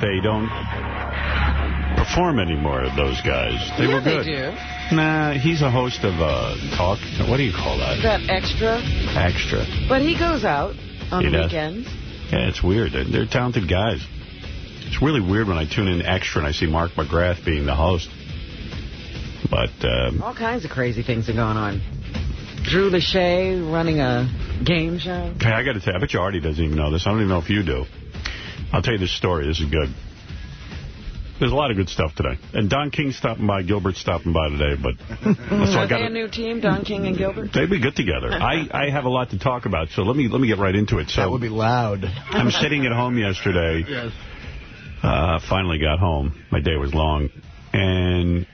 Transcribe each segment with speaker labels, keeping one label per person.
Speaker 1: they don't perform anymore, those guys. They
Speaker 2: yeah,
Speaker 1: were good.
Speaker 2: they do.
Speaker 1: Nah, he's a host of uh, talk. What do you call that?
Speaker 2: That extra.
Speaker 1: Extra.
Speaker 2: But he goes out on
Speaker 1: He
Speaker 2: the
Speaker 1: does.
Speaker 2: weekends.
Speaker 1: Yeah, it's weird. They're, they're talented guys. It's really weird when I tune in extra and I see Mark McGrath being the host. But um,
Speaker 2: All kinds of crazy things are going on. Drew Lachey running a game show.
Speaker 1: hey, I got to tell you, I bet you Artie doesn't even know this. I don't even know if you do. I'll tell you this story. This is good. There's a lot of good stuff today. And Don King stopping by, Gilbert stopping by today, but so I
Speaker 2: Are
Speaker 1: got
Speaker 2: they a new team, Don King and Gilbert?
Speaker 1: They'd be good together. I, I have a lot to talk about, so let me let me get right into it. So
Speaker 3: That would be loud.
Speaker 1: I'm sitting at home yesterday.
Speaker 3: Yes.
Speaker 1: Uh, finally got home. My day was long. And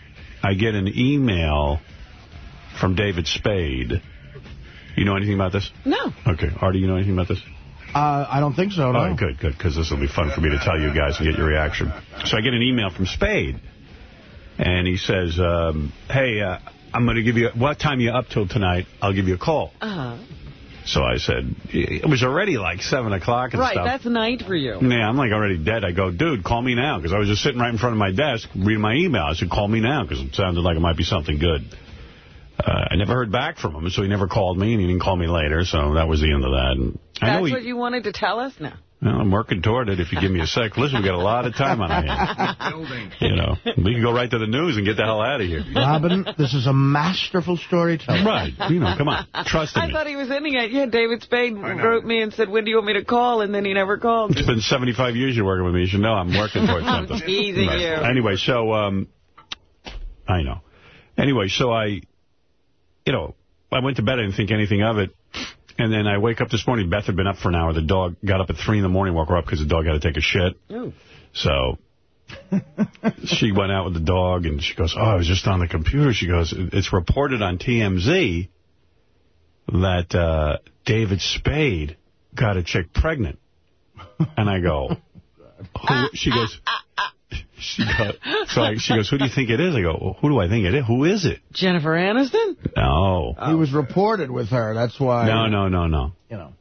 Speaker 1: I get an email from David Spade. You know anything about this?
Speaker 2: No.
Speaker 1: Okay. Artie, you know anything about this?
Speaker 3: Uh, I don't think so, no.
Speaker 1: All right, good, good, because this will be fun for me to tell you guys and get your reaction. So I get an email from Spade, and he says, um, hey, uh, I'm going to give you, what time you up till tonight? I'll give you a call.
Speaker 2: Uh-huh.
Speaker 1: So I said, it was already like 7 o'clock and
Speaker 2: Right,
Speaker 1: stuff.
Speaker 2: that's night for you.
Speaker 1: Yeah, I'm like already dead. I go, dude, call me now, because I was just sitting right in front of my desk reading my email. I said, call me now, because it sounded like it might be something good. Uh, I never heard back from him, so he never called me, and he didn't call me later, so that was the end of that. And I know
Speaker 2: That's
Speaker 1: he,
Speaker 2: what you wanted to tell us? No.
Speaker 1: well, I'm working toward it if you give me a sec. Listen, we've got a lot of time on our hands. You know, we can go right to the news and get the hell out of here.
Speaker 3: Robin, this is a masterful storyteller.
Speaker 1: Right. You know, come on. Trust in
Speaker 2: I
Speaker 1: me.
Speaker 2: thought he was ending it. Yeah, David Spade wrote me and said, when do you want me to call? And then he never called.
Speaker 1: It's been 75 years you're working with me. You should know I'm working towards
Speaker 2: I'm
Speaker 1: something.
Speaker 2: teasing
Speaker 1: Right.
Speaker 2: you.
Speaker 1: Anyway, so, um, I know. Anyway, so I, you know, I went to bed. I didn't think anything of it. And then I wake up this morning. Beth had been up for an hour. The dog got up at 3 in the morning, woke her up because the dog had to take a shit.
Speaker 2: Ooh.
Speaker 1: So she went out with the dog, and she goes, oh, I was just on the computer. She goes, it's reported on TMZ that uh, David Spade got a chick pregnant. And I go, who, she ah, goes, ah, ah, she goes, so I, she goes, who do you think it is? I go, well, who do I think it is? Who is it?
Speaker 2: Jennifer Aniston?
Speaker 1: No.
Speaker 3: He was oh. reported with her. That's why.
Speaker 1: No, no, no, no.
Speaker 3: You know.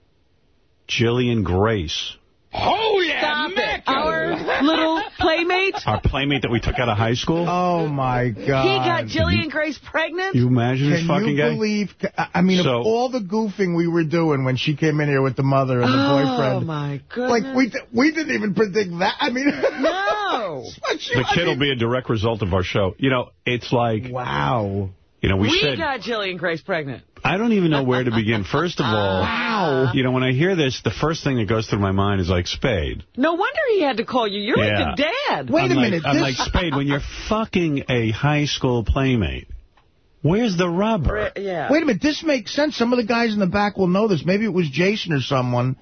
Speaker 1: Jillian Grace.
Speaker 3: Oh,
Speaker 2: Stop it. Our little playmate?
Speaker 1: Our playmate that we took out of high school.
Speaker 3: Oh, my God.
Speaker 2: He got Jillian Grace pregnant?
Speaker 1: You imagine this fucking guy?
Speaker 3: Can you believe, I mean,
Speaker 1: So-
Speaker 3: of all the goofing we were doing when she came in here with the mother and the
Speaker 2: oh,
Speaker 3: boyfriend.
Speaker 2: Oh, my goodness.
Speaker 3: Like, we we didn't even predict that. I mean,
Speaker 2: No.
Speaker 1: The kid will be a direct result of our show. You know, it's like,
Speaker 3: wow.
Speaker 1: You know, we,
Speaker 2: We,
Speaker 1: said,
Speaker 2: got Jillian Grace pregnant.
Speaker 1: I don't even know where to begin. First of all,
Speaker 3: Wow.
Speaker 1: you know, when I hear this, the first thing that goes through my mind is like, Spade.
Speaker 2: No wonder he had to call you. You're
Speaker 1: Yeah.
Speaker 2: like a dad.
Speaker 3: Wait
Speaker 1: I'm
Speaker 3: a
Speaker 1: like,
Speaker 3: minute.
Speaker 1: I'm
Speaker 3: this-
Speaker 1: like, Spade, when you're fucking a high school playmate, where's the rubber?
Speaker 2: Yeah.
Speaker 3: Wait a minute, this makes sense. Some of the guys in the back will know this. Maybe it was Jason or someone.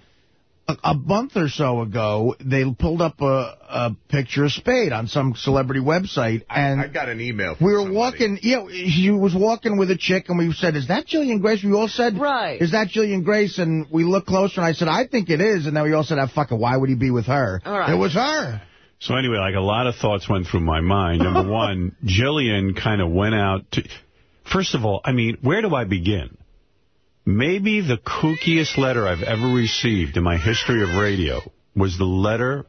Speaker 3: A, a month or so ago, they pulled up a, a picture of Spade on some celebrity website, and
Speaker 4: I got an email from
Speaker 3: we were
Speaker 4: somebody.
Speaker 3: walking. Yeah, he was walking with a chick, and we said, "Is that Jillian Grace?" We all said,
Speaker 2: Right.
Speaker 3: Is that Jillian Grace?" And we looked closer, and I said, "I think it is." And then we all said, "Ah, fuck it. Why would he be with her?"
Speaker 2: All right.
Speaker 3: It was her.
Speaker 1: So anyway, like a lot of thoughts went through my mind. Number one, Jillian kind of went out to... First of all, I mean, where do I begin? Maybe the kookiest letter I've ever received in my history of radio was the letter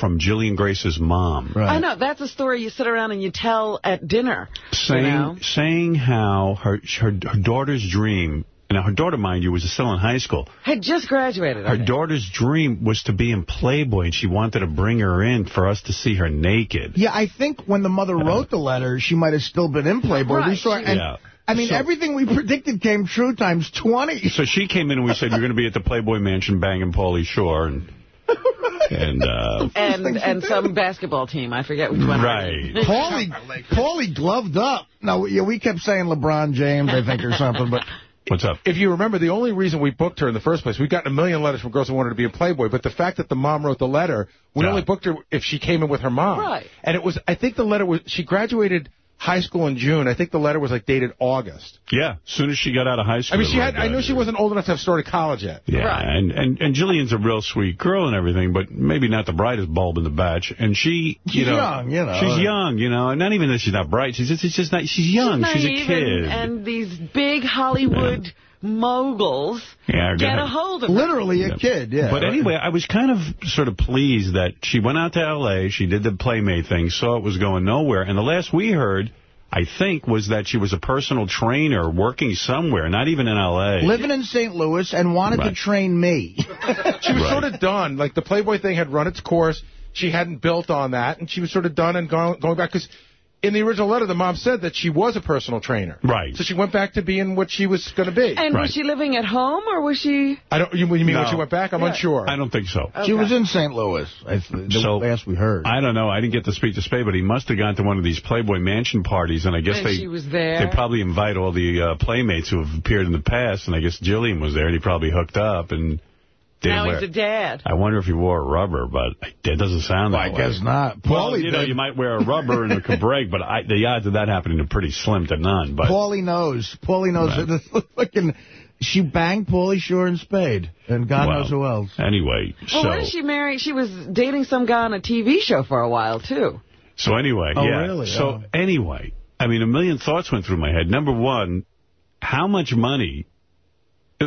Speaker 1: from Jillian Grace's mom.
Speaker 3: Right.
Speaker 2: I know. That's a story you sit around and you tell at dinner.
Speaker 1: saying
Speaker 2: you know?
Speaker 1: saying how her, her her daughter's dream. Now her daughter, mind you, was still in high school.
Speaker 2: Had just graduated.
Speaker 1: Her
Speaker 2: think.
Speaker 1: daughter's dream was to be in Playboy, and she wanted to bring her in for us to see her naked.
Speaker 3: Yeah, I think when the mother wrote the letter, she might have still been in Playboy. We
Speaker 2: Right,
Speaker 3: saw,
Speaker 2: she-
Speaker 3: and,
Speaker 1: Yeah.
Speaker 3: I mean,
Speaker 1: So-
Speaker 3: everything we predicted came true times 20.
Speaker 1: So she came in and we said, you're going to be at the Playboy Mansion banging Pauly Shore. And, and uh,
Speaker 2: and and some basketball team. I forget which one.
Speaker 1: right.
Speaker 3: Paulie, Paulie gloved up. No, yeah, we kept saying LeBron James, I think, or something, but
Speaker 1: What's up?
Speaker 4: If you remember, the only reason we booked her in the first place, we've gotten a million letters from girls who wanted to be a Playboy, but the fact that the mom wrote the letter, we
Speaker 1: Yeah.
Speaker 4: only booked her if she came in with her mom.
Speaker 2: Right.
Speaker 4: And it was, I think the letter was, she graduated high school in June. I think the letter was like dated August.
Speaker 1: Yeah, as soon as she got out of high school.
Speaker 4: I mean, she had, I knew she uh, wasn't old enough to have started college yet.
Speaker 1: Yeah,
Speaker 2: Right.
Speaker 1: and, and and Jillian's a real sweet girl and everything, but maybe not the brightest bulb in the batch. And she, you
Speaker 3: She's
Speaker 1: know,
Speaker 3: young, you know.
Speaker 1: she's young, you know, and not even that she's not bright. She's just, it's just not. She's young. She's, a
Speaker 2: naive
Speaker 1: kid.
Speaker 2: And, and these big Hollywood moguls
Speaker 1: Yeah,
Speaker 2: get
Speaker 1: go
Speaker 2: a hold of her.
Speaker 3: literally a kid, yeah.
Speaker 1: But anyway, I was kind of sort of pleased that she went out to L.A., she did the Playmate thing, saw it was going nowhere, and the last we heard, I think, was that she was a personal trainer working somewhere, not even in L.A.
Speaker 3: Living in St. Louis and wanted to train me.
Speaker 4: She was
Speaker 1: Right.
Speaker 4: sort of done. Like the Playboy thing had run its course. She hadn't built on that, and she was sort of done and going, going back. Because in the original letter, the mom said that she was a personal trainer.
Speaker 1: Right.
Speaker 4: So she went back to being what she was going to be.
Speaker 2: And
Speaker 1: Right.
Speaker 2: was she living at home or was she?
Speaker 4: I don't. You, you mean when
Speaker 1: No.
Speaker 4: she went back? I'm
Speaker 2: Yeah.
Speaker 4: unsure.
Speaker 1: I don't think so.
Speaker 3: She was in St. Louis, I the
Speaker 1: So,
Speaker 3: last we heard.
Speaker 1: I don't know. I didn't get to speak to Spade, but he must have gone to one of these Playboy Mansion parties, and I guess
Speaker 2: And
Speaker 1: they
Speaker 2: she was there.
Speaker 1: they probably invite all the uh, playmates who have appeared in the past, and I guess Jillian was there, and he probably hooked up and didn't
Speaker 2: now
Speaker 1: wear.
Speaker 2: he's a dad.
Speaker 1: I wonder if he wore a rubber, but it doesn't sound that
Speaker 3: I
Speaker 1: way.
Speaker 3: guess not.
Speaker 1: Well,
Speaker 3: Paulie
Speaker 1: you know, you might wear a rubber and it could break, but I, the odds of that happening are pretty slim to none. But
Speaker 3: Paulie knows. Paulie knows.
Speaker 1: Right.
Speaker 3: that fucking, she banged Pauly Shore and Spade, and God
Speaker 1: well,
Speaker 3: knows who else.
Speaker 1: Anyway,
Speaker 2: Well,
Speaker 1: so
Speaker 2: when she married, she was dating some guy on a TV show for a while too.
Speaker 1: so anyway,
Speaker 3: Oh,
Speaker 1: yeah.
Speaker 3: really?
Speaker 1: So
Speaker 3: Oh.
Speaker 1: anyway, I mean, a million thoughts went through my head. Number one, how much money?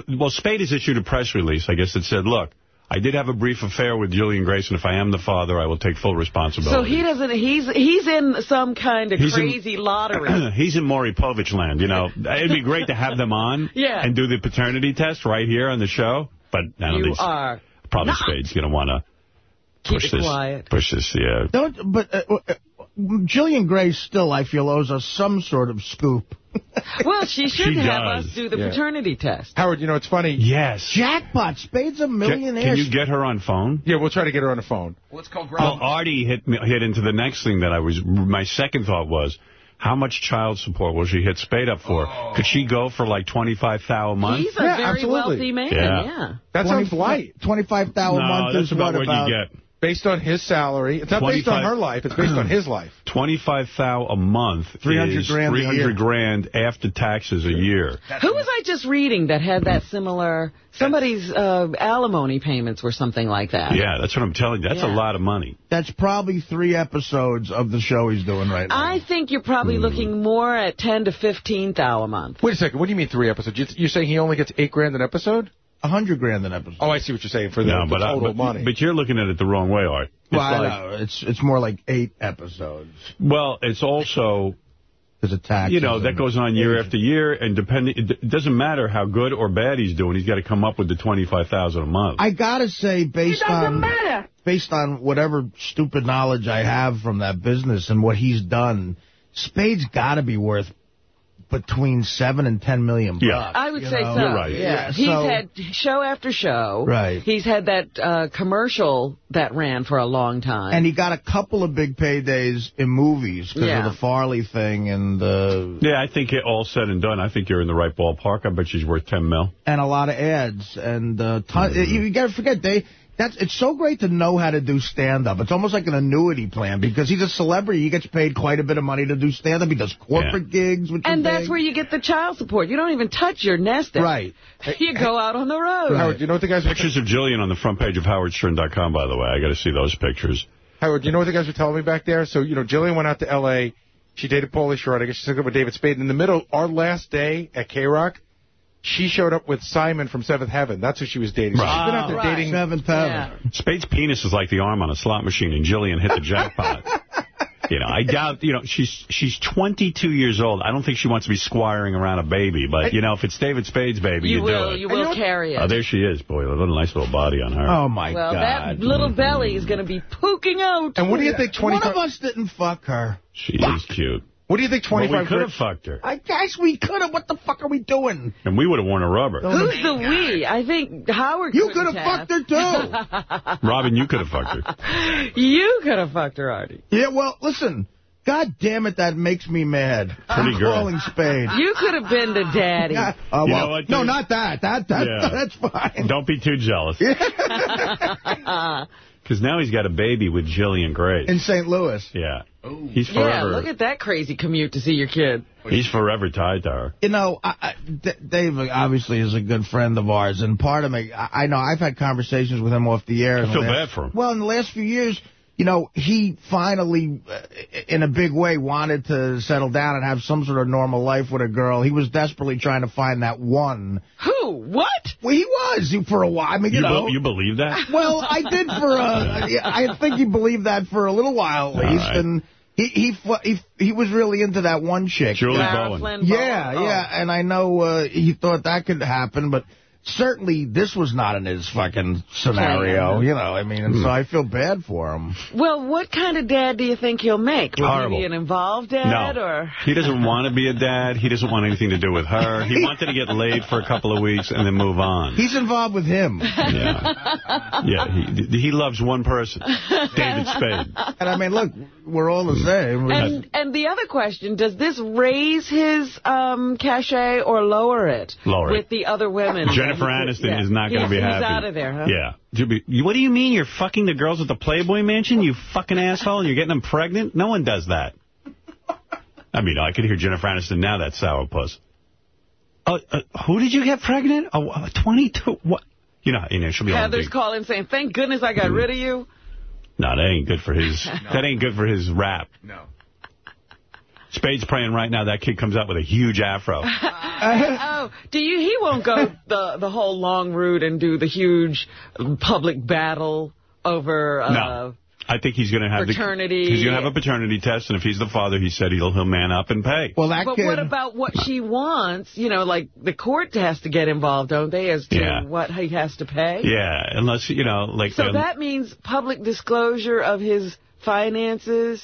Speaker 1: Well, Spade has issued a press release, I guess, that said, "Look." I did have a brief affair with Jillian Grace, and if I am the father, I will take full responsibility.
Speaker 2: So he doesn't. He's he's in some kind of
Speaker 1: He's in-
Speaker 2: crazy lottery.
Speaker 1: He's in Maury Povich land, you know. It'd be great to have them on
Speaker 2: Yeah.
Speaker 1: and do the paternity test right here on the show. But I don't
Speaker 2: you
Speaker 1: think
Speaker 2: are.
Speaker 1: probably
Speaker 2: not.
Speaker 1: Spade's going to want to push this.
Speaker 2: quiet.
Speaker 1: Push this, yeah.
Speaker 3: Don't, but uh, uh, Jillian Grace still, I feel, owes us some sort of scoop.
Speaker 2: Well, she should
Speaker 1: She
Speaker 2: have
Speaker 1: does.
Speaker 2: us do the
Speaker 4: Yeah.
Speaker 2: paternity test.
Speaker 4: Howard, you know it's funny.
Speaker 1: Yes.
Speaker 3: Jackpot. Spade's a millionaire.
Speaker 1: can you get her on phone?
Speaker 4: Yeah, we'll try to get her on the phone.
Speaker 1: Well, oh, Artie hit me, hit into the next thing that I was. My second thought was, how much child support will she hit Spade up for? Oh. Could she go for like twenty five thousand a month?
Speaker 2: He's a
Speaker 4: Yeah,
Speaker 2: very
Speaker 4: absolutely.
Speaker 2: wealthy man.
Speaker 1: Yeah.
Speaker 2: Yeah.
Speaker 4: That sounds light.
Speaker 3: 25000 a
Speaker 1: no,
Speaker 3: month
Speaker 1: that's
Speaker 3: is
Speaker 1: about
Speaker 3: what
Speaker 1: what
Speaker 3: about...
Speaker 1: you get.
Speaker 4: Based on his salary. It's not based on her life. It's based on his life.
Speaker 1: Twenty-five thousand a month
Speaker 3: 300
Speaker 1: is
Speaker 3: grand a year.
Speaker 1: grand after taxes a year.
Speaker 2: Who was I just reading that had that similar? Somebody's uh, alimony payments were something like that.
Speaker 1: Yeah, that's what I'm telling you. That's a lot of money.
Speaker 3: That's probably three episodes of the show he's doing right now.
Speaker 2: I think you're probably
Speaker 1: Hmm.
Speaker 2: looking more at ten to fifteen thou a month.
Speaker 4: Wait a second. What do you mean three episodes? You're saying he only gets eight grand an episode?
Speaker 3: A hundred grand an episode.
Speaker 4: Oh, I see what you're saying for the,
Speaker 1: No,
Speaker 4: the
Speaker 1: but, I,
Speaker 4: total
Speaker 1: but,
Speaker 4: money.
Speaker 1: but you're looking at it the wrong way, Art. It's
Speaker 3: well, I know. It's, it's more like eight episodes.
Speaker 1: well, it's also,
Speaker 3: Because of taxes.
Speaker 1: you know, that goes on year
Speaker 3: age.
Speaker 1: after year, and depending, it it doesn't matter how good or bad he's doing, he's got to come up with the 25000 a month.
Speaker 3: I gotta say, based on based on whatever stupid knowledge I have from that business and what he's done, Spade's got to be worth between seven and ten million bucks.
Speaker 1: Yeah.
Speaker 2: I would say
Speaker 3: know?
Speaker 2: so.
Speaker 1: You're right.
Speaker 2: Yeah.
Speaker 3: Yeah,
Speaker 2: He's
Speaker 3: so-
Speaker 2: had show after show.
Speaker 3: Right.
Speaker 2: He's had that uh, commercial that ran for a long time.
Speaker 3: And he got a couple of big paydays in movies because
Speaker 2: Yeah.
Speaker 3: of the Farley thing and uh,
Speaker 1: yeah, I think it all said and done, I think you're in the right ballpark. I bet she's worth 10 mil.
Speaker 3: and a lot of ads and uh, ton-
Speaker 1: Mm-hmm.
Speaker 3: you, you got to forget they. That's it's so great to know how to do stand up. It's almost like an annuity plan because he's a celebrity. He gets paid quite a bit of money to do stand up. He does corporate gigs, which
Speaker 2: and that's
Speaker 3: big.
Speaker 2: where you get the child support. You don't even touch your nest egg.
Speaker 3: Right.
Speaker 2: You go out on the road.
Speaker 4: Howard, you know what the guys
Speaker 1: Pictures of Jillian on the front page of howardstern.com, by the way. I got to see those pictures.
Speaker 4: Howard, you know what the guys were telling me back there? So, you know, Jillian went out to L.A. She dated Pauly Shore. I guess she took up with David Spade. In the middle, our last day at K-Rock, she showed up with Simon from Seventh Heaven. That's who she was dating. So she's been after
Speaker 2: Right.
Speaker 4: dating.
Speaker 3: Seventh
Speaker 2: Yeah.
Speaker 3: heaven.
Speaker 1: Spade's penis is like the arm on a slot machine, and Jillian hit the jackpot. you know, I doubt, you know, she's she's 22 years old. I don't think she wants to be squiring around a baby, but, you know, if it's David Spade's baby,
Speaker 2: You
Speaker 1: you,
Speaker 2: will,
Speaker 1: do it.
Speaker 2: you will carry it.
Speaker 1: Oh, there she is. Boy, a little nice little body on her.
Speaker 3: Oh, my
Speaker 2: well,
Speaker 3: God.
Speaker 2: Well, that little belly is going to be poking out.
Speaker 4: And what do you think
Speaker 3: One of us didn't fuck her.
Speaker 1: She is cute.
Speaker 4: What do you think
Speaker 1: Well,
Speaker 4: 25
Speaker 1: we could have fucked her,
Speaker 3: I guess we could have. What the fuck are we doing?
Speaker 1: and we would have worn a rubber.
Speaker 2: Who's the we? I think Howard
Speaker 3: You could have fucked her, too.
Speaker 1: Robin, you could have fucked her.
Speaker 2: You could have fucked her, Artie.
Speaker 3: yeah, well, listen. God damn it, that makes me mad.
Speaker 1: Pretty
Speaker 3: I'm
Speaker 1: girl.
Speaker 3: calling Spade.
Speaker 2: You could have been the daddy.
Speaker 3: Yeah, uh,
Speaker 1: You know what,
Speaker 3: no, not that. That, that
Speaker 1: Yeah.
Speaker 3: That's fine.
Speaker 1: Don't be too jealous. Because now he's got a baby with Jillian Grace.
Speaker 3: In St. Louis.
Speaker 1: yeah. He's forever.
Speaker 2: Yeah,
Speaker 1: forever.
Speaker 2: look at that crazy commute to see your kid.
Speaker 1: he's forever tied to her.
Speaker 3: You know, I, I, D- Dave obviously is a good friend of ours, and part of me, I, I know I've had conversations with him off the air.
Speaker 1: I
Speaker 3: the
Speaker 1: feel
Speaker 3: last-
Speaker 1: bad for him.
Speaker 3: Well, in the last few years, you know, he finally, uh, in a big way, wanted to settle down and have some sort of normal life with a girl. He was desperately trying to find that one.
Speaker 2: Who? What?
Speaker 3: Well, he was he, for a while. I mean, you,
Speaker 1: You,
Speaker 3: know.
Speaker 1: be- you believe that?
Speaker 3: well, I did for a, I think he believed that for a little while at least,
Speaker 1: right.
Speaker 3: and he, he he he was really into that one chick.
Speaker 1: Julie
Speaker 2: Clara
Speaker 1: Bowen.
Speaker 2: Flynn
Speaker 3: Yeah,
Speaker 2: Oh.
Speaker 3: yeah, and I know uh, he thought that could happen, but certainly this was not in his fucking scenario,
Speaker 2: Plan.
Speaker 3: you know, I mean, and so I feel bad for him.
Speaker 2: Well, what kind of dad do you think he'll make? Will
Speaker 1: Horrible.
Speaker 2: he be an involved dad
Speaker 1: No.
Speaker 2: or?
Speaker 1: He doesn't want to be a dad. He doesn't want anything to do with her. He wanted to get laid for a couple of weeks and then move on.
Speaker 3: He's involved with him.
Speaker 1: Yeah. Yeah, he, he loves one person, David Spade.
Speaker 3: And I mean, look, we're all the same.
Speaker 2: And and the other question: Does this raise his um, cachet or lower it
Speaker 1: Lower it.
Speaker 2: with the other women?
Speaker 1: Jennifer
Speaker 2: He-
Speaker 1: Aniston
Speaker 2: yeah.
Speaker 1: is not going to be
Speaker 2: He's-
Speaker 1: happy.
Speaker 2: He's out of there, huh?
Speaker 1: Yeah. To be- you- What do you mean you're fucking the girls at the Playboy Mansion, you fucking asshole, and you're getting them pregnant? No one does that. I mean, I could hear Jennifer Aniston now, that sourpuss. Uh, uh, who did you get pregnant? Oh, uh, 22? What? You know, you know, she'll be all
Speaker 2: Heather's calling saying, "Thank goodness I got rid of you."
Speaker 1: No, that ain't good for his. That ain't good for his rap.
Speaker 4: No.
Speaker 1: Spade's praying right now that kid comes out with a huge afro.
Speaker 2: oh, do you? He won't go the the whole long route and do the huge public battle over. Uh,
Speaker 1: no, I think he's going to have
Speaker 2: Paternity.
Speaker 1: The, he's going to have a paternity test, and if he's the father, he said he'll he'll man up and pay.
Speaker 3: well, that
Speaker 2: But
Speaker 3: kid.
Speaker 2: what about what she wants? You know, like the court has to get involved, don't they, as to
Speaker 1: Yeah.
Speaker 2: what he has to pay?
Speaker 1: yeah, unless you know, like
Speaker 2: So
Speaker 1: um,
Speaker 2: that means public disclosure of his finances.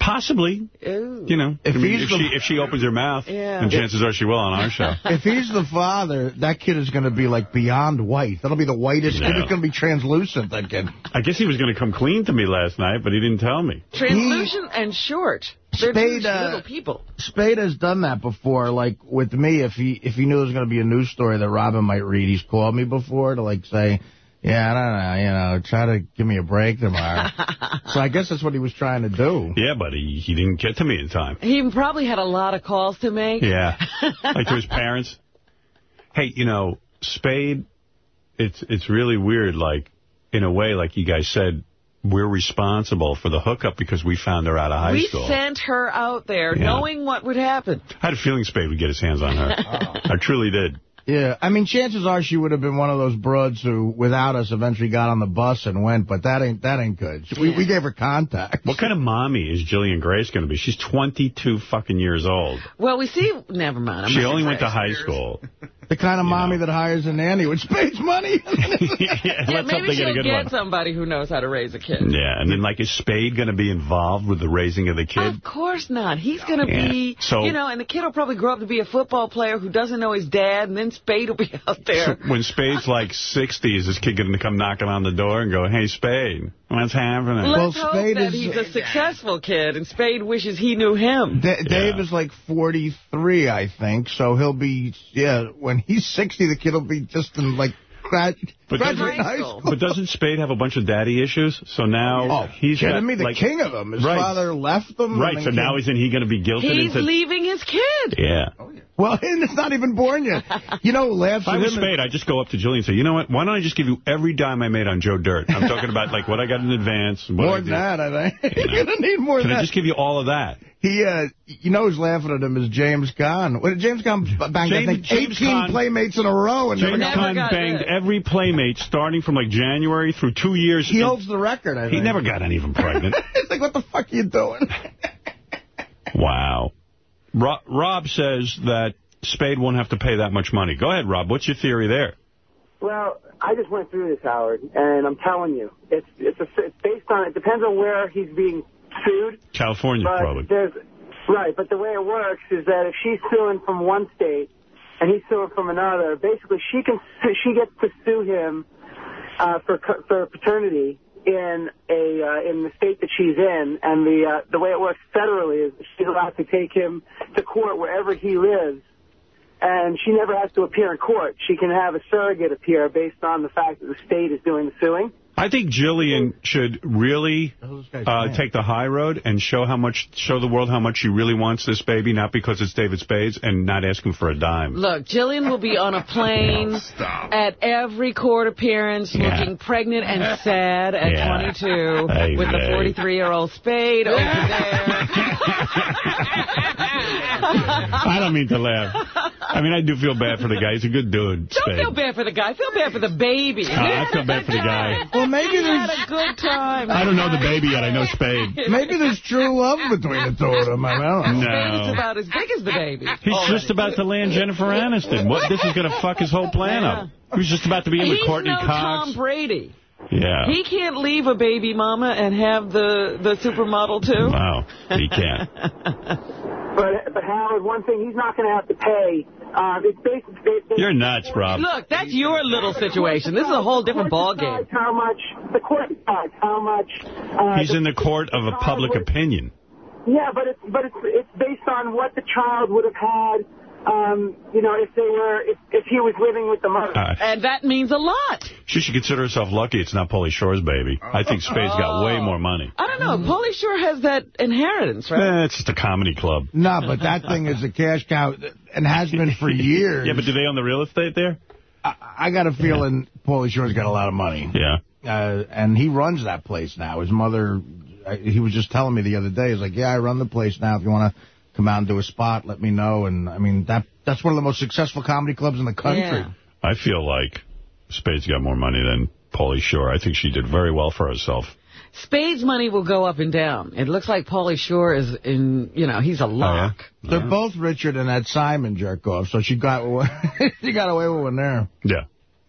Speaker 1: possibly,
Speaker 2: Ooh.
Speaker 1: you know,
Speaker 3: If
Speaker 1: I mean,
Speaker 3: he's
Speaker 1: if
Speaker 3: the-
Speaker 1: she if she opens her mouth,
Speaker 2: Yeah.
Speaker 1: and chances are she will on our show.
Speaker 3: if he's the father, that kid is going to be like beyond white. That'll be the whitest kid.
Speaker 1: Yeah.
Speaker 3: He's going to be translucent. That kid.
Speaker 1: I guess he was going to come clean to me last night, but he didn't tell me.
Speaker 2: Translucent and short. They're
Speaker 3: Spade, uh,
Speaker 2: little people.
Speaker 3: Spade has done that before. Like with me, if he if he knew there was going to be a news story that Robin might read, he's called me before to like say, "Yeah, I don't know, you know, try to give me a break tomorrow." so I guess that's what he was trying to do.
Speaker 1: Yeah, but he he didn't get to me in time.
Speaker 2: He probably had a lot of calls to make.
Speaker 1: Yeah, like to his parents. Hey, you know, Spade, it's it's really weird. Like in a way, like you guys said, we're responsible for the hookup because we found her out of high
Speaker 2: we
Speaker 1: school.
Speaker 2: We sent her out there
Speaker 1: Yeah.
Speaker 2: knowing what would happen.
Speaker 1: I had a feeling Spade would get his hands on her. I truly did.
Speaker 3: Yeah, I mean, chances are she would have been one of those broads who, without us, eventually got on the bus and went. But that ain't that ain't good. We we gave her contact.
Speaker 1: What kind of mommy is Jillian Grace going to be? She's 22 fucking years old.
Speaker 2: Well, we see. Never mind. I'm
Speaker 1: she only went to
Speaker 2: say.
Speaker 1: high school.
Speaker 3: The kind of
Speaker 1: You
Speaker 3: mommy
Speaker 1: know.
Speaker 3: that hires a nanny which Spade's money.
Speaker 1: yeah,
Speaker 2: Yeah,
Speaker 1: let's hope
Speaker 2: maybe
Speaker 1: they get a
Speaker 2: she'll
Speaker 1: good
Speaker 2: get
Speaker 1: one.
Speaker 2: somebody who knows how to raise a kid.
Speaker 1: Yeah, and then like is Spade going to be involved with the raising of the kid?
Speaker 2: Of course not. He's going to
Speaker 1: Yeah.
Speaker 2: be,
Speaker 1: So-
Speaker 2: you know, and the kid will probably grow up to be a football player who doesn't know his dad, and then Spade will be out there.
Speaker 1: So when Spade's like 60, is this kid going to come knocking on the door and go, hey, Spade, what's happening?
Speaker 2: Let's
Speaker 3: Well,
Speaker 2: hope
Speaker 3: Spade
Speaker 2: that
Speaker 3: is-
Speaker 2: he's a successful kid, and Spade wishes he knew him.
Speaker 3: Da- Dave
Speaker 1: Yeah.
Speaker 3: is like 43, I think, so he'll be, yeah, when he's 60, the kid will be just in, like, grad,
Speaker 1: But
Speaker 3: graduating
Speaker 2: doesn't-
Speaker 3: high
Speaker 2: High
Speaker 3: school.
Speaker 2: school.
Speaker 1: But doesn't Spade have a bunch of daddy issues? So now
Speaker 3: Oh,
Speaker 1: he's
Speaker 3: kidding
Speaker 1: got,
Speaker 3: me? The
Speaker 1: like,
Speaker 3: king of them. His
Speaker 1: Right.
Speaker 3: father left them.
Speaker 1: Right, so
Speaker 3: then
Speaker 1: now isn't he going to be guilty?
Speaker 2: He's
Speaker 1: into...
Speaker 2: leaving his kid.
Speaker 1: Yeah. Oh, yeah.
Speaker 3: Well, and it's not even born yet. You know, laughs
Speaker 1: If I
Speaker 3: at
Speaker 1: was. Spade, I'd just go up to Jillian and say, you know what, why don't I just give you every dime I made on Joe Dirt? I'm talking about, like, what I got in advance.
Speaker 3: More
Speaker 1: I
Speaker 3: than that, I think. You're going to need more
Speaker 1: Can
Speaker 3: than
Speaker 1: I
Speaker 3: that.
Speaker 1: just give you all of that?
Speaker 3: He, uh, you know who's laughing at him is James Caan. What did James Caan bang, I think,
Speaker 1: James
Speaker 3: 18
Speaker 1: Caan-
Speaker 3: playmates in a row. and
Speaker 1: James
Speaker 3: never got-
Speaker 1: Caan banged
Speaker 2: it.
Speaker 1: every playmate starting from like January through two years.
Speaker 3: He holds the record, I
Speaker 1: He
Speaker 3: think.
Speaker 1: never got any of them pregnant.
Speaker 3: It's like, what the fuck are you doing?
Speaker 1: wow. Ro Rob says that Spade won't have to pay that much money. Go ahead, Rob. What's your theory there?
Speaker 5: Well, I just went through this, Howard, and I'm telling you, it's it's, a, it's based on it depends on where he's being sued.
Speaker 1: California,
Speaker 5: But
Speaker 1: probably.
Speaker 5: there's right, but the way it works is that if she's suing from one state and he's suing from another, basically she can she gets to sue him uh, for for paternity in a uh, in the state that she's in, and the uh, the way it works federally is she's allowed to take him to court wherever he lives. And she never has to appear in court. She can have a surrogate appear based on the fact that the state is doing the suing.
Speaker 1: I think Jillian should really uh, take the high road and show how much, show the world how much she really wants this baby, not because it's David Spades, and not asking for a dime.
Speaker 2: Look, Jillian will be on a plane at every court appearance
Speaker 1: Yeah.
Speaker 2: looking pregnant and sad at
Speaker 1: Yeah.
Speaker 2: 22
Speaker 1: Hey,
Speaker 2: with the 43-year-old Spade over there.
Speaker 1: I don't mean to laugh. I mean, I do feel bad for the guy. He's a good dude,
Speaker 2: Don't
Speaker 1: Spade.
Speaker 2: feel bad for the guy. Feel bad for the baby.
Speaker 1: Oh, I feel bad for the guy.
Speaker 3: Well, maybe
Speaker 2: He had
Speaker 3: there's
Speaker 2: a good time.
Speaker 1: I don't know the baby yet. I know Spade.
Speaker 3: maybe there's true love between the two of them. I, mean, I don't know.
Speaker 2: Spade is about as big as the baby.
Speaker 1: He's just about to land Jennifer Aniston. What? This is going to fuck his whole plan up. He was just about to be in with
Speaker 2: He's
Speaker 1: Courtney
Speaker 2: no
Speaker 1: Cox.
Speaker 2: Tom Brady.
Speaker 1: Yeah.
Speaker 2: He can't leave a baby mama and have the, the supermodel, too.
Speaker 1: Wow. He can't.
Speaker 5: But but Howard, one thing he's not going to have to pay. Uh, it's basically they, they,
Speaker 1: You're nuts, Rob.
Speaker 2: Look, that's your little situation. This is a whole different
Speaker 5: The court
Speaker 2: ballgame.
Speaker 5: How much the court decides how much? Uh,
Speaker 1: He's in the court of a public opinion.
Speaker 5: Yeah, but it's but it's it's based on what the child would have had. Um, you know, if they were if if he was living with the mother.
Speaker 1: Uh,
Speaker 2: And that means a lot.
Speaker 1: she should consider herself lucky it's not Pauly Shore's baby. I think Spade's got way more money.
Speaker 2: I don't know. Pauly sure has that inheritance, right?
Speaker 1: Eh, it's just a comedy club.
Speaker 3: No, but that thing is a cash cow and has been for years.
Speaker 1: Yeah, but do they own the real estate there?
Speaker 3: I, I got a feeling Pauly Shore's got a lot of money.
Speaker 1: Yeah.
Speaker 3: Uh, and he runs that place now. His mother, I, he was just telling me the other day, he's like, yeah, I run the place now. If you want to come out and do a spot, let me know. And, I mean, that that's one of the most successful comedy clubs in the country.
Speaker 2: Yeah.
Speaker 1: I feel like Spade's got more money than Pauly Shore. I think she did very well for herself.
Speaker 2: Spade's money will go up and down. It looks like Pauly Shore is in, you know, he's a oh, lock.
Speaker 3: They're both Richard and that Simon jerk off, so she got she got away with one there.
Speaker 1: Yeah.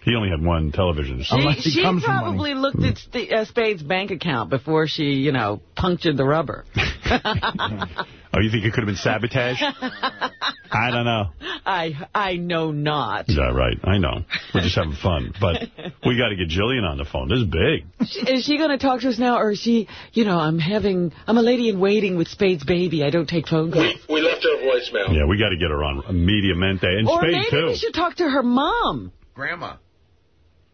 Speaker 1: He only had one television.
Speaker 2: She,
Speaker 3: Unless he
Speaker 2: she
Speaker 3: comes
Speaker 2: probably looked at St uh, Spade's bank account before she, you know, punctured the rubber.
Speaker 1: Oh, you think it could have been sabotage? I don't know.
Speaker 2: I I know not.
Speaker 1: Yeah, right. I know. We're just having fun. But we got to get Jillian on the phone. This is big.
Speaker 2: Is she going to talk to us now, or is she, you know, I'm having, I'm a lady in waiting with Spade's baby. I don't take phone calls.
Speaker 6: We left her voicemail.
Speaker 1: Yeah, we got to get her on Mediamente. And
Speaker 2: Or
Speaker 1: Spade,
Speaker 2: maybe
Speaker 1: too.
Speaker 2: we should talk to her mom.
Speaker 6: Grandma.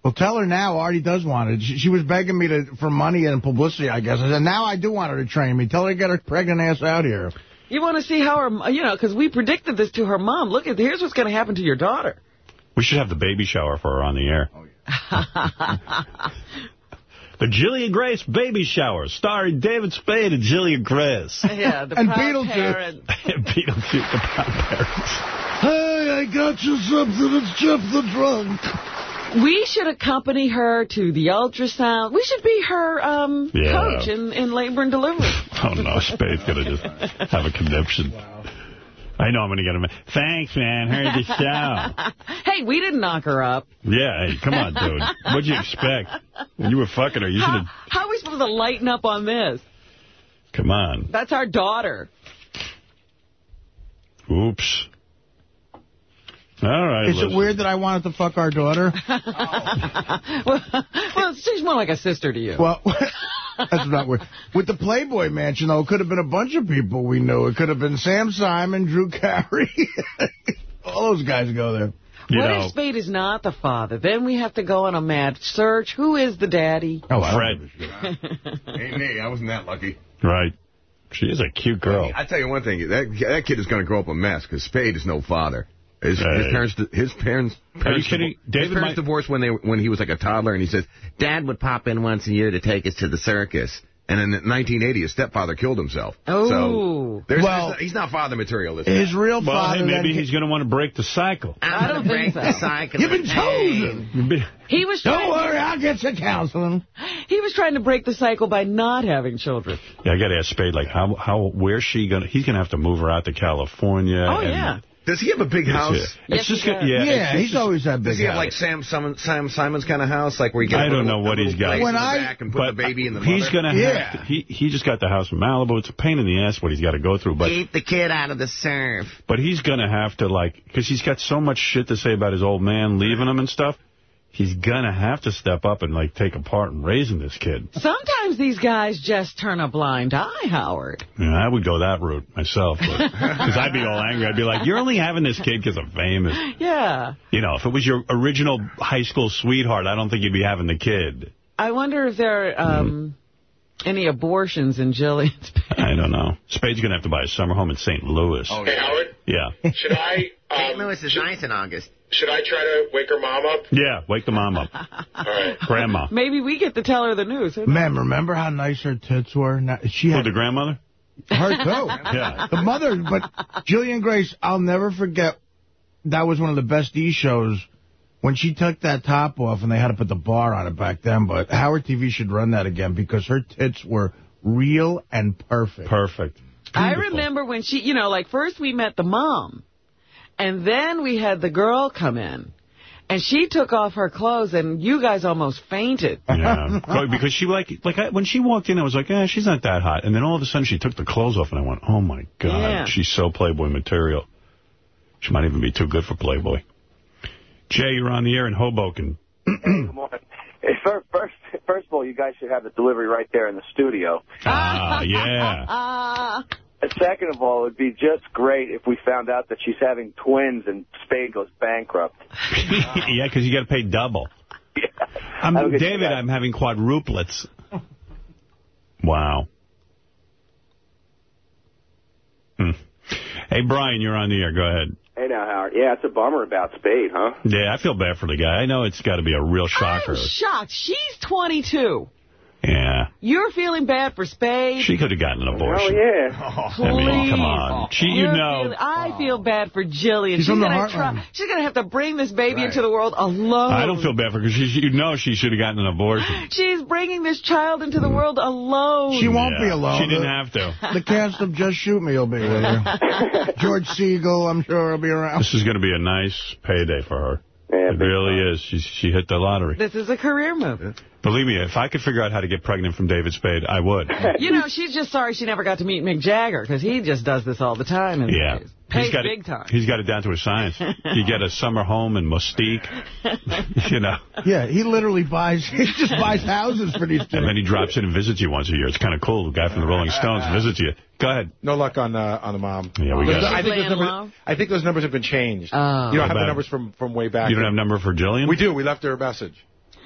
Speaker 3: Well, tell her now. Artie does want it. She, she was begging me to for money and publicity, I guess. I said, now I do want her to train me. Tell her to get her pregnant ass out here.
Speaker 2: You want to see how her, you know, because we predicted this to her mom. Look at, here's what's going to happen to your daughter.
Speaker 1: We should have the baby shower for her on the air. Oh, yeah. The Jillian Grace baby shower, starring David Spade and Jillian Grace.
Speaker 2: Yeah, the
Speaker 3: And
Speaker 2: proud
Speaker 3: Beetlejuice.
Speaker 2: parent.
Speaker 1: Beetlejuice, the proud parents.
Speaker 3: Hey, I got you something. It's Jeff the Drunk.
Speaker 2: We should accompany her to the ultrasound. We should be her um,
Speaker 1: Yeah.
Speaker 2: coach in, in labor and delivery.
Speaker 1: Oh, no, Spade's going to just have a conniption. I know I'm going to get him. Thanks, man. Heard the show.
Speaker 2: hey, we didn't knock her up.
Speaker 1: Yeah, hey, come on, dude. What'd you expect? When you were fucking her, you should
Speaker 2: How,
Speaker 1: have...
Speaker 2: how are we supposed to lighten up on this?
Speaker 1: Come on.
Speaker 2: That's our daughter.
Speaker 1: Oops. All right,
Speaker 3: Is
Speaker 1: listen.
Speaker 3: it weird that I wanted to fuck our daughter?
Speaker 2: well, well, she's more like a sister to you.
Speaker 3: Well, that's not weird. With the Playboy Mansion, though, it could have been a bunch of people we knew. It could have been Sam Simon, Drew Carey. All those guys go there.
Speaker 1: You
Speaker 2: what
Speaker 1: know,
Speaker 2: if Spade is not the father? Then we have to go on a mad search. Who is the daddy?
Speaker 3: Oh, I don't
Speaker 1: Fred.
Speaker 3: give.
Speaker 6: Ain't me. I wasn't that lucky.
Speaker 1: Right. She is a cute girl.
Speaker 6: I tell you one thing. That that kid is going to grow up a mess because Spade is no father. His, uh,
Speaker 1: his
Speaker 6: parents, his parents, parents,
Speaker 1: kidding?
Speaker 6: His parents
Speaker 1: might-
Speaker 6: divorced when they when he was like a toddler, and he says, "Dad would pop in once a year to take us to the circus." And in 1980, his stepfather killed himself.
Speaker 2: Oh.
Speaker 6: So there's,
Speaker 3: Well-
Speaker 6: there's- he's not father material. This
Speaker 3: His
Speaker 6: guy.
Speaker 3: real
Speaker 1: Well,
Speaker 3: father.
Speaker 1: hey, maybe he's going to want to break the cycle.
Speaker 2: I don't think so.
Speaker 3: You've been chosen.
Speaker 2: He was
Speaker 3: Don't
Speaker 2: trying,
Speaker 3: worry, I'll get you counseling.
Speaker 2: he was trying to break the cycle by not having children.
Speaker 1: Yeah, I got to ask Spade, like, how, how, where's she going to, he's going to have to move her out to California.
Speaker 2: Oh,
Speaker 1: and
Speaker 2: yeah.
Speaker 6: Does he have a big
Speaker 1: It's,
Speaker 6: house?
Speaker 1: it's just,
Speaker 2: he
Speaker 1: yeah.
Speaker 3: Yeah,
Speaker 1: it's
Speaker 3: he's
Speaker 1: just-
Speaker 3: always had big
Speaker 6: Does he have like Sam, Sam, Sam Simon's kind of house, like where you get?
Speaker 1: I
Speaker 6: a
Speaker 1: don't
Speaker 6: little-
Speaker 1: know what he's got.
Speaker 3: When I-
Speaker 6: and put the baby in the
Speaker 1: he's
Speaker 6: mother?
Speaker 1: going to
Speaker 3: Yeah.
Speaker 1: have to, he, he just got the house in Malibu. It's a pain in the ass what he's got to go through. But
Speaker 7: Keep the kid out of the surf.
Speaker 1: But he's going to have to, like, because he's got so much shit to say about his old man leaving him and stuff. He's going to have to step up and, like, take a part in raising this kid.
Speaker 2: Sometimes these guys just turn a blind eye, Howard.
Speaker 1: Yeah, I would go that route myself. Because I'd be all angry. I'd be like, you're only having this kid because I'm famous.
Speaker 2: Yeah.
Speaker 1: You know, if it was your original high school sweetheart, I don't think you'd be having the kid.
Speaker 2: I wonder if there are um, any abortions in Jillian's
Speaker 1: I don't know. Spade's going to have to buy a summer home in St. Louis.
Speaker 6: Oh,
Speaker 8: Hey, Howard,
Speaker 1: Yeah.
Speaker 8: should I
Speaker 7: St.
Speaker 8: um,
Speaker 7: Louis is nice in August.
Speaker 8: Should I try to wake her mom up?
Speaker 1: Yeah, wake the mom up.
Speaker 8: All right.
Speaker 1: Grandma.
Speaker 2: Maybe we get to tell her the news.
Speaker 3: Ma'am, remember how nice her tits were? Now, she
Speaker 1: Who,
Speaker 3: had
Speaker 1: the grandmother?
Speaker 3: her too.
Speaker 1: Yeah.
Speaker 3: The mother, but Jillian Grace, I'll never forget. That was one of the best E shows when she took that top off, and they had to put the bar on it back then. But Howard TV should run that again because her tits were real and perfect.
Speaker 1: Perfect.
Speaker 2: I remember when she, you know, like first we met the mom, and then we had the girl come in, and she took off her clothes, and you guys almost fainted.
Speaker 1: Yeah, because she like like I, when she walked in, I was like, eh, she's not that hot. And then all of a sudden, she took the clothes off, and I went, oh my god,
Speaker 2: Yeah.
Speaker 1: she's so Playboy material. She might even be too good for Playboy. Jay, you're on the air in Hoboken.
Speaker 9: Good morning. Hey, First, first of all, you guys should have the delivery right there in the studio.
Speaker 1: Ah, yeah.
Speaker 9: And second of all, it would be just great if we found out that she's having twins and Spade goes bankrupt.
Speaker 1: yeah, because you got to pay double. Yeah. I'm,
Speaker 9: Have a good
Speaker 1: David. I'm having quadruplets. Wow. Hmm. Hey, Brian, you're on the air. Go ahead.
Speaker 9: Hey now, Howard. Yeah, it's a bummer about Spade, huh?
Speaker 1: Yeah, I feel bad for the guy. I know it's got to be a real shocker.
Speaker 2: I'm shocked. She's 22.
Speaker 1: Yeah.
Speaker 2: You're feeling bad for Spade.
Speaker 1: She could have gotten an abortion.
Speaker 9: Oh,
Speaker 1: abortion.
Speaker 9: yeah.
Speaker 1: Oh, I mean,
Speaker 2: Please.
Speaker 1: come on. She, you
Speaker 2: You're
Speaker 1: know.
Speaker 2: feeling- I feel bad for Jillian.
Speaker 3: She's
Speaker 2: She's,
Speaker 3: the
Speaker 2: gonna
Speaker 3: heartland.
Speaker 2: try. She's gonna have to bring this baby into the world alone.
Speaker 1: I don't feel bad for her because you know she should have gotten an abortion.
Speaker 2: She's bringing this child into the world alone.
Speaker 3: She won't
Speaker 1: Yeah,
Speaker 3: be alone.
Speaker 1: She didn't
Speaker 3: The-
Speaker 1: have to.
Speaker 3: The cast of Just Shoot Me will be with her. George Segal, I'm sure, will be around.
Speaker 1: This is going to be a nice payday for her.
Speaker 9: Yeah,
Speaker 1: It
Speaker 9: big
Speaker 1: really is. She, she hit the lottery.
Speaker 2: This is a career move.
Speaker 1: Believe me, if I could figure out how to get pregnant from David Spade, I would.
Speaker 2: You know, she's just sorry she never got to meet Mick Jagger because he just does this all the time. In
Speaker 1: Yeah.
Speaker 2: Pays, pays
Speaker 1: got
Speaker 2: big
Speaker 1: it,
Speaker 2: time.
Speaker 1: He's got it down to a science. You get a summer home in Mustique, you know,
Speaker 3: Yeah, he literally buys, he just buys houses for these
Speaker 1: people.
Speaker 3: and
Speaker 1: then he drops in and visits you once a year. It's kind of cool. The guy from the Rolling Stones visits you. Go ahead.
Speaker 4: No luck on uh, on the mom.
Speaker 1: Yeah, we got
Speaker 4: I think,
Speaker 2: Laying
Speaker 4: those
Speaker 2: low?
Speaker 4: numbers, I think those numbers have been changed.
Speaker 2: Oh.
Speaker 4: you don't have the numbers from, from way back.
Speaker 1: You don't have a number for Jillian?
Speaker 4: We do. We left her a message.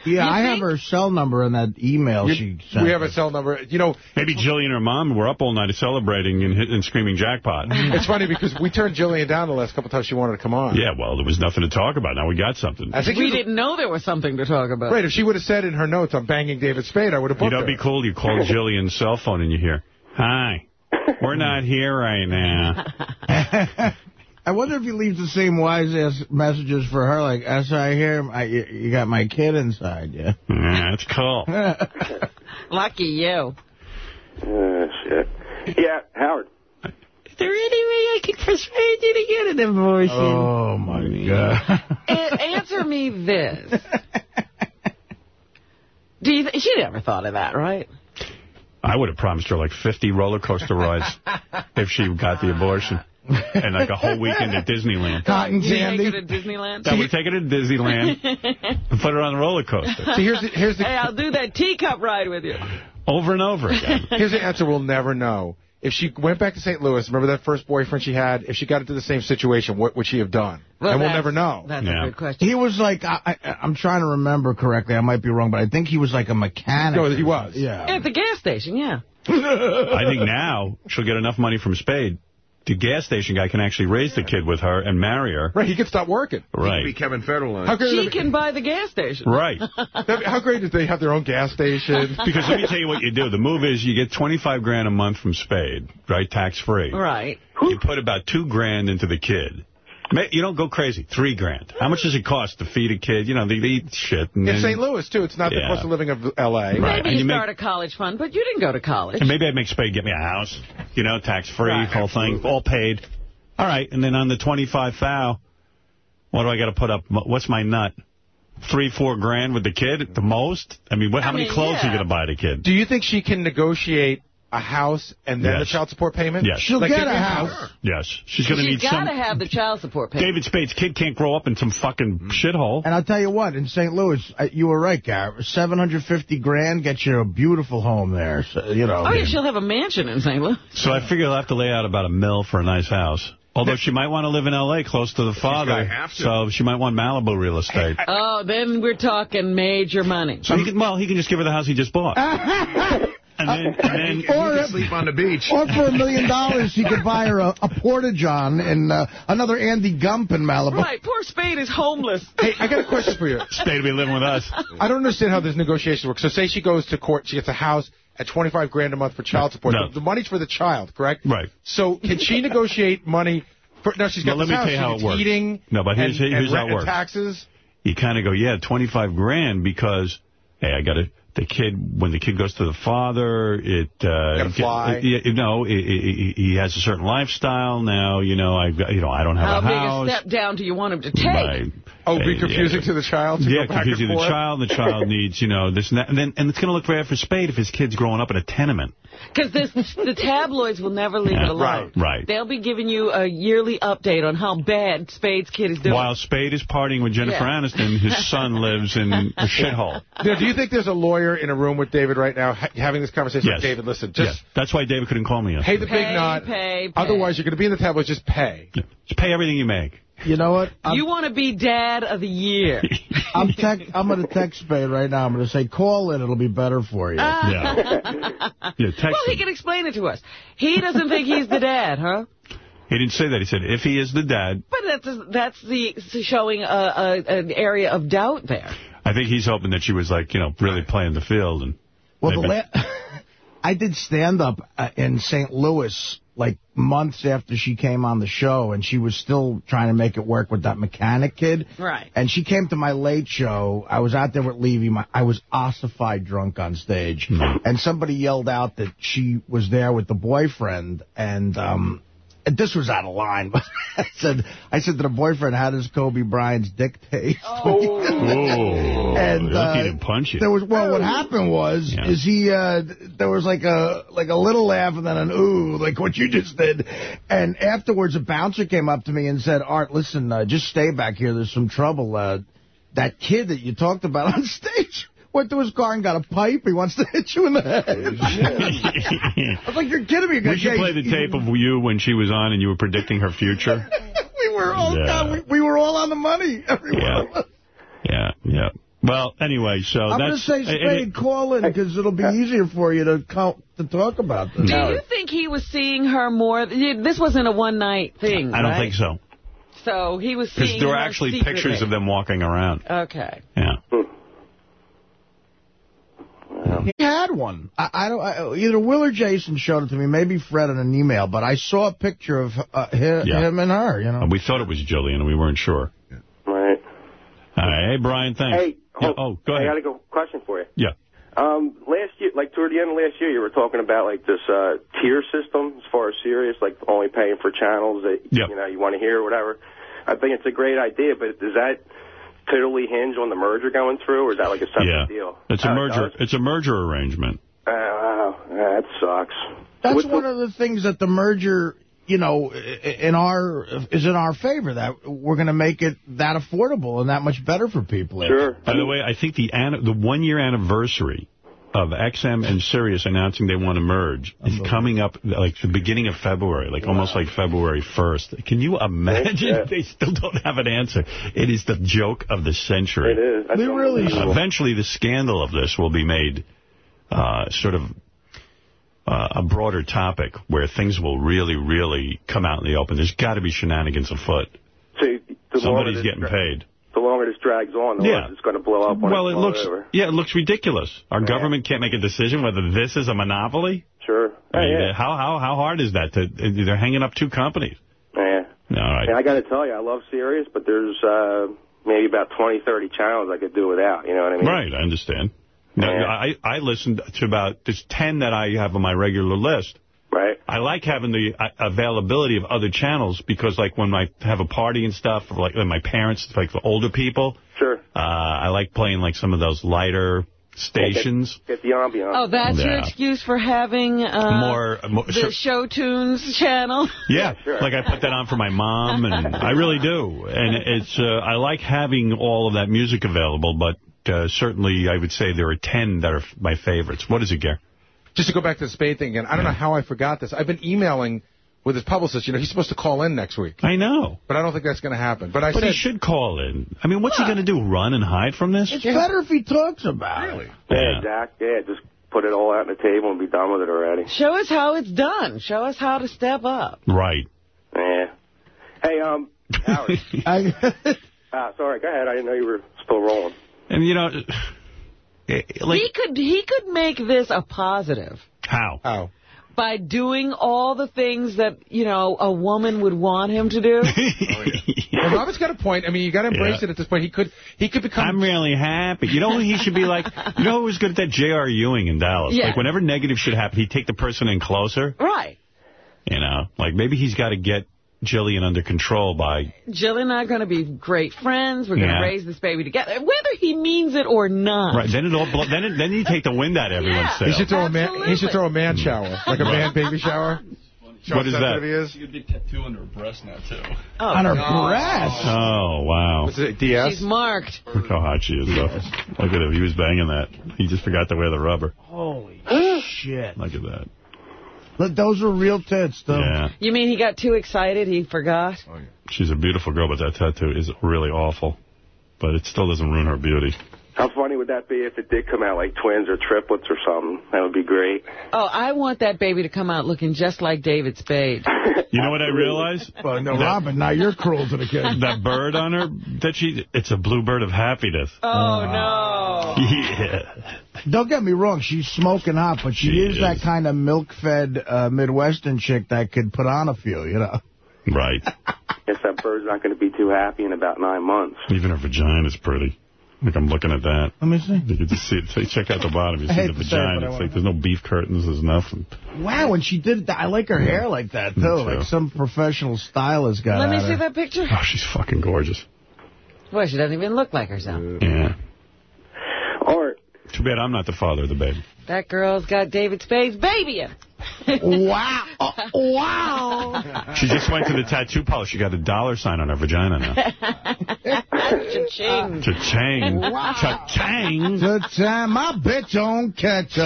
Speaker 3: Yeah,
Speaker 2: You
Speaker 3: I have her cell number in that email
Speaker 4: You-
Speaker 3: she sent.
Speaker 4: we have a cell number. You know,
Speaker 1: Maybe Jillian or Mom were up all night celebrating and, hit, and screaming jackpot.
Speaker 4: it's funny because we turned Jillian down the last couple times she wanted to come on.
Speaker 1: Yeah, well, there was nothing to talk about. Now we got something.
Speaker 4: I think
Speaker 2: We
Speaker 4: was-
Speaker 2: didn't know there was something to talk about.
Speaker 4: Right, if she would have said in her notes, I'm banging David Spade, I would have
Speaker 1: You
Speaker 4: booked
Speaker 1: know,
Speaker 4: her.
Speaker 1: it'd be cool. You call Jillian's cell phone and you hear, "Hi, we're not here right now."
Speaker 3: I wonder if he leaves the same wise ass messages for her, like, as I hear, I, you you got my kid inside, yeah.
Speaker 1: Yeah, that's cool.
Speaker 2: Lucky you.
Speaker 9: Uh, shit. Yeah, Howard.
Speaker 2: Is there any way I can persuade you to get an abortion?
Speaker 3: oh, my God.
Speaker 2: A- answer me this. Do you th- she never thought of that, right?
Speaker 1: I would have promised her like 50 roller coaster rides if she got the abortion. And like a whole weekend at Disneyland.
Speaker 3: Cotton
Speaker 2: You take
Speaker 3: candy.
Speaker 2: her to Disneyland?
Speaker 1: I would take her to Disneyland and put her on the roller coaster
Speaker 4: See, here's the, here's the
Speaker 2: Hey, I'll do that teacup ride with you.
Speaker 1: over and over again.
Speaker 4: Here's the answer we'll never know. If she went back to St. Louis, remember that first boyfriend she had? If she got into the same situation, what would she have done? and we'll never know.
Speaker 2: That's
Speaker 1: Yeah.
Speaker 2: a good question.
Speaker 3: He was like, I, I, I'm trying to remember correctly. I might be wrong, but I think he was like a mechanic.
Speaker 4: No, he was.
Speaker 3: Yeah.
Speaker 2: At the gas station, yeah.
Speaker 1: I think now she'll get enough money from Spade the gas station guy can actually raise the kid with her and marry her.
Speaker 4: Right, he could stop working.
Speaker 1: Right.
Speaker 6: Be Kevin Federline.
Speaker 4: How
Speaker 2: She can buy the gas station.
Speaker 1: Right.
Speaker 4: how great is they have their own gas station?
Speaker 1: Because let me tell you what you do. The move is you get 25 grand a month from Spade, right, tax-free.
Speaker 2: Right.
Speaker 1: You put about two grand into the kid. Ma- You don't go crazy. Three grand. How much does it cost to feed a kid? You know, they, they eat shit. And
Speaker 4: In St. Louis, too. It's not the cost of living of L.A.
Speaker 1: Right.
Speaker 2: Maybe
Speaker 1: And
Speaker 2: you
Speaker 1: you make-
Speaker 2: start a college fund, but you didn't go to college.
Speaker 1: And maybe I'd make Spade get me a house, you know, tax-free,
Speaker 2: Right.
Speaker 1: whole thing, all paid. All right, and then on the 25 thou, what do I got to put up? What's my nut? Three, four grand with the kid at the most? I mean, what? how
Speaker 2: I
Speaker 1: many
Speaker 2: mean,
Speaker 1: clothes are you going to buy the kid?
Speaker 4: Do you think she can negotiate a house and then
Speaker 1: Yes.
Speaker 4: the child support payment?
Speaker 1: Yes.
Speaker 3: She'll
Speaker 4: Like,
Speaker 3: get a
Speaker 4: me
Speaker 3: house.
Speaker 1: Yes. She's going to
Speaker 2: She's
Speaker 1: need
Speaker 2: got
Speaker 1: some...
Speaker 2: to have the child support payment.
Speaker 1: David Spade's kid can't grow up in some fucking shithole.
Speaker 3: And I'll tell you what, in St. Louis, uh, you were right, Garrett. 750 grand gets you a beautiful home there. So, you know.
Speaker 2: Oh, yeah, she'll have a mansion in St. Louis.
Speaker 1: So I figure I'll have to lay out about a mill for a nice house. Although she might want to live in L.A. close to the father.
Speaker 6: gonna have to.
Speaker 1: So she might want Malibu real estate.
Speaker 2: Oh, then we're talking major money.
Speaker 1: So he can, well, he can just give her the house he just bought. and then, and then
Speaker 3: Or,
Speaker 6: You can sleep on the beach.
Speaker 3: or for a million dollars, he could buy her a, a porta-john and uh, another Andy Gump in Malibu.
Speaker 2: Right, poor Spade is homeless.
Speaker 4: Hey, I got a question for you.
Speaker 1: Spade will be living with us.
Speaker 4: I don't understand how this negotiation works. So say she goes to court, she gets a house at 25 grand a month for child support.
Speaker 1: No.
Speaker 4: The, the money's for the child, correct?
Speaker 1: Right.
Speaker 4: So can she negotiate money for, no, she's got
Speaker 1: Well, let me
Speaker 4: house,
Speaker 1: tell you how it works.
Speaker 4: heating
Speaker 1: No, but here's-
Speaker 4: and,
Speaker 1: here's
Speaker 4: and
Speaker 1: how it
Speaker 4: rent and
Speaker 1: works.
Speaker 4: taxes.
Speaker 1: You kind of go, yeah, 25 grand because, hey, I got to, the kid, when the kid goes to the father, it, uh,
Speaker 4: Gotta fly.
Speaker 1: it- it- no, it, it, he has a certain lifestyle now, you know, I, you know, I don't have
Speaker 2: How
Speaker 1: a
Speaker 2: big a step down do you want him to take?
Speaker 1: Right.
Speaker 4: Oh, be confusing
Speaker 1: yeah.
Speaker 4: to the child to
Speaker 1: Yeah,
Speaker 4: go back
Speaker 1: confusing
Speaker 4: and
Speaker 1: the child. The child needs, you know, this and that. And, then, and it's going to look bad for Spade if his kid's growing up in a tenement.
Speaker 2: Because the tabloids will never leave
Speaker 1: Yeah,
Speaker 2: it alone.
Speaker 1: right, right.
Speaker 2: They'll be giving you a yearly update on how bad Spade's kid is doing.
Speaker 1: While Spade is partying with Jennifer
Speaker 2: Yeah.
Speaker 1: Aniston, his son lives in a shithole.
Speaker 4: Now, do you think there's a lawyer in a room with David right now ha- having this conversation?
Speaker 1: Yes.
Speaker 4: With David, listen, just
Speaker 1: Yes. That's why David couldn't call me
Speaker 4: pay
Speaker 1: yesterday.
Speaker 4: the
Speaker 2: Pay,
Speaker 4: big knot.
Speaker 2: pay, pay.
Speaker 4: Otherwise, you're going to be in the tabloids. Just pay.
Speaker 1: Just pay everything you make.
Speaker 3: You know what? I'm,
Speaker 2: you want to be dad of the year.
Speaker 3: I'm, tec- I'm going to text Spade right now. I'm going to say, call in. It'll be better for you.
Speaker 1: Yeah. yeah, text
Speaker 2: well, he can explain it to us. He doesn't think he's the dad, huh?
Speaker 1: He didn't say that. He said if he is the dad,
Speaker 2: But that's that's the showing a, a, an area of doubt there.
Speaker 1: I think he's hoping that she was like, you know, really playing the field. and
Speaker 3: Well, the
Speaker 1: maybe-
Speaker 3: la- I did stand-up uh, in St. Louis like months after she came on the show, and she was still trying to make it work with that mechanic kid.
Speaker 2: Right.
Speaker 3: And she came to my late show. I was out there with Levy. My, I was ossified drunk on stage. And somebody yelled out that she was there with the boyfriend, and... um and this was out of line, but I said, I said to the boyfriend, how does Kobe Bryant's dick taste?
Speaker 1: Oh,
Speaker 3: and
Speaker 1: lucky
Speaker 3: uh,
Speaker 1: he didn't punch you.
Speaker 3: There was well, what happened was
Speaker 1: Yeah.
Speaker 3: is he uh there was like a like a little laugh and then an ooh, like what you just did. And afterwards, a bouncer came up to me and said, "Art, listen, uh, just stay back here. There's some trouble. Uh, that kid that you talked about on stage." Went to his car and got a pipe. He wants to hit you in the head. I was like, "You're kidding me!"
Speaker 1: we should play the tape of you when she was on and you were predicting her future.
Speaker 3: we were all
Speaker 1: Yeah.
Speaker 3: God, we, we were all on the money. Every
Speaker 1: Yeah.
Speaker 3: one of us.
Speaker 1: Yeah, yeah. Well, anyway, so
Speaker 3: I'm going to say,
Speaker 1: and it-
Speaker 3: Spade, call in because it'll be easier for you to co- to talk about this.
Speaker 2: Do you think he was seeing her more? This wasn't a one-night thing,
Speaker 1: I don't
Speaker 2: right?
Speaker 1: think so.
Speaker 2: So he was
Speaker 1: Because there were actually pictures of them walking around.
Speaker 2: Okay.
Speaker 1: Yeah. Hmm.
Speaker 3: He had one. I, I don't. I, either Will or Jason showed it to me. Maybe Fred in an email. But I saw a picture of uh, hi-
Speaker 1: Yeah.
Speaker 3: him and her. You know.
Speaker 1: Uh, We thought it was Jillian, and we weren't sure.
Speaker 9: Right.
Speaker 1: All right. Hey, Brian, thanks.
Speaker 9: Hey,
Speaker 1: Yeah, oh, go ahead.
Speaker 9: I got a go question for you.
Speaker 1: Yeah.
Speaker 9: Um, last year, like toward the end of last year, you were talking about like this uh, tier system as far as Sirius, like only paying for channels that
Speaker 1: Yep.
Speaker 9: you know you want to hear or whatever. I think it's a great idea, but does that totally hinge on the merger going through, or is that like a separate
Speaker 1: Yeah.
Speaker 9: deal?
Speaker 1: It's a
Speaker 9: Oh,
Speaker 1: merger.
Speaker 9: does?
Speaker 1: It's a merger arrangement.
Speaker 9: Uh, wow, that sucks.
Speaker 3: That's
Speaker 9: What's
Speaker 3: one
Speaker 9: the-
Speaker 3: of the things that the merger, you know, in our is in our favor. That we're going to make it that affordable and that much better for people.
Speaker 9: Sure.
Speaker 1: By the way, I think the an- the one year anniversary of XM and Sirius announcing they want to merge is coming up like the beginning of February, like almost like February 1st. Can you imagine?
Speaker 9: Yeah.
Speaker 1: They still don't have an answer. It is the joke of the century.
Speaker 9: It is. That's
Speaker 3: They really
Speaker 9: unbelievable.
Speaker 1: Eventually, the scandal of this will be made uh, sort of uh, a broader topic where things will really, really come out in the open. There's got to be shenanigans afoot.
Speaker 9: So the
Speaker 1: Somebody's getting paid.
Speaker 9: The longer this drags on, the
Speaker 1: Yeah.
Speaker 9: less it's going to blow up
Speaker 1: Well, it looks
Speaker 9: over.
Speaker 1: yeah, it looks ridiculous. Our government can't make a decision whether this is a monopoly.
Speaker 9: Sure.
Speaker 1: I mean,
Speaker 9: yeah.
Speaker 1: How how how hard is that? To they're hanging up two companies.
Speaker 9: Yeah.
Speaker 1: All right.
Speaker 9: And I got to tell you, I love Sirius, but there's uh, maybe about 20, 30 channels I could do without. You know what I mean?
Speaker 1: Right, I understand. No,
Speaker 9: Yeah.
Speaker 1: I I listened to about there's ten that I have on my regular list.
Speaker 9: Right.
Speaker 1: I like having the uh, availability of other channels because, like, when I have a party and stuff, or like when my parents, like the older people,
Speaker 9: Sure.
Speaker 1: uh, I like playing like some of those lighter stations.
Speaker 9: Get the ambiance.
Speaker 2: Oh, that's your excuse for having uh,
Speaker 1: More, more
Speaker 2: the
Speaker 1: sure-
Speaker 2: Show Tunes channel?
Speaker 1: Yeah, like I put that on for my mom, and I really do. And it's uh, I like having all of that music available, but uh, certainly I would say there are 10 that are my favorites. What is it, Gare?
Speaker 4: Just to go back to the Spade thing again, I don't know how I forgot this. I've been emailing with his publicist. You know, he's supposed to call in next week.
Speaker 1: I know.
Speaker 4: But I don't think that's going to happen. But I
Speaker 1: But
Speaker 4: said...
Speaker 1: he should call in. I mean, what's he going to do, run and hide from this?
Speaker 3: It's better if he talks about it.
Speaker 9: Yeah, Zach. Yeah, just put it all out on the table and be done with it already.
Speaker 2: Show us how it's done. Show us how to step up.
Speaker 1: Right.
Speaker 9: Yeah. Hey, um, Howard. ah, sorry. Go ahead. I didn't know you were still rolling.
Speaker 1: And, you know, Eh, like,
Speaker 2: he could he could make this a positive
Speaker 1: how?
Speaker 4: How?
Speaker 2: by doing all the things that you know a woman would want him to do.
Speaker 4: Oh, well, Robert's got a point. I mean, you got to embrace
Speaker 1: Yeah.
Speaker 4: it at this point. He could he could become...
Speaker 1: I'm really happy. You know who he should be like? You know who was good at that? J.R. Ewing in Dallas.
Speaker 2: Yeah.
Speaker 1: Like, whenever negative should happen, he'd take the person in closer.
Speaker 2: right.
Speaker 1: You know, like maybe he's got to get Jillian under control by
Speaker 2: Jill and I are going to be great friends. We're going to
Speaker 1: Yeah.
Speaker 2: raise this baby together, whether he means it or not.
Speaker 1: Right, then it all blow, then it, then you take the wind out of everyone's
Speaker 2: Yeah.
Speaker 4: He should throw a man. He should throw a man shower, mm. like a man baby shower. Show
Speaker 1: What
Speaker 4: how
Speaker 1: is that?
Speaker 4: He.
Speaker 10: She got a big tattoo on her breast now, too.
Speaker 2: Oh,
Speaker 3: On her
Speaker 4: Oh.
Speaker 3: breast.
Speaker 1: Oh wow!
Speaker 4: What's it? DS.
Speaker 2: she's marked.
Speaker 1: Look how hot she is, though. Look at him. He was banging that. He just forgot to wear the rubber.
Speaker 3: Holy shit.
Speaker 1: Look at that.
Speaker 3: Look, those are real tits, though.
Speaker 1: Yeah.
Speaker 2: You mean he got too excited he forgot? Oh, yeah.
Speaker 1: She's a beautiful girl, but that tattoo is really awful. But it still doesn't ruin her beauty.
Speaker 9: How funny would that be if it did come out like twins or triplets or something? That would be great.
Speaker 2: Oh, I want that baby to come out looking just like David Spade.
Speaker 1: You know what I realized?
Speaker 3: Well, no,
Speaker 1: That-
Speaker 3: Robin, now you're cruel to the kid.
Speaker 1: That bird on her, that she, it's a blue bird of happiness.
Speaker 2: Oh, no.
Speaker 1: Yeah.
Speaker 3: Don't get me wrong, she's smoking hot, but she,
Speaker 1: She
Speaker 3: is, that kind of milk-fed uh, Midwestern chick that could put on a few, you know.
Speaker 1: Right.
Speaker 9: Guess that bird's not going to be too happy in about nine months.
Speaker 1: Even her vagina's pretty. Like, I'm looking at that.
Speaker 3: Let me see.
Speaker 1: You can just see it. Say, check out the bottom. You see the
Speaker 3: to say it,
Speaker 1: vagina. It's like there's no beef curtains. There's nothing.
Speaker 3: Wow, and she did that. I like her hair like that, too.
Speaker 1: Too.
Speaker 3: Like some professional stylist got
Speaker 2: Let me see
Speaker 3: her.
Speaker 2: that picture.
Speaker 1: Oh, she's fucking gorgeous.
Speaker 2: Well, she doesn't even look like herself.
Speaker 1: Yeah.
Speaker 9: All right.
Speaker 1: Too bad I'm not the father of the baby.
Speaker 2: That girl's got David Spade's baby in.
Speaker 3: Wow. Oh, wow.
Speaker 1: She just went to the tattoo parlor. She got a dollar sign on her vagina now.
Speaker 2: Cha-ching.
Speaker 1: Cha-chang.
Speaker 3: Wow.
Speaker 1: Cha-chang.
Speaker 3: Good time. My bitch on ketchup.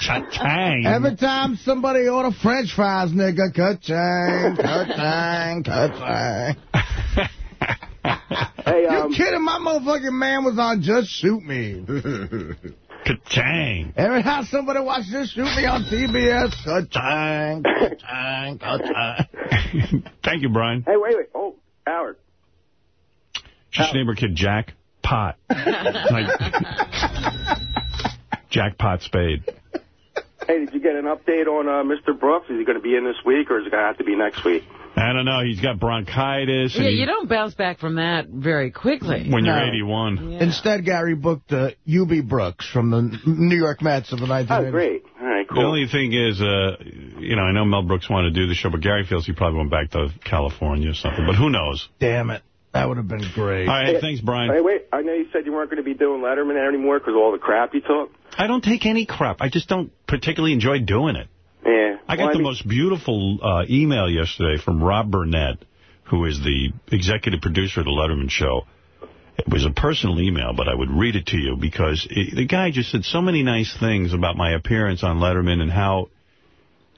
Speaker 1: Cha-chang.
Speaker 3: Every time somebody order french fries, nigga, ka-chang, ka-chang, ka-chang.
Speaker 9: Hey,
Speaker 3: You
Speaker 9: um,
Speaker 3: kidding? My motherfucking man was on Just Shoot Me.
Speaker 1: Ka-chang.
Speaker 3: Every time somebody watches Just Shoot Me on TBS, ka-chang, ka-chang, ka-chang.
Speaker 1: Thank you, Brian.
Speaker 9: hey, wait, wait. Oh, Howard.
Speaker 1: She should name her kid Jack Pot. like, Jackpot Spade.
Speaker 9: Hey, did you get an update on uh, Mr. Brooks? Is he going to be in this week, or is it going to have to be next week?
Speaker 1: I don't know. He's got bronchitis.
Speaker 2: Yeah,
Speaker 1: he-
Speaker 2: you don't bounce back from that very quickly.
Speaker 1: When you're
Speaker 3: No.
Speaker 1: 81.
Speaker 3: Instead, Gary booked uh, Hubie Brooks from the New York Mets of the 1980s.
Speaker 9: Oh, great. All right, cool.
Speaker 1: The only thing is, uh, you know, I know Mel Brooks wanted to do the show, but Gary feels he probably went back to California or something. But who knows?
Speaker 3: Damn it. That would have been great.
Speaker 1: All right, thanks, Brian.
Speaker 9: Hey, wait. I know you said you weren't going to be doing Letterman anymore because of all the crap you took.
Speaker 1: I don't take any crap. I just don't particularly enjoy doing it.
Speaker 9: Yeah.
Speaker 1: I got
Speaker 9: Well,
Speaker 1: the
Speaker 9: mean-
Speaker 1: most beautiful uh, email yesterday from Rob Burnett, who is the executive producer of the Letterman show. It was a personal email, but I would read it to you because it, the guy just said so many nice things about my appearance on Letterman and how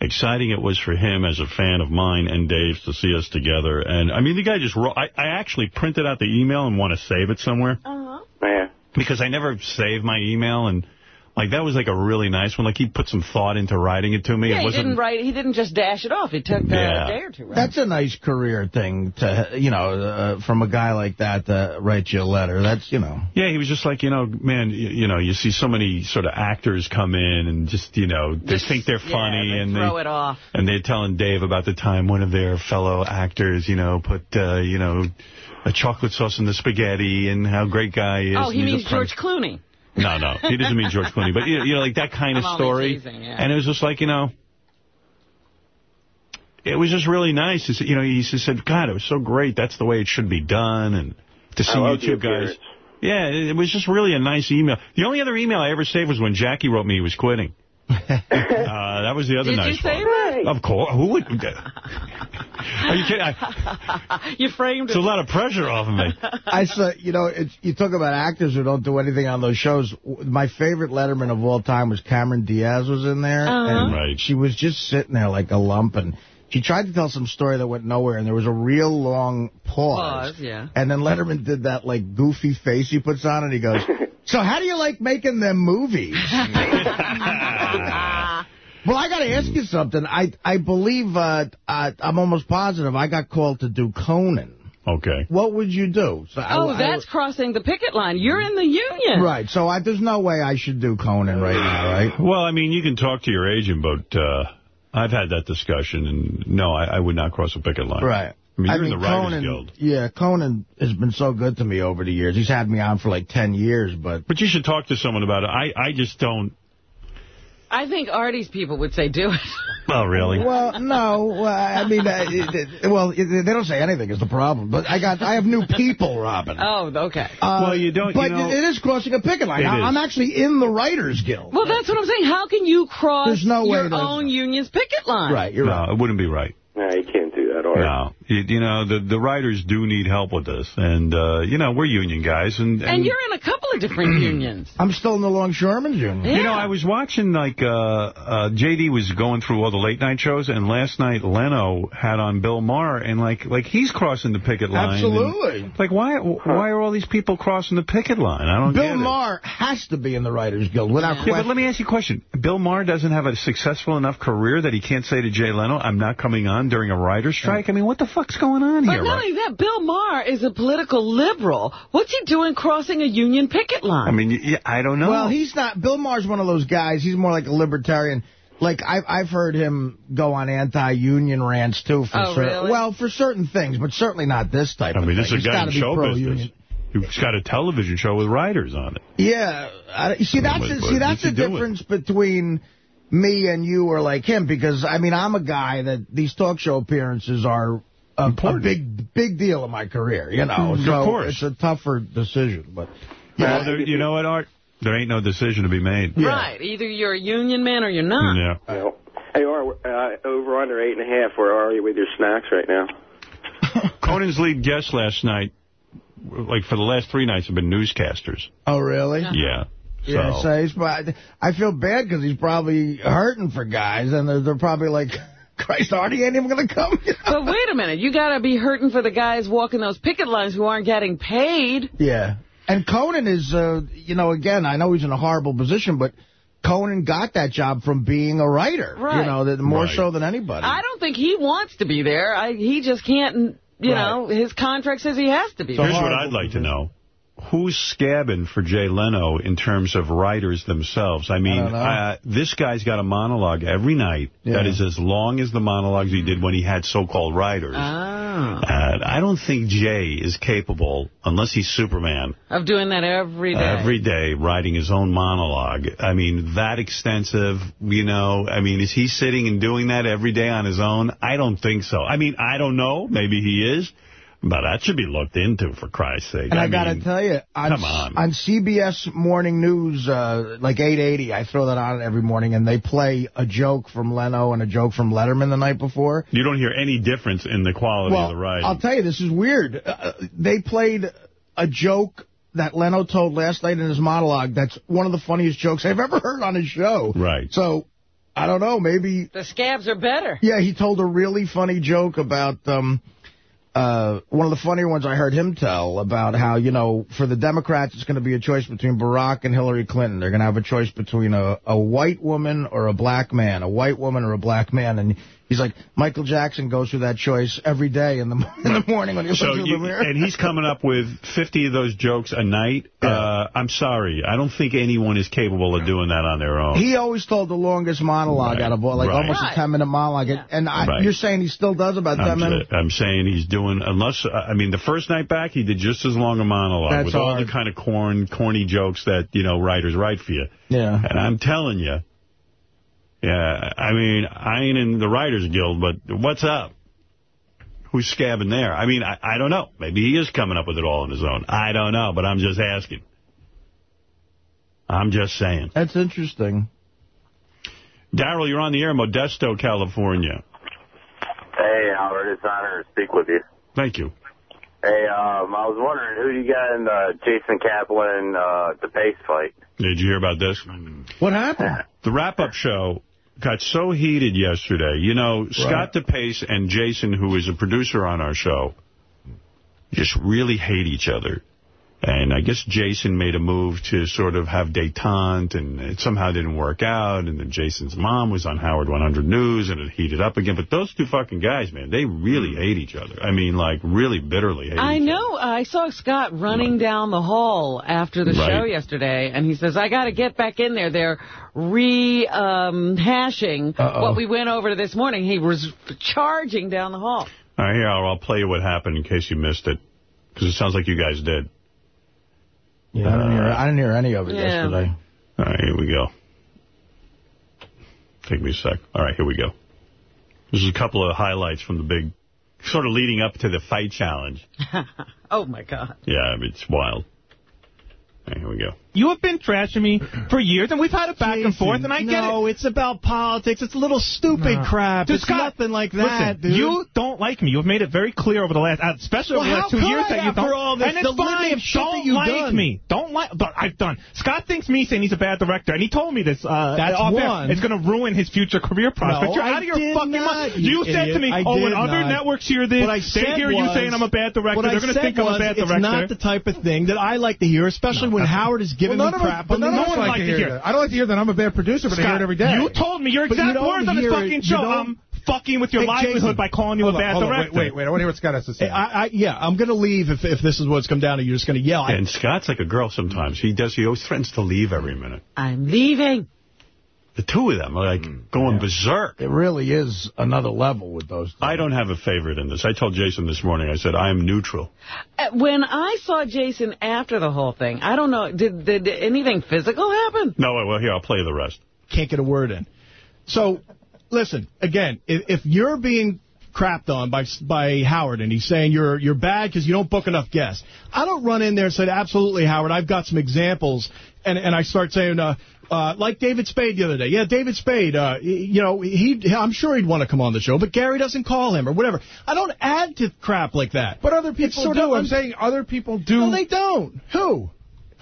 Speaker 1: exciting it was for him as a fan of mine and Dave's to see us together. And, I mean, the guy just wrote... I, I actually printed out the email and want to save it somewhere
Speaker 2: Uh-huh.
Speaker 9: Yeah.
Speaker 1: because I never save my email and Like, that was like a really nice one. Like, he put some thought into writing it to me.
Speaker 2: Yeah,
Speaker 1: it
Speaker 2: he
Speaker 1: wasn't,
Speaker 2: didn't write. He didn't just dash it off. It took uh,
Speaker 1: Yeah.
Speaker 2: a day or two. Right?
Speaker 3: That's a nice career thing to, you know, uh, from a guy like that to write you a letter. That's, you know.
Speaker 1: Yeah, he was just like, you know, man, you, you know, you see so many sort of actors come in and just, you know, they
Speaker 2: Just-
Speaker 1: think they're
Speaker 2: yeah,
Speaker 1: funny
Speaker 2: they
Speaker 1: and
Speaker 2: throw
Speaker 1: they
Speaker 2: it off.
Speaker 1: and they're telling Dave about the time one of their fellow actors, you know, put, uh, you know, a chocolate sauce in the spaghetti and how great guy he is.
Speaker 2: Oh, he
Speaker 1: and he's a
Speaker 2: means. George Clooney.
Speaker 1: No, no, he doesn't mean George Clooney, but you know, you know, like that kind of
Speaker 2: I'm only
Speaker 1: story.
Speaker 2: teasing, yeah.
Speaker 1: And it was just like, you know, it was just really nice. He said- You know, he just said, God, it was so great. That's the way it should be done. And to see
Speaker 9: I
Speaker 1: you two guys. Yeah, it it was just really a nice email. The only other email I ever saved was when Jackie wrote me he was quitting. uh, that was the other
Speaker 2: Did
Speaker 1: nice
Speaker 2: you say
Speaker 1: one.
Speaker 2: that?
Speaker 1: Of course. Who would? Are you kidding? I,
Speaker 2: you framed
Speaker 1: it's a lot of pressure off of me.
Speaker 3: I saw, you know, it's, you talk about actors who don't do anything on those shows. My favorite Letterman of all time was Cameron Diaz was in there.
Speaker 2: Uh-huh.
Speaker 3: And
Speaker 1: Right.
Speaker 3: she was just sitting there like a lump. And she tried to tell some story that went nowhere. And there was a real long pause.
Speaker 2: Pause, yeah.
Speaker 3: And then Letterman did that like goofy face he puts on and he goes, so how do you like making them movies? Well, I got to ask you something. I I believe, uh, uh, I'm almost positive, I got called to do Conan.
Speaker 1: Okay.
Speaker 3: What would you do? So
Speaker 2: Oh,
Speaker 3: I-
Speaker 2: that's crossing the picket line. You're in the union.
Speaker 3: Right, so I, there's no way I should do Conan right now, right?
Speaker 1: Well, I mean, you can talk to your agent, but uh, I've had that discussion, and no, I, I would not cross a picket line.
Speaker 3: Right.
Speaker 1: I mean, you're in the Writers
Speaker 3: Conan,
Speaker 1: Guild.
Speaker 3: Yeah, Conan has been so good to me over the years. He's had me on for like 10 years, but...
Speaker 1: But you should talk to someone about it. I, I just don't...
Speaker 2: I think Artie's people would say do it.
Speaker 1: Oh, really?
Speaker 3: Well, no, well, I mean, uh, it, it- well, they don't say anything is the problem, but I got, I have new people, Robin.
Speaker 2: Oh, okay.
Speaker 3: Uh,
Speaker 1: Well, you don't- you
Speaker 3: But
Speaker 1: know-
Speaker 3: it is crossing a picket line.
Speaker 1: It
Speaker 3: I,
Speaker 1: is.
Speaker 3: I'm actually in the Writers Guild.
Speaker 2: Well, that's what I'm saying. How can you cross
Speaker 3: There's no way
Speaker 2: your
Speaker 3: to-
Speaker 2: own union's picket line?
Speaker 3: Right, you're
Speaker 1: no,
Speaker 3: right.
Speaker 1: it wouldn't be right.
Speaker 9: No, you can't do that,
Speaker 1: No. You, you know, the the writers do need help with this. And, uh, you know, we're union guys. And, and,
Speaker 2: And you're in a couple of different unions.
Speaker 3: I'm still in the Longshoremen's Union.
Speaker 2: Yeah.
Speaker 1: You know, I was watching, like, uh, uh, J.D. was going through all the late-night shows, and last night Leno had on Bill Maher, and, like, like he's crossing the picket line. and-
Speaker 3: Absolutely.
Speaker 1: like, why why are all these people crossing the picket line? I don't get
Speaker 3: Bill
Speaker 1: it.
Speaker 3: Maher has to be in the Writers Guild without
Speaker 1: Yeah,
Speaker 3: question.
Speaker 1: but let me ask you a question. Bill Maher doesn't have a successful enough career that he can't say to Jay Leno, I'm not coming on during a writer's strike? I mean, what the fuck's going on
Speaker 2: But
Speaker 1: here?
Speaker 2: But not
Speaker 1: right?
Speaker 2: only that, Bill Maher is a political liberal. What's he doing crossing a union picket line?
Speaker 1: I mean, I don't know.
Speaker 3: Well, he's not. Bill Maher's one of those guys. He's more like a libertarian. Like I've I've heard him go on anti-union rants too. For
Speaker 2: Oh,
Speaker 3: certain,
Speaker 2: really?
Speaker 3: Well, for certain things, but certainly not this type.
Speaker 1: I
Speaker 3: of
Speaker 1: mean, this
Speaker 3: thing.
Speaker 1: is a
Speaker 3: He's
Speaker 1: guy
Speaker 3: gotta
Speaker 1: in
Speaker 3: be
Speaker 1: show
Speaker 3: pro-union.
Speaker 1: business. Who's got a television show with writers on it.
Speaker 3: Yeah, I, see that's
Speaker 1: But-
Speaker 3: the,
Speaker 1: but
Speaker 3: see that's the
Speaker 1: he doing?
Speaker 3: difference between me and you are like him because I mean I'm a guy that these talk show appearances are a, a big big deal in my career. You know,
Speaker 1: Of
Speaker 3: so
Speaker 1: course.
Speaker 3: it's a tougher decision, but.
Speaker 1: Well, there, you know what, Art? There ain't no decision to be made.
Speaker 2: Right. Either you're a union man or you're not.
Speaker 1: Yeah.
Speaker 9: Well, hey, Art, uh, over under eight and a half. Where are you with your snacks right now?
Speaker 1: Conan's lead guest last night, like for the last three nights, have been newscasters.
Speaker 3: Oh, really?
Speaker 1: Yeah.
Speaker 3: Yeah,
Speaker 1: So-
Speaker 3: so he's probably, I feel bad because he's probably hurting for guys, and they're, they're probably like, Christ, Artie ain't even going to come.
Speaker 2: But wait a minute. You got to be hurting for the guys walking those picket lines who aren't getting paid.
Speaker 3: yeah. And Conan is, uh, you know, again, I know he's in a horrible position, but Conan got that job from being a writer.
Speaker 2: Right.
Speaker 3: You know, that more
Speaker 1: Right.
Speaker 3: so than anybody.
Speaker 2: I don't think he wants to be there. I, he just can't, you
Speaker 3: Right.
Speaker 2: know, his contract says he has to be
Speaker 1: Here's
Speaker 2: there.
Speaker 1: what I'd like to know. Who's scabbing for Jay Leno in terms of writers themselves? I mean,
Speaker 3: don't
Speaker 1: uh, this guy's got a monologue every night
Speaker 3: Yeah.
Speaker 1: that is as long as the monologues he did when he had so-called writers.
Speaker 2: Ah.
Speaker 1: Uh, I don't think Jay is capable, unless he's Superman,
Speaker 2: Of doing that every day.
Speaker 1: every day writing his own monologue. I mean, that extensive, you know, I mean, is he sitting and doing that every day on his own? I don't think so. I mean, I don't know. Maybe he is. But that should be looked into, for Christ's sake.
Speaker 3: And I, got to tell you, on,
Speaker 1: come on.
Speaker 3: on CBS Morning News, uh, like 880, I throw that on every morning, and they play a joke from Leno and a joke from Letterman the night before.
Speaker 1: You don't hear any difference in the quality
Speaker 3: well,
Speaker 1: of the writing.
Speaker 3: I'll tell you, this is weird. Uh, they played a joke that Leno told last night in his monologue that's one of the funniest jokes I've ever heard on his show.
Speaker 1: Right.
Speaker 3: So, I don't know, maybe...
Speaker 2: The scabs are better.
Speaker 3: Yeah, he told a really funny joke about... um uh, one of the funnier ones I heard him tell about how, you know, for the Democrats, it's going to be a choice between Barack and Hillary Clinton. They're going to have a choice between a, a white woman or a black man, a white woman or a black man. And he's like, Michael Jackson goes through that choice every day in the, in the morning when he
Speaker 1: So
Speaker 3: looks in
Speaker 1: you,
Speaker 3: the mirror.
Speaker 1: and he's coming up with 50 of those jokes a night. Uh, I'm sorry. I don't think anyone is capable of doing that on their own.
Speaker 3: He always told the longest monologue out of all, like
Speaker 1: right.
Speaker 3: almost
Speaker 1: Right.
Speaker 3: a 10-minute monologue. And- And I,
Speaker 1: Right.
Speaker 3: you're saying he still does about 10
Speaker 1: I'm,
Speaker 3: minutes?
Speaker 1: I'm saying he's doing, unless, I mean, the first night back, he did just as long a monologue
Speaker 3: That's
Speaker 1: with all the kind of corn, corny jokes that, you know, writers write for you.
Speaker 3: Yeah.
Speaker 1: And I'm telling you, yeah, I mean, I ain't in the Writers Guild, but what's up? Who's scabbing there? I mean, I, I don't know. Maybe he is coming up with it all on his own. I don't know, but I'm just asking. I'm just saying.
Speaker 3: That's interesting.
Speaker 1: Daryl, you're on the air, Modesto, California.
Speaker 11: Hey, Howard, it's an honor to speak with you.
Speaker 1: Thank you.
Speaker 11: Hey, um, I was wondering who you got in the Jason Kaplan uh, the DePace fight.
Speaker 1: Did you hear about this?
Speaker 3: What happened?
Speaker 1: The wrap-up show got so heated yesterday. You know, Scott DePace and Jason, who is a producer on our show, just really hate each other. And I guess Jason made a move to sort of have detente, and it somehow didn't work out. And then Jason's mom was on Howard 100 News, and it heated up again. But those two fucking guys, man, they really hmm. hate each other. I mean, like, really bitterly hate
Speaker 2: I know. I saw Scott running down the hall after the
Speaker 1: Right.
Speaker 2: show yesterday, and he says, I got to get back in there. They're rehashing
Speaker 1: Uh-oh.
Speaker 2: what we went over this morning. He was charging down the hall.
Speaker 1: All right, here, I'll, I'll play you what happened in case you missed it, because it sounds like you guys did.
Speaker 3: Yeah, I didn't hear, I didn't hear any of it
Speaker 2: Yeah.
Speaker 3: yesterday.
Speaker 1: All right, here we go. Take me a sec. All right, here we go. This is a couple of highlights from the big, sort of leading up to the fight challenge.
Speaker 2: oh, my God.
Speaker 1: Yeah, it's wild. All right, here we go.
Speaker 12: You have been trashing me for years, and we've had it back and forth, and I get it.
Speaker 13: no, it's about politics. It's a little stupid
Speaker 12: No.
Speaker 13: crap.
Speaker 12: Dude,
Speaker 13: it's
Speaker 12: Scott,
Speaker 13: nothing like that,
Speaker 12: listen,
Speaker 13: dude.
Speaker 12: You don't like me. You've made it very clear over the last, uh, especially over the last two years that you don't.
Speaker 13: all this,
Speaker 12: and it's fine. don't like
Speaker 13: done?
Speaker 12: me. Don't like. But I've done. Scott thinks me saying he's a bad director, and he told me this. Uh,
Speaker 13: That's
Speaker 12: off air.
Speaker 13: one.
Speaker 12: It's going to ruin his future career prospects.
Speaker 13: No,
Speaker 12: You're
Speaker 13: I
Speaker 12: out of your fucking
Speaker 13: not,
Speaker 12: mind.
Speaker 13: you
Speaker 12: You said to me,
Speaker 13: I
Speaker 12: "Oh, when
Speaker 13: did
Speaker 12: other networks hear this,
Speaker 13: I
Speaker 12: they hear you saying I'm a bad director. They're going to think I'm a bad director."
Speaker 13: It's not the type of thing that I like to hear, especially when Howard is giving
Speaker 4: Well,
Speaker 13: me
Speaker 4: none of
Speaker 13: crap.
Speaker 4: but
Speaker 13: on the
Speaker 4: none of us
Speaker 13: network.
Speaker 4: like to hear that. I don't like to hear that I'm a bad producer, but I hear
Speaker 12: Scott,
Speaker 4: it every day.
Speaker 12: You told me your
Speaker 13: But you
Speaker 12: exact
Speaker 13: don't
Speaker 12: words on this
Speaker 13: hear it.
Speaker 12: fucking
Speaker 13: You
Speaker 12: show. I'm fucking with your
Speaker 13: Hey,
Speaker 12: livelihood
Speaker 13: Jason.
Speaker 12: by calling you
Speaker 4: Hold
Speaker 12: a bad
Speaker 4: hold on,
Speaker 12: director.
Speaker 4: Wait, wait, wait. I want to hear what Scott has to say.
Speaker 13: I, I, yeah, I'm going to leave if, if this is what's come down to. You're just going to yell. I-
Speaker 1: And Scott's like a girl sometimes. He does. He always threatens to leave every minute.
Speaker 2: I'm leaving.
Speaker 1: The two of them are like going berserk.
Speaker 3: It really is another level with those.
Speaker 1: I don't have a favorite in this. I told Jason this morning, I said, I am neutral.
Speaker 2: Uh, When I saw Jason after the whole thing, I don't know, did, did anything physical happen?
Speaker 1: No, well, here, I'll play the rest.
Speaker 13: can't get a word in. So, listen, again, if, if you're being crapped on by by Howard and he's saying you're you're bad because you don't book enough guests, I don't run in there and say, absolutely, Howard, I've got some examples, and and I start saying, uh, uh, like David Spade the other day. Yeah, David Spade, uh, you know, he I'm sure he'd want to come on the show, but Gary doesn't call him or whatever. I don't add to crap like that.
Speaker 4: But other people
Speaker 13: sort
Speaker 4: do.
Speaker 13: of-
Speaker 4: I'm saying other people do.
Speaker 13: No, they don't. Who?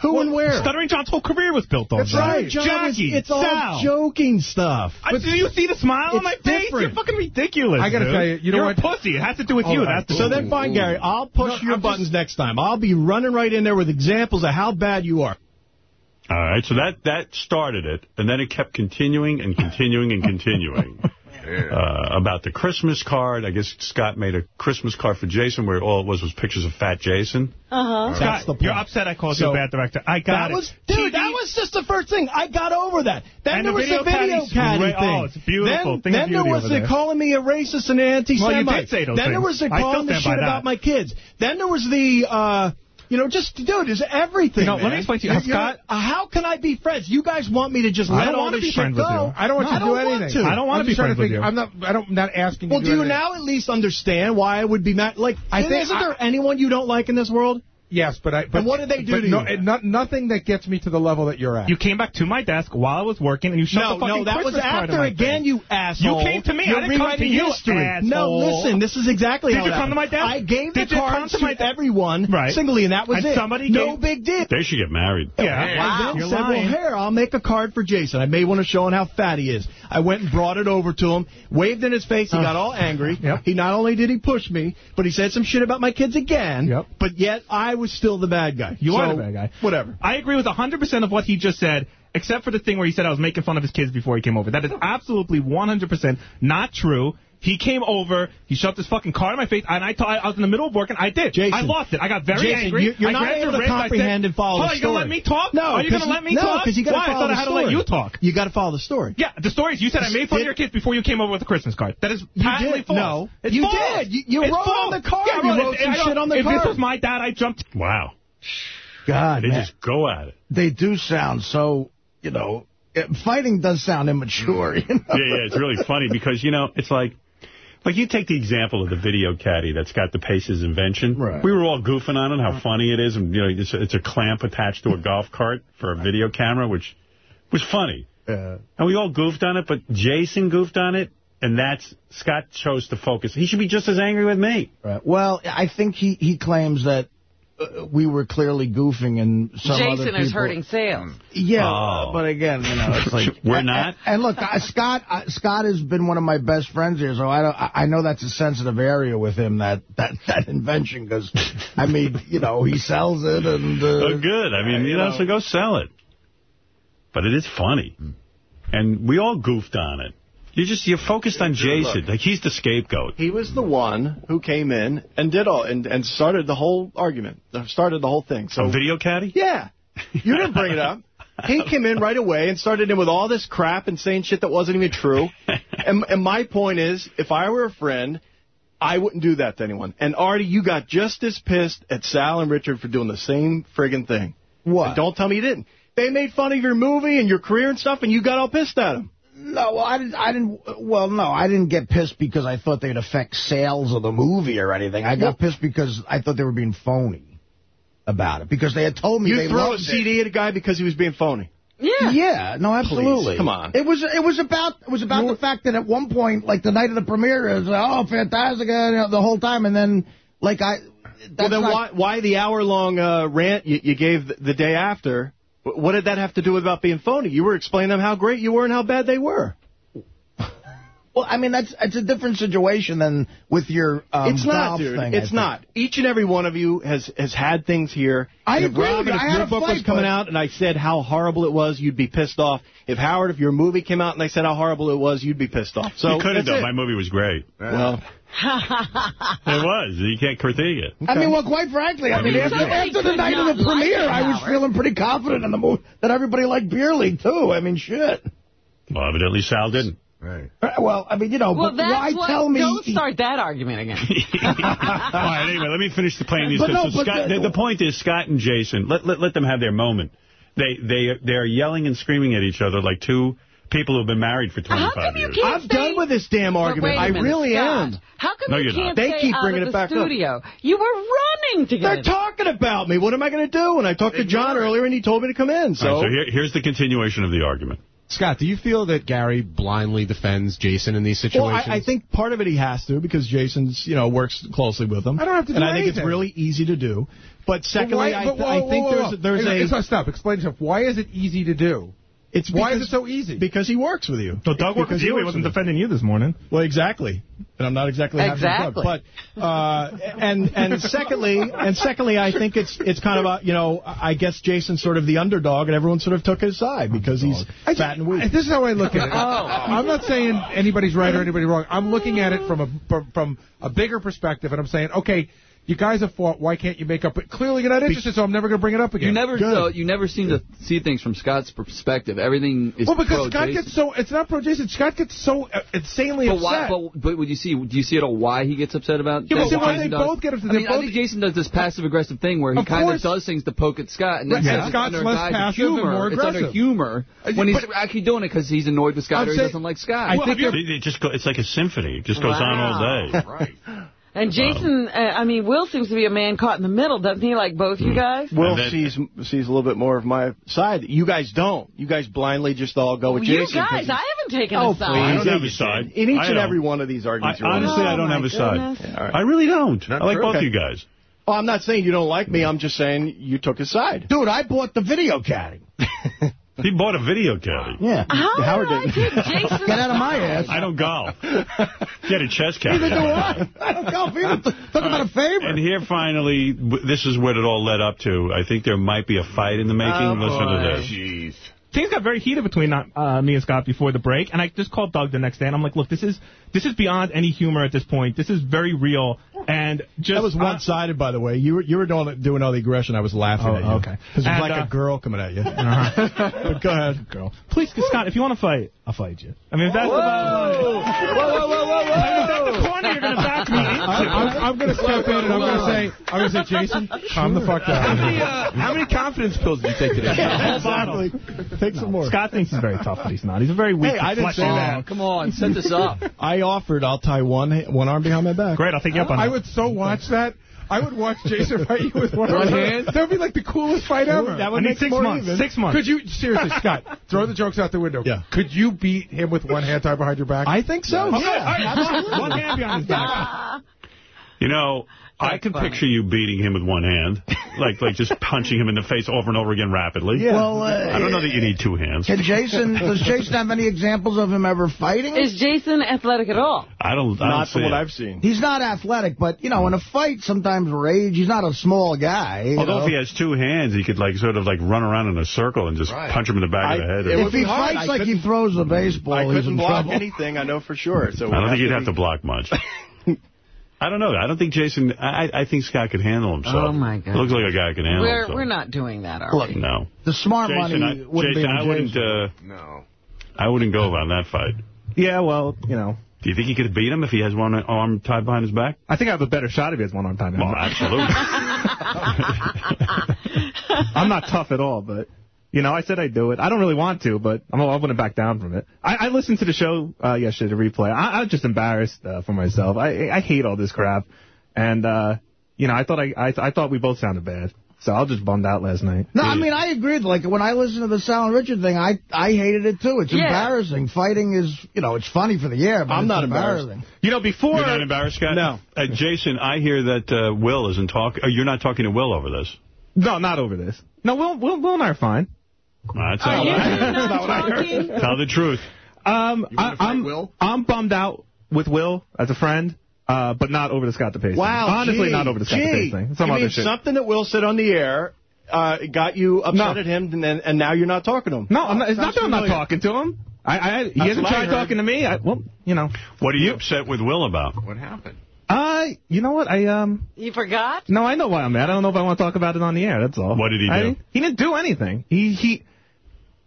Speaker 13: Who and where?
Speaker 12: Stuttering John's whole career was built on
Speaker 4: That's
Speaker 12: that.
Speaker 4: right.
Speaker 13: John,
Speaker 12: Jackie,
Speaker 13: it's, it's all joking stuff.
Speaker 12: I, do you see the smile on
Speaker 13: It's
Speaker 12: my face?
Speaker 13: different.
Speaker 12: You're fucking ridiculous.
Speaker 4: I gotta tell you, you know
Speaker 12: You're
Speaker 4: what?
Speaker 12: a pussy. It has to do with
Speaker 4: All
Speaker 12: you. That's the
Speaker 13: So then, fine, Gary. I'll push
Speaker 4: No,
Speaker 13: your
Speaker 4: I'm
Speaker 13: buttons
Speaker 4: just-
Speaker 13: next time. I'll be running right in there with examples of how bad you are.
Speaker 1: All right, so that, that started it, and then it kept continuing and continuing and continuing. Uh, about the Christmas card. I guess Scott made a Christmas card for Jason where all it was was pictures of fat Jason.
Speaker 2: Uh-huh.
Speaker 13: That's the
Speaker 12: Scott, you're upset I called
Speaker 13: So,
Speaker 12: you a bad director. I got
Speaker 13: That
Speaker 12: it.
Speaker 13: was, dude,
Speaker 12: TV
Speaker 13: that was just the first thing. I got over that. Then
Speaker 12: And
Speaker 13: there
Speaker 12: the
Speaker 13: was
Speaker 12: video
Speaker 13: the video
Speaker 12: caddy's
Speaker 13: caddy
Speaker 12: great.
Speaker 13: thing.
Speaker 12: Oh, it's beautiful.
Speaker 13: Then,
Speaker 12: Thing of
Speaker 13: then there was the
Speaker 12: there.
Speaker 13: calling me a racist and an anti-Semite.
Speaker 12: Well, you did say those
Speaker 13: then there was the calling the
Speaker 12: stand
Speaker 13: shit about my kids. Then there was the, uh, you know, just, dude, it's everything,
Speaker 12: You know, let me explain to you.
Speaker 13: You're-
Speaker 12: Scott-
Speaker 13: you're- uh, how can I be friends? You guys want me to just
Speaker 12: I
Speaker 13: let
Speaker 12: don't
Speaker 13: all this
Speaker 12: be
Speaker 13: shit go?
Speaker 4: I don't want
Speaker 13: No,
Speaker 4: to do
Speaker 13: I don't want
Speaker 4: anything.
Speaker 13: to.
Speaker 12: I don't want
Speaker 4: I'm
Speaker 12: to be friends with you.
Speaker 4: I'm not. I don't. Not asking you
Speaker 13: Well,
Speaker 4: to
Speaker 13: do you
Speaker 4: anything.
Speaker 13: now at least understand why I would be mad? Like,
Speaker 4: I
Speaker 13: isn't
Speaker 4: I-
Speaker 13: there anyone you don't like in this world?
Speaker 4: Yes, but I. But,
Speaker 14: And what did they do to
Speaker 4: no,
Speaker 14: you?
Speaker 4: and not, nothing that gets me to the level that you're at.
Speaker 12: You came back to my desk while I was working, and you shoved
Speaker 14: No,
Speaker 12: the fucking
Speaker 14: no, that was
Speaker 12: Christmas card in
Speaker 14: after again,
Speaker 12: face.
Speaker 14: you asshole.
Speaker 12: You came to me.
Speaker 14: You're
Speaker 12: I didn't come to
Speaker 14: rewriting
Speaker 12: you,
Speaker 14: history.
Speaker 12: asshole.
Speaker 14: No, listen, this is exactly
Speaker 12: Did
Speaker 14: how
Speaker 12: you come to my desk?
Speaker 14: I gave
Speaker 12: Did
Speaker 14: the
Speaker 12: you
Speaker 14: cards
Speaker 12: to
Speaker 14: to,
Speaker 12: my
Speaker 14: everyone
Speaker 12: Right.
Speaker 14: singly, and that was
Speaker 12: And
Speaker 14: it.
Speaker 12: somebody
Speaker 14: no
Speaker 12: gave-
Speaker 14: big deal.
Speaker 1: They should get married.
Speaker 12: Yeah.
Speaker 14: I then
Speaker 12: You're
Speaker 14: said,
Speaker 12: lying.
Speaker 14: well, here, I'll make a card for Jason. I made one to show him how fat he is. I went and brought it over to him, waved in his face. He got all angry. He not only did he push me, but he said some shit about my kids again.
Speaker 12: Yep.
Speaker 14: But yet I was still the bad guy.
Speaker 12: You
Speaker 14: So,
Speaker 12: are the bad guy.
Speaker 14: Whatever.
Speaker 12: I agree with 100% of what he just said, except for the thing where he said I was making fun of his kids before he came over. That is absolutely 100% not true. He came over, he shoved his fucking car in my face, and I, I was in the middle of work, and I did.
Speaker 14: Jason.
Speaker 12: I lost it. I got very
Speaker 14: Jason,
Speaker 12: angry.
Speaker 14: you- you're
Speaker 12: I
Speaker 14: not
Speaker 12: grabbed
Speaker 14: able to
Speaker 12: wrist, I
Speaker 14: comprehend
Speaker 12: said,
Speaker 14: and follow
Speaker 12: Hold
Speaker 14: the
Speaker 12: on, you going to let me talk?
Speaker 14: No,
Speaker 12: Are you going
Speaker 14: 'cause
Speaker 12: to let me
Speaker 14: no,
Speaker 12: talk?
Speaker 14: because you got to
Speaker 12: Why?
Speaker 14: follow
Speaker 12: I thought
Speaker 14: the
Speaker 12: I had to
Speaker 14: story.
Speaker 12: let you talk.
Speaker 14: You got to follow the story.
Speaker 12: Yeah, the story is you said I made fun
Speaker 14: Did-
Speaker 12: of your kids before you came over with a Christmas card. That is
Speaker 14: You
Speaker 12: patently false.
Speaker 14: No.
Speaker 12: It's
Speaker 14: You
Speaker 12: false.
Speaker 14: did. You- you
Speaker 12: It's
Speaker 14: wrote on the card.
Speaker 12: Yeah,
Speaker 14: You
Speaker 12: wrote
Speaker 14: wrote some shit on the
Speaker 12: if
Speaker 14: card.
Speaker 12: this was my dad, I jumped.
Speaker 1: Wow.
Speaker 3: God,
Speaker 1: They
Speaker 3: man.
Speaker 1: just go at it.
Speaker 3: they do sound so, you know, fighting does sound immature. You know?
Speaker 1: Yeah, yeah, it's really funny because, you know, it's like, like you take the example of the video caddy that's got the DePace's invention.
Speaker 3: Right.
Speaker 1: We were all goofing on it, how funny it is, and, you know, it's a, it's a clamp attached to a golf cart for a video camera, which was funny.
Speaker 3: Yeah.
Speaker 1: And we all goofed on it, but Jason goofed on it, and that's, Scott chose to focus. He should be just as angry with me.
Speaker 3: Right. Well, I think he, he claims that we were clearly goofing and some other
Speaker 2: Jason
Speaker 3: people...
Speaker 2: is hurting sales.
Speaker 3: Yeah,
Speaker 1: Oh.
Speaker 3: but again, you know, it's like
Speaker 1: We're not?
Speaker 3: And, and look, uh, Scott, uh, Scott has been one of my best friends here, so I don't, I I know that's a sensitive area with him that that that invention because, I mean, you know, he sells it and. Uh,
Speaker 1: Oh, good. I mean, you know, so go sell it. But it is funny. And we all goofed on it. You just, you're focused on Jason. Like, he's the scapegoat.
Speaker 13: He was the one who came in and did all and, and started the whole argument, uh, started the whole thing. So
Speaker 1: A video caddy?
Speaker 13: yeah, you didn't bring it up. He came in right away and started in with all this crap and saying shit that wasn't even true. And, and my point is, if I were a friend, I wouldn't do that to anyone. And Artie, you got just as pissed at Sal and Richard for doing the same friggin' thing.
Speaker 3: What?
Speaker 13: And don't tell me you didn't. They made fun of your movie and your career and stuff, and you got all pissed at them.
Speaker 3: No, I didn't. I didn't. Well, no, I didn't get pissed because I thought they'd affect sales of the movie or anything. I got pissed because I thought they were being phony about it because they had told me
Speaker 13: You
Speaker 3: they
Speaker 13: throw a
Speaker 3: loved it.
Speaker 13: CD at a guy because he was being phony.
Speaker 2: Yeah.
Speaker 3: Yeah, no, absolutely.
Speaker 13: come on.
Speaker 3: It was it was about it was about the fact that at one point, like the night of the premiere, it was like, oh, fantastic, uh, you know, the whole time, and then like I. That's
Speaker 13: well, then
Speaker 3: not-
Speaker 13: why why the hour long uh, rant you, you gave the, the day after? Wh- What did that have to do with about being phony? You were explaining them how great you were and how bad they were.
Speaker 3: Well, I mean that's it's a different situation than with your um,
Speaker 13: it's not,
Speaker 3: golf
Speaker 13: dude.
Speaker 3: thing.
Speaker 13: It's not. Each and every one of you has has had things here.
Speaker 3: I
Speaker 13: And if
Speaker 3: agree with
Speaker 13: Robin,
Speaker 3: you.
Speaker 13: if
Speaker 3: I had
Speaker 13: your
Speaker 3: a
Speaker 13: book was coming
Speaker 3: but-
Speaker 13: out and I said how horrible it was, you'd be pissed off. If Howard, if your movie came out and I said how horrible it was, you'd be pissed off. So
Speaker 1: you couldn't,
Speaker 13: that's
Speaker 1: though.
Speaker 13: it.
Speaker 1: My movie was great.
Speaker 13: Well,
Speaker 1: It was. You can't critique it.
Speaker 3: I mean, well, quite frankly, I mean,
Speaker 2: mean,
Speaker 3: after, after the night of the premiere, I was feeling pretty confident in the movie that everybody liked Beer League too. I mean, shit.
Speaker 1: Well, evidently Sal didn't.
Speaker 6: Right.
Speaker 3: Uh, Well, I mean, you know,
Speaker 2: Well,
Speaker 3: but why
Speaker 2: what,
Speaker 3: tell me?
Speaker 2: Don't start that argument again.
Speaker 1: All right, anyway, let me finish the playing these
Speaker 3: But
Speaker 1: clips.
Speaker 3: no,
Speaker 1: So Scott,
Speaker 3: the-
Speaker 1: the, the point is, Scott and Jason, let, let let them have their moment. They they they're yelling and screaming at each other like two people who've been married for 25
Speaker 2: How come you
Speaker 1: years.
Speaker 13: I'm
Speaker 2: say,
Speaker 13: done with this damn argument.
Speaker 2: wait a
Speaker 13: I
Speaker 2: minute,
Speaker 13: really
Speaker 2: Scott.
Speaker 13: am.
Speaker 2: How come
Speaker 1: No,
Speaker 2: you
Speaker 1: you're
Speaker 2: can't.
Speaker 13: They
Speaker 2: stay
Speaker 13: keep
Speaker 2: out
Speaker 13: bringing
Speaker 2: of
Speaker 13: it
Speaker 2: the
Speaker 13: back up.
Speaker 2: studio? You were running to get
Speaker 13: They're talking about me. What am I going to do? And I talked to John earlier, and he told me to come in. So,
Speaker 1: All right, so here, here's the continuation of the argument.
Speaker 15: Scott, do you feel that Gary blindly defends Jason in these
Speaker 14: Well,
Speaker 15: situations?
Speaker 14: I, I think part of it he has to because Jason's, you know, works closely with him.
Speaker 4: I don't have to do
Speaker 14: And I think it's really easy to do. But secondly,
Speaker 4: But why-
Speaker 14: I,
Speaker 4: but whoa,
Speaker 14: I
Speaker 4: whoa,
Speaker 14: think
Speaker 4: whoa,
Speaker 14: there's
Speaker 4: whoa.
Speaker 14: there's
Speaker 4: Hey,
Speaker 14: a
Speaker 4: so stop. Explain yourself. Why is it easy to do?
Speaker 14: It's
Speaker 4: Why is it so easy?
Speaker 14: Because he works with you.
Speaker 12: So Doug worked with you. He
Speaker 14: works
Speaker 12: wasn't defending you this morning.
Speaker 14: Well, exactly. And I'm not exactly happy with
Speaker 2: Exactly.
Speaker 14: Doug. But uh, and and secondly, and secondly, I think it's it's kind of a you know I guess Jason's sort of the underdog, and everyone sort of took his side because he's fat and weak.
Speaker 4: This is how I look at it.
Speaker 2: Oh.
Speaker 4: I'm not saying anybody's right or anybody wrong. I'm looking at it from a from, from a bigger perspective, and I'm saying, okay, you guys have fought. Why can't you make up? But clearly, you're not interested, so I'm never going to bring it up again.
Speaker 10: You never, so you never seem to see things from Scott's perspective. Everything is
Speaker 4: well, because
Speaker 10: pro
Speaker 4: Scott
Speaker 10: Jason.
Speaker 4: gets so it's not pro Jason. Scott gets so uh, insanely
Speaker 10: But
Speaker 4: upset.
Speaker 10: why? But, but would you see? Do you see at all why he gets upset about?
Speaker 4: Yeah, but see, why they
Speaker 10: does?
Speaker 4: both get upset?
Speaker 10: I mean,
Speaker 4: They
Speaker 10: I think Jason does this passive aggressive thing where he
Speaker 4: Of
Speaker 10: kind of does things to poke at Scott, and then
Speaker 4: Right,
Speaker 10: says it's
Speaker 4: Scott's
Speaker 10: under
Speaker 4: less
Speaker 10: guise of
Speaker 4: passive and
Speaker 10: humor.
Speaker 4: more
Speaker 10: It's under
Speaker 4: aggressive.
Speaker 10: humor when he's
Speaker 4: but-
Speaker 10: actually doing it because he's annoyed with Scott
Speaker 4: I'm
Speaker 10: or he
Speaker 4: saying-
Speaker 10: doesn't like Scott.
Speaker 4: I
Speaker 1: Well,
Speaker 4: think
Speaker 1: it,
Speaker 4: they're-
Speaker 1: it just go, it's like a symphony. It just goes on all day.
Speaker 6: Right.
Speaker 2: And Jason, uh, I mean, Will seems to be a man caught in the middle, doesn't he? Like both you guys.
Speaker 13: Will sees sees a little bit more of my side. You guys don't. You guys blindly just all go with
Speaker 2: you
Speaker 13: Jason. 'cause
Speaker 2: guys, I haven't taken
Speaker 13: Oh,
Speaker 2: a side.
Speaker 13: please.
Speaker 1: I don't
Speaker 13: Yeah,
Speaker 1: have a side.
Speaker 13: In each and every one of these arguments.
Speaker 1: I-
Speaker 13: you're
Speaker 1: honestly, I don't
Speaker 2: Oh,
Speaker 1: have
Speaker 2: my
Speaker 1: a side.
Speaker 13: Yeah, all right.
Speaker 1: I really don't.
Speaker 13: Not
Speaker 1: I like
Speaker 13: true.
Speaker 1: both
Speaker 13: Okay.
Speaker 1: you guys.
Speaker 13: Oh, I'm not saying you don't like me. I'm just saying you took his side.
Speaker 3: Dude, I bought the video caddy.
Speaker 1: He bought a video caddy.
Speaker 3: Yeah.
Speaker 2: Oh, How
Speaker 13: Howard
Speaker 2: did I
Speaker 13: did.
Speaker 2: take Jason?
Speaker 3: Get out of my ass.
Speaker 1: I don't golf. Get a chess caddy.
Speaker 3: Neither do I. I don't golf either. Talk about a favor.
Speaker 1: And here, finally, this is what it all led up to. I think there might be a fight in the making.
Speaker 2: Oh,
Speaker 1: Listen
Speaker 2: boy.
Speaker 1: to this.
Speaker 6: Jeez.
Speaker 12: Things got very heated between uh, me and Scott before the break, and I just called Doug the next day, and I'm like, look, this is this is beyond any humor at this point. This is very real, and just
Speaker 14: That was
Speaker 12: uh,
Speaker 14: one-sided, by the way. You were you were doing, doing all the aggression. I was laughing
Speaker 12: Oh,
Speaker 14: at you.
Speaker 12: okay.
Speaker 14: Because it was
Speaker 12: And,
Speaker 14: like
Speaker 12: uh,
Speaker 14: a girl coming at you.
Speaker 12: Uh-huh.
Speaker 14: go ahead.
Speaker 12: girl. Please, Scott, if you want to fight,
Speaker 14: I'll fight you.
Speaker 12: I mean, if that's
Speaker 2: Whoa.
Speaker 12: the
Speaker 2: Whoa, whoa, whoa, whoa,
Speaker 12: I mean, if that's the corner you're going to back me into.
Speaker 4: I, I'm, I'm going to step in and I'm going to say, I'm going to say, Jason, calm the fuck
Speaker 12: How
Speaker 4: down.
Speaker 12: many, uh, how many confidence pills did you take today?
Speaker 14: Yeah,
Speaker 12: A whole bottle.
Speaker 14: exactly. Take some more.
Speaker 12: Scott thinks he's very tough, but he's not. He's a very weak.
Speaker 14: Hey, I didn't say that.
Speaker 10: Come on, set this up.
Speaker 14: I offered I'll tie one one arm behind my back.
Speaker 12: Great, I'll take you up on that.
Speaker 4: I would so watch that. I would watch Jason fight you with one,
Speaker 10: One
Speaker 4: hand.
Speaker 10: hand?
Speaker 4: That would be like the coolest fight ever.
Speaker 14: That
Speaker 12: I
Speaker 14: would
Speaker 12: need six
Speaker 14: more
Speaker 12: months.
Speaker 14: even.
Speaker 12: Six months.
Speaker 4: Could you, seriously, Scott, throw the jokes out the window.
Speaker 14: Yeah.
Speaker 4: Could you beat him with one hand tied behind your back?
Speaker 14: I think so.
Speaker 12: Okay,
Speaker 14: Yeah.
Speaker 12: all right,
Speaker 14: absolutely.
Speaker 12: One hand behind his back.
Speaker 1: You know, I
Speaker 2: That's
Speaker 1: can
Speaker 2: funny.
Speaker 1: picture you beating him with one hand, like like just punching him in the face over and over again rapidly.
Speaker 3: Yeah. Well, uh,
Speaker 1: I don't know that you need two hands.
Speaker 3: Can Jason, does Jason have any examples of him ever fighting?
Speaker 2: Is Jason athletic at all?
Speaker 1: I don't. I
Speaker 13: Not
Speaker 1: don't see
Speaker 13: from what
Speaker 1: it.
Speaker 13: I've seen.
Speaker 3: He's not athletic, but, you know, in a fight, sometimes rage. He's not a small guy. you
Speaker 1: Although
Speaker 3: know.
Speaker 1: if he has two hands, he could like sort of like run around in a circle and just punch him in the back
Speaker 13: I-
Speaker 1: of the head.
Speaker 13: it
Speaker 1: or-
Speaker 13: would
Speaker 3: If he
Speaker 13: hard.
Speaker 3: fights
Speaker 13: I
Speaker 3: like he throws a baseball,
Speaker 13: I
Speaker 3: he's
Speaker 13: couldn't
Speaker 3: in
Speaker 13: block
Speaker 3: trouble.
Speaker 13: anything, I know for sure. So
Speaker 1: I don't think you'd have to block much. I don't know. I don't think Jason. I, I think Scott could handle himself.
Speaker 2: Oh, my God.
Speaker 1: Looks like a guy can handle
Speaker 2: We're
Speaker 1: himself.
Speaker 2: we're not doing that, are
Speaker 3: Look,
Speaker 2: we?
Speaker 1: No.
Speaker 3: The smart
Speaker 1: Jason,
Speaker 3: money
Speaker 1: I,
Speaker 3: wouldn't
Speaker 1: Jason,
Speaker 3: be
Speaker 1: I
Speaker 3: on
Speaker 1: wouldn't. Uh,
Speaker 6: No.
Speaker 1: I wouldn't go on that fight.
Speaker 12: Yeah, well, you know.
Speaker 1: Do you think he could beat him if he has one arm tied behind his back?
Speaker 12: I think I have a better shot if he has one arm tied behind
Speaker 1: Well,
Speaker 12: his back.
Speaker 1: absolutely.
Speaker 12: I'm not tough at all, but you know, I said I'd do it. I don't really want to, but I'm, I wouldn't back down from it. I, I listened to the show uh, yesterday, the replay. I, I'm just embarrassed uh, for myself. I I hate all this crap, and uh, you know, I thought I, I I thought we both sounded bad, so I was just bummed out last night.
Speaker 3: No, I mean, I agree. Like, when I listened to the Sal and Richard thing, I I hated it, too. It's
Speaker 2: Yeah.
Speaker 3: embarrassing. Fighting is, you know, it's funny for the air, but
Speaker 13: I'm
Speaker 3: it's
Speaker 13: not
Speaker 3: embarrassing.
Speaker 12: You know, before
Speaker 1: You're not embarrassed, Scott?
Speaker 13: No.
Speaker 1: Uh, Jason, I hear that uh, Will isn't talking. Uh, you're not talking to Will over this.
Speaker 12: no, not over this. No, Will Will Will and I are fine.
Speaker 1: That's
Speaker 2: Are
Speaker 1: all
Speaker 2: you
Speaker 1: right.
Speaker 2: not
Speaker 12: not what I heard.
Speaker 1: Tell the truth.
Speaker 12: Um, I,
Speaker 6: fight
Speaker 12: I'm
Speaker 6: Will?
Speaker 12: I'm bummed out with Will as a friend, uh, but not over the Scott DePace.
Speaker 13: Wow,
Speaker 12: thing. honestly,
Speaker 13: gee,
Speaker 12: not over the Scott
Speaker 13: gee.
Speaker 12: DePace thing. Some
Speaker 13: you
Speaker 12: other
Speaker 13: mean
Speaker 12: shit.
Speaker 13: something that Will said on the air uh, got you upset
Speaker 12: No.
Speaker 13: at him, and, and now you're not talking to him?
Speaker 12: No, I'm not, it's not
Speaker 13: Sounds
Speaker 12: that I'm not talking to him. I, I he hasn't
Speaker 13: what I
Speaker 12: tried talking to me. I, well, you know.
Speaker 1: What are you upset with Will about?
Speaker 6: What happened?
Speaker 12: I, you know what? I um.
Speaker 2: You forgot?
Speaker 12: No, I know why I'm mad. I don't know if I want to talk about it on the air. That's all.
Speaker 1: What did he
Speaker 12: I-
Speaker 1: do?
Speaker 12: he didn't do anything. He he.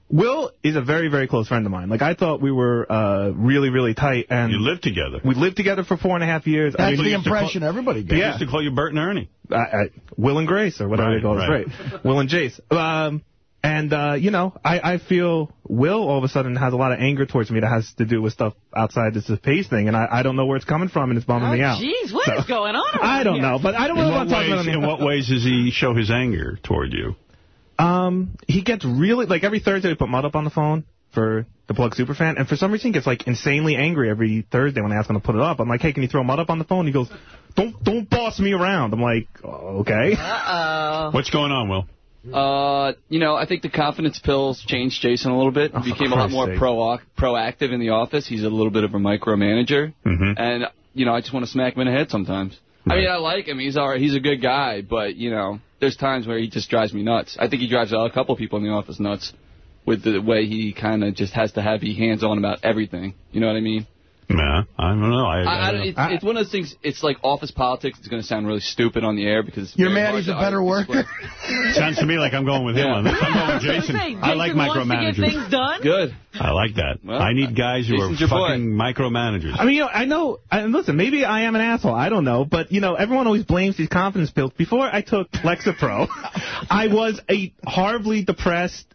Speaker 12: Will is a very very close friend of mine. Like I thought we were uh really really tight, and
Speaker 1: You live together.
Speaker 12: we lived together for four and a half years.
Speaker 3: That's
Speaker 12: I mean,
Speaker 3: the
Speaker 1: used to
Speaker 3: impression everybody
Speaker 1: They
Speaker 3: gets.
Speaker 1: used to call you Bert and Ernie.
Speaker 12: I, I, Will and Grace or whatever
Speaker 1: Right,
Speaker 12: they call us,
Speaker 1: right.
Speaker 12: right? Will and Jace. Um, and uh, you know, I, I feel Will all of a sudden has a lot of anger towards me that has to do with stuff outside this pace thing, and I, I don't know where it's coming from, and it's bumming me out.
Speaker 2: Jeez, what is
Speaker 12: So-
Speaker 2: going on?
Speaker 12: I don't
Speaker 2: around
Speaker 12: know, but I don't
Speaker 1: In
Speaker 12: really
Speaker 1: what,
Speaker 12: want to talk about
Speaker 1: ways,
Speaker 12: it. on
Speaker 1: in what ways does he show his anger toward you?
Speaker 12: Um, he gets really like every Thursday we put Mud up on the phone for the Plug Superfan, and for some reason he gets like insanely angry every Thursday when I ask him to put it up. I'm like, hey, can you throw Mud up on the phone? He goes, don't don't boss me around. I'm like, oh, okay.
Speaker 2: Uh-oh.
Speaker 1: What's going on, Will?
Speaker 10: Uh, you know, I think the confidence pills changed Jason a little bit.
Speaker 12: Oh,
Speaker 10: He
Speaker 12: for
Speaker 10: became a lot more
Speaker 12: sake.
Speaker 10: pro proactive in the office. He's a little bit of a micromanager,
Speaker 1: Mm-hmm.
Speaker 10: and you know, I just want to smack him in the head sometimes. I mean, I like him. He's all right. He's a good guy, but you know, there's times where he just drives me nuts. I think he drives a couple people in the office nuts with the way he kind of just has to have be hands on about everything. You know what I mean?
Speaker 1: Yeah, I don't know. I,
Speaker 10: I, I,
Speaker 1: I
Speaker 10: don't- it's, it's one of those things. It's like office politics. It's going to sound really stupid on the air because it's
Speaker 3: You're mad he's a better worker?
Speaker 1: Sounds to me like I'm going with him
Speaker 10: Yeah.
Speaker 1: on this. I'm going with
Speaker 2: I was
Speaker 1: Jason. I like
Speaker 2: Jason wants to get
Speaker 1: micromanagers.
Speaker 2: things done.
Speaker 10: Good.
Speaker 1: I like that.
Speaker 10: Well,
Speaker 1: I need guys who
Speaker 10: Jason's
Speaker 1: are
Speaker 10: your boy.
Speaker 1: fucking micromanagers.
Speaker 12: I mean, you know, I know, and listen, maybe I am an asshole. I don't know. But, you know, everyone always blames these confidence pills. Before I took Lexapro, I was a horribly depressed,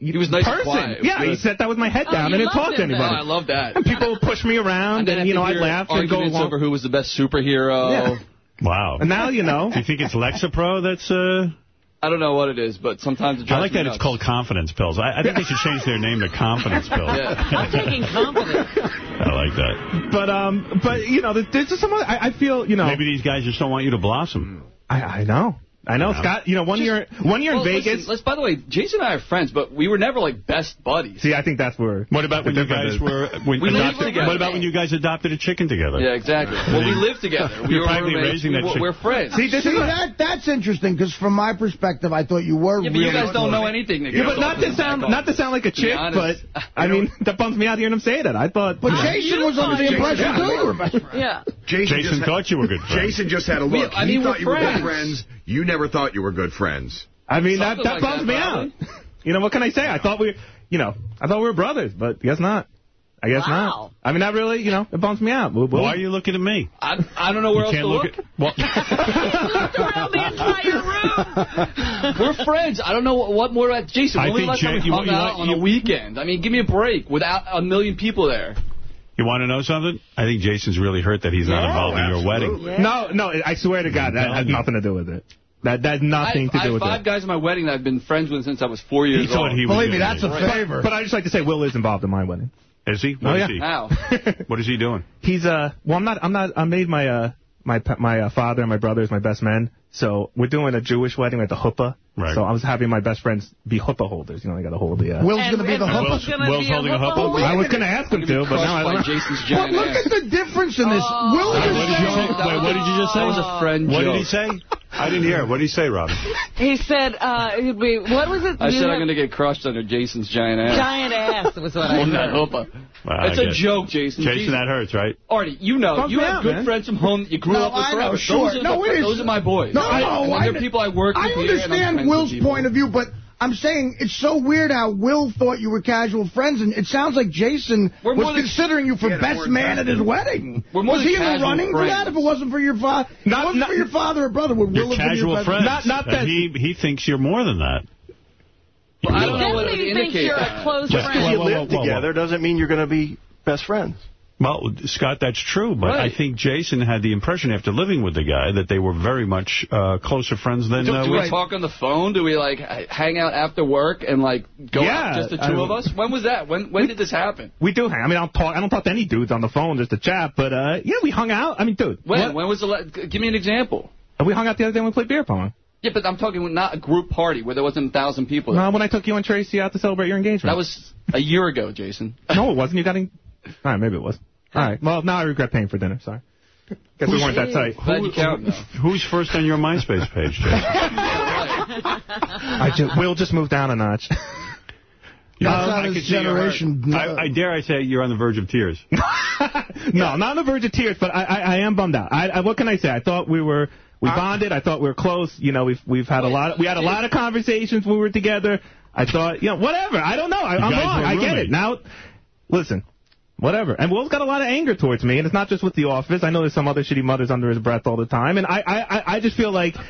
Speaker 10: He was nice
Speaker 12: person.
Speaker 10: quiet.
Speaker 12: Yeah,
Speaker 10: Good.
Speaker 12: he sat there with my head
Speaker 10: Oh,
Speaker 12: down
Speaker 10: you
Speaker 12: and didn't talk to anybody.
Speaker 10: Oh, I love that.
Speaker 12: And people would push me around,
Speaker 10: And
Speaker 12: and, you know, I'd laugh and go
Speaker 10: arguments
Speaker 12: along.
Speaker 10: over who was the best superhero.
Speaker 12: Yeah.
Speaker 1: Wow.
Speaker 12: And now, you know.
Speaker 1: Do you think it's Lexapro that's... uh
Speaker 10: I don't know what it is, but sometimes it
Speaker 1: I like that
Speaker 10: nuts.
Speaker 1: it's called confidence pills. I, I think they should change their name to confidence pills.
Speaker 2: I'm taking confidence.
Speaker 1: I like that.
Speaker 12: But, um, but you know, there's just some other, I, I feel, you know.
Speaker 1: Maybe these guys just don't want you to blossom.
Speaker 12: I, I know. I know,
Speaker 1: Yeah.
Speaker 12: Scott. You know, one year, one year
Speaker 10: Well,
Speaker 12: in Vegas.
Speaker 10: Listen, let's, by the way, Jason and I are friends, but we were never like best buddies.
Speaker 12: See, I think that's where.
Speaker 1: What about when
Speaker 12: the
Speaker 1: you guys
Speaker 12: is.
Speaker 1: were when
Speaker 10: We lived together.
Speaker 1: What about when you guys adopted a chicken together?
Speaker 10: Yeah, exactly. Well, we lived together. We
Speaker 1: You're
Speaker 10: were
Speaker 1: probably
Speaker 10: roommates.
Speaker 1: raising
Speaker 10: we,
Speaker 1: that
Speaker 10: were-
Speaker 1: chick-
Speaker 10: We're friends.
Speaker 3: See, that, that's interesting, because from my perspective, I thought you were
Speaker 10: Yeah, but
Speaker 3: really
Speaker 10: you guys don't know anything.
Speaker 12: Yeah, but not to sound not to sound like a
Speaker 10: To be
Speaker 12: chick, but. I mean that bums me out hearing him say that. I thought,
Speaker 3: But Jason was under the impression,
Speaker 6: Yeah.
Speaker 3: too, were best friends.
Speaker 2: Yeah.
Speaker 6: Jason,
Speaker 1: Jason thought you were good friends.
Speaker 6: Jason just had a look.
Speaker 10: I
Speaker 6: he
Speaker 10: mean, we're
Speaker 6: thought you were good
Speaker 10: friends.
Speaker 6: friends. You never thought you were good friends.
Speaker 12: I mean that
Speaker 10: Something
Speaker 12: that
Speaker 10: like
Speaker 12: bums
Speaker 10: that,
Speaker 12: me
Speaker 10: probably.
Speaker 12: out. You know what can I say? I thought we, you know, I thought we were brothers, but guess not. I guess
Speaker 2: Wow.
Speaker 12: not. I mean, that really, you know, it bums me out. We'll, we'll,
Speaker 1: Why are you looking at me?
Speaker 10: I, I don't know where
Speaker 1: You
Speaker 10: else
Speaker 1: can't
Speaker 10: to
Speaker 1: look
Speaker 10: look.
Speaker 1: at... Well,
Speaker 2: Looked around the entire room.
Speaker 10: We're friends. I don't know what, what more. About, Jason,
Speaker 1: I
Speaker 10: when was the
Speaker 1: think
Speaker 10: last time we
Speaker 1: you-
Speaker 10: hung
Speaker 1: you
Speaker 10: out
Speaker 1: want-
Speaker 10: on
Speaker 1: you-
Speaker 10: a weekend? I mean, give me a break without a million people there.
Speaker 1: you want to know something? I think Jason's really hurt that he's not involved in your wedding.
Speaker 12: No, no, I swear to God, that has nothing to do with it. That that has nothing
Speaker 10: I,
Speaker 12: to
Speaker 10: I
Speaker 12: do
Speaker 10: have
Speaker 12: with
Speaker 10: five
Speaker 12: it.
Speaker 10: guys at my wedding that I've been friends with since I was four years
Speaker 1: He thought
Speaker 10: old.
Speaker 1: he was
Speaker 3: Believe me, that's a
Speaker 1: be.
Speaker 3: favor.
Speaker 12: But I just like to say, Will is involved in my wedding.
Speaker 1: Is he?
Speaker 12: Oh,
Speaker 1: What is
Speaker 12: yeah.
Speaker 1: he?
Speaker 10: How?
Speaker 1: What is he doing?
Speaker 12: He's uh, well, I'm not, I'm not, I made my uh, my pa- my uh, father and my brother as my best men. So we're doing a Jewish wedding at the chuppah.
Speaker 1: Right.
Speaker 12: So I was having my best friends be chuppah holders. You know, I got to hold the. Uh,
Speaker 3: Will's going to be
Speaker 2: and
Speaker 3: the
Speaker 2: Will's
Speaker 1: Will's
Speaker 2: be
Speaker 1: holding a
Speaker 2: hooker
Speaker 1: hooker?
Speaker 2: holder?
Speaker 12: I was going to ask him to, but now I
Speaker 10: by
Speaker 12: don't.
Speaker 10: Jason's
Speaker 3: But look
Speaker 10: ass.
Speaker 3: at the difference in this.
Speaker 2: Oh.
Speaker 3: Will
Speaker 1: What
Speaker 3: is
Speaker 1: did you say? Wait, what did you just say?
Speaker 10: That was a friend
Speaker 1: What
Speaker 10: joke.
Speaker 1: did he say? I didn't hear. What did he say, Robin?
Speaker 2: He said, uh, it'd be, what was it?
Speaker 10: I said
Speaker 2: have-
Speaker 10: I'm going to get crushed under Jason's giant ass.
Speaker 2: Giant ass was what I
Speaker 10: On that
Speaker 2: heard.
Speaker 10: chuppah.
Speaker 1: Wow,
Speaker 10: It's
Speaker 1: I
Speaker 10: a
Speaker 1: guess.
Speaker 10: joke, Jason.
Speaker 1: Jason,
Speaker 10: Jesus.
Speaker 1: that hurts, right?
Speaker 10: Artie, you know,
Speaker 12: Bump
Speaker 10: you have
Speaker 12: out,
Speaker 10: good
Speaker 12: man.
Speaker 10: friends from home that you grew
Speaker 3: No,
Speaker 10: up with
Speaker 3: I know,
Speaker 10: forever.
Speaker 3: sure.
Speaker 10: Those are,
Speaker 3: No,
Speaker 10: the,
Speaker 3: it is-
Speaker 10: those are my boys.
Speaker 3: No,
Speaker 10: and
Speaker 3: no, I-
Speaker 10: there are people I work with
Speaker 3: I
Speaker 10: here, and
Speaker 3: understand
Speaker 10: friends
Speaker 3: Will's point of view, but I'm saying it's so weird how Will thought you were casual friends, and it sounds like Jason
Speaker 10: We're
Speaker 3: was considering you for
Speaker 6: Yeah,
Speaker 3: best man at his wedding.
Speaker 10: We're more
Speaker 3: was he in the
Speaker 10: casual
Speaker 3: running for that? If it wasn't for your father,
Speaker 12: Not-
Speaker 3: wasn't
Speaker 12: not-
Speaker 3: for your father or brother, would Will
Speaker 1: You're
Speaker 3: have been your best
Speaker 1: friends.
Speaker 12: Not- not that-
Speaker 1: he, he thinks you're more than that.
Speaker 10: Well, I don't know what
Speaker 2: Definitely
Speaker 10: would
Speaker 2: thinks
Speaker 10: indicate
Speaker 2: you're a
Speaker 10: that.
Speaker 2: close
Speaker 13: Just because you
Speaker 1: Whoa, whoa,
Speaker 13: live together doesn't mean you're going to be best friends.
Speaker 1: Well, Scott, that's true, but
Speaker 10: Right.
Speaker 1: I think Jason had the impression after living with the guy that they were very much uh, closer friends than...
Speaker 10: Do,
Speaker 1: uh,
Speaker 10: do we
Speaker 1: Will.
Speaker 10: talk on the phone? Do we like hang out after work and like go
Speaker 12: Yeah,
Speaker 10: out just the
Speaker 12: I
Speaker 10: two
Speaker 12: mean-
Speaker 10: of us? When was that? When when did this happen?
Speaker 12: We do hang. I mean, I don't talk. I don't talk to any dudes on the phone just to chat. But uh, yeah, we hung out. I mean, dude,
Speaker 10: When
Speaker 12: what-
Speaker 10: when was the? Give me an example.
Speaker 12: we hung out the other day when we played beer pong.
Speaker 10: Yeah, but I'm talking not a group party where there wasn't a thousand people.
Speaker 12: No, when I took you and Tracy out to celebrate your engagement.
Speaker 10: That was a year ago, Jason.
Speaker 12: No, it wasn't. You got in... All right, maybe it was. All right. Well, now I regret paying for dinner. Sorry. Guess we weren't that tight.
Speaker 10: Glad you count.
Speaker 1: Who's first on your MySpace page, Jason?
Speaker 12: I just, Will just move down a notch.
Speaker 1: You know,
Speaker 3: That's how
Speaker 1: I
Speaker 3: his
Speaker 1: could see you're
Speaker 3: generation-
Speaker 1: hurt. I, I dare I say you're on the verge of tears.
Speaker 12: no, not on the verge of tears, but I, I, I am bummed out. I, I, what can I say? I thought we were we uh, bonded. I thought we were close. You know, we've we've had a lot. We had a lot of conversations when we were together. I thought, you know, whatever. I don't know. I, I'm
Speaker 1: guys
Speaker 12: wrong. I get it now. Listen. Whatever. And Will's got a lot of anger towards me, and it's not just with The Office. I know there's some other shitty mothers under his breath all the time, and I I, I- I just feel like I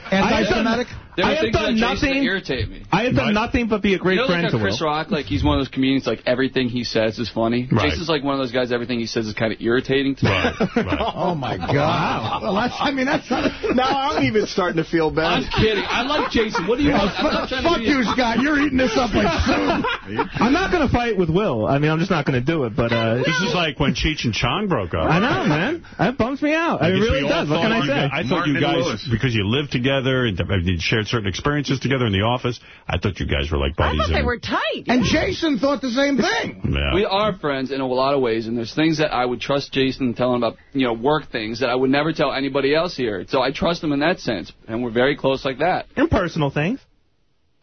Speaker 12: have done,
Speaker 3: Anti-Semitic?
Speaker 12: I have done
Speaker 10: that
Speaker 12: nothing.
Speaker 10: irritate me.
Speaker 12: I have done
Speaker 1: Right.
Speaker 12: nothing but be a great
Speaker 10: you know,
Speaker 12: friend
Speaker 10: like
Speaker 12: to
Speaker 10: how Chris
Speaker 12: Will.
Speaker 10: Rock, like he's one of those comedians, like everything he says is funny.
Speaker 1: Right.
Speaker 10: Jason's like one of those guys. Everything he says is kind of irritating to me.
Speaker 1: Right, right.
Speaker 3: Oh, my God. Well, that's, I mean, that's not...
Speaker 13: Now I'm even starting to feel bad.
Speaker 10: I'm kidding. I like Jason. What do you want? I'm not trying to
Speaker 3: Fuck you, Scott. You're eating this up like soup.
Speaker 12: I'm not going to fight with Will. I mean, I'm just not going to do it. But uh,
Speaker 1: This is like when Cheech and Chong broke up.
Speaker 12: I know, man. That bums me out.
Speaker 1: I
Speaker 12: it really does. What can I
Speaker 1: thought
Speaker 12: say?
Speaker 1: you guys- I thought
Speaker 6: Martin
Speaker 1: you guys,
Speaker 6: Lewis.
Speaker 1: because you lived together and you shared certain experiences together in the office, I thought you guys were like buddies.
Speaker 2: I
Speaker 1: buddies.
Speaker 2: thought they were tight.
Speaker 3: And Jason thought the same thing.
Speaker 1: Yeah.
Speaker 10: We are friends in a lot of ways, and there's things that I would trust Jason telling about, you know, work things that I would never tell anybody else here. So I trust him in that sense, and we're very close like that.
Speaker 12: And personal things.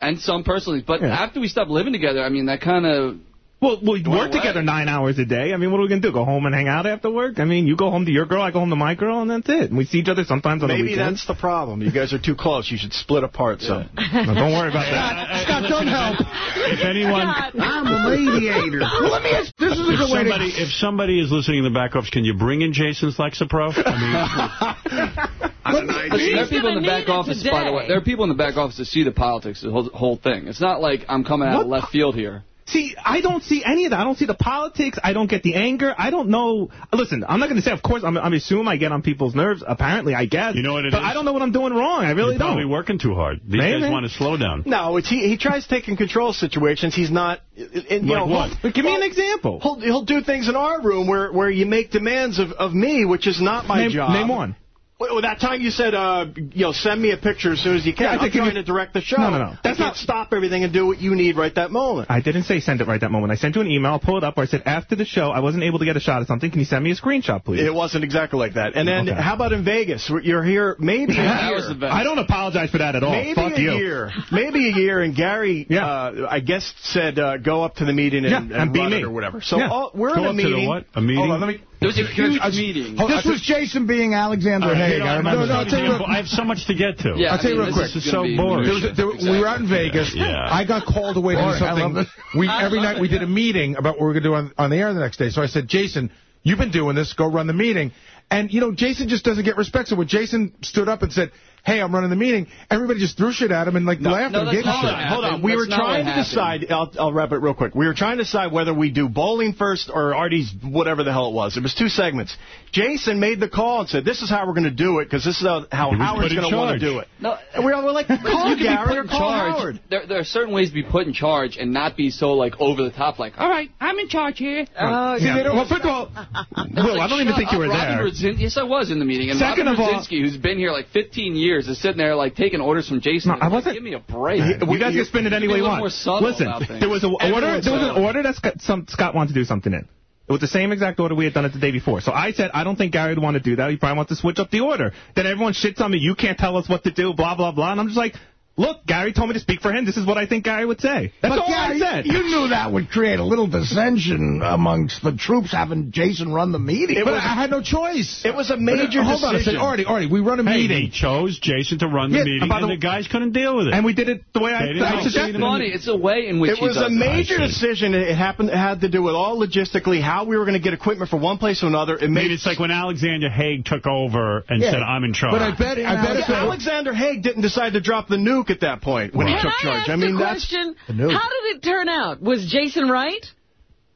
Speaker 10: And some personally, but
Speaker 12: Yeah.
Speaker 10: after we stopped living together, I mean, that kind of
Speaker 12: Well, we
Speaker 10: Went
Speaker 12: work
Speaker 10: away.
Speaker 12: together nine hours a day. I mean, what are we going to do? Go home and hang out after work? I mean, you go home to your girl, I go home to my girl, and that's it. And we see each other sometimes on the
Speaker 13: Maybe that's the problem. You guys are too close. You should split apart some.
Speaker 12: No, don't worry about that.
Speaker 3: Scott, don't help.
Speaker 1: If anyone,
Speaker 3: I'm a mediator. Well, let me ask. This is a
Speaker 1: if
Speaker 3: good way
Speaker 1: somebody,
Speaker 3: to.
Speaker 1: if somebody is listening in the back office, can you bring in Jason's Lexapro? I mean,
Speaker 10: Listen, there are people in the back office, by the way. There are people in the back office that see the politics of the whole, whole thing. It's not like I'm coming out of left field here.
Speaker 12: See, I don't see any of that. I don't see the politics. I don't get the anger. I don't know. Listen, I'm not going to say, of course, I'm, I'm assuming I get on people's nerves. Apparently, I guess.
Speaker 1: You know what it
Speaker 12: but
Speaker 1: is?
Speaker 12: I don't know what I'm doing wrong. I really
Speaker 1: You're
Speaker 12: don't.
Speaker 1: Probably working too hard. These
Speaker 12: Maybe.
Speaker 1: guys want to slow down.
Speaker 13: No, it's, he he tries taking control of situations. He's not. And, you
Speaker 1: Like
Speaker 13: know,
Speaker 1: what?
Speaker 13: he'll-
Speaker 12: Give me an example.
Speaker 13: He'll he'll do things in our room where where you make demands of of me, which is not my
Speaker 12: Name-
Speaker 13: job.
Speaker 12: name one.
Speaker 13: Well, that time you said, uh, you know, send me a picture as soon as you can.
Speaker 12: Yeah, I
Speaker 13: I'm
Speaker 12: think
Speaker 13: trying
Speaker 12: you-
Speaker 13: to direct the show.
Speaker 12: No, no, no. That's
Speaker 13: can't stop everything and do what you need right that moment.
Speaker 12: I didn't say send it right that moment. I sent you an email. I'll pull it up where I said, after the show, I wasn't able to get a shot of something. Can you send me a screenshot, please?
Speaker 13: It wasn't exactly like that. And then,
Speaker 12: Okay.
Speaker 13: how about in Vegas? You're here maybe a
Speaker 12: That
Speaker 13: year.
Speaker 12: was the best. I don't apologize for that at all.
Speaker 13: Maybe
Speaker 12: Fuck
Speaker 13: a
Speaker 12: you.
Speaker 13: year. Maybe a year. And Gary, uh, I guess, said uh, go up to the meeting and,
Speaker 12: Yeah,
Speaker 13: and,
Speaker 12: and be
Speaker 13: run
Speaker 12: me.
Speaker 13: it or whatever. So
Speaker 12: Yeah.
Speaker 13: all, we're
Speaker 1: Go
Speaker 13: in a
Speaker 1: up to the
Speaker 13: meeting.
Speaker 1: what? A meeting?
Speaker 3: Hold on, let me.
Speaker 10: There was a huge
Speaker 3: I-
Speaker 10: meeting.
Speaker 3: Hold- this was Jason being Alexander
Speaker 1: right,
Speaker 3: Haig.
Speaker 1: you know,
Speaker 3: I remember.
Speaker 1: no, no. I'll tell you real- I have so much to get to.
Speaker 10: Yeah,
Speaker 4: I'll tell you
Speaker 10: I
Speaker 4: real quick.
Speaker 10: this
Speaker 1: is so boring.
Speaker 4: There was, there, we were out in Vegas.
Speaker 1: Yeah.
Speaker 4: I got called away to do
Speaker 3: Boring. I love
Speaker 4: something. We every night we
Speaker 2: it.
Speaker 4: did a meeting about what we were going to do on, on the air the next day. So I said, Jason, you've been doing this. Go run the meeting. And you know, Jason just doesn't get respect. So when Jason stood up and said, "Hey, I'm running the meeting," everybody just threw shit at him and like laughed
Speaker 10: no,
Speaker 4: and
Speaker 10: that's
Speaker 4: giggled.
Speaker 10: not
Speaker 4: shit.
Speaker 13: Hold on. We
Speaker 10: That's
Speaker 13: were trying to decide. I'll, I'll wrap it real quick. We were trying to decide whether we do bowling first or Artie's whatever the hell it was. It was two segments. Jason made the call and said, "This is how we're going to do it because this is how, how Howard's going to want to do it."
Speaker 10: No,
Speaker 13: And we were like, "Call
Speaker 10: you can be
Speaker 13: Gary
Speaker 10: put
Speaker 13: or
Speaker 10: in
Speaker 13: call
Speaker 10: charge.
Speaker 13: Howard."
Speaker 10: There, there are certain ways to be put in charge and not be so like over the top. Like, all right, I'm in charge here.
Speaker 2: Oh,
Speaker 4: See,
Speaker 2: yeah.
Speaker 4: well, first of all, Will, I don't even
Speaker 10: Shut
Speaker 4: think you were
Speaker 10: Robin
Speaker 4: there.
Speaker 10: Rosin- yes, I was in the meeting. And
Speaker 4: Second
Speaker 10: Robin
Speaker 4: of all-
Speaker 10: Rosinski, who's been here like 15 years, is sitting there like taking orders from Jason.
Speaker 12: No, I wasn't-
Speaker 10: Give me a break.
Speaker 12: You guys can spin it any way you want. Listen, there was a order. There was an order that Scott, some, Scott wanted to do something in. It was the same exact order we had done it the day before. So I said, I don't think Gary would want to do that. He probably wants to switch up the order. Then everyone shits on me. You can't tell us what to do, blah, blah, blah. And I'm just like, look, Gary told me to speak for him. This is what I think Gary would say. That's
Speaker 3: but
Speaker 12: all
Speaker 3: Gary,
Speaker 12: I said.
Speaker 3: you knew that would create a little dissension amongst the troops having Jason run the meeting.
Speaker 4: But I had no choice.
Speaker 13: It was a major
Speaker 4: Hold on a
Speaker 13: decision.
Speaker 4: second, Artie, Artie, we run a
Speaker 1: Hey,
Speaker 4: meeting.
Speaker 1: he chose Jason to run the
Speaker 12: Yeah,
Speaker 1: meeting,
Speaker 12: by
Speaker 1: and
Speaker 12: the-
Speaker 1: the guys couldn't deal with it.
Speaker 12: and we did it the way I,
Speaker 1: They didn't
Speaker 12: I
Speaker 1: know.
Speaker 10: It's
Speaker 12: suggested.
Speaker 10: funny. It's a way in which
Speaker 13: It was a
Speaker 10: does it.
Speaker 13: major decision. It happened. It had to do with all logistically how we were going to get equipment from one place to another. It made
Speaker 1: mean, it's like when Alexander Haig took over and
Speaker 3: Yeah.
Speaker 1: said, I'm in charge.
Speaker 4: But I bet, I bet
Speaker 13: Yeah, Alexander Haig didn't decide to drop the nuke at that point when he
Speaker 2: Can
Speaker 13: took
Speaker 2: I
Speaker 13: charge.
Speaker 2: ask
Speaker 13: I mean,
Speaker 2: a
Speaker 13: that's.
Speaker 2: question?
Speaker 3: The.
Speaker 2: How did it turn out? Was Jason right?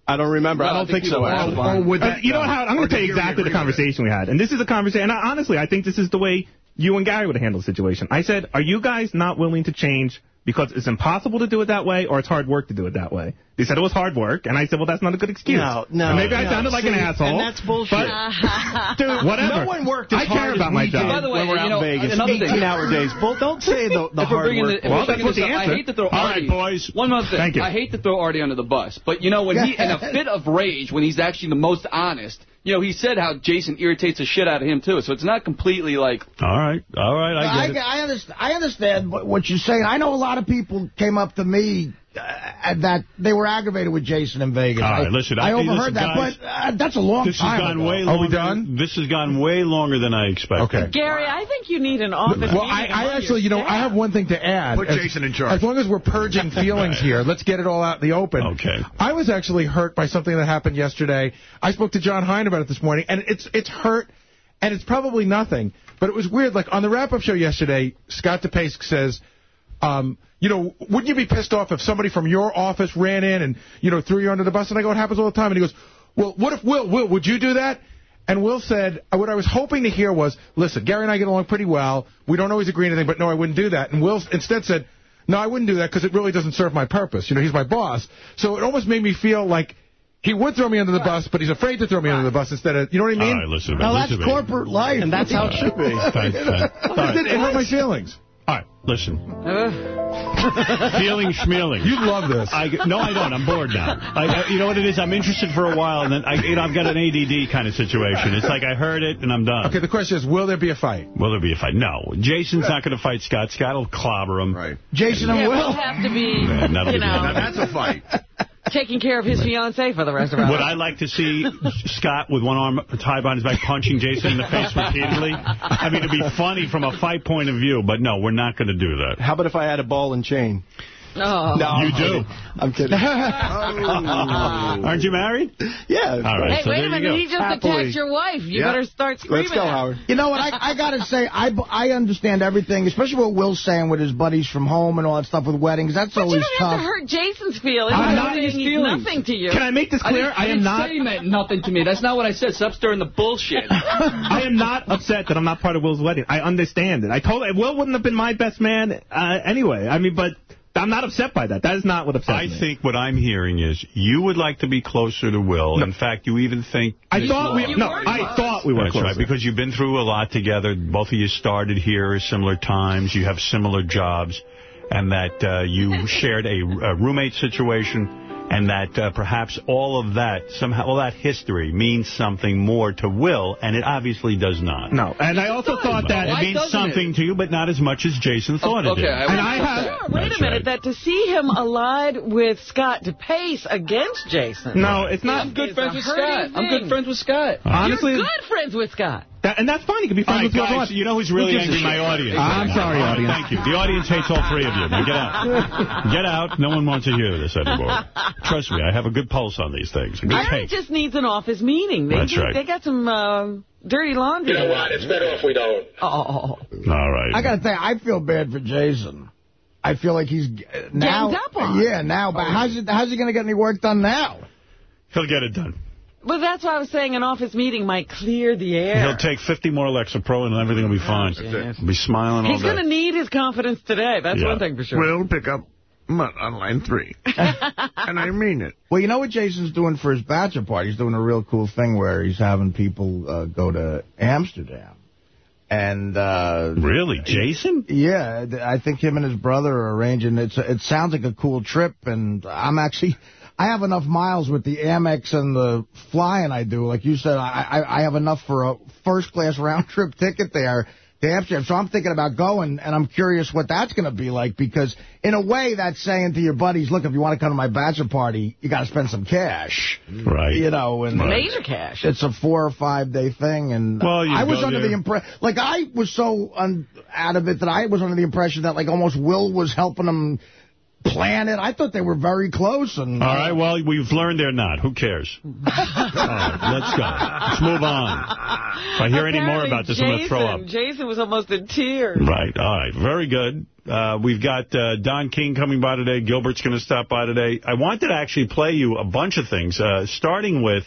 Speaker 13: I don't remember.
Speaker 10: No,
Speaker 13: I
Speaker 10: I
Speaker 13: don't
Speaker 10: think
Speaker 13: think, so.
Speaker 10: way.
Speaker 13: actually.
Speaker 10: Fine.
Speaker 3: Or would
Speaker 12: Uh, you know
Speaker 3: uh,
Speaker 12: how I'm going to tell you
Speaker 3: you
Speaker 12: exactly the
Speaker 3: agree with it?
Speaker 12: conversation we had, and this is a conversation. And I, honestly, I think this is the way you and Gary would have handled the situation. I said, "Are you guys not willing to change because it's impossible to do it that way, or it's hard work to do it that way?" They said it was hard work, and I said, "Well, that's not a good excuse."
Speaker 13: No, no,
Speaker 12: And maybe I sounded like an asshole,
Speaker 13: and that's bullshit.
Speaker 12: but-
Speaker 13: Dude,
Speaker 12: Whatever.
Speaker 13: no one worked as
Speaker 12: I care about
Speaker 13: as
Speaker 12: my job.
Speaker 10: By the way,
Speaker 13: when we're
Speaker 10: you
Speaker 13: out
Speaker 10: know,
Speaker 13: in Vegas. 18-hour days. Bull, don't say the, the hard work.
Speaker 10: the,
Speaker 12: Well,
Speaker 10: we're
Speaker 12: that's what
Speaker 10: this
Speaker 12: the
Speaker 10: up, I
Speaker 12: answer.
Speaker 10: hate to throw
Speaker 1: All
Speaker 10: Artie.
Speaker 1: right, boys.
Speaker 10: One more thing.
Speaker 12: Thank you.
Speaker 10: I hate to throw Artie under the bus, but you know when he in a fit of rage, when he's actually the most honest. You know, he said how Jason irritates the shit out of him too. So it's not completely like.
Speaker 1: All right, all right, I
Speaker 3: I,
Speaker 1: get it.
Speaker 3: I, understand, I understand what what you're saying. I know a lot of people came up to me uh, that they were aggravated with Jason in Vegas.
Speaker 1: All right,
Speaker 3: I,
Speaker 1: listen,
Speaker 3: I
Speaker 1: I- listen,
Speaker 3: overheard that,
Speaker 1: guys,
Speaker 3: but uh, that's a long
Speaker 1: This has gone
Speaker 3: ago.
Speaker 1: way
Speaker 4: Are
Speaker 1: longer.
Speaker 4: we done?
Speaker 1: This has gone way longer than I expected.
Speaker 4: Okay.
Speaker 2: Gary, I think you need an office
Speaker 4: Well,
Speaker 2: meeting
Speaker 4: I, I actually, you
Speaker 2: your
Speaker 4: know, I have one thing to add.
Speaker 6: Put
Speaker 4: As-
Speaker 6: Jason in charge.
Speaker 4: As long as we're purging feelings here, let's get it all out in the open.
Speaker 1: Okay.
Speaker 4: I was actually hurt by something that happened yesterday. I spoke to Jon Hein about it this morning, and it's it's hurt, and it's probably nothing, but it was weird. Like on the wrap-up show yesterday, Scott DePace says, um, you know, wouldn't you be pissed off if somebody from your office ran in and, you know, threw you under the bus? And I go, it happens all the time. And he goes, well, what if Will, Will, would you do that? And Will said, uh, what I was hoping to hear was, listen, Gary and I get along pretty well. We don't always agree on anything, but no, I wouldn't do that. And Will instead said, no, I wouldn't do that because it really doesn't serve my purpose. You know, he's my boss. So it almost made me feel like he would throw me under the bus, but he's afraid to throw me under the bus instead of, you know what I mean?
Speaker 1: All right, listen to me.
Speaker 3: Now,
Speaker 1: listen
Speaker 3: that's
Speaker 1: to
Speaker 3: corporate life.
Speaker 13: And that's how it should be.
Speaker 1: Thanks, man. All
Speaker 4: It
Speaker 1: right.
Speaker 4: did- it hurt my feelings.
Speaker 1: All right, listen. Feeling schmealing.
Speaker 4: You'd love this.
Speaker 1: I, no, I don't. I'm bored now. I, I- you know what it is? I'm interested for a while, and then I, you know, I've got an ADD kind of situation. It's like I heard it, and I'm done.
Speaker 4: Okay, the question is, will there be a fight?
Speaker 1: Will there be a fight? No. Jason's not going to fight Scott. Scott will clobber him.
Speaker 6: Right.
Speaker 3: Jason and
Speaker 2: Yeah,
Speaker 3: Will.
Speaker 2: we'll have to be,
Speaker 1: Man, that'll
Speaker 2: you
Speaker 1: be
Speaker 6: Now that's a fight.
Speaker 2: Taking care of his fiancée for the rest of our
Speaker 1: Would
Speaker 2: lives.
Speaker 1: I like to see Scott with one arm tied behind his back punching Jason in the face repeatedly? I mean, it'd be funny from a fight point of view, but no, we're not going to do that.
Speaker 13: How about if I had a ball and chain?
Speaker 2: Oh.
Speaker 1: You do.
Speaker 13: I'm kidding.
Speaker 1: Aren't you married?
Speaker 13: Yeah.
Speaker 1: All right.
Speaker 2: Hey,
Speaker 1: so
Speaker 2: wait
Speaker 1: there
Speaker 2: a
Speaker 1: you
Speaker 2: minute.
Speaker 1: go.
Speaker 2: He just attacked your wife. You
Speaker 1: Yeah.
Speaker 2: better start screaming. at Howard.
Speaker 3: You know what? I, I got to say, I, I understand everything, especially what Will's saying with his buddies from home and all that stuff with weddings. That's
Speaker 2: But you
Speaker 3: always
Speaker 2: don't have
Speaker 3: tough.
Speaker 2: to hurt Jason's feelings.
Speaker 10: I'm not
Speaker 2: saying
Speaker 10: his feelings.
Speaker 2: nothing to you.
Speaker 12: Can I make this clear?
Speaker 10: didn't,
Speaker 12: I,
Speaker 10: didn't
Speaker 12: am not.
Speaker 10: he meant nothing to me. That's not what I said. Stop stirring the bullshit.
Speaker 12: I am not upset that I'm not part of Will's wedding. I understand it. I told Will wouldn't have been my best man uh, anyway. I mean, but I'm not upset by that. That is not what upsets
Speaker 1: I
Speaker 12: me.
Speaker 1: I think what I'm hearing is you would like to be closer to Will. In fact, you even think...
Speaker 12: I thought we- no, I thought we were
Speaker 1: That's
Speaker 12: closer.
Speaker 1: right, because you've been through a lot together. Both of you started here at similar times. You have similar jobs. And that uh, you shared a, a roommate situation. And that uh, perhaps all of that, somehow, all that history means something more to Will, and it obviously does not.
Speaker 12: No, and I also thought that...
Speaker 1: it means something to you, but not as much as Jason thought it did.
Speaker 12: and I have...
Speaker 2: Sure, wait a minute. That to see him allied with Scott DePace against Jason.
Speaker 12: No, it's not- I'm good friends with
Speaker 2: hurting
Speaker 12: Scott. I'm good
Speaker 10: friends with Scott.
Speaker 12: Honestly-
Speaker 2: You're good friends with Scott.
Speaker 12: That, and that's fine. You can be
Speaker 1: All
Speaker 12: friends
Speaker 1: right,
Speaker 12: with whoever
Speaker 1: guys,
Speaker 12: wants.
Speaker 1: you know who's really
Speaker 12: gives a
Speaker 1: angry? My audience.
Speaker 12: I'm sorry,
Speaker 1: All right,
Speaker 12: audience.
Speaker 1: Thank you. The audience hates all three of you. Now get out. Get out. No one wants to hear this anymore. Trust me, I have a good pulse on these things. A good
Speaker 2: Gary
Speaker 1: tape.
Speaker 2: just needs an office meeting. They,
Speaker 1: That's
Speaker 2: they,
Speaker 1: right.
Speaker 2: they got some uh, dirty laundry.
Speaker 8: You know what? It's better if we don't.
Speaker 2: Oh.
Speaker 1: All right.
Speaker 3: I got to say, I feel bad for Jason. I feel like he's uh, now.
Speaker 2: up on.
Speaker 3: Yeah, now. But how's it, how's he going to get any work done now?
Speaker 1: He'll get it done.
Speaker 2: Well, that's why I was saying an office meeting might clear the air.
Speaker 1: He'll take 50 more Lexapro and everything will be fine. He'll be smiling all
Speaker 2: He's
Speaker 1: day.
Speaker 2: going to need his confidence today. That's
Speaker 1: Yeah.
Speaker 2: one thing for sure.
Speaker 3: We'll pick up on line three. and I mean it. Well, you know what Jason's doing for his bachelor party? He's doing a real cool thing where he's having people uh, go to Amsterdam. And uh
Speaker 1: Really, Jason?
Speaker 3: Yeah, I think him and his brother are arranging. It's it sounds like a cool trip, and I'm actually I have enough miles with the Amex and the flying I do. Like you said, I I, I have enough for a first class round trip ticket there to Amsterdam. So I'm thinking about going, and I'm curious what that's going to be like because in a way that's saying to your buddies, look, if you want to come to my bachelor party, you got to spend some cash,
Speaker 1: right?
Speaker 3: You know, and
Speaker 2: Major cash.
Speaker 3: it's a four or five day thing, and
Speaker 1: Well, you
Speaker 3: I was under
Speaker 1: there.
Speaker 3: the impression, like I was so un- out of it that I was under the impression that like almost Will was helping him plan it. I thought they were very close, and
Speaker 1: All right, well, we've learned they're not. Who cares? All right, let's go. Let's move on. If I hear any more about this, I'm going to throw up.
Speaker 2: Jason- Jason was almost in tears.
Speaker 1: Right, all right, very good. Uh, we've got uh, Don King coming by today. Gilbert's going to stop by today. I wanted to actually play you a bunch of things, uh, starting with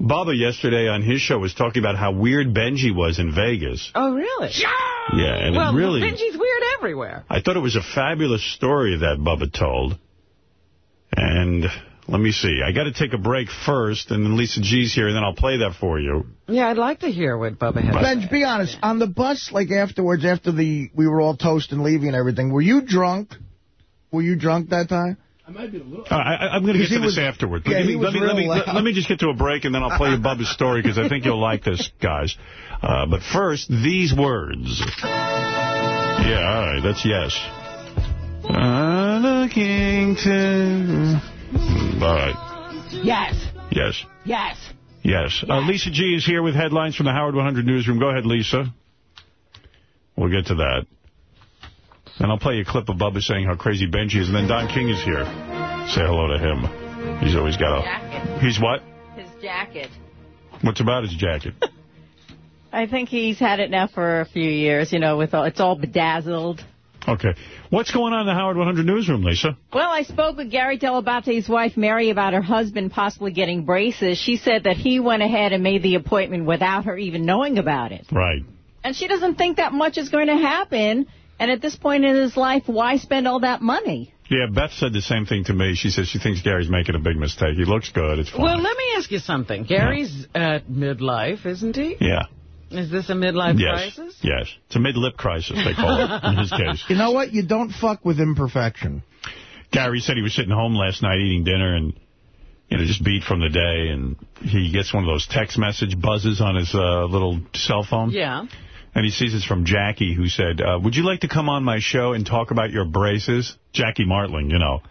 Speaker 1: Bubba yesterday on his show was talking about how weird Benji was in Vegas.
Speaker 2: Oh, really?
Speaker 1: Yeah, and
Speaker 2: well,
Speaker 1: it really...
Speaker 2: Benji's weird everywhere.
Speaker 1: I thought it was a fabulous story that Bubba told. And let me see. I got to take a break first, and then Lisa G's here, and then I'll play that for you.
Speaker 2: Yeah, I'd like to hear what Bubba has to
Speaker 3: Benj, be honest. On the bus, like afterwards, after the we were all toast and leaving and everything, were you drunk? Were you drunk that time?
Speaker 1: Uh, I, I, I'm going to get to this
Speaker 3: was-
Speaker 1: afterward.
Speaker 3: Yeah,
Speaker 1: give me- let, me, let, me, let, me just get to a break, and then I'll play you Bubba's story, because I think you'll like this, guys. Uh, but first, these words. Yeah, all right, that's yes. Uh, looking to... All right,
Speaker 2: Yes.
Speaker 1: yes.
Speaker 2: Yes.
Speaker 1: Yes. Uh, Lisa G is here with headlines from the Howard 100 Newsroom. Go ahead, Lisa. We'll get to that. And I'll play you a clip of Bubba saying how crazy Benji is. And then Don King is here. Say hello to him. He's always got a...
Speaker 16: Jacket.
Speaker 1: He's what?
Speaker 16: His jacket.
Speaker 1: What's about his jacket?
Speaker 16: I think he's had it now for a few years, you know, with all, it's all bedazzled.
Speaker 1: Okay. What's going on in the Howard 100 Newsroom, Lisa?
Speaker 16: Well, I spoke with Gary Dell'Abate's wife, Mary, about her husband possibly getting braces. She said that he went ahead and made the appointment without her even knowing about it.
Speaker 1: Right.
Speaker 16: And she doesn't think that much is going to happen. And at this point in his life, why spend all that money?
Speaker 1: Yeah, Beth said the same thing to me. She says she thinks Gary's making a big mistake. He looks good. It's fine.
Speaker 2: Well, let me ask you something. Gary's at midlife, isn't he?
Speaker 1: yeah.
Speaker 2: Is this a midlife
Speaker 1: Yes.
Speaker 2: crisis?
Speaker 1: Yes. It's a mid-lip crisis, they call it, in his case.
Speaker 3: You know what? You don't fuck with imperfection.
Speaker 1: Gary said he was sitting home last night eating dinner and, you know, just beat from the day. And he gets one of those text message buzzes on his uh, little cell phone.
Speaker 2: Yeah.
Speaker 1: And he sees it's from Jackie, who said, uh, would you like to come on my show and talk about your braces? Jackie Martling, you know.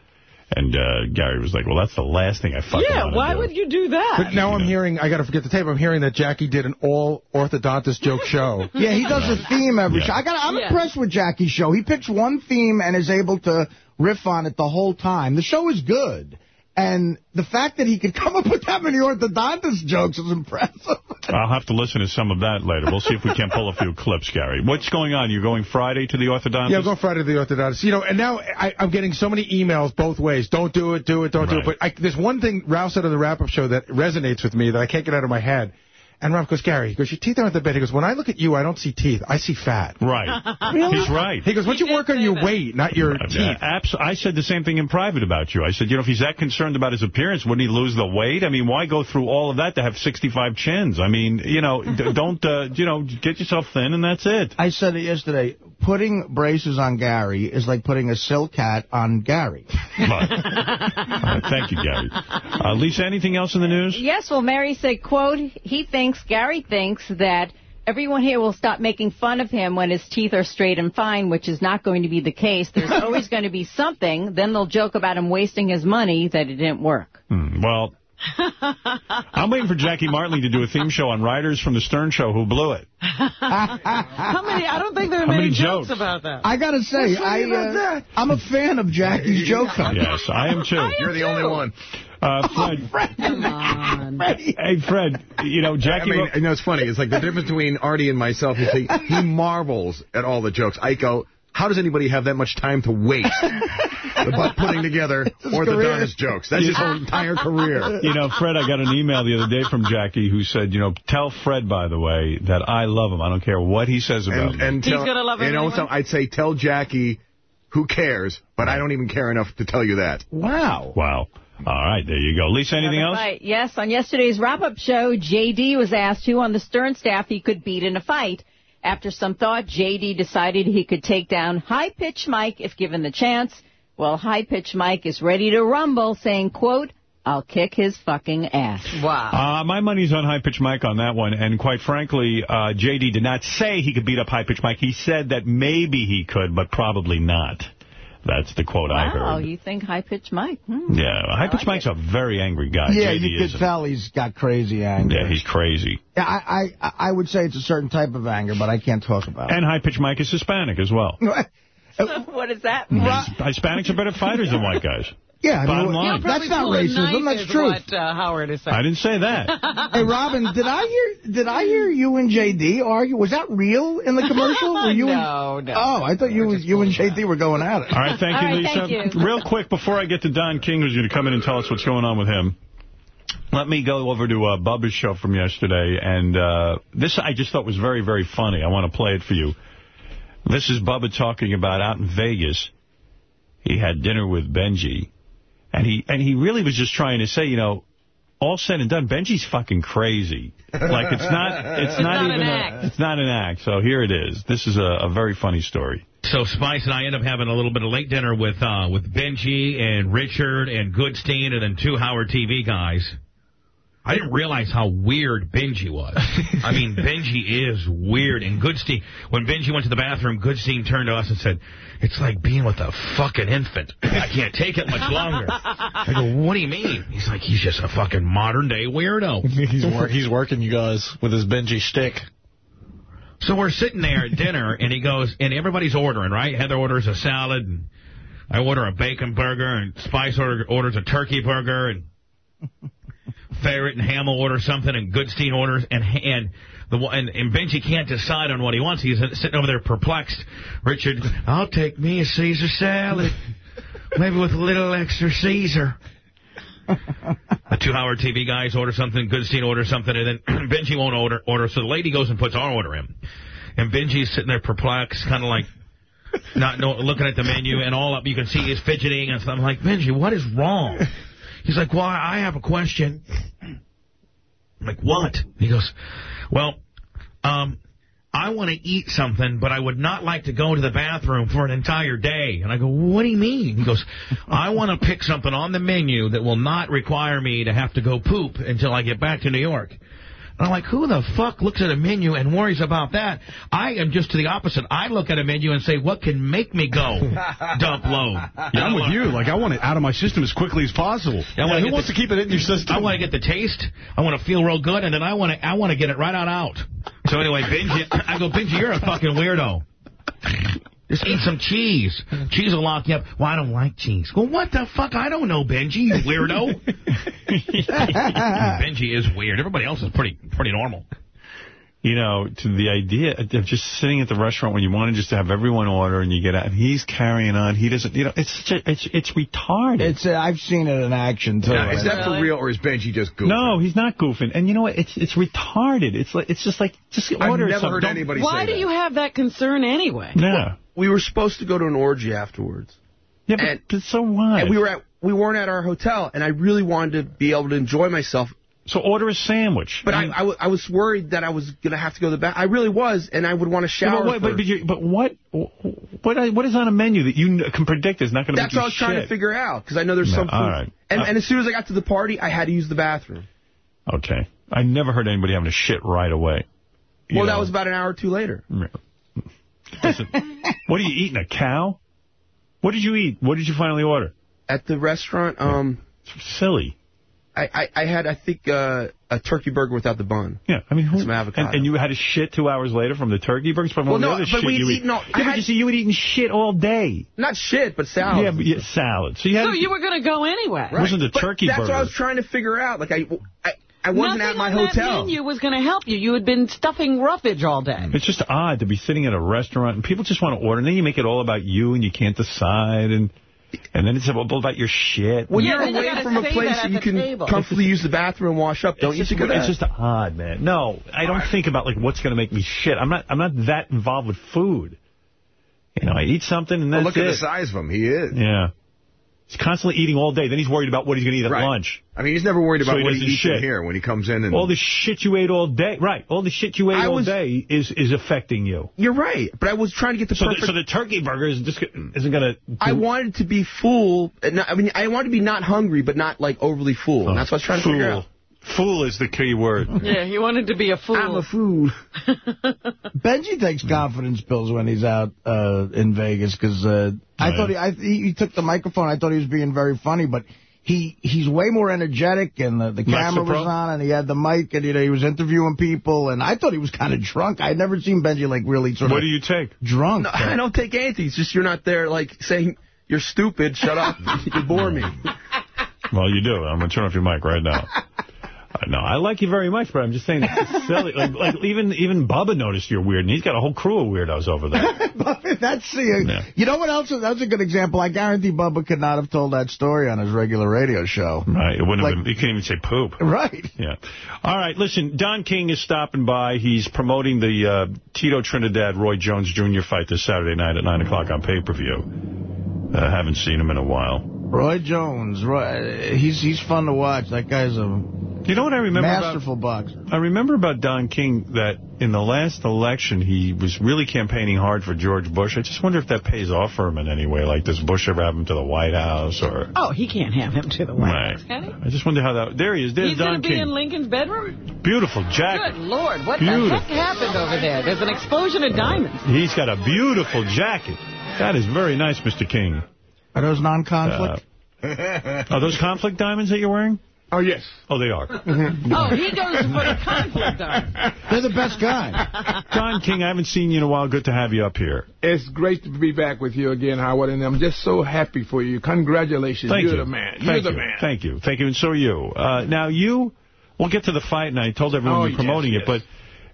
Speaker 1: And uh, Gary was like, well, that's the last thing I fucking
Speaker 2: Yeah,
Speaker 1: want to
Speaker 2: why
Speaker 1: do.
Speaker 2: would you do that?
Speaker 4: But now I'm hearing, I got to forget the tape, I'm hearing that Jackie did an all orthodontist joke show.
Speaker 3: Yeah, he does a theme every
Speaker 4: Yeah.
Speaker 3: show. I got. I'm
Speaker 2: Yeah.
Speaker 3: impressed with Jackie's show. He picks one theme and is able to riff on it the whole time. The show is good. And the fact that he could come up with that many orthodontist jokes is impressive.
Speaker 1: I'll have to listen to some of that later. We'll see if we can pull a few clips, Gary. What's going on? You're going Friday to the orthodontist?
Speaker 4: Yeah, I'm going Friday to the orthodontist. You know, and now I, I'm getting so many emails both ways. Don't do it, do it, don't do it. But I, there's one thing Ralph said on the wrap-up show that resonates with me that I can't get out of my head. And Ralph goes, Gary, he goes, your teeth aren't the bad. He goes, when I look at you, I don't see teeth. I see fat.
Speaker 1: Right. really? He's right.
Speaker 4: He goes, why don't you work on your weight, not your
Speaker 1: Uh,
Speaker 4: teeth?
Speaker 1: abs- I said the same thing in private about you. I said, you know, if he's that concerned about his appearance, wouldn't he lose the weight? I mean, why go through all of that to have 65 chins? I mean, you know, d- don't, uh, you know, get yourself thin and that's it.
Speaker 3: I said it yesterday. Putting braces on Gary is like putting a silk hat on Gary.
Speaker 1: Uh, thank you, Gary. Uh, Lisa, anything else in the news?
Speaker 16: Yes, well, Mary said, quote, he thinks, Gary thinks that everyone here will stop making fun of him when his teeth are straight and fine, which is not going to be the case. There's always going to be something. Then they'll joke about him wasting his money that it didn't work.
Speaker 1: Hmm, well, I'm waiting for Jackie Martling to do a theme show on writers from the Stern Show who blew it.
Speaker 2: How many? I don't think there are many,
Speaker 1: many
Speaker 2: jokes
Speaker 1: jokes?
Speaker 2: about that.
Speaker 3: I gotta say, I,
Speaker 2: about
Speaker 3: uh,
Speaker 2: that?
Speaker 3: I'm a fan of Jackie's joke.
Speaker 1: Yes, I am too.
Speaker 6: You're the only one.
Speaker 1: Uh, Fred,
Speaker 2: Come on.
Speaker 1: hey, Fred, you know, Jackie...
Speaker 6: I mean, you know, it's funny. It's like the difference between Artie and myself is he, he marvels at all the jokes. I go, how does anybody have that much time to waste about putting together or the darnest jokes? That's his whole entire career.
Speaker 1: You know, Fred, I got an email the other day from Jackie who said, you know, tell Fred, by the way, that I love him. I don't care what he says about
Speaker 6: And,
Speaker 1: me.
Speaker 6: and
Speaker 2: He's gonna love
Speaker 6: you
Speaker 2: him
Speaker 6: know,
Speaker 2: anyway?
Speaker 6: so I'd say tell Jackie who cares, but I don't even care enough to tell you that.
Speaker 3: Wow.
Speaker 1: Wow. All right, there you go. Lisa, anything else?
Speaker 16: Right. Yes, on yesterday's wrap-up show, J.D. was asked who on the Stern staff he could beat in a fight. After some thought, J.D. decided he could take down High Pitch Mike if given the chance. Well, High Pitch Mike is ready to rumble, saying, quote, I'll kick his fucking ass.
Speaker 2: Wow.
Speaker 1: Uh, my money's on High Pitch Mike on that one, and quite frankly, uh, J.D. did not say he could beat up High Pitch Mike. He said that maybe he could, but probably not. That's the quote I
Speaker 16: Wow,
Speaker 1: heard.
Speaker 16: you think High Pitch Mike? Hmm.
Speaker 1: Yeah, High Pitch Mike's a very angry guy.
Speaker 3: Yeah,
Speaker 1: J.D.
Speaker 3: you could
Speaker 1: isn't.
Speaker 3: tell he's got crazy anger.
Speaker 1: Yeah, he's crazy.
Speaker 3: Yeah, I, I, I would say it's a certain type of anger, but I can't talk about
Speaker 1: And High Pitch Mike is Hispanic as well.
Speaker 16: what does that mean?
Speaker 1: Hispanics are better fighters than white guys.
Speaker 3: Yeah, I
Speaker 1: Bottom
Speaker 3: mean,
Speaker 1: line.
Speaker 3: that's not
Speaker 2: Pull
Speaker 3: racism. That's
Speaker 2: true.
Speaker 3: truth.
Speaker 2: What uh, Howard is saying.
Speaker 1: I didn't say that.
Speaker 3: Hey, Robin, did I hear did I hear you and JD argue? Was that real in the commercial? Were you
Speaker 2: No,
Speaker 3: and,
Speaker 2: no.
Speaker 3: Oh, I thought you you and JD were going at it.
Speaker 1: All right, thank you,
Speaker 16: All right,
Speaker 1: Lisa.
Speaker 16: thank you.
Speaker 1: Real quick, before I get to Don King, who's going to come in and tell us what's going on with him, let me go over to uh, Bubba's show from yesterday. And uh, this I just thought was very, very funny. I want to play it for you. This is Bubba talking about out in Vegas. He had dinner with Benji. And he and he really was just trying to say, you know, all said and done, Benji's fucking crazy. Like it's not it's not,
Speaker 2: not
Speaker 1: even
Speaker 2: an
Speaker 1: a, it's not an act. So here it is. This is a, a very funny story.
Speaker 17: So Spice and I end up having a little bit of late dinner with uh, with Benji and Richard and Goodstein and then two Howard TV guys. I didn't realize how weird Benji was. I mean, Benji is weird. And Goodstein, when Benji went to the bathroom, Goodstein turned to us and said, it's like being with a fucking infant. I can't take it much longer. I go, what do you mean? He's like, he's just a fucking modern day weirdo.
Speaker 18: he's, wor he's working you guys with his Benji shtick.
Speaker 17: So we're sitting there at dinner, and he goes, and everybody's ordering, right? Heather orders a salad, and I order a bacon burger, and Spice order, orders a turkey burger, and Ferret and Hamill order something, and Goodstein orders, and and the and, and Benji can't decide on what he wants. He's sitting over there perplexed. Richard, I'll take me a Caesar salad, maybe with a little extra Caesar. The two Howard TV guys order something, Goodstein orders something, and then Benji won't order, order. So the lady goes and puts our order in. And Benji's sitting there perplexed, kind of like not know, looking at the menu, and all up you can see he's fidgeting and stuff. I'm like, Benji, what is wrong? He's like, well, I have a question. I'm like, what? He goes, well, um, I want to eat something, but I would not like to go to the bathroom for an entire day. And I go, what do you mean? He goes, I want to pick something on the menu that will not require me to have to go poop until I get back to New York. And I'm like, who the fuck looks at a menu and worries about that? I am just to the opposite. I look at a menu and say, what can make me go dump load?
Speaker 1: Yeah, I'm with you. Like, I want it out of my system as quickly as possible.
Speaker 17: I wanna
Speaker 1: who wants
Speaker 17: the-
Speaker 1: to keep it in your system?
Speaker 17: I want to get the taste. I want to feel real good, and then I want to I want to get it right on out. So anyway, Benji, I go, Benji, you're a fucking weirdo. Just eat some cheese. Cheese will lock you up. Well, I don't like cheese. Well, what the fuck? I don't know, Benji, you weirdo. Benji is weird. Everybody else is pretty pretty normal.
Speaker 1: You know, to the idea of just sitting at the restaurant when you want to just have everyone order and you get out, and he's carrying on. He doesn't, you know, it's such a, it's it's retarded.
Speaker 3: It's uh, I've seen it in action too.
Speaker 6: Now, is that for real or is Benji just goofing?
Speaker 1: No, he's not goofing. And you know what? It's it's retarded. It's like it's just like just
Speaker 6: I've
Speaker 1: order
Speaker 6: never
Speaker 1: something.
Speaker 6: heard
Speaker 1: Don't-
Speaker 6: anybody
Speaker 2: Why do you have that concern anyway?
Speaker 1: Yeah.
Speaker 19: We were supposed to go to an orgy afterwards.
Speaker 1: Yeah, but, but so what?
Speaker 19: And we were at we weren't at our hotel, and I really wanted to be able to enjoy myself.
Speaker 1: So order a sandwich.
Speaker 19: But I I was worried that I was going to have to go to the bathroom. I really was, and I would want to shower.
Speaker 1: But, what, but,
Speaker 19: first.
Speaker 1: but, you, but what what what is on a menu that you can predict is not going to make
Speaker 19: That's what I was trying to figure out, because I know there's
Speaker 1: No,
Speaker 19: some food.
Speaker 1: all right.
Speaker 19: And,
Speaker 1: Uh,
Speaker 19: and as soon as I got to the party, I had to use the bathroom.
Speaker 1: Okay. I never heard anybody having to shit right away. You
Speaker 19: well, that was about an hour or two later.
Speaker 1: Listen, what are you eating, a cow? What did you eat? What did you finally order?
Speaker 19: At the restaurant, um...
Speaker 1: Silly.
Speaker 19: I, I, I had, I think, uh, a turkey burger without the bun.
Speaker 1: Yeah, I mean, who,
Speaker 19: Some avocado.
Speaker 1: and, and you had a shit two hours later from the turkey burgers? From
Speaker 19: Well,
Speaker 1: the
Speaker 19: no, but
Speaker 1: shit
Speaker 19: we'd
Speaker 1: you eat.
Speaker 19: eaten all- I
Speaker 1: Yeah, but
Speaker 19: had-
Speaker 1: you see, you were eating shit all day.
Speaker 19: Not shit, but salad.
Speaker 1: Yeah, but yeah, salad. So you had
Speaker 2: So you were going to go anyway.
Speaker 1: It wasn't the
Speaker 19: But
Speaker 1: turkey
Speaker 19: that's
Speaker 1: burger.
Speaker 19: what I was trying to figure out. Like, I, I, I wasn't
Speaker 2: Nothing
Speaker 19: at my
Speaker 2: on
Speaker 19: hotel.
Speaker 2: That menu was going to help you. You had been stuffing roughage all day.
Speaker 1: It's just odd to be sitting at a restaurant and people just want to order, and then you make it all about you and you can't decide, and and then it's all about your shit.
Speaker 19: When
Speaker 2: Yeah,
Speaker 19: you're
Speaker 2: then you
Speaker 19: away
Speaker 2: gotta
Speaker 19: from a place
Speaker 2: that
Speaker 19: you can
Speaker 2: table.
Speaker 19: comfortably use the bathroom and wash up, don't
Speaker 1: it's
Speaker 19: you
Speaker 1: just,
Speaker 19: think of that?
Speaker 1: It's just odd, man. No, I don't think about like what's going to make me shit. I'm not. I'm not that involved with food. You know, I eat something and
Speaker 6: Well,
Speaker 1: that's
Speaker 6: look at the size of him. He is.
Speaker 1: Yeah. He's constantly eating all day. Then he's worried about what he's going to eat at
Speaker 6: Right.
Speaker 1: lunch.
Speaker 6: I mean, he's never worried
Speaker 1: So
Speaker 6: about
Speaker 1: he
Speaker 6: what he eats in here when he comes in. and
Speaker 1: All the shit you ate all day. Right. All the shit you ate
Speaker 19: I
Speaker 1: all
Speaker 19: was-
Speaker 1: day is is affecting you.
Speaker 19: You're right, but I was trying to get the
Speaker 1: So the,
Speaker 19: perfect...
Speaker 1: so the turkey burger is just isn't going to...
Speaker 19: I wanted to be full. I mean, I wanted to be not hungry, but not, like, overly full. and that's what I was trying to figure out.
Speaker 1: Fool is the key word.
Speaker 2: Yeah, he wanted to be a fool.
Speaker 19: I'm a fool.
Speaker 3: Benji takes confidence pills when he's out uh, in Vegas because uh, I thought he, I, he he took the microphone. I thought he was being very funny, but he he's way more energetic, and the, the camera was on, and he had the mic, and you know he was interviewing people, and I thought he was kind of drunk. I'd never seen Benji like really sort
Speaker 1: What do you take?
Speaker 3: drunk.
Speaker 19: No, I don't take anything. It's just you're not there, like, saying, you're stupid, shut up, you bore me.
Speaker 1: Well, you do. I'm going to turn off your mic right now. Uh, No, I like you very much, but I'm just saying it's silly. Like, like even even Bubba noticed you're weird, and he's got a whole crew of weirdos over there.
Speaker 3: That's the, you know what else? That's a good example. I guarantee Bubba could not have told that story on his regular radio show.
Speaker 1: Right. It wouldn't
Speaker 3: Like-
Speaker 1: have been, you can't even say poop.
Speaker 3: Right.
Speaker 1: Yeah. All right. Listen, Don King is stopping by. He's promoting the uh, Tito Trinidad Roy Jones Jr. fight this Saturday night at 9 o'clock on pay-per-view. Uh, haven't seen him in a while.
Speaker 3: Roy Jones, Roy, he's he's fun to watch. That guy's a
Speaker 1: You know what I remember
Speaker 3: masterful boxer.
Speaker 1: I remember about Don King that in the last election he was really campaigning hard for George Bush. I just wonder if that pays off for him in any way. Like, does Bush ever have him to the White House or?
Speaker 2: Oh, he can't have him to the White
Speaker 1: Right.
Speaker 2: House, can he?
Speaker 1: I just wonder how that. There he is. There's
Speaker 2: He's going to be in Lincoln's bedroom?
Speaker 1: Beautiful jacket.
Speaker 2: Good Lord, what
Speaker 1: Beautiful.
Speaker 2: the heck happened over there? There's an explosion of diamonds.
Speaker 1: He's got a beautiful jacket. That is very nice, Mr. King.
Speaker 3: Are those non-conflict?
Speaker 1: Uh, are those conflict diamonds that you're wearing?
Speaker 4: Oh, yes.
Speaker 1: Oh, they are.
Speaker 2: Oh, he goes for the conflict diamonds.
Speaker 3: They're the best guy.
Speaker 1: Don King, I haven't seen you in a while. Good to have you up here.
Speaker 4: It's great to be back with you again, Howard, and I'm just so happy for you. Congratulations.
Speaker 1: Thank
Speaker 4: You're
Speaker 1: you.
Speaker 4: the man.
Speaker 1: Thank
Speaker 4: You're the
Speaker 1: you.
Speaker 4: man.
Speaker 1: Thank you. Thank you. And so are you. Uh, now, you, we'll get to the fight, and I told everyone
Speaker 4: Oh,
Speaker 1: we're promoting
Speaker 4: yes,
Speaker 1: it, but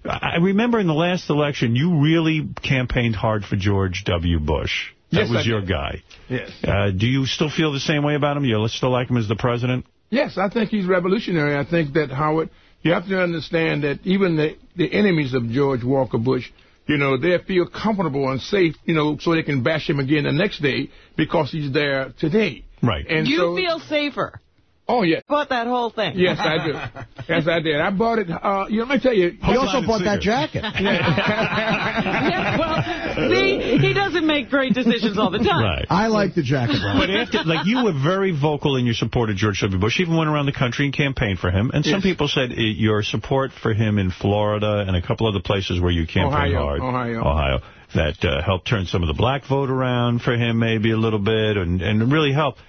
Speaker 1: I remember in the last election, you really campaigned hard for George W. Bush. That
Speaker 4: Yes,
Speaker 1: was
Speaker 4: I
Speaker 1: your
Speaker 4: did.
Speaker 1: guy.
Speaker 4: Yes.
Speaker 1: Uh, do you still feel the same way about him? You still like him as the president?
Speaker 4: Yes, I think he's revolutionary. I think that, Howard, you have to understand that even the, the enemies of George Walker Bush, you know, they feel comfortable and safe, you know, so they can bash him again the next day because he's there today.
Speaker 1: Right.
Speaker 4: And
Speaker 2: you
Speaker 4: so,
Speaker 2: feel safer.
Speaker 4: Oh, yeah.
Speaker 2: Bought that whole thing.
Speaker 4: Yes, I do. Yes, I did. I bought it. Uh, you know, let me tell you.
Speaker 3: He also bought that jacket.
Speaker 2: yeah, well, see, he doesn't doesn't make great decisions all the time.
Speaker 1: Right.
Speaker 14: I like the jacket.
Speaker 1: But after, like, you were very vocal in your support of George W. Bush. You even went around the country and campaigned for him. And some people said uh, your support for him in Florida and a couple other places where you campaigned
Speaker 20: Ohio,
Speaker 1: hard.
Speaker 20: Ohio.
Speaker 1: Ohio. That uh, helped turn some of the black vote around for him maybe a little bit and, and really helped.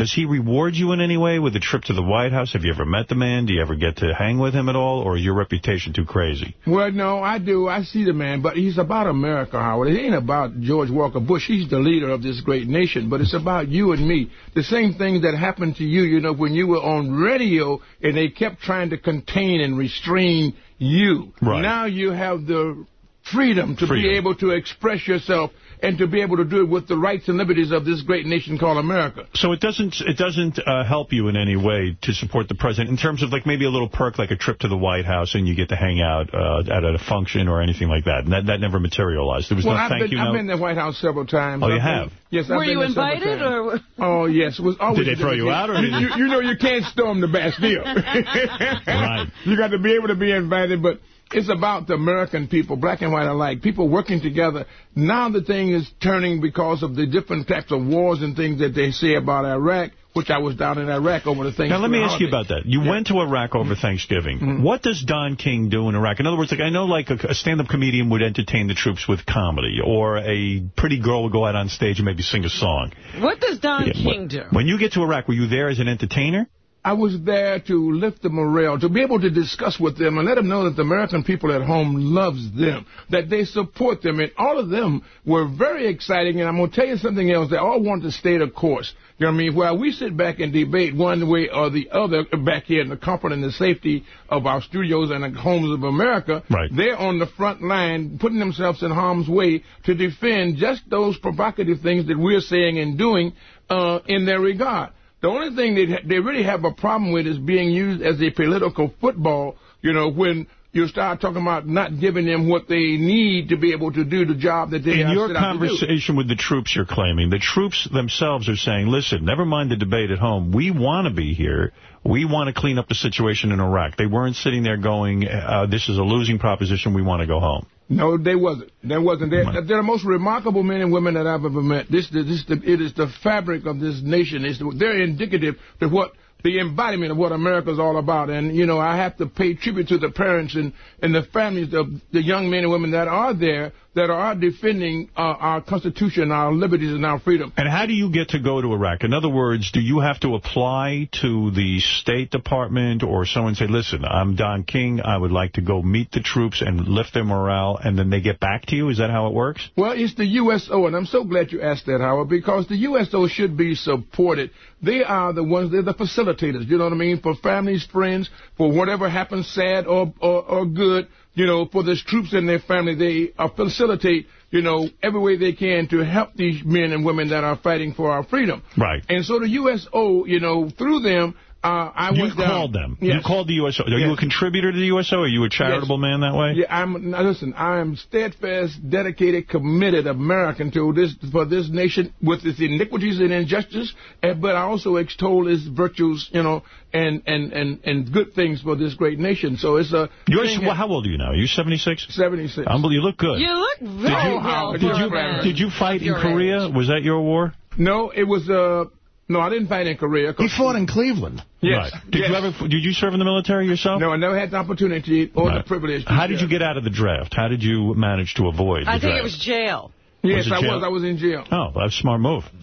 Speaker 1: Does he reward you in any way with a trip to the White House? Have you ever met the man? Do you ever get to hang with him at all? Or is your reputation too crazy?
Speaker 20: Well, no, I do. I see the man, but he's about America, Howard. It ain't about George Walker Bush. He's the leader of this great nation, but it's about you and me. The same things that happened to you, you know, when you were on radio and they kept trying to contain and restrain you.
Speaker 1: Right.
Speaker 20: Now you have the freedom to
Speaker 1: Freedom.
Speaker 20: be able to express yourself and to be able to do it with the rights and liberties of this great nation called America.
Speaker 1: So it doesn't it doesn't uh, help you in any way to support the president in terms of like maybe a little perk like a trip to the White House and you get to hang out uh, at a function or anything like that. And that that never materialized. There was
Speaker 20: well,
Speaker 1: no
Speaker 20: I've
Speaker 1: thank
Speaker 20: been,
Speaker 1: you
Speaker 20: I've
Speaker 1: note.
Speaker 20: been to the White House several times.
Speaker 1: Oh, you
Speaker 20: I've been-
Speaker 1: have?
Speaker 20: Yes,
Speaker 2: Were
Speaker 20: I've been
Speaker 2: you
Speaker 20: there
Speaker 2: invited, or
Speaker 20: Oh, yes. It was always
Speaker 1: Did they throw you out, or did
Speaker 20: you, you know you can't storm the Bastille.
Speaker 1: Right.
Speaker 20: You got to be able to be invited, but it's about the American people, black and white alike, people working together. Now the thing is turning because of the different types of wars and things that they say about Iraq, which I was down in Iraq over the thing.
Speaker 1: Now, let me ask you about that. You went to Iraq over Thanksgiving.
Speaker 20: Mm-hmm.
Speaker 1: What does Don King do in Iraq? In other words, like I know like a, a stand-up comedian would entertain the troops with comedy, or a pretty girl would go out on stage and maybe sing a song.
Speaker 2: What does Don
Speaker 1: Yeah,
Speaker 2: King
Speaker 1: when-
Speaker 2: do?
Speaker 1: When you get to Iraq, were you there as an entertainer?
Speaker 20: I was there to lift the morale, to be able to discuss with them and let them know that the American people at home loves them, that they support them, and all of them were very exciting. And I'm going to tell you something else. They all want to stay the course. You know what I mean? While we sit back and debate one way or the other back here in the comfort and the safety of our studios and the homes of America,
Speaker 1: Right.
Speaker 20: they're on the front line putting themselves in harm's way to defend just those provocative things that we're saying and doing uh, in their regard. The only thing they they really have a problem with is being used as a political football. You know, when you start talking about not giving them what they need to be able to do the job that they
Speaker 1: In your
Speaker 20: set out to do.
Speaker 1: conversation with the troops you're claiming, the troops themselves are saying, listen, never mind the debate at home. We want to be here. We want to clean up the situation in Iraq. They weren't sitting there going, uh, this is a losing proposition. We want to go home.
Speaker 20: No, they wasn't. They wasn't. They're, they're the most remarkable men and women that I've ever met. This, this, the, it is the fabric of this nation. It's the, they're indicative to what the embodiment of what America's all about. And you know, I have to pay tribute to the parents and and the families of the young men and women that are there that are defending uh, our Constitution, our liberties, and our freedom.
Speaker 1: And how do you get to go to Iraq? In other words, do you have to apply to the State Department or someone say, listen, I'm Don King. I would like to go meet the troops and lift their morale, and then they get back to you? Is that how it works?
Speaker 20: Well, it's the USO, and I'm so glad you asked that, Howard, because the USO should be supported. They are the ones, they're the facilitators, you know what I mean, for families, friends, for whatever happens, sad or, or, or good, you know, for the troops and their family, they uh, facilitate, you know, every way they can to help these men and women that are fighting for our freedom.
Speaker 1: Right.
Speaker 20: And so the USO, you know, through them, uh, I
Speaker 1: You
Speaker 20: went down.
Speaker 1: called them.
Speaker 20: Yes.
Speaker 1: You called the USO. Are you a contributor to the USO? Are you a charitable man that way?
Speaker 20: Yeah, I'm. Now listen, I am steadfast, dedicated, committed American to this for this nation with its iniquities and injustice, and, but I also extol its virtues, you know, and and and and good things for this great nation. So it's a.
Speaker 1: You're,
Speaker 20: thing-
Speaker 1: well, how old are you now? Are you 76?
Speaker 20: 76.
Speaker 1: Unbelievable. You look good.
Speaker 2: You look
Speaker 1: did
Speaker 2: very
Speaker 1: you,
Speaker 2: well
Speaker 1: did, you, did you fight in
Speaker 2: Your
Speaker 1: Korea? Was that your war?
Speaker 20: No, it was uh no, I didn't fight in Korea.
Speaker 3: He fought in Cleveland.
Speaker 20: Yes.
Speaker 1: Right. Did
Speaker 20: yes.
Speaker 1: you ever? Did you serve in the military yourself?
Speaker 20: No, I never had the opportunity or
Speaker 1: Right.
Speaker 20: the privilege. to
Speaker 1: How did you get out of the draft? How did you manage to avoid the
Speaker 2: I think
Speaker 1: draft?
Speaker 2: it was jail.
Speaker 20: Yes,
Speaker 1: it
Speaker 20: I
Speaker 1: jail?
Speaker 20: was. I was in jail.
Speaker 1: Oh, that's a smart move.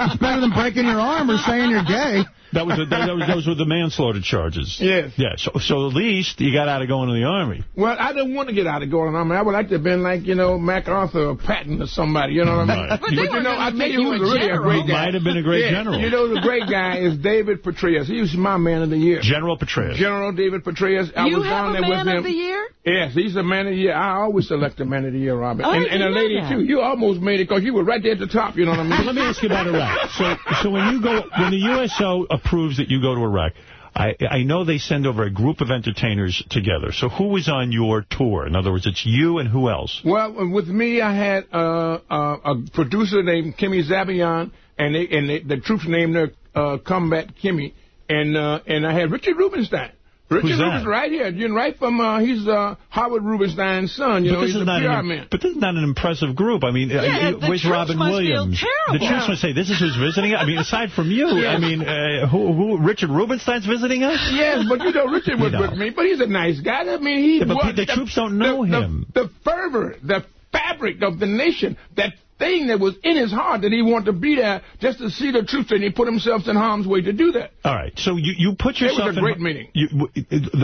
Speaker 3: It's better than breaking your arm or saying you're gay.
Speaker 1: That was, a, that, that was those were the manslaughter charges.
Speaker 20: Yes.
Speaker 1: Yeah. So, so at least you got out of going to the army.
Speaker 20: Well, I didn't want to get out of going to the army. I would like to have been like, you know, MacArthur or Patton or somebody, you know what I mean?
Speaker 1: Right.
Speaker 2: But they
Speaker 20: you know, I tell
Speaker 2: make
Speaker 20: you
Speaker 2: you
Speaker 20: who's
Speaker 2: a
Speaker 20: really a
Speaker 2: general.
Speaker 20: great guy.
Speaker 1: Might have been a great
Speaker 20: Yeah,
Speaker 1: general.
Speaker 20: You know, the great guy is David Petraeus. He was my man of the year.
Speaker 1: General Petraeus.
Speaker 20: General David Petraeus. I
Speaker 2: you
Speaker 20: was
Speaker 2: have
Speaker 20: down
Speaker 2: a
Speaker 20: there
Speaker 2: man
Speaker 20: with him.
Speaker 2: of the year?
Speaker 20: Yes, he's a man of the year. I always select a man of the year, Robin.
Speaker 2: Oh,
Speaker 20: and, and a lady,
Speaker 2: that.
Speaker 20: too. You almost made it because you were right there at the top, you know what I mean?
Speaker 1: let me ask you about Iraq. So, so when you go, when the USO approves that you go to Iraq, I, I know they send over a group of entertainers together. So who was on your tour? In other words, it's you and who else?
Speaker 20: Well, with me, I had uh, uh, a producer named Kimmy Zabian, and they, and they, the troops named her uh, Combat Kimmy, and uh, and I had Richard Rubenstein. Richard
Speaker 1: Who's that?
Speaker 20: Right here. You know, right from, uh, he's uh, Howard Rubenstein's son. You
Speaker 1: but
Speaker 20: know,
Speaker 1: this
Speaker 20: he's
Speaker 1: is
Speaker 20: a
Speaker 1: not
Speaker 20: PR
Speaker 1: an,
Speaker 20: man.
Speaker 1: But this is not an impressive group. I mean, uh,
Speaker 20: Yeah,
Speaker 1: uh,
Speaker 20: the
Speaker 1: where's Robin Williams? The troops
Speaker 20: Yeah.
Speaker 1: must say, "This is who's visiting." I mean, aside from you,
Speaker 20: Yeah.
Speaker 1: I mean, uh, who, who? Richard Rubenstein's visiting us?
Speaker 20: Yes, but you know, Richard was
Speaker 1: You know.
Speaker 20: with me, but he's a nice guy. I mean, he
Speaker 1: Yeah, but
Speaker 20: was
Speaker 1: the troops don't know
Speaker 20: the,
Speaker 1: him.
Speaker 20: The, the fervor, the fabric of the nation, that thing that was in his heart that he wanted to be there just to see the troops, and he put himself in harm's way to do that.
Speaker 1: All right, so you you put yourself...
Speaker 20: It was a
Speaker 1: in
Speaker 20: great meeting.
Speaker 1: You,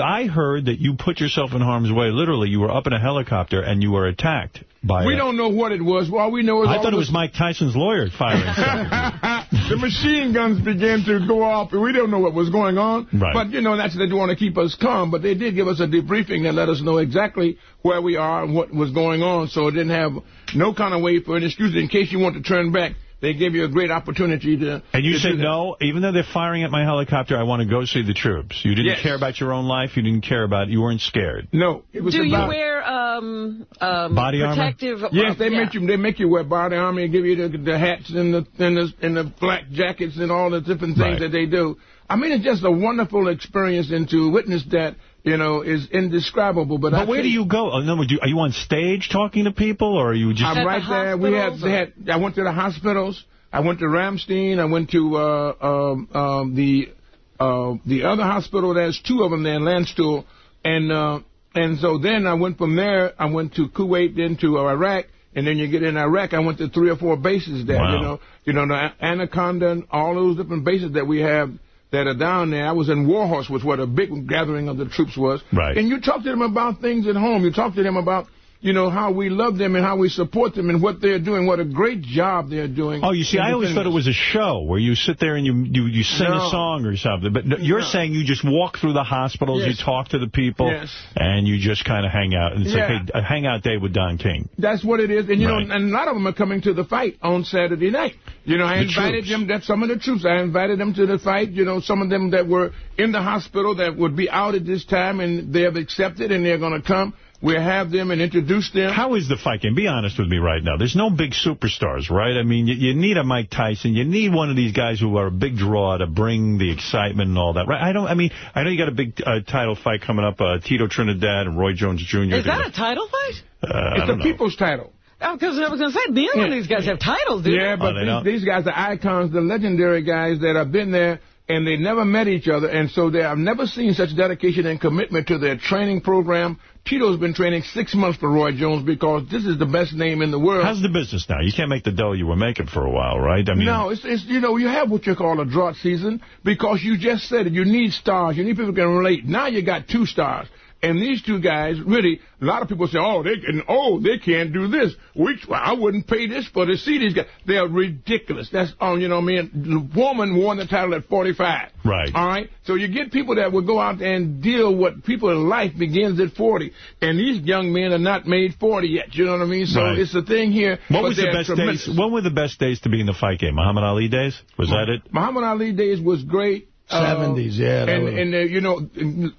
Speaker 1: I heard that you put yourself in harm's way. Literally, you were up in a helicopter and you were attacked by.
Speaker 20: we
Speaker 1: a-
Speaker 20: don't know what it was. All we know is
Speaker 1: I thought it was Mike Tyson's lawyer firing.
Speaker 20: the machine guns began to go off. And we don't know what was going on.
Speaker 1: Right.
Speaker 20: But, you know, that's they want to keep us calm. But they did give us a debriefing that let us know exactly where we are and what was going on. So it didn't have no kind of way for an excuse. In case you want to turn back, they gave you a great opportunity to
Speaker 1: And you
Speaker 20: to
Speaker 1: said no, even though they're firing at my helicopter, I want to go see the troops. You didn't
Speaker 20: Yes.
Speaker 1: care about your own life. You didn't care about. You weren't scared.
Speaker 20: No, it was
Speaker 2: Do you wear um, um,
Speaker 1: Body armor?
Speaker 2: protective?
Speaker 20: Yes, they
Speaker 2: yeah.
Speaker 20: make you. They make you wear body armor and give you the, the hats and the and the and the black jackets and all the different things
Speaker 1: Right.
Speaker 20: that they do. I mean, it's just a wonderful experience, and to witness that, you know, is indescribable. But,
Speaker 1: But where do you go? In other words, are you on stage talking to people, or are you just?
Speaker 20: I'm right there. We had, they had. I went to the hospitals. I went to Ramstein. I went to uh, um, um, the uh, the other hospital. There's two of them there in Landstuhl, and uh, and so then I went from there. I went to Kuwait, then to Iraq, and then you get in Iraq. I went to three or four bases there.
Speaker 1: Wow.
Speaker 20: You know, you know the Anaconda, and all those different bases that we have. That are down there. I was in Warhorse, which where the big gathering of the troops was.
Speaker 1: Right.
Speaker 20: And you talk to them about things at home. You talk to them about, you know, how we love them and how we support them and what they're doing. What a great job they're doing.
Speaker 1: Oh, you see, I always thought it was a show where you sit there and you you, you sing
Speaker 20: No.
Speaker 1: a song or something. But no, you're
Speaker 20: No.
Speaker 1: saying you just walk through the hospitals,
Speaker 20: Yes.
Speaker 1: you talk to the people,
Speaker 20: Yes.
Speaker 1: and you just kind of hang out. And it's
Speaker 20: Yeah.
Speaker 1: like, hey, uh, a hangout day with Don King.
Speaker 20: That's what it is. And, you
Speaker 1: Right.
Speaker 20: know, and a lot of them are coming to the fight on Saturday night. You know, I
Speaker 1: The
Speaker 20: invited
Speaker 1: troops.
Speaker 20: them, that some of the troops, I invited them to the fight. You know, some of them that were in the hospital that would be out at this time, and they have accepted, and they're going to come. We'll have them and introduce them.
Speaker 1: How is the fight game? Be honest with me right now. There's no big superstars, right? I mean, you, you need a Mike Tyson. You need one of these guys who are a big draw to bring the excitement and all that, right? I don't. I mean, I know you got a big uh, title fight coming up. Uh, Tito Trinidad and Roy Jones Jr.
Speaker 2: Is that a title fight?
Speaker 1: Uh,
Speaker 20: it's
Speaker 1: don't
Speaker 20: a
Speaker 1: know.
Speaker 20: people's title.
Speaker 2: Because I was going to say, neither of these guys have titles, do
Speaker 20: Yeah, but
Speaker 1: Oh,
Speaker 20: these, these guys are icons, the legendary guys that have been there, and they never met each other, and so they have never seen such dedication and commitment to their training program. Tito's been training six months for Roy Jones because this is the best name in the world.
Speaker 1: How's the business now? You can't make the dough you were making for a while, right? I mean,
Speaker 20: no, it's, it's you know you have what you call a drought season because you just said it. You need stars. You need people who can relate. Now you got two stars, and these two guys really. A lot of people say, oh, they can, oh, they can't do this. We, I wouldn't pay this for to see these guys. They're ridiculous. That's oh, you know, what I mean, the woman won the title at 45.
Speaker 1: Right.
Speaker 20: All right. So you get people that will go out and deal what people in life begins at 40, and these young men are not made 40 yet. You know what I mean? So
Speaker 1: Right.
Speaker 20: it's a thing here.
Speaker 1: What was the best days? When were the best days to be in the fight game? Muhammad Ali days? Was that it?
Speaker 20: Muhammad Ali days was great. Uh,
Speaker 3: 70s, yeah,
Speaker 20: And,
Speaker 3: was-
Speaker 20: and uh, you know,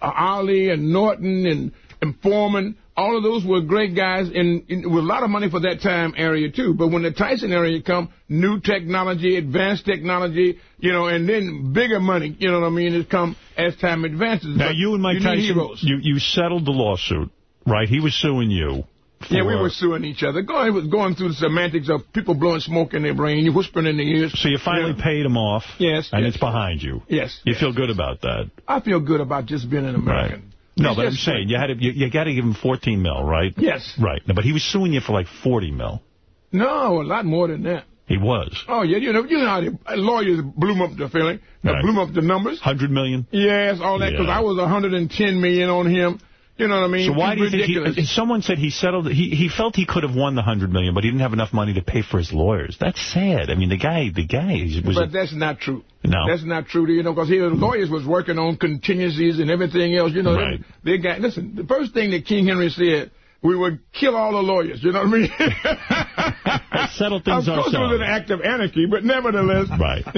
Speaker 20: Ali and Norton and, and Foreman, all of those were great guys and, and with a lot of money for that time area, too. But when the Tyson area come, new technology, advanced technology, you know, and then bigger money, you know what I mean, has come as time advances.
Speaker 1: Now,
Speaker 20: But
Speaker 1: you and Mike
Speaker 20: you
Speaker 1: Tyson, you, you settled the lawsuit, right? He was suing you.
Speaker 20: Yeah, we were suing each other. Going, was going through the semantics of people blowing smoke in their brain, you whispering in their ears.
Speaker 1: So you finally
Speaker 20: Yeah.
Speaker 1: paid him off.
Speaker 20: Yes,
Speaker 1: And
Speaker 20: yes.
Speaker 1: it's behind you.
Speaker 20: Yes.
Speaker 1: You feel good about that.
Speaker 20: I feel good about just being an American.
Speaker 1: No,
Speaker 20: It's
Speaker 1: but I'm saying you had to, you, you got to give him 14 mil, right?
Speaker 20: Yes.
Speaker 1: Right. No, but he was suing you for like 40 mil.
Speaker 20: No, a lot more than that.
Speaker 1: He was.
Speaker 20: Oh, yeah, you know, you know how the lawyers bloom up the feeling, uh,
Speaker 1: Right.
Speaker 20: bloom up the numbers.
Speaker 1: 100 million.
Speaker 20: Yes, all that, because
Speaker 1: Yeah.
Speaker 20: I was 110 million on him. You know what I mean?
Speaker 1: So why
Speaker 20: It's
Speaker 1: do you think
Speaker 20: ridiculous.
Speaker 1: he, someone said he settled, he, he felt he could have won the 100 million, but he didn't have enough money to pay for his lawyers. That's sad. I mean, the guy, the guy was,
Speaker 20: But that's not true.
Speaker 1: No.
Speaker 20: That's not true, you know, because his lawyers was working on contingencies and everything else. You know,
Speaker 1: Right.
Speaker 20: they, they got, listen, the first thing that King Henry said, we would kill all the lawyers. You know what I mean?
Speaker 1: settle things ourselves.
Speaker 20: of
Speaker 1: things
Speaker 20: course, it was an act of anarchy, but nevertheless.
Speaker 1: Right.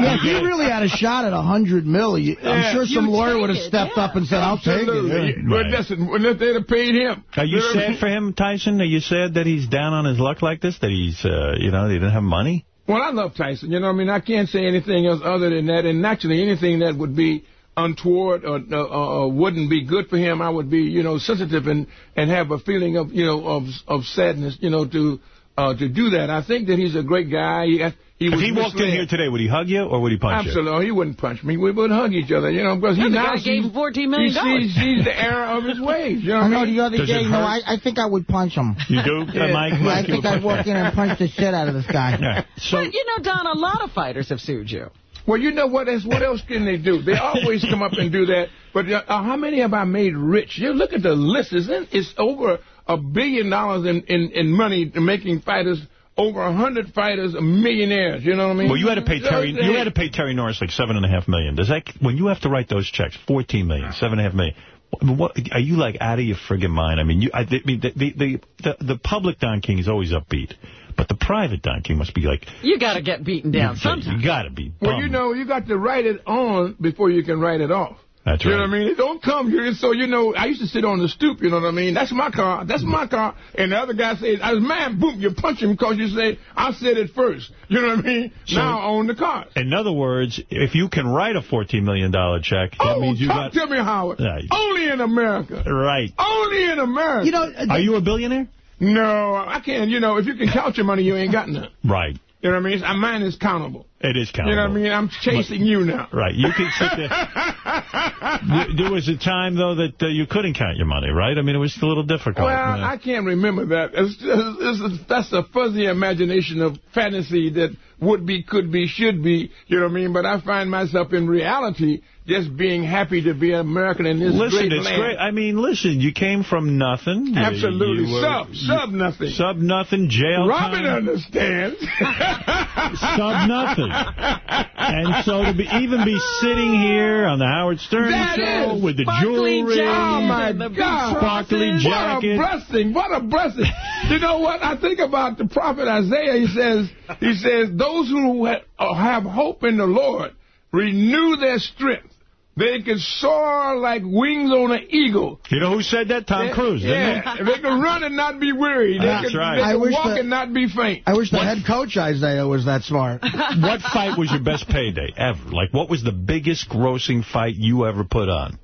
Speaker 3: Yeah, if he really had a shot at a hundred mil, you-
Speaker 20: Yeah.
Speaker 3: I'm sure some lawyer would have
Speaker 20: it,
Speaker 3: stepped up and said, "I'll take it."
Speaker 20: Absolutely.
Speaker 3: yeah.
Speaker 20: But listen, unless they'd have paid him.
Speaker 1: Are you
Speaker 20: know I
Speaker 1: sad
Speaker 20: mean?
Speaker 1: for him, Tyson? Are you sad that he's down on his luck like this? That he's, uh, you know, he didn't have money?
Speaker 20: Well, I love Tyson. You know what I mean? I can't say anything else other than that. And naturally, anything that would be untoward or uh, uh, wouldn't be good for him, I would be, you know, sensitive and and have a feeling of, you know, of of sadness, you know, to uh, to do that. I think that he's a great guy. He, he
Speaker 1: if
Speaker 20: was
Speaker 1: he walked in here today, would he hug you or would he punch you?
Speaker 20: Absolutely, he wouldn't punch me. We would hug each other, you know, because he
Speaker 2: The
Speaker 20: now
Speaker 2: guy gave him
Speaker 20: sees,
Speaker 2: $14
Speaker 20: he sees, sees the error of his ways. You know
Speaker 3: I
Speaker 20: what
Speaker 3: know
Speaker 20: I mean?
Speaker 3: the other
Speaker 1: Does
Speaker 3: day,
Speaker 1: it
Speaker 3: you know,
Speaker 1: hurt?
Speaker 3: I, I think I would punch him.
Speaker 1: You do, uh, Mike?
Speaker 3: I
Speaker 1: Mike, you
Speaker 3: think I'd walk in and punch the shit out of this guy.
Speaker 1: Yeah. So,
Speaker 2: but, you know, Don, a lot of fighters have sued you.
Speaker 20: Well, you know what? Else, what else can they do? They always come up and do that. But uh, how many have I made rich? You look at the list. It's, in, it's over a billion dollars in, in, in money making fighters. Over a hundred fighters, millionaires. You know what I mean?
Speaker 1: well, you had to pay Terry. You had to pay Terry Norris like seven and a half million. Does that when you have to write those checks, fourteen million, seven and a half million? What, what are you like out of your friggin' mind? I mean, you. I, I mean, the, the the the the public Don King is always upbeat, but the private donkey must be like
Speaker 2: You got to get beaten down
Speaker 1: you,
Speaker 2: sometimes.
Speaker 1: you got to be.
Speaker 20: Well, you know, you got to write it on before you can write it off.
Speaker 1: That's
Speaker 20: you
Speaker 1: right.
Speaker 20: know what I mean? It don't come here. So, you know, I used to sit on the stoop, you know what I mean? That's my car. That's my car. And the other guy says, I was mad. Boom, you punch him because you say, I said it first. You know what I mean?
Speaker 1: So-
Speaker 20: now I own the car.
Speaker 1: In other words, if you can write a $14 million check, that
Speaker 20: Oh,
Speaker 1: means you
Speaker 20: talk
Speaker 1: got...
Speaker 20: to me, Howard.
Speaker 1: Right.
Speaker 20: Only in America.
Speaker 1: Right.
Speaker 20: Only in America.
Speaker 3: You know,
Speaker 1: Are you a billionaire?
Speaker 20: No, I can't. You know, if you can count your money, you ain't got none.
Speaker 1: Right.
Speaker 20: You know what I mean? It's- Mine is countable.
Speaker 1: It is countable.
Speaker 20: You know what I mean? I'm chasing you now.
Speaker 1: Right. You can sit there. There- was a time, though, that uh, you couldn't count your money, right? I mean, it was a little difficult.
Speaker 20: Well. I can't remember that. It's, it's, it's, that's a fuzzy imagination of fantasy that would be, could be, should be. You know what I mean? But I find myself in reality just being happy to be American in this
Speaker 1: Listen,
Speaker 20: great
Speaker 1: it's great. I mean, listen, you came from nothing.
Speaker 20: Absolutely.
Speaker 1: you were-
Speaker 20: sub, sub nothing.
Speaker 1: Sub nothing, jail
Speaker 20: Robin
Speaker 1: time.
Speaker 20: understands.
Speaker 1: Sub nothing. And so to be, even be sitting here on the Howard Stern
Speaker 20: That
Speaker 1: show with the jewelry,
Speaker 2: jacket
Speaker 20: Oh, my
Speaker 2: and the
Speaker 20: God.
Speaker 1: sparkly jacket.
Speaker 20: What a blessing. What a blessing. you know what? I think about the prophet Isaiah. He says, he says, those who have hope in the Lord renew their strength. They can soar like wings on an eagle.
Speaker 1: You know who said that? Tom
Speaker 20: They-
Speaker 1: Cruise, didn't
Speaker 20: yeah, they can run and not be weary. They
Speaker 1: That's
Speaker 20: can,
Speaker 1: right.
Speaker 20: They
Speaker 3: I
Speaker 20: can
Speaker 3: wish
Speaker 20: walk
Speaker 3: that-
Speaker 20: and not be faint.
Speaker 3: I wish the head coach Isiah was that smart.
Speaker 1: What fight was your best payday ever? Like, what was the biggest grossing fight you ever put on?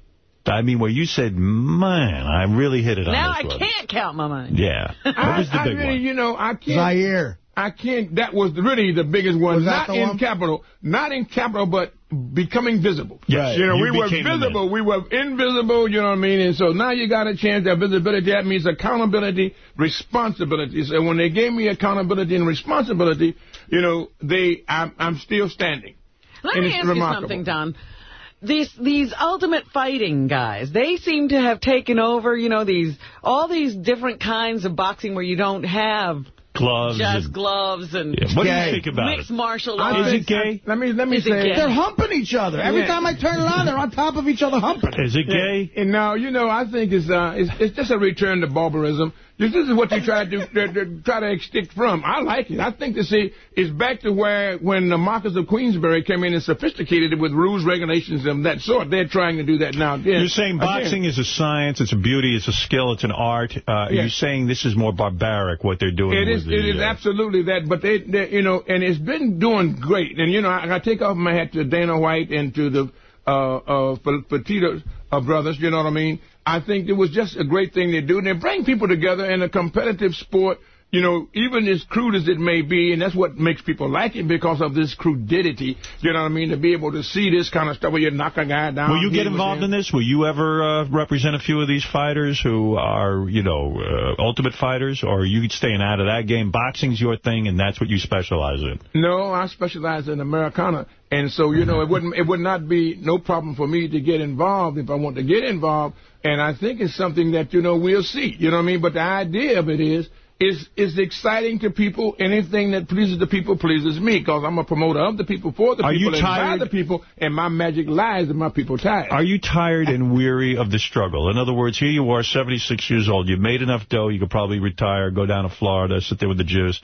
Speaker 1: I mean, where you said, man, I really hit it
Speaker 2: Now
Speaker 1: on
Speaker 2: I
Speaker 1: this one.
Speaker 2: can't count my money.
Speaker 1: Yeah. What
Speaker 20: I,
Speaker 1: was the
Speaker 20: I
Speaker 1: big
Speaker 20: really,
Speaker 1: one?
Speaker 20: you know, I can't.
Speaker 3: Zaire.
Speaker 20: I can't. That was really the biggest one.
Speaker 3: Was
Speaker 20: not in
Speaker 3: one?
Speaker 20: capital, not in capital, but becoming visible.
Speaker 1: Yes,
Speaker 20: You know,
Speaker 1: you
Speaker 20: we were
Speaker 1: became
Speaker 20: visible. We were invisible. You know what I mean? And so now you got a chance. That visibility. That means accountability, responsibility. So when they gave me accountability and responsibility, you know, they, I'm, I'm still standing.
Speaker 2: Let
Speaker 20: And
Speaker 2: me ask
Speaker 20: remarkable.
Speaker 2: you something, Don. These these ultimate fighting guys, they seem to have taken over, you know, these all these different kinds of boxing where you don't have
Speaker 1: Gloves.
Speaker 2: just
Speaker 1: and-
Speaker 2: gloves and
Speaker 1: Yeah, What do you think about
Speaker 2: mixed
Speaker 1: it?
Speaker 2: martial arts.
Speaker 1: Is it gay?
Speaker 20: Let me let me
Speaker 2: Is
Speaker 20: say.
Speaker 2: gay?
Speaker 3: They're humping each other. Every
Speaker 20: Yeah.
Speaker 3: time I turn it on, they're on top of each other humping.
Speaker 1: Is it gay?
Speaker 20: And now, you know, I think it's uh, it's, it's just a return to barbarism. This is what you try to to, to try to extinct from. I like it. I think see it's back to where when the Marquess of Queensberry came in and sophisticated it with rules, regulations, and that sort. They're trying to do that now. Again,
Speaker 1: You're saying boxing
Speaker 20: Again,
Speaker 1: is a science, it's a beauty, it's a skill, it's an art. Uh,
Speaker 20: Yeah.
Speaker 1: You're saying this is more barbaric, what they're doing
Speaker 20: It is.
Speaker 1: The,
Speaker 20: it is
Speaker 1: uh,
Speaker 20: absolutely that. But they, they, you know, and it's been doing great. And you know, I, I take off my hat to Dana White and to the uh, uh, Fertitta uh, brothers. You know what I mean? I think it was just a great thing to do, and they bring people together in a competitive sport. You know, even as crude as it may be, and that's what makes people like it because of this crudity. You know what I mean? To be able to see this kind of stuff where you knock a guy down.
Speaker 1: Will you get involved in this? Will you ever uh, represent a few of these fighters who are, you know, uh, ultimate fighters, or are you staying out of that game? Boxing's your thing, and that's what you specialize in.
Speaker 20: No, I specialize in Americana, and so you know it wouldn't it would not be no problem for me to get involved if I want to get involved. And I think it's something that you know we'll see. You know what I mean? But the idea of it is is is exciting to people. Anything that pleases the people pleases me because I'm a promoter of the people for the
Speaker 1: Are you
Speaker 20: people and by the people, and my magic lies in my people tired.
Speaker 1: Are you tired and weary of the struggle? In other words, here you are, 76 years old. You've made enough dough. You could probably retire, go down to Florida, sit there with the Jews.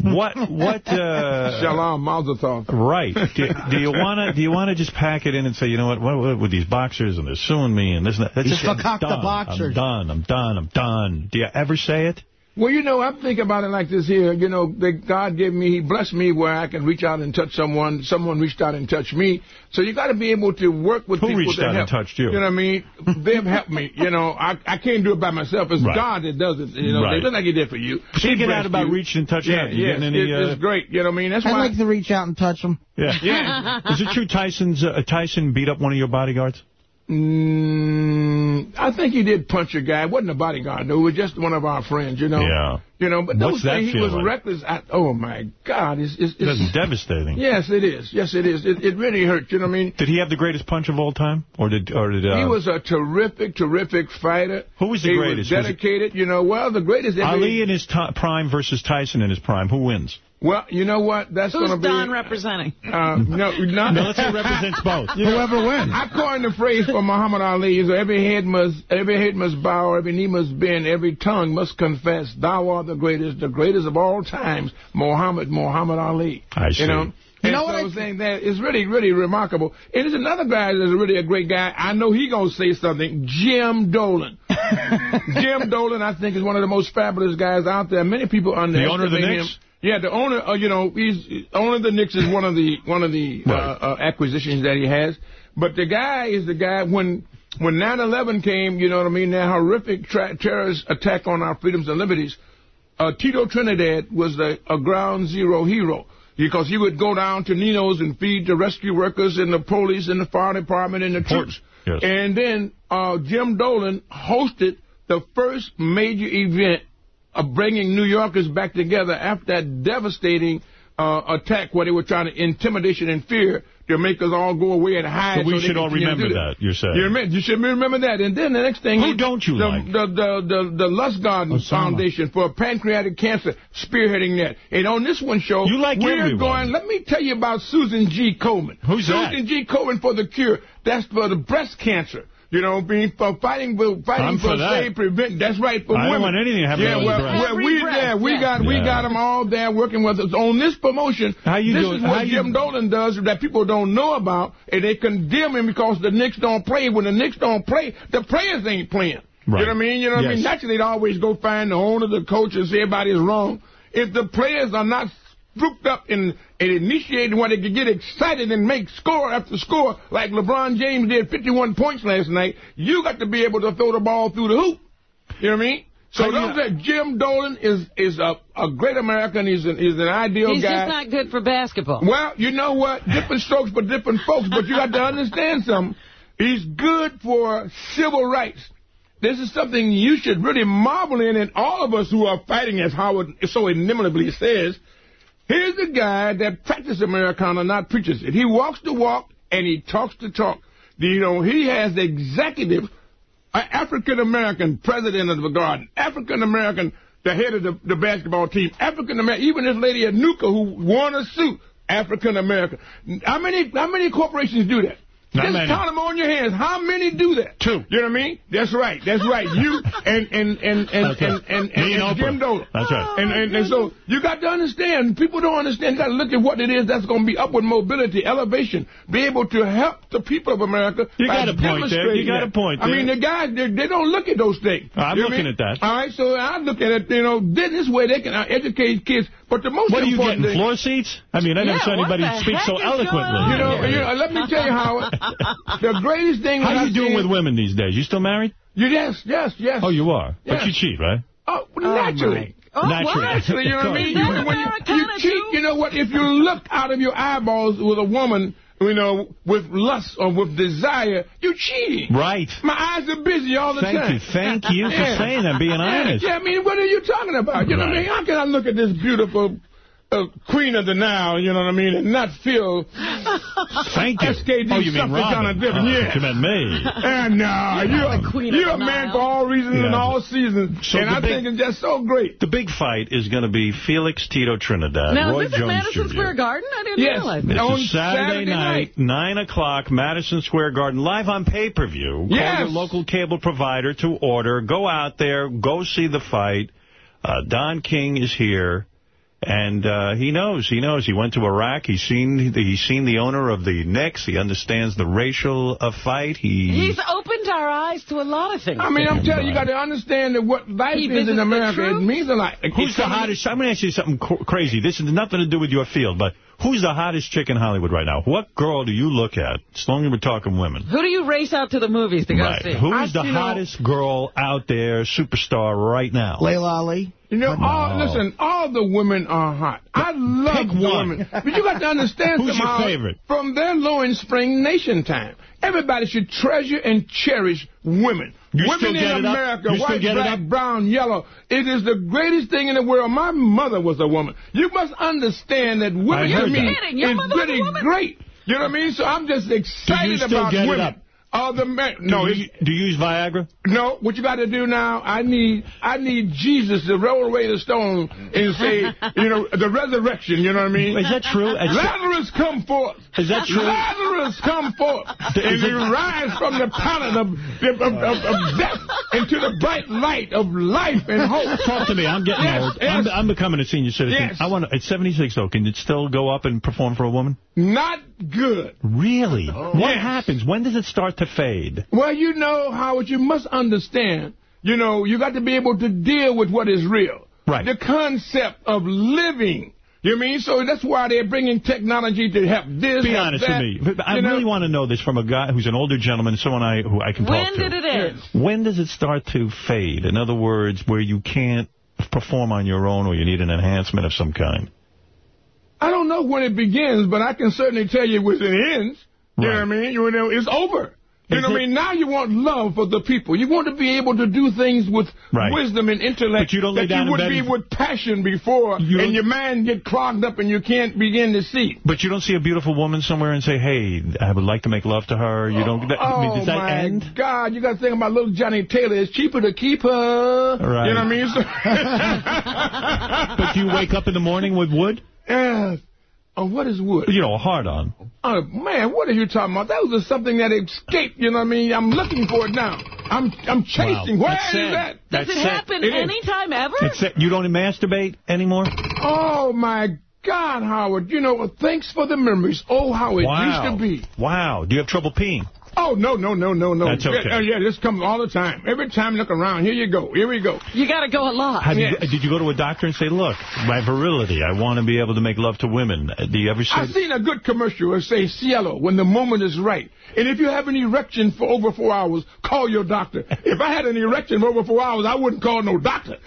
Speaker 1: What, what, uh...
Speaker 20: Shalom, Mazel Tov.
Speaker 1: Right. Do, do you want to? Do you want to just pack it in and say, you know what? What, what with these boxers and they're suing me and this and that? That's
Speaker 3: These
Speaker 1: just, I'm
Speaker 3: fakakta
Speaker 1: done.
Speaker 3: boxers.
Speaker 1: I'm done. I'm done. I'm done. Do you ever say it?
Speaker 20: Well, you know, I'm thinking about it like this here. You know, that God gave me, He blessed me where I can reach out and touch someone. Someone reached out and touched me. So you got to be able to work with
Speaker 1: Who
Speaker 20: people
Speaker 1: reached
Speaker 20: that
Speaker 1: out and touched you?
Speaker 20: You know what I mean? They've helped me. You know, I I can't do it by myself. It's
Speaker 1: Right.
Speaker 20: God that does it. You know,
Speaker 1: Right.
Speaker 20: they look like He did for you.
Speaker 1: Speaking
Speaker 20: He
Speaker 1: out
Speaker 20: blessed
Speaker 1: about
Speaker 20: you.
Speaker 1: reaching and touching
Speaker 20: Yeah,
Speaker 1: out, you
Speaker 20: yes,
Speaker 1: any,
Speaker 20: it-
Speaker 1: uh,
Speaker 20: it's great. You know what I mean? That's
Speaker 3: I'd
Speaker 20: why.
Speaker 3: like to reach out and touch them.
Speaker 1: Yeah.
Speaker 20: Yeah.
Speaker 1: Is it true Tyson's uh, Tyson beat up one of your bodyguards?
Speaker 20: Mm, I think he did punch a guy. It wasn't a bodyguard, though. It was just one of our friends, you know.
Speaker 1: Yeah.
Speaker 20: You know, but
Speaker 1: What's
Speaker 20: those
Speaker 1: that
Speaker 20: things, he was
Speaker 1: like?
Speaker 20: reckless. I, oh, my God. It's, it's,
Speaker 1: That's
Speaker 20: it's,
Speaker 1: devastating.
Speaker 20: yes, it is. Yes, it is. It, it really hurts, you know what I mean?
Speaker 1: Did he have the greatest punch of all time, or did or did uh,
Speaker 20: he was a terrific, terrific fighter.
Speaker 1: Who was the
Speaker 20: he
Speaker 1: greatest?
Speaker 20: Was
Speaker 1: Was it-
Speaker 20: dedicated, you know. Well, the greatest.
Speaker 1: Ali in his ti prime versus Tyson in his prime? Who wins?
Speaker 20: Well, you know what? That's
Speaker 2: Who's
Speaker 20: going to be.
Speaker 2: Don representing?
Speaker 20: Uh, no, not,
Speaker 1: Military represents both.
Speaker 20: You know,
Speaker 1: Whoever wins.
Speaker 20: I coined the phrase for Muhammad Ali is every head must every head must bow, every knee must bend, every tongue must confess, thou art the greatest, the greatest of all times, Muhammad, Muhammad Ali.
Speaker 1: I see.
Speaker 20: You know?
Speaker 3: You know what I
Speaker 20: I'm saying that it's really, really remarkable. And there's another guy that's really a great guy. I know he gonna say something. Jim Dolan. Jim Dolan, I think, is one of the most fabulous guys out there. Many people underestimate
Speaker 1: owner of the
Speaker 20: him. Yeah, the owner, uh, you know, he's owner of the Knicks is one of the one of the uh, uh, acquisitions that he has. But the guy is the guy when when 9/11 came, you know what I mean, that horrific terrorist attack on our freedoms and liberties. Uh, Tito Trinidad was the a ground zero hero because he would go down to Nino's and feed the rescue workers and the police and the fire department and the troops.
Speaker 1: Yes.
Speaker 20: And then uh, Jim Dolan hosted the first major event of bringing New Yorkers back together after that devastating uh, attack where they were trying to intimidation and fear to make us all go away and hide.
Speaker 1: So we
Speaker 20: they
Speaker 1: should all remember that, you're saying.
Speaker 20: You, remember, you should remember that. And then the next thing...
Speaker 1: Who don't you
Speaker 20: the,
Speaker 1: like?
Speaker 20: The, the, the, the Lustgarten Foundation for Pancreatic Cancer spearheading that. And on this one show...
Speaker 1: You like
Speaker 20: we're
Speaker 1: everyone.
Speaker 20: going... Let me tell you about Susan G. Komen.
Speaker 1: Who's that?
Speaker 20: Susan G. Komen for the cure. That's for the breast cancer. You know, being for fighting for fighting
Speaker 1: I'm for that.
Speaker 20: save, prevent. That's right for
Speaker 1: I don't
Speaker 20: women.
Speaker 1: want anything to happen
Speaker 20: yeah,
Speaker 1: to
Speaker 20: well, we
Speaker 2: Every breast,
Speaker 20: there. We
Speaker 2: yeah.
Speaker 20: got we got them all there working with us on this promotion.
Speaker 1: How you
Speaker 20: this
Speaker 1: doing-
Speaker 20: is
Speaker 1: how
Speaker 20: what
Speaker 1: you-
Speaker 20: Jim Dolan does that people don't know about, and they condemn him because the Knicks don't play. When the Knicks don't play, the players ain't playing.
Speaker 1: Right.
Speaker 20: You know what I mean? You know what I mean? Naturally, they'd always go find the owner, the coach, and say everybody's wrong. If the players are not spooked up and, and initiated where they can get excited and make score after score, like LeBron James did 51 points last night, you got to be able to throw the ball through the hoop. You know what I mean? So
Speaker 1: How
Speaker 20: those that Jim Dolan is is a, a great American. He's an, he's an ideal
Speaker 2: He's
Speaker 20: guy.
Speaker 2: just not good for basketball.
Speaker 20: Well, you know what? Different strokes for different folks, but you got to understand something. He's good for civil rights. This is something you should really marvel in, and all of us who are fighting, as Howard so inimitable says, here's a guy that practices Americana, not preaches it. He walks the walk, and he talks the talk. You know, he has the executive, an African-American president of the Garden, African-American, the head of the, the basketball team, African-American, even this lady Anucha who won a suit, African-American. How many, how many corporations do that?
Speaker 1: Not
Speaker 20: Just
Speaker 1: many.
Speaker 20: count them on your hands. How many do that?
Speaker 1: Two.
Speaker 20: You know what I mean? That's right. That's right. You and and and and
Speaker 1: That's
Speaker 20: and, and, and,
Speaker 1: Me and
Speaker 20: and Jim
Speaker 1: Oprah.
Speaker 20: Dolan.
Speaker 1: That's right.
Speaker 20: And, and and so you got to understand. People don't understand. You got to look at what it is that's going to be upward mobility, elevation, be able to help the people of America.
Speaker 1: You got a point there. You
Speaker 20: demonstrating
Speaker 1: got a
Speaker 20: that.
Speaker 1: point
Speaker 20: I mean, the guys they, they don't look at those things.
Speaker 1: I'm
Speaker 20: You know
Speaker 1: looking
Speaker 20: I
Speaker 1: at that.
Speaker 20: All right, so I look at it. You know, this way they can uh, educate kids. But the most
Speaker 1: What are you getting,
Speaker 20: thing,
Speaker 1: floor seats? I mean, I never
Speaker 2: Yeah,
Speaker 1: saw anybody speak so
Speaker 2: heck is going
Speaker 1: eloquently.
Speaker 20: you know, you know, let me tell you how the greatest thing.
Speaker 1: How are you
Speaker 20: I've
Speaker 1: doing
Speaker 20: seen-
Speaker 1: with women these days? You still married?
Speaker 20: Yes, yes, yes.
Speaker 1: Oh, you are. But you cheat, right?
Speaker 20: Oh, naturally.
Speaker 2: Oh,
Speaker 1: Naturally.
Speaker 2: Oh, what?
Speaker 20: Naturally, you know what I mean? You- when you, you cheat,
Speaker 2: too?
Speaker 20: you know what? If you look out of your eyeballs with a woman, you know, with lust or with desire, you're cheating.
Speaker 1: Right.
Speaker 20: My eyes are busy all the
Speaker 1: Thank
Speaker 20: time.
Speaker 1: you. Thank you for
Speaker 20: Yeah.
Speaker 1: saying that, being honest.
Speaker 20: Yeah, I mean, what are you talking about? You know what I mean? How can I look at this beautiful uh, queen of the Nile, you know what I mean, and not feel
Speaker 1: Thank you.
Speaker 20: SKD
Speaker 1: oh, you mean
Speaker 20: something kind of different?
Speaker 1: Oh,
Speaker 20: yeah.
Speaker 1: You meant me.
Speaker 20: And no, you're,
Speaker 2: the queen
Speaker 20: you're
Speaker 2: of
Speaker 20: a man
Speaker 2: Nile.
Speaker 20: for all reasons and all seasons.
Speaker 1: So
Speaker 20: and I
Speaker 1: big-
Speaker 20: think it's just so great.
Speaker 1: The big fight is going to be Felix Tito Trinidad,
Speaker 2: Now,
Speaker 1: Roy
Speaker 2: is this
Speaker 1: Jones
Speaker 2: Madison
Speaker 1: Jr.
Speaker 2: Square Garden? I didn't
Speaker 20: Yes.
Speaker 2: realize
Speaker 1: This
Speaker 2: that.
Speaker 20: On
Speaker 1: is Saturday,
Speaker 20: Saturday
Speaker 1: night, 9 o'clock, Madison Square Garden, live on pay-per-view.
Speaker 20: Yes.
Speaker 1: Call your local cable provider to order. Go out there. Go see the fight. Uh, Don King is here. And uh, he knows. He knows. He went to Iraq. He's seen the, he's seen the owner of the Knicks. He understands the racial uh, fight. He
Speaker 2: He's opened our eyes to a lot of things.
Speaker 20: I mean, I'm telling you, you got to understand that what life
Speaker 2: He
Speaker 20: is in America, it means a lot.
Speaker 1: Who's the hottest? I'm going to ask you something cr- crazy. This has nothing to do with your field, but who's the hottest chick in Hollywood right now? What girl do you look at? As long as we're talking women.
Speaker 2: Who do you race out to the movies to go
Speaker 1: Right.
Speaker 2: see?
Speaker 1: Who is the hottest girl out there, superstar right now?
Speaker 3: Laila Ali?
Speaker 20: You know, all, listen, all the women are hot. I love
Speaker 1: Pick
Speaker 20: women. But you got to understand
Speaker 1: Who's your favorite?
Speaker 20: From their low in spring nation time, everybody should treasure and cherish women.
Speaker 1: You
Speaker 20: women
Speaker 1: still
Speaker 20: in
Speaker 1: get it up?
Speaker 20: America,
Speaker 1: You
Speaker 20: white,
Speaker 1: get it
Speaker 20: black,
Speaker 1: up?
Speaker 20: brown, yellow. It is the greatest thing in the world. My mother was a woman. You must understand that women
Speaker 1: I
Speaker 20: to
Speaker 1: heard
Speaker 20: me
Speaker 1: that.
Speaker 2: Your
Speaker 20: is
Speaker 2: mother was a woman?
Speaker 20: great. You know what I mean? So I'm just excited
Speaker 1: still
Speaker 20: about
Speaker 1: get it
Speaker 20: women. All the men. No,
Speaker 1: do, you, do you use Viagra?
Speaker 20: no, what you got to do now, I need I need Jesus to roll away the stone and say, you know, the resurrection, you know what I mean?
Speaker 1: Is that true? Is-
Speaker 20: Lazarus, come forth.
Speaker 1: Is that true?
Speaker 20: Lazarus, come forth. and he rise from the pallet of, of, of, of death into the bright light of life and hope.
Speaker 1: Talk to me. I'm getting
Speaker 20: Yes,
Speaker 1: old.
Speaker 20: yes.
Speaker 1: I'm, I'm becoming a senior citizen.
Speaker 20: Yes.
Speaker 1: I want at 76, though, can it still go up and perform for a woman?
Speaker 20: Not good.
Speaker 1: Really? Oh. What
Speaker 20: Yes.
Speaker 1: happens? When does it start to fade?
Speaker 20: Well, you know, Howard, you must understand, you know, you got to be able to deal with what is real.
Speaker 1: Right.
Speaker 20: The concept of living. You mean? So that's why they're bringing technology to help this,
Speaker 1: Be
Speaker 20: help
Speaker 1: honest
Speaker 20: that,
Speaker 1: with me. I
Speaker 20: you know?
Speaker 1: really want to know this from a guy who's an older gentleman, someone I who I can talk to.
Speaker 2: When did it end?
Speaker 1: When does it start to fade? In other words, where you can't perform on your own or you need an enhancement of some kind.
Speaker 20: I don't know when it begins, but I can certainly tell you when it ends. You know what I mean? You know, it's over. You know what I mean? Now you want love for the people. You want to be able to do things with
Speaker 1: Right.
Speaker 20: wisdom and intellect
Speaker 1: But you don't lay
Speaker 20: that
Speaker 1: down in
Speaker 20: you would
Speaker 1: bed
Speaker 20: be with passion before,
Speaker 1: You
Speaker 20: and your mind get clogged up and you can't begin to see.
Speaker 1: But you don't see a beautiful woman somewhere and say, hey, I would like to make love to her. You don't. That, I mean,
Speaker 20: oh,
Speaker 1: does that oh,
Speaker 20: my
Speaker 1: end?
Speaker 20: God. You got to think about little Johnny Taylor. It's cheaper to keep her.
Speaker 1: Right.
Speaker 20: You know what I mean?
Speaker 1: But do you wake up in the morning with wood?
Speaker 20: Yeah. Oh, what is wood?
Speaker 1: You know, a hard on.
Speaker 20: Oh, man, what are you talking about? That was just something that escaped, you know what I mean? I'm looking for it now. I'm I'm chasing.
Speaker 1: Wow.
Speaker 20: Where
Speaker 1: That's
Speaker 20: is that?
Speaker 2: Does
Speaker 1: That's
Speaker 2: it
Speaker 1: it.
Speaker 2: happen
Speaker 20: It is.
Speaker 2: anytime ever?
Speaker 1: It's you don't masturbate anymore?
Speaker 20: Oh, my God, Howard. You know, thanks for the memories. Oh, how it
Speaker 1: wow.
Speaker 20: used to be.
Speaker 1: Wow. Do you have trouble peeing?
Speaker 20: Oh, no, no, no, no, no.
Speaker 1: That's okay.
Speaker 20: Yeah, yeah, this comes all the time. Every time I look around, here you go, here we go.
Speaker 2: You got to go a lot.
Speaker 1: Have you, did you go to a doctor and say, look, my virility, I want to be able to make love to women? Uh, Do you ever
Speaker 20: see...
Speaker 1: I've
Speaker 20: seen a good commercial that say Cialis when the moment is right. And if you have an erection for over four hours, call your doctor. If I had an erection for over four hours, I wouldn't call no doctor.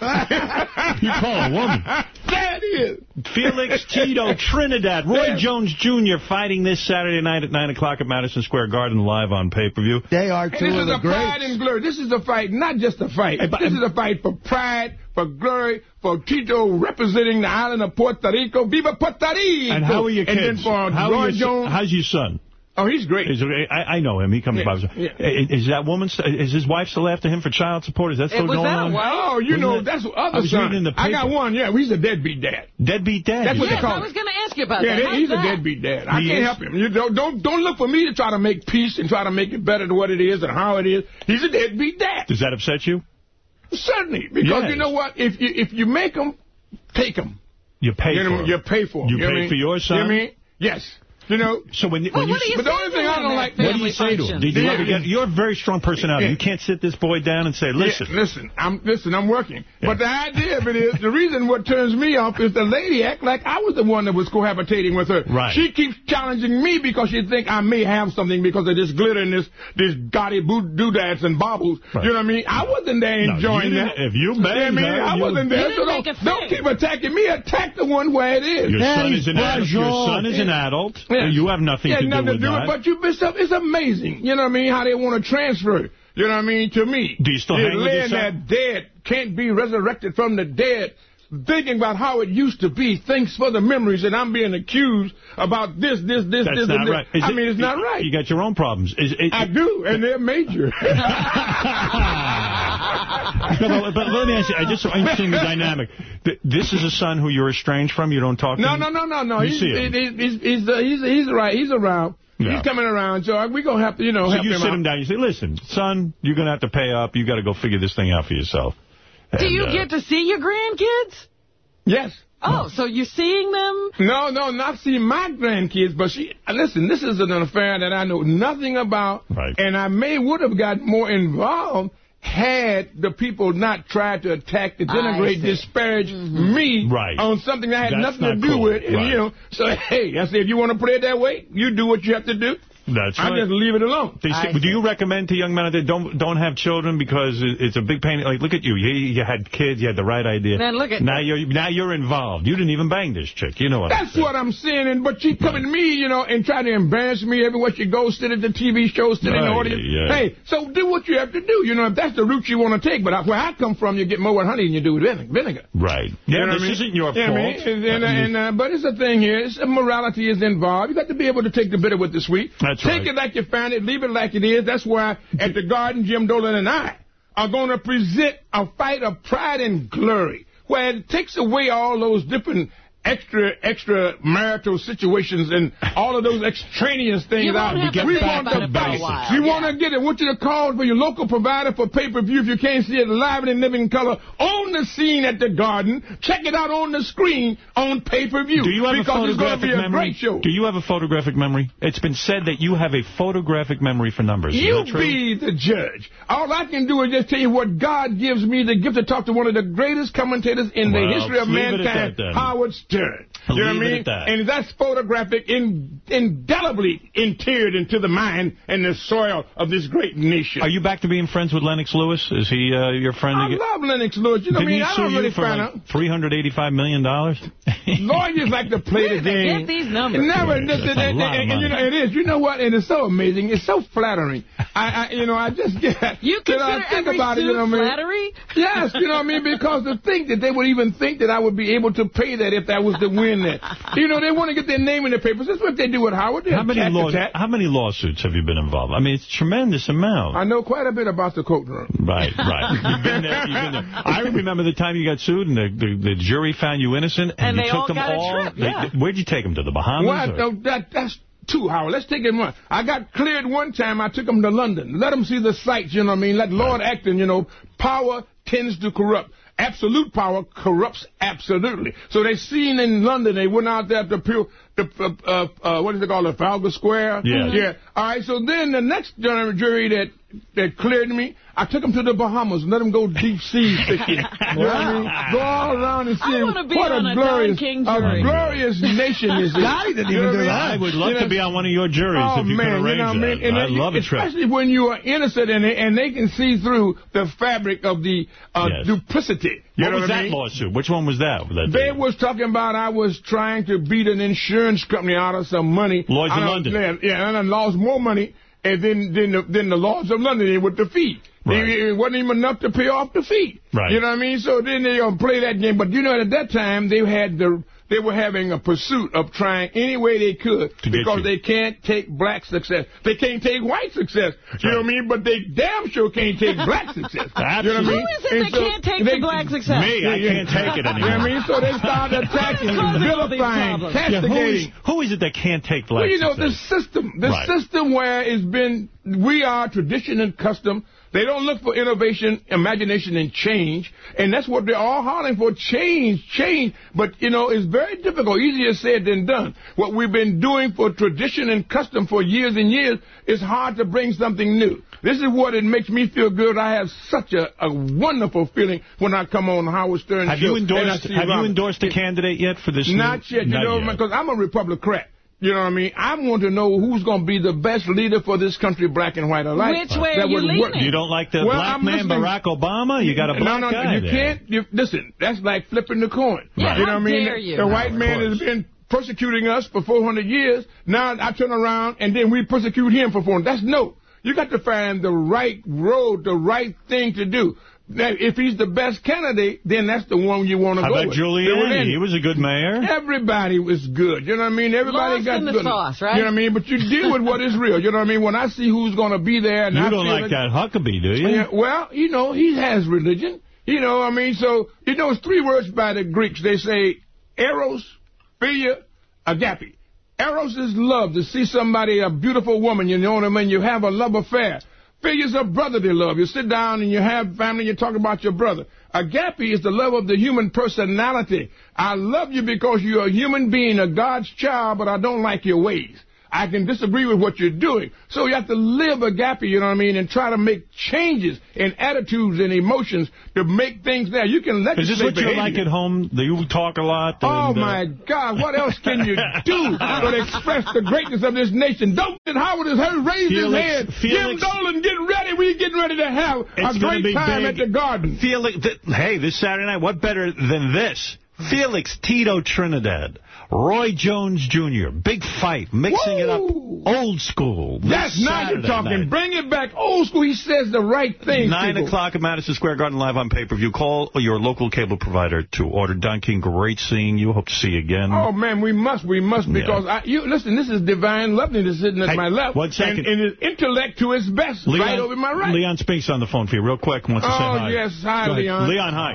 Speaker 1: You call a woman.
Speaker 20: That is.
Speaker 1: Felix Tito, Trinidad, Roy
Speaker 20: Yeah.
Speaker 1: Jones Jr. fighting this Saturday night at 9 o'clock at Madison Square Garden live on pay-per-view.
Speaker 3: They are
Speaker 20: And
Speaker 3: two
Speaker 20: this is a pride and glory. This is a fight, not just a fight.
Speaker 1: Hey, but-
Speaker 20: this is a fight for pride, for glory, for Tito representing the island of Puerto Rico. Viva Puerto Rico!
Speaker 1: And how are your
Speaker 20: And
Speaker 1: kids?
Speaker 20: then for
Speaker 1: How
Speaker 20: Roy
Speaker 1: your
Speaker 20: Jones.
Speaker 1: how's your son?
Speaker 20: Oh, he's great.
Speaker 1: Is, I, I know him. He comes
Speaker 20: Yeah,
Speaker 1: by.
Speaker 20: yeah.
Speaker 1: Is that woman, is his wife still after him for child support? Is that still
Speaker 2: was
Speaker 1: going
Speaker 2: that
Speaker 1: on?
Speaker 2: wife?
Speaker 20: Oh, you
Speaker 1: Wasn't
Speaker 20: know,
Speaker 1: it-
Speaker 20: that's what
Speaker 1: I
Speaker 20: other
Speaker 1: was
Speaker 20: son.
Speaker 1: the
Speaker 20: I got one, yeah. He's a deadbeat dad.
Speaker 1: Deadbeat dad.
Speaker 20: That's what
Speaker 1: you
Speaker 20: they
Speaker 2: Yes,
Speaker 20: call
Speaker 2: I was going to ask you about
Speaker 20: Yeah,
Speaker 2: that.
Speaker 20: they-
Speaker 2: How's
Speaker 20: he's a deadbeat dad. I
Speaker 1: He
Speaker 20: can't
Speaker 1: is?
Speaker 20: help him. You don't don't don't look for me to try to make peace and try to make it better than what it is and how it is. He's a deadbeat dad.
Speaker 1: Does that upset you?
Speaker 20: Certainly, because
Speaker 1: Yes.
Speaker 20: you know what? If you if you make them, take them.
Speaker 1: You pay
Speaker 20: You,
Speaker 1: for
Speaker 20: know,
Speaker 1: him.
Speaker 20: you pay for 'em.
Speaker 1: You
Speaker 20: know
Speaker 1: pay
Speaker 20: mean?
Speaker 1: for your son?
Speaker 20: You know what I mean? Yes. You know,
Speaker 1: So when,
Speaker 2: Well,
Speaker 1: when you,
Speaker 2: what do you
Speaker 20: but the only thing I
Speaker 2: him
Speaker 20: don't like-
Speaker 1: what do you say to him? Did you
Speaker 20: Yeah.
Speaker 1: ever get, you're a very strong personality.
Speaker 20: Yeah.
Speaker 1: You can't sit this boy down and say, listen.
Speaker 20: Yeah, listen, I'm listen, I'm working. But the idea of it is the reason what turns me off is the lady act like I was the one that was cohabitating with her.
Speaker 1: Right.
Speaker 20: She keeps challenging me because she think I may have something because of this glitter and this this gaudy boo- doodads and baubles.
Speaker 1: Right.
Speaker 20: You know what I mean? I wasn't there
Speaker 1: No,
Speaker 20: enjoying
Speaker 1: you
Speaker 20: that.
Speaker 1: didn't- if you
Speaker 20: know what I mean, I wasn't there.
Speaker 2: You
Speaker 20: So don't, don't keep attacking me. Attack the one where it is.
Speaker 1: Your son
Speaker 3: Daddy's
Speaker 1: is an adult. Your son is an adult.
Speaker 20: Yeah.
Speaker 1: You have nothing
Speaker 20: Yeah,
Speaker 1: to
Speaker 20: nothing
Speaker 1: do with
Speaker 20: to do
Speaker 1: that.
Speaker 20: it, but you, it's, it's amazing. You know what I mean? How they want to transfer it. You know what I mean? To me.
Speaker 1: Do you still
Speaker 20: They're
Speaker 1: hang
Speaker 20: laying there dead, can't be resurrected from the dead. Thinking about how it used to be. Thanks for the memories, and I'm being accused about this, this, this,
Speaker 1: That's
Speaker 20: this, and this.
Speaker 1: right. Is
Speaker 20: I
Speaker 1: it-
Speaker 20: mean, it's not right.
Speaker 1: You got your own problems. Is, is,
Speaker 20: I do, and they're major.
Speaker 1: No, but, but let me ask you, I just interesting the dynamic. This is a son who you're estranged from. You don't talk to
Speaker 20: No,
Speaker 1: him?
Speaker 20: no, no, no, no.
Speaker 1: You
Speaker 20: He's,
Speaker 1: see him.
Speaker 20: he's, he's, he's, uh, he's, he's right. He's around.
Speaker 1: Yeah.
Speaker 20: He's coming around, so we're going to have to, you know,
Speaker 1: So
Speaker 20: help
Speaker 1: you
Speaker 20: him
Speaker 1: sit
Speaker 20: out.
Speaker 1: him down. You say, listen, son, you're going to have to pay up. you got to go figure this thing out for yourself.
Speaker 2: Do you
Speaker 1: uh,
Speaker 2: get to see your grandkids?
Speaker 20: Yes.
Speaker 2: Oh, so you're seeing them?
Speaker 20: No, no, not seeing my grandkids, but she, listen, this is an affair that I know nothing about,
Speaker 1: right.
Speaker 20: and I may would have got more involved had the people not tried to attack, to denigrate, disparage mm-hmm. me
Speaker 1: Right.
Speaker 20: on something that had
Speaker 1: That's
Speaker 20: nothing to do
Speaker 1: cool.
Speaker 20: with it. And,
Speaker 1: Right.
Speaker 20: you know, so, hey, I said, if you want to play it that way, you do what you have to do.
Speaker 1: That's
Speaker 20: I
Speaker 1: right.
Speaker 20: just leave it alone.
Speaker 1: They say, do you recommend to young men out there don't don't have children because it's a big pain? Like, look at you. You, you had kids. You had the right idea.
Speaker 20: Man, look at-
Speaker 1: now you're now you're involved. You didn't even bang this chick. You know what? I'm
Speaker 20: That's what I'm saying, and but she coming to me, you know, and trying to embarrass me everywhere she goes, sit at the TV shows, sit in the
Speaker 1: Right,
Speaker 20: audience.
Speaker 1: yeah.
Speaker 20: Hey, so do what you have to do, you know, if that's the route you want to take. But I- where I come from, you get more with honey than you do with vinegar.
Speaker 1: Right.
Speaker 20: You
Speaker 1: Yeah,
Speaker 20: know
Speaker 1: this
Speaker 20: what I mean?
Speaker 1: isn't your
Speaker 20: You know I mean? And, and, and, uh, but it's a thing here. It's, morality is involved. You got to be able to take the bitter with the sweet.
Speaker 1: That's
Speaker 20: take
Speaker 1: right.
Speaker 20: it like you found it. Leave it like it is. That's why at the Garden, Jim Dolan and I are going to present a fight of pride and glory where it takes away all those different extra extra marital situations and all of those extraneous things out.
Speaker 2: won't to
Speaker 20: we want
Speaker 2: about
Speaker 20: to
Speaker 2: it for a
Speaker 20: We
Speaker 2: yeah.
Speaker 20: want to get it. Want you to call for your local provider for pay-per-view if you can't see it live and in living color on the scene at the Garden. Check it out on the screen on pay-per-view.
Speaker 1: Do you have
Speaker 20: because
Speaker 1: a
Speaker 20: it's going to
Speaker 1: photographic
Speaker 20: a
Speaker 1: memory?
Speaker 20: great show.
Speaker 1: Do you have a photographic memory? It's been said that you have a photographic memory for numbers. Is
Speaker 20: You
Speaker 1: that true?
Speaker 20: be the judge. All I can do is just tell you what God gives me the gift to talk to one of the greatest commentators in the history of
Speaker 1: leave it at
Speaker 20: mankind,
Speaker 1: that.
Speaker 20: Howard Stern. You know what I mean?
Speaker 1: that.
Speaker 20: And that's photographic, in, indelibly interred into the mind and the soil of this great nation.
Speaker 1: Are you back to being friends with Lennox Lewis? Is he uh, your friend
Speaker 20: I
Speaker 1: again?
Speaker 20: love Lennox Lewis. You know what I mean? I don't really find
Speaker 1: like
Speaker 20: out.
Speaker 1: 385 million? dollars?
Speaker 20: Lawyers like to play the game.
Speaker 2: get these numbers?
Speaker 20: Never.
Speaker 1: Yeah,
Speaker 20: this-
Speaker 1: that's a
Speaker 20: and,
Speaker 1: of
Speaker 20: and- and you know,
Speaker 1: money.
Speaker 20: it is. You know what? And it's so amazing. It's so flattering. I, I you know, I just get.
Speaker 2: You
Speaker 20: that I
Speaker 2: consider
Speaker 20: think
Speaker 2: every
Speaker 20: about it. You know what I mean?
Speaker 2: flattery?
Speaker 20: Yes, you know what I mean? Because to think that they would even think that I would be able to pay that if that was the win that. You know, they want to get their name in the papers. That's what they do with Howard. They
Speaker 1: How many, law- how many lawsuits have you been involved? I mean, it's a tremendous amount.
Speaker 20: I know quite a bit about the courtroom.
Speaker 1: Right, right. You've been there. You've been there. I remember the time you got sued and the, the, the jury found you innocent.
Speaker 20: And
Speaker 1: And, you
Speaker 20: they
Speaker 1: took
Speaker 20: all
Speaker 1: them
Speaker 20: got a
Speaker 1: all.
Speaker 20: trip,
Speaker 1: they-
Speaker 20: yeah.
Speaker 1: where'd you take them to the Bahamas?
Speaker 20: Well,
Speaker 1: or-
Speaker 20: no, that, that's two, Howard. Let's take it one. I got cleared one time. I took them to London. Let them see the sights, you know what I mean? Let Lord Acton, you know, power tends to corrupt. Absolute power corrupts absolutely. So they seen in London, they went out there to pure, the, uh, uh, uh, what is it called, Trafalgar Square?
Speaker 1: Yeah.
Speaker 20: Yeah. All right, so then the next jury jury that, that cleared me, I took them to the Bahamas and let them go deep sea fishing. You know what I mean? Go all around and see
Speaker 2: I wanna be
Speaker 20: what a glorious, a glorious nation is this.
Speaker 1: I didn't
Speaker 20: You know what I
Speaker 1: would love
Speaker 20: You know,
Speaker 1: to be on one of your juries
Speaker 20: Oh,
Speaker 1: if you
Speaker 20: man,
Speaker 1: could arrange
Speaker 20: you know mean?
Speaker 1: that. I
Speaker 20: then-
Speaker 1: love a trip.
Speaker 20: Especially when you are innocent and they, and they can see through the fabric of the uh,
Speaker 1: Yes.
Speaker 20: duplicity. You
Speaker 1: What was
Speaker 20: what I
Speaker 1: that
Speaker 20: mean?
Speaker 1: lawsuit? Which one was that? that
Speaker 20: They was talking about I was trying to beat an insurance company out of some money.
Speaker 1: Lloyd's of London.
Speaker 20: Yeah, and I lost more money, and then then the, then the Lords of London they with the fee.
Speaker 1: Right.
Speaker 20: It, it wasn't even enough to pay off the fee.
Speaker 1: Right.
Speaker 20: You know what I mean? So then they gonna play that game. But you know, at that time they had the they were having a pursuit of trying any way they could
Speaker 1: To
Speaker 20: because they can't take black success. They can't take white success. You know what I mean? But they damn sure can't take black success. You know what I mean?
Speaker 2: Who is it
Speaker 20: And
Speaker 2: that
Speaker 20: so
Speaker 2: can't take
Speaker 20: they-
Speaker 2: the black success?
Speaker 1: Me, I can't take it anymore.
Speaker 20: You know what I mean? So they started attacking,
Speaker 2: causing all these
Speaker 20: vilifying,
Speaker 2: problems?
Speaker 1: Yeah, who, is, who is it that can't take black success?
Speaker 20: Well, you know, the system, the
Speaker 1: Right.
Speaker 20: system where it's been, we are tradition and custom. They don't look for innovation, imagination, and change. And that's what they're all hollering for, change, change. But, you know, it's very difficult, easier said than done. What we've been doing for tradition and custom for years and years, it's hard to bring something new. This is what it makes me feel good. I have such a, a wonderful feeling when I come on Howard Stern
Speaker 1: Have
Speaker 20: show
Speaker 1: you endorsed? Have you endorsed a candidate yet for this? new-
Speaker 20: Not yet, you
Speaker 1: Not
Speaker 20: know, because I'm a Republican. You know what I mean? I want to know who's going to be the best leader for this country, black and white alike.
Speaker 2: Which way
Speaker 20: that
Speaker 2: are you
Speaker 20: would
Speaker 2: leaning?
Speaker 20: work.
Speaker 1: You don't like the
Speaker 20: Well,
Speaker 1: black
Speaker 20: I'm
Speaker 1: man,
Speaker 20: listening-
Speaker 1: Barack Obama? You got a black
Speaker 20: no, no,
Speaker 1: guy
Speaker 20: you
Speaker 1: there.
Speaker 20: can't. You, listen, that's like flipping the coin.
Speaker 2: Yeah,
Speaker 20: you know
Speaker 2: how
Speaker 20: what I mean?
Speaker 2: dare you.
Speaker 20: The
Speaker 2: No,
Speaker 20: white man
Speaker 1: course.
Speaker 20: has been persecuting us for 400 years. Now I turn around and then we persecute him for 400. That's no. You got to find the right road, the right thing to do. Now, if he's the best candidate, then that's the one you want to
Speaker 1: How
Speaker 20: go
Speaker 1: about
Speaker 20: with.
Speaker 1: Giuliani?
Speaker 20: Then-
Speaker 1: He was a good mayor.
Speaker 20: Everybody was good. You know what I mean? Everybody
Speaker 2: Lost
Speaker 20: got
Speaker 2: in the
Speaker 20: good.
Speaker 2: sauce, right?
Speaker 20: You know what I mean? But you deal with what is real. You know what I mean? When I see who's going to be there, and
Speaker 1: You
Speaker 20: I
Speaker 1: don't
Speaker 20: feel
Speaker 1: like that Huckabee, do you?
Speaker 20: Yeah, well, you know, he has religion. You know, what I mean, so you know, it's three words by the Greeks. They say eros, philia, agape. Eros is love to see somebody, a beautiful woman. You know what I mean? You have a love affair. Is a brotherly love. You sit down and you have family, you talk about your brother. Agape is the love of the human personality. I love you because you're a human being, a God's child, but I don't like your ways. I can disagree with what you're doing. So you have to live a agape, you know what I mean, and try to make changes in attitudes and emotions to make things there. You can legislate
Speaker 1: Is this what you're
Speaker 20: behavior.
Speaker 1: like at home? Do you talk a lot?
Speaker 20: Oh,
Speaker 1: and, uh,
Speaker 20: my God. What else can you do but express the greatness of this nation? Dalton Howard has raised his
Speaker 1: Felix-
Speaker 20: hand.
Speaker 1: Felix-
Speaker 20: Jim Dolan, get ready. We're getting ready to have a great time
Speaker 1: big.
Speaker 20: at the Garden.
Speaker 1: Felix, th- hey, this Saturday night, what better than this? Felix Tito Trinidad, Roy Jones Jr., big fight, mixing it up, old school. That's
Speaker 20: Yes, now you're talking.
Speaker 1: night.
Speaker 20: Bring it back old school. He says the right things.
Speaker 1: Nine o'clock at Madison Square Garden live on pay-per-view. Call your local cable provider to order Don King. Great seeing you. Hope to see you again.
Speaker 20: Oh man, we must, we must, because I, you listen. This is divine loveliness sitting at
Speaker 1: Hey,
Speaker 20: my left,
Speaker 1: one second.
Speaker 20: and, and his intellect to its best, right over my right.
Speaker 1: Leon Spinks on the phone for you real quick. Wants to oh, say
Speaker 20: Oh,
Speaker 1: hi.
Speaker 20: yes. Hi, Leon.
Speaker 1: Leon, hi.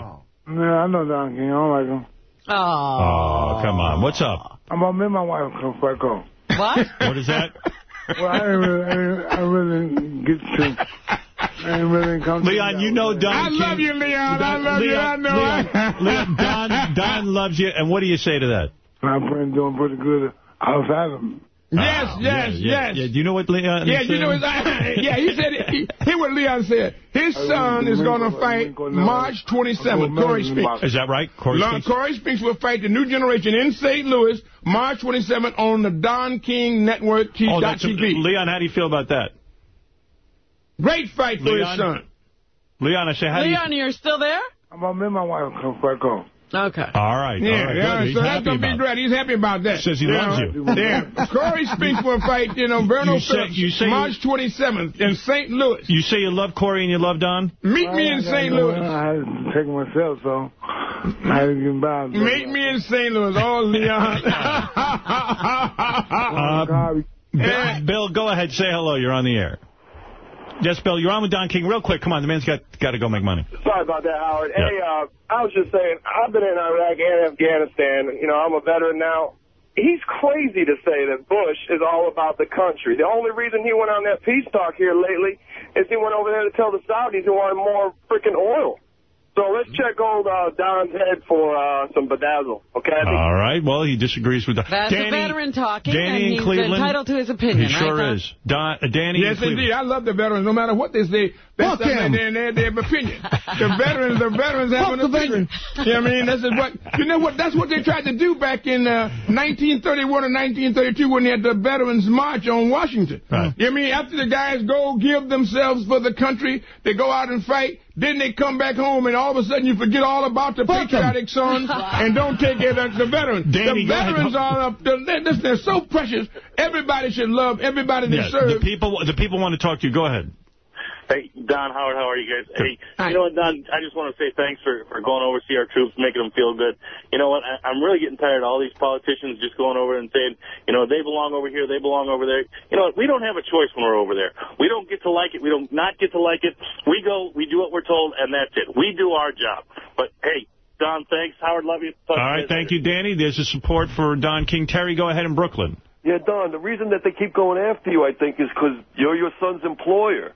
Speaker 21: Yeah, I know Don King. I don't like him.
Speaker 1: Oh, oh come on. What's up?
Speaker 21: I'm gonna meet my wife come back home.
Speaker 2: What?
Speaker 1: What is that?
Speaker 21: Well, I didn't really, I didn't, I really didn't get to. I didn't really come to
Speaker 1: Leon, you know Don
Speaker 20: I
Speaker 1: King.
Speaker 20: love you, Leon. I love you. I
Speaker 1: Leon,
Speaker 20: know.
Speaker 1: Leon, Leon, Don, Don loves you. And what do you say to that?
Speaker 21: My friend doing pretty good outside of him.
Speaker 20: Yes,
Speaker 1: Oh,
Speaker 20: yes,
Speaker 1: yeah,
Speaker 20: yes.
Speaker 1: Yeah, Do you know what Leon
Speaker 20: Yeah,
Speaker 1: is
Speaker 20: you know,
Speaker 1: saying?
Speaker 20: his, yeah, he said, he, hear what Leon said. His son is going to fight March 27th, Cory Spinks.
Speaker 1: Is that right? Cory
Speaker 20: Lon-
Speaker 1: Spinks?
Speaker 20: Cory Spinks will fight the new generation in St. Louis, March 27th on the Don King Network T-
Speaker 1: Oh,
Speaker 20: dot
Speaker 1: that's a, Leon, how do you feel about that?
Speaker 20: Great fight for
Speaker 1: Leon?
Speaker 20: his son.
Speaker 1: Leon, I say, how
Speaker 2: Leon,
Speaker 1: do you...
Speaker 2: you're still there?
Speaker 21: I'm gonna make my wife come back home.
Speaker 2: Okay.
Speaker 1: All right,
Speaker 20: Yeah,
Speaker 1: all right,
Speaker 20: yeah,
Speaker 1: good. He's
Speaker 20: so that's
Speaker 1: happy
Speaker 20: going to be
Speaker 1: about it.
Speaker 20: great. He's happy about that.
Speaker 1: Says he
Speaker 20: Yeah.
Speaker 1: loves you.
Speaker 20: Yeah. Cory Spinks will fight, you know, Verno
Speaker 1: You say-
Speaker 20: Phillips,
Speaker 1: you say
Speaker 20: March 27th in St. Louis.
Speaker 1: You say you love Cory and you love Don?
Speaker 20: Meet me in St.
Speaker 21: no-
Speaker 20: Louis.
Speaker 21: I had to take myself, so I had to get by.
Speaker 20: Meet me in St. Louis. Oh, Leon.
Speaker 1: Uh, Bill, Bill, go ahead. Say hello. You're on the air. Yes, Bill, you're on with Don King. Real quick, come on. The man's got got to go make money.
Speaker 9: Sorry about that, Howard.
Speaker 1: Yeah.
Speaker 9: Hey, uh, I was just saying, I've been in Iraq and Afghanistan. You know, I'm a veteran now. He's crazy to say that Bush is all about the country. The only reason he went on that peace talk here lately is he went over there to tell the Saudis he wanted more freaking oil. So let's check old uh, Don's head for uh, some bedazzle, okay?
Speaker 1: All right. Well, he disagrees with Don.
Speaker 2: That's
Speaker 1: Danny,
Speaker 2: a veteran talking,
Speaker 1: Danny
Speaker 2: and he's
Speaker 1: Cleveland.
Speaker 2: entitled to his opinion.
Speaker 1: He sure
Speaker 2: Don?
Speaker 1: is. Don, uh, Danny
Speaker 20: Yes,
Speaker 1: in Cleveland.
Speaker 20: indeed. I love the veterans. No matter what they say, that's
Speaker 14: Fuck him.
Speaker 20: their, their, their opinion. The veterans, the veterans have
Speaker 14: Fuck
Speaker 20: an opinion. Yeah, I mean, that's what you know. What that's what they tried to do back in uh, 1931 or 1932 when they had the Veterans March on Washington.
Speaker 1: Right.
Speaker 20: You know what I mean, after the guys go give themselves for the country, they go out and fight. Then they come back home, and all of a sudden you forget all about the
Speaker 14: Fuck
Speaker 20: patriotic sons and don't take care of the veterans.
Speaker 1: Danny,
Speaker 20: the veterans are up. They're, they're, so precious. Everybody should love everybody they
Speaker 1: Yeah,
Speaker 20: serve.
Speaker 1: the people the people want to talk to you. Go ahead.
Speaker 22: Hey, Don Howard, how are you guys? Hey, you know what, Don, I just want to say thanks for, for going over to see our troops, making them feel good. You know what, I, I'm really getting tired of all these politicians just going over and saying, you know, they belong over here, they belong over there. You know what, we don't have a choice when we're over there. We don't get to like it, we don't not get to like it. We go, we do what we're told, and that's it. We do our job. But, hey, Don, thanks. Howard, love you. Talk
Speaker 1: All
Speaker 22: to.
Speaker 1: Thank you, Danny. There's a support for Don King. Terry, go ahead in Brooklyn.
Speaker 23: Yeah, Don, the reason that they keep going after you, I think, is because you're your son's employer.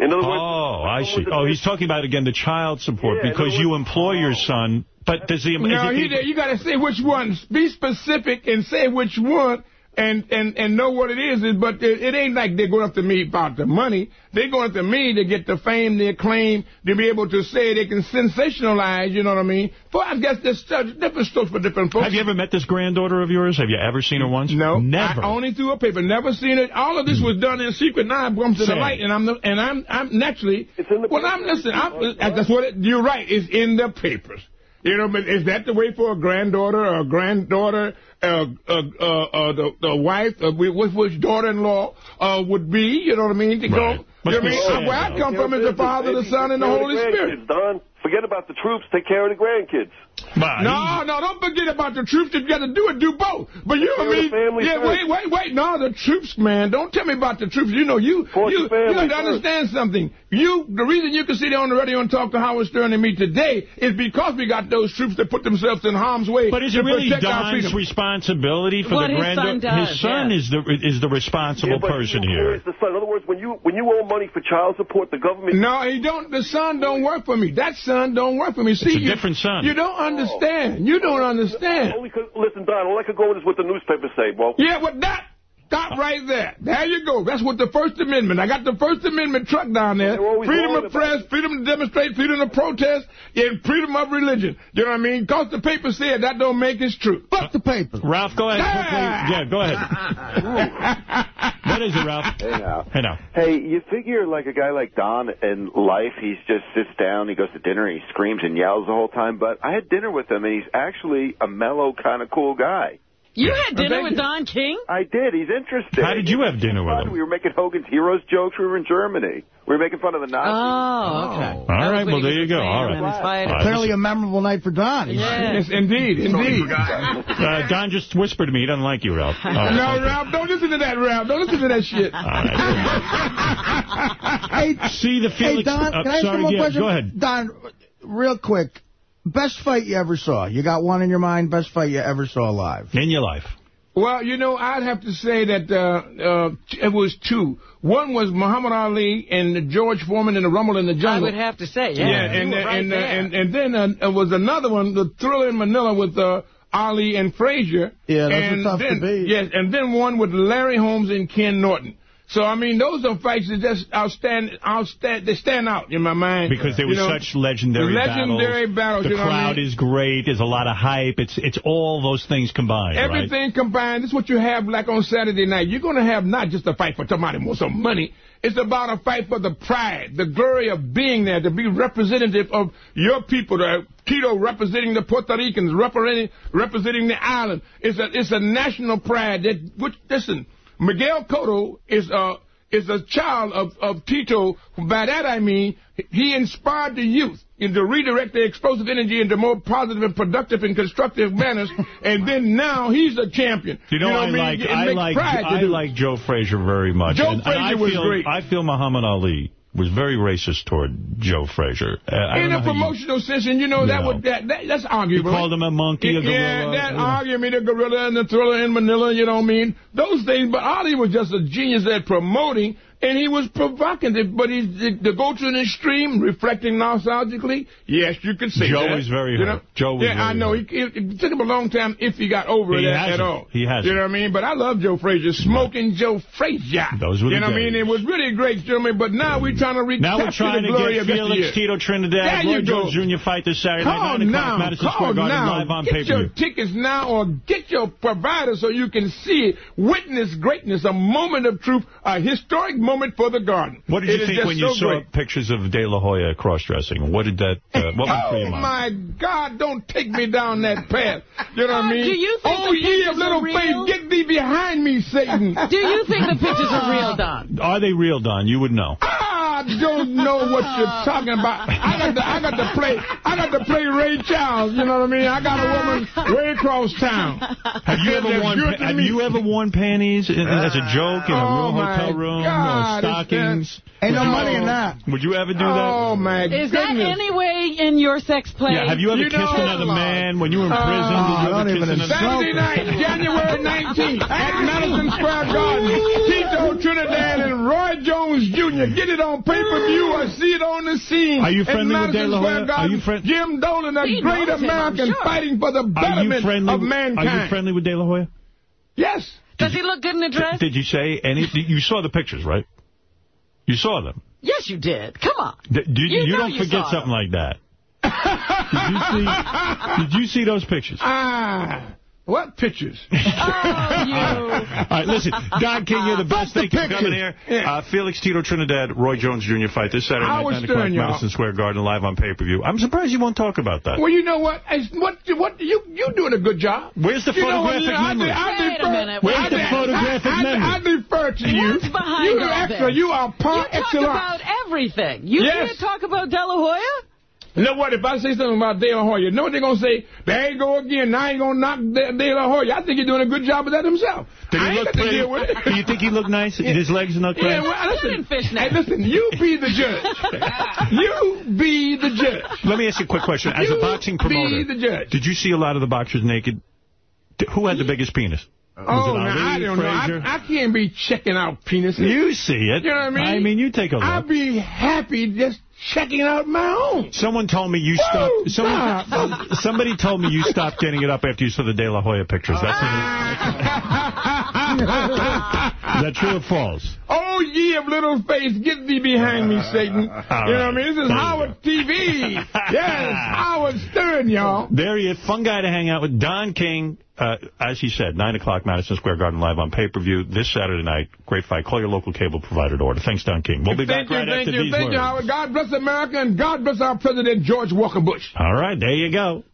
Speaker 23: In other words,
Speaker 1: Oh, I see. Oh, he's talking about, again, the child support
Speaker 20: Yeah,
Speaker 1: because you employ your oh. son. But does he...
Speaker 20: No, he,
Speaker 1: he,
Speaker 20: you got to say which one. Be specific and say which one and, and, and know what it is. But it, it ain't like they're going up to me about the money. They're going up to me to get the fame, the acclaim, to be able to say they can sensationalize, you know what I mean? For I guess there's such different strokes for different folks.
Speaker 1: have you ever met this granddaughter of yours? Have you ever seen her once?
Speaker 20: No,
Speaker 1: Never.
Speaker 20: I only through a paper. Never seen it. All of this hmm. was done in secret. Now it comes to the light, and I'm the, and I'm I'm naturally. well, I'm listening. I'm, that's what it, you're right. It's in the papers. You know, but is that the way for a granddaughter or a granddaughter, uh, uh, uh, uh, the, the wife, uh, with which daughter-in-law uh, would be? You know what I mean? To
Speaker 23: Right.
Speaker 20: go.
Speaker 23: Must
Speaker 20: You know what I mean? Where I come
Speaker 23: though.
Speaker 20: from is the Father, the Son, and the
Speaker 23: Take care of
Speaker 20: Holy
Speaker 23: the
Speaker 20: Spirit.
Speaker 23: grandkids, Don. Forget about the troops. Take care of the grandkids.
Speaker 20: No, no, don't forget about the troops. You got to do it, do both. But you and me, I Yeah,
Speaker 23: first.
Speaker 20: wait, wait, wait. No, the troops, man. Don't tell me about the troops. You know, you
Speaker 23: Put
Speaker 20: you, you got to
Speaker 23: first.
Speaker 20: understand something. You, the reason you can sit there on the radio and talk to Howard Stern and me today is because we got those troops that put themselves in harm's way.
Speaker 1: But is it really Don's responsibility for
Speaker 20: What
Speaker 1: the
Speaker 20: his son does,
Speaker 1: his son
Speaker 20: yeah.
Speaker 1: is the is the responsible
Speaker 23: Yeah,
Speaker 1: person
Speaker 23: who
Speaker 1: here.
Speaker 23: is the son? In other words, when you when you owe money for child support, the government.
Speaker 20: No, he don't. The son don't work for me. That son don't work for me. See, it's
Speaker 1: a
Speaker 20: you,
Speaker 1: different son.
Speaker 20: You don't understand. You don't understand.
Speaker 23: Only 'cause- listen, Don. All I could go with is what the newspapers say, bro.
Speaker 20: Yeah, but that. Stop right there. There you go. That's what the First Amendment. I got the First Amendment truck down there. Freedom of press, freedom to demonstrate, freedom to protest, and freedom of religion. You know what I mean? Because the paper said that don't make it true.
Speaker 3: Fuck the paper.
Speaker 1: Ralph, go ahead. quickly. Yeah, go ahead. what is it, Ralph?
Speaker 24: Hey now.
Speaker 1: Hey now.
Speaker 24: Hey, you figure like a guy like Don in life, he just sits down, he goes to dinner, he screams and yells the whole time. But I had dinner with him, and he's actually a mellow, kind of cool guy.
Speaker 2: You had dinner with. Don King?
Speaker 24: I did. He's interesting.
Speaker 1: How did you have dinner with him?
Speaker 24: We were making Hogan's Heroes jokes. We were in Germany. We were making fun of the Nazis.
Speaker 2: Oh, okay.
Speaker 1: All right, well, there you go. All right. All right,
Speaker 3: Clearly a memorable night for Don.
Speaker 20: Yes, indeed, indeed.
Speaker 1: Uh, Don just whispered to me he doesn't like you, Ralph. All right.
Speaker 20: No, Ralph, don't listen to that, Ralph. Don't listen to that shit.
Speaker 3: Hey,
Speaker 1: See the
Speaker 3: hey, Don,
Speaker 1: uh,
Speaker 3: can I ask
Speaker 1: sorry,
Speaker 3: you one
Speaker 1: yeah,
Speaker 3: question?
Speaker 1: Go ahead.
Speaker 3: Don, real quick. Best fight you ever saw? You got one in your mind? Best fight you ever saw live?
Speaker 1: In your life.
Speaker 20: Well, you know, I'd have to say that uh, uh, it was two. One was Muhammad Ali and George Foreman in the Rumble in the Jungle.
Speaker 2: I
Speaker 20: Jungle.
Speaker 2: would have to say, yeah.
Speaker 20: Yeah,
Speaker 2: you
Speaker 20: and
Speaker 2: were
Speaker 20: uh,
Speaker 2: right
Speaker 20: and,
Speaker 2: there.
Speaker 20: and and then uh, uh, was another one, the Thriller in Manila with uh, Ali and Frazier.
Speaker 3: Yeah, those were
Speaker 20: and
Speaker 3: tough to beat.
Speaker 20: Yes, and then one with Larry Holmes and Ken Norton. So I mean, those are fights that just outstand, outstand, they stand out in my mind
Speaker 1: Because there
Speaker 20: were
Speaker 1: such legendary,
Speaker 20: legendary battles.
Speaker 1: The
Speaker 20: you know what I
Speaker 1: crowd
Speaker 20: mean?
Speaker 1: is great. There's a lot of hype. It's it's all those things combined, right?
Speaker 20: Everything combined, this is what you have like on Saturday night. You're going to have not just a fight for somebody wants some money. It's about a fight for the pride, the glory of being there, to be representative of your people, the Tito representing the Puerto Ricans, representing, representing the island. It's a, it's a national pride that, which, listen, Miguel Cotto is a, is a child of, of Tito. By that I mean, he inspired the youth in to redirect their explosive energy into more positive and productive and constructive manners. and then now he's a champion.
Speaker 1: You know,
Speaker 20: what
Speaker 1: I
Speaker 20: mean?
Speaker 1: like I like
Speaker 20: pride to
Speaker 1: I like Joe Frazier very much.
Speaker 20: Joe
Speaker 1: and, and I
Speaker 20: was
Speaker 1: feel,
Speaker 20: great.
Speaker 1: I feel Muhammad Ali was very racist toward Joe Frazier. Uh,
Speaker 20: In a
Speaker 1: how you-
Speaker 20: promotional sense, and you know that
Speaker 1: No.
Speaker 20: would that, that that's arguable.
Speaker 1: You called him a monkey, a
Speaker 20: Yeah,
Speaker 1: gorilla.
Speaker 20: that
Speaker 1: Yeah.
Speaker 20: argument, the gorilla and the thriller in Manila, you know what I mean? Those things, but Ali was just a genius at promoting, and he was provocative, but he's to, to go to an extreme, reflecting nostalgically, yes, you could say
Speaker 1: Joe
Speaker 20: that.
Speaker 1: is very
Speaker 20: you
Speaker 1: hurt.
Speaker 20: know?
Speaker 1: Joe was
Speaker 20: Yeah, I know. He, it, it took him a long time if he got over
Speaker 1: He
Speaker 20: it at, at all.
Speaker 1: He hasn't.
Speaker 20: You know what I mean? But I love Joe Frazier, smoking Joe Frazier.
Speaker 1: Those were the
Speaker 20: You
Speaker 1: the
Speaker 20: know what I mean? It was really great, you know what I mean? But now we're trying to recapture
Speaker 1: Now we're trying
Speaker 20: the
Speaker 1: to get
Speaker 20: of
Speaker 1: Felix. Tito Trinidad, Roy. Jones Jr. fight this Saturday night,
Speaker 20: Call
Speaker 1: 9 o'clock. Madison
Speaker 20: Call
Speaker 1: Square Garden,
Speaker 20: now.
Speaker 1: live on
Speaker 20: Get
Speaker 1: pay-per-view.
Speaker 20: your tickets now or get your provider so you can see it. Witness greatness, a moment of truth, a historic moment for the garden.
Speaker 1: What did
Speaker 20: It
Speaker 1: you think when you
Speaker 20: so
Speaker 1: saw
Speaker 20: great.
Speaker 1: pictures of De La Hoya cross-dressing? What did that, uh, what went through
Speaker 20: Oh,
Speaker 1: your mind?
Speaker 20: my God, don't take me down that path. You know what I
Speaker 2: Uh,
Speaker 20: mean?
Speaker 2: do you think
Speaker 20: oh,
Speaker 2: the pictures
Speaker 20: of little
Speaker 2: are
Speaker 20: faith, get thee behind me, Satan.
Speaker 2: Do you think the pictures are real, Don?
Speaker 1: Are they real, Don? You would know.
Speaker 20: I don't know what you're talking about. I got to, I got to play, I got to play Ray Charles. You know what I mean? I got a woman way across town.
Speaker 1: Have you ever worn Have
Speaker 20: me.
Speaker 1: you ever worn panties as a joke in a
Speaker 20: Oh,
Speaker 1: room, hotel room
Speaker 20: God,
Speaker 1: or
Speaker 20: it's
Speaker 1: stockings?
Speaker 3: Ain't no
Speaker 1: Would you-
Speaker 3: money in that.
Speaker 1: Would you ever do that?
Speaker 20: Oh, my god.
Speaker 2: Is that any way in your sex play?
Speaker 1: Yeah, have you ever
Speaker 20: You
Speaker 1: kissed
Speaker 20: know-
Speaker 1: another man when you were in uh, prison?
Speaker 20: Oh,
Speaker 1: Did you
Speaker 3: don't
Speaker 1: ever kiss
Speaker 3: even
Speaker 1: another
Speaker 20: Saturday night, January 19th, at Madison Square Garden. Tito Trinidad and Roy Jones Jr. Get it on pay-per-view or see it on the scene.
Speaker 1: Are you
Speaker 20: at
Speaker 1: friendly with
Speaker 20: Madison
Speaker 1: De La Hoya? Are
Speaker 20: Garden.
Speaker 1: you friend-
Speaker 20: Jim Dolan, a
Speaker 2: He
Speaker 20: great
Speaker 2: knows him,
Speaker 20: American
Speaker 2: sure.
Speaker 20: fighting for the
Speaker 1: Are you
Speaker 20: betterment of mankind.
Speaker 1: Are you friendly with De La Hoya?
Speaker 20: Yes.
Speaker 2: Does he look good in a dress?
Speaker 1: Did you say any? You saw the pictures, right? You saw them.
Speaker 2: Yes, you did. Come on.
Speaker 1: D- do you,
Speaker 2: You know
Speaker 1: don't
Speaker 2: you
Speaker 1: forget
Speaker 2: saw
Speaker 1: something like that. did you see? Did you see those pictures?
Speaker 20: Ah, what pictures?
Speaker 2: Oh, you.
Speaker 1: All right, listen, Don King, you're the best. Thank you for coming here. Uh, Felix Tito Trinidad, Roy Jones Jr. fight this Saturday night,
Speaker 20: Howard
Speaker 1: 9 o'clock,
Speaker 20: Stern, y'all.
Speaker 1: Madison Square Garden, live on pay-per-view. I'm surprised you won't talk about that.
Speaker 20: Well, you know what? It's- What? What? You you doing a good job.
Speaker 1: Where's the
Speaker 20: You
Speaker 1: photographic
Speaker 20: know,
Speaker 1: memory?
Speaker 20: de- I
Speaker 2: Wait a minute,
Speaker 1: Where's
Speaker 20: I
Speaker 1: the
Speaker 20: de-
Speaker 1: photographic
Speaker 20: I, I,
Speaker 1: memory?
Speaker 20: I defer to you.
Speaker 2: What's behind
Speaker 20: you
Speaker 2: all
Speaker 20: extra.
Speaker 2: this?
Speaker 20: You are
Speaker 2: You talk
Speaker 20: excellence.
Speaker 2: about everything. You
Speaker 20: Yes.
Speaker 2: can't talk about De La Hoya?
Speaker 20: You know what? If I say something about De La Hoya, you know what they're going to say? There you go again. Now he's going to knock De, De La Hoya. I think he's doing a good job of that himself.
Speaker 1: Did
Speaker 20: I
Speaker 1: he
Speaker 20: ain't
Speaker 1: look
Speaker 20: got
Speaker 1: pretty?
Speaker 20: deal with it.
Speaker 1: Do you think he looked nice? His legs look
Speaker 20: Yeah,
Speaker 1: nice?
Speaker 20: well, listen, hey, listen, you be the judge. you be the judge.
Speaker 1: Let me ask you a quick question. As a
Speaker 20: You
Speaker 1: boxing
Speaker 20: be
Speaker 1: promoter,
Speaker 20: the judge.
Speaker 1: did you see a lot of the boxers naked? Who had the biggest penis? Oh, Was
Speaker 20: Oh,
Speaker 1: it
Speaker 20: now, I don't know. I, I can't be checking out penises.
Speaker 1: You see it.
Speaker 20: You know what I mean?
Speaker 1: I mean, you take a look.
Speaker 20: I'd be happy just checking out my own.
Speaker 1: Someone told me you stopped. Oh, someone, somebody told me you stopped getting it up after you saw the De La Hoya pictures. That's Is that true or false?
Speaker 20: Oh, ye of little face, get thee behind me, Satan. you know what I mean? This is Howard TV. yes, Howard Stern, y'all.
Speaker 1: There he is. Fun guy to hang out with. Don King, uh, as he said, 9 o'clock, Madison Square Garden live on pay-per-view this Saturday night. Great fight. Call your local cable provider to order. Thanks, Don King. We'll be
Speaker 20: thank
Speaker 1: back
Speaker 20: you,
Speaker 1: right
Speaker 20: thank
Speaker 1: after
Speaker 20: you,
Speaker 1: these
Speaker 20: thank you,
Speaker 1: words.
Speaker 20: Howard. God bless America and God bless our President George Walker Bush.
Speaker 1: All right, there you go.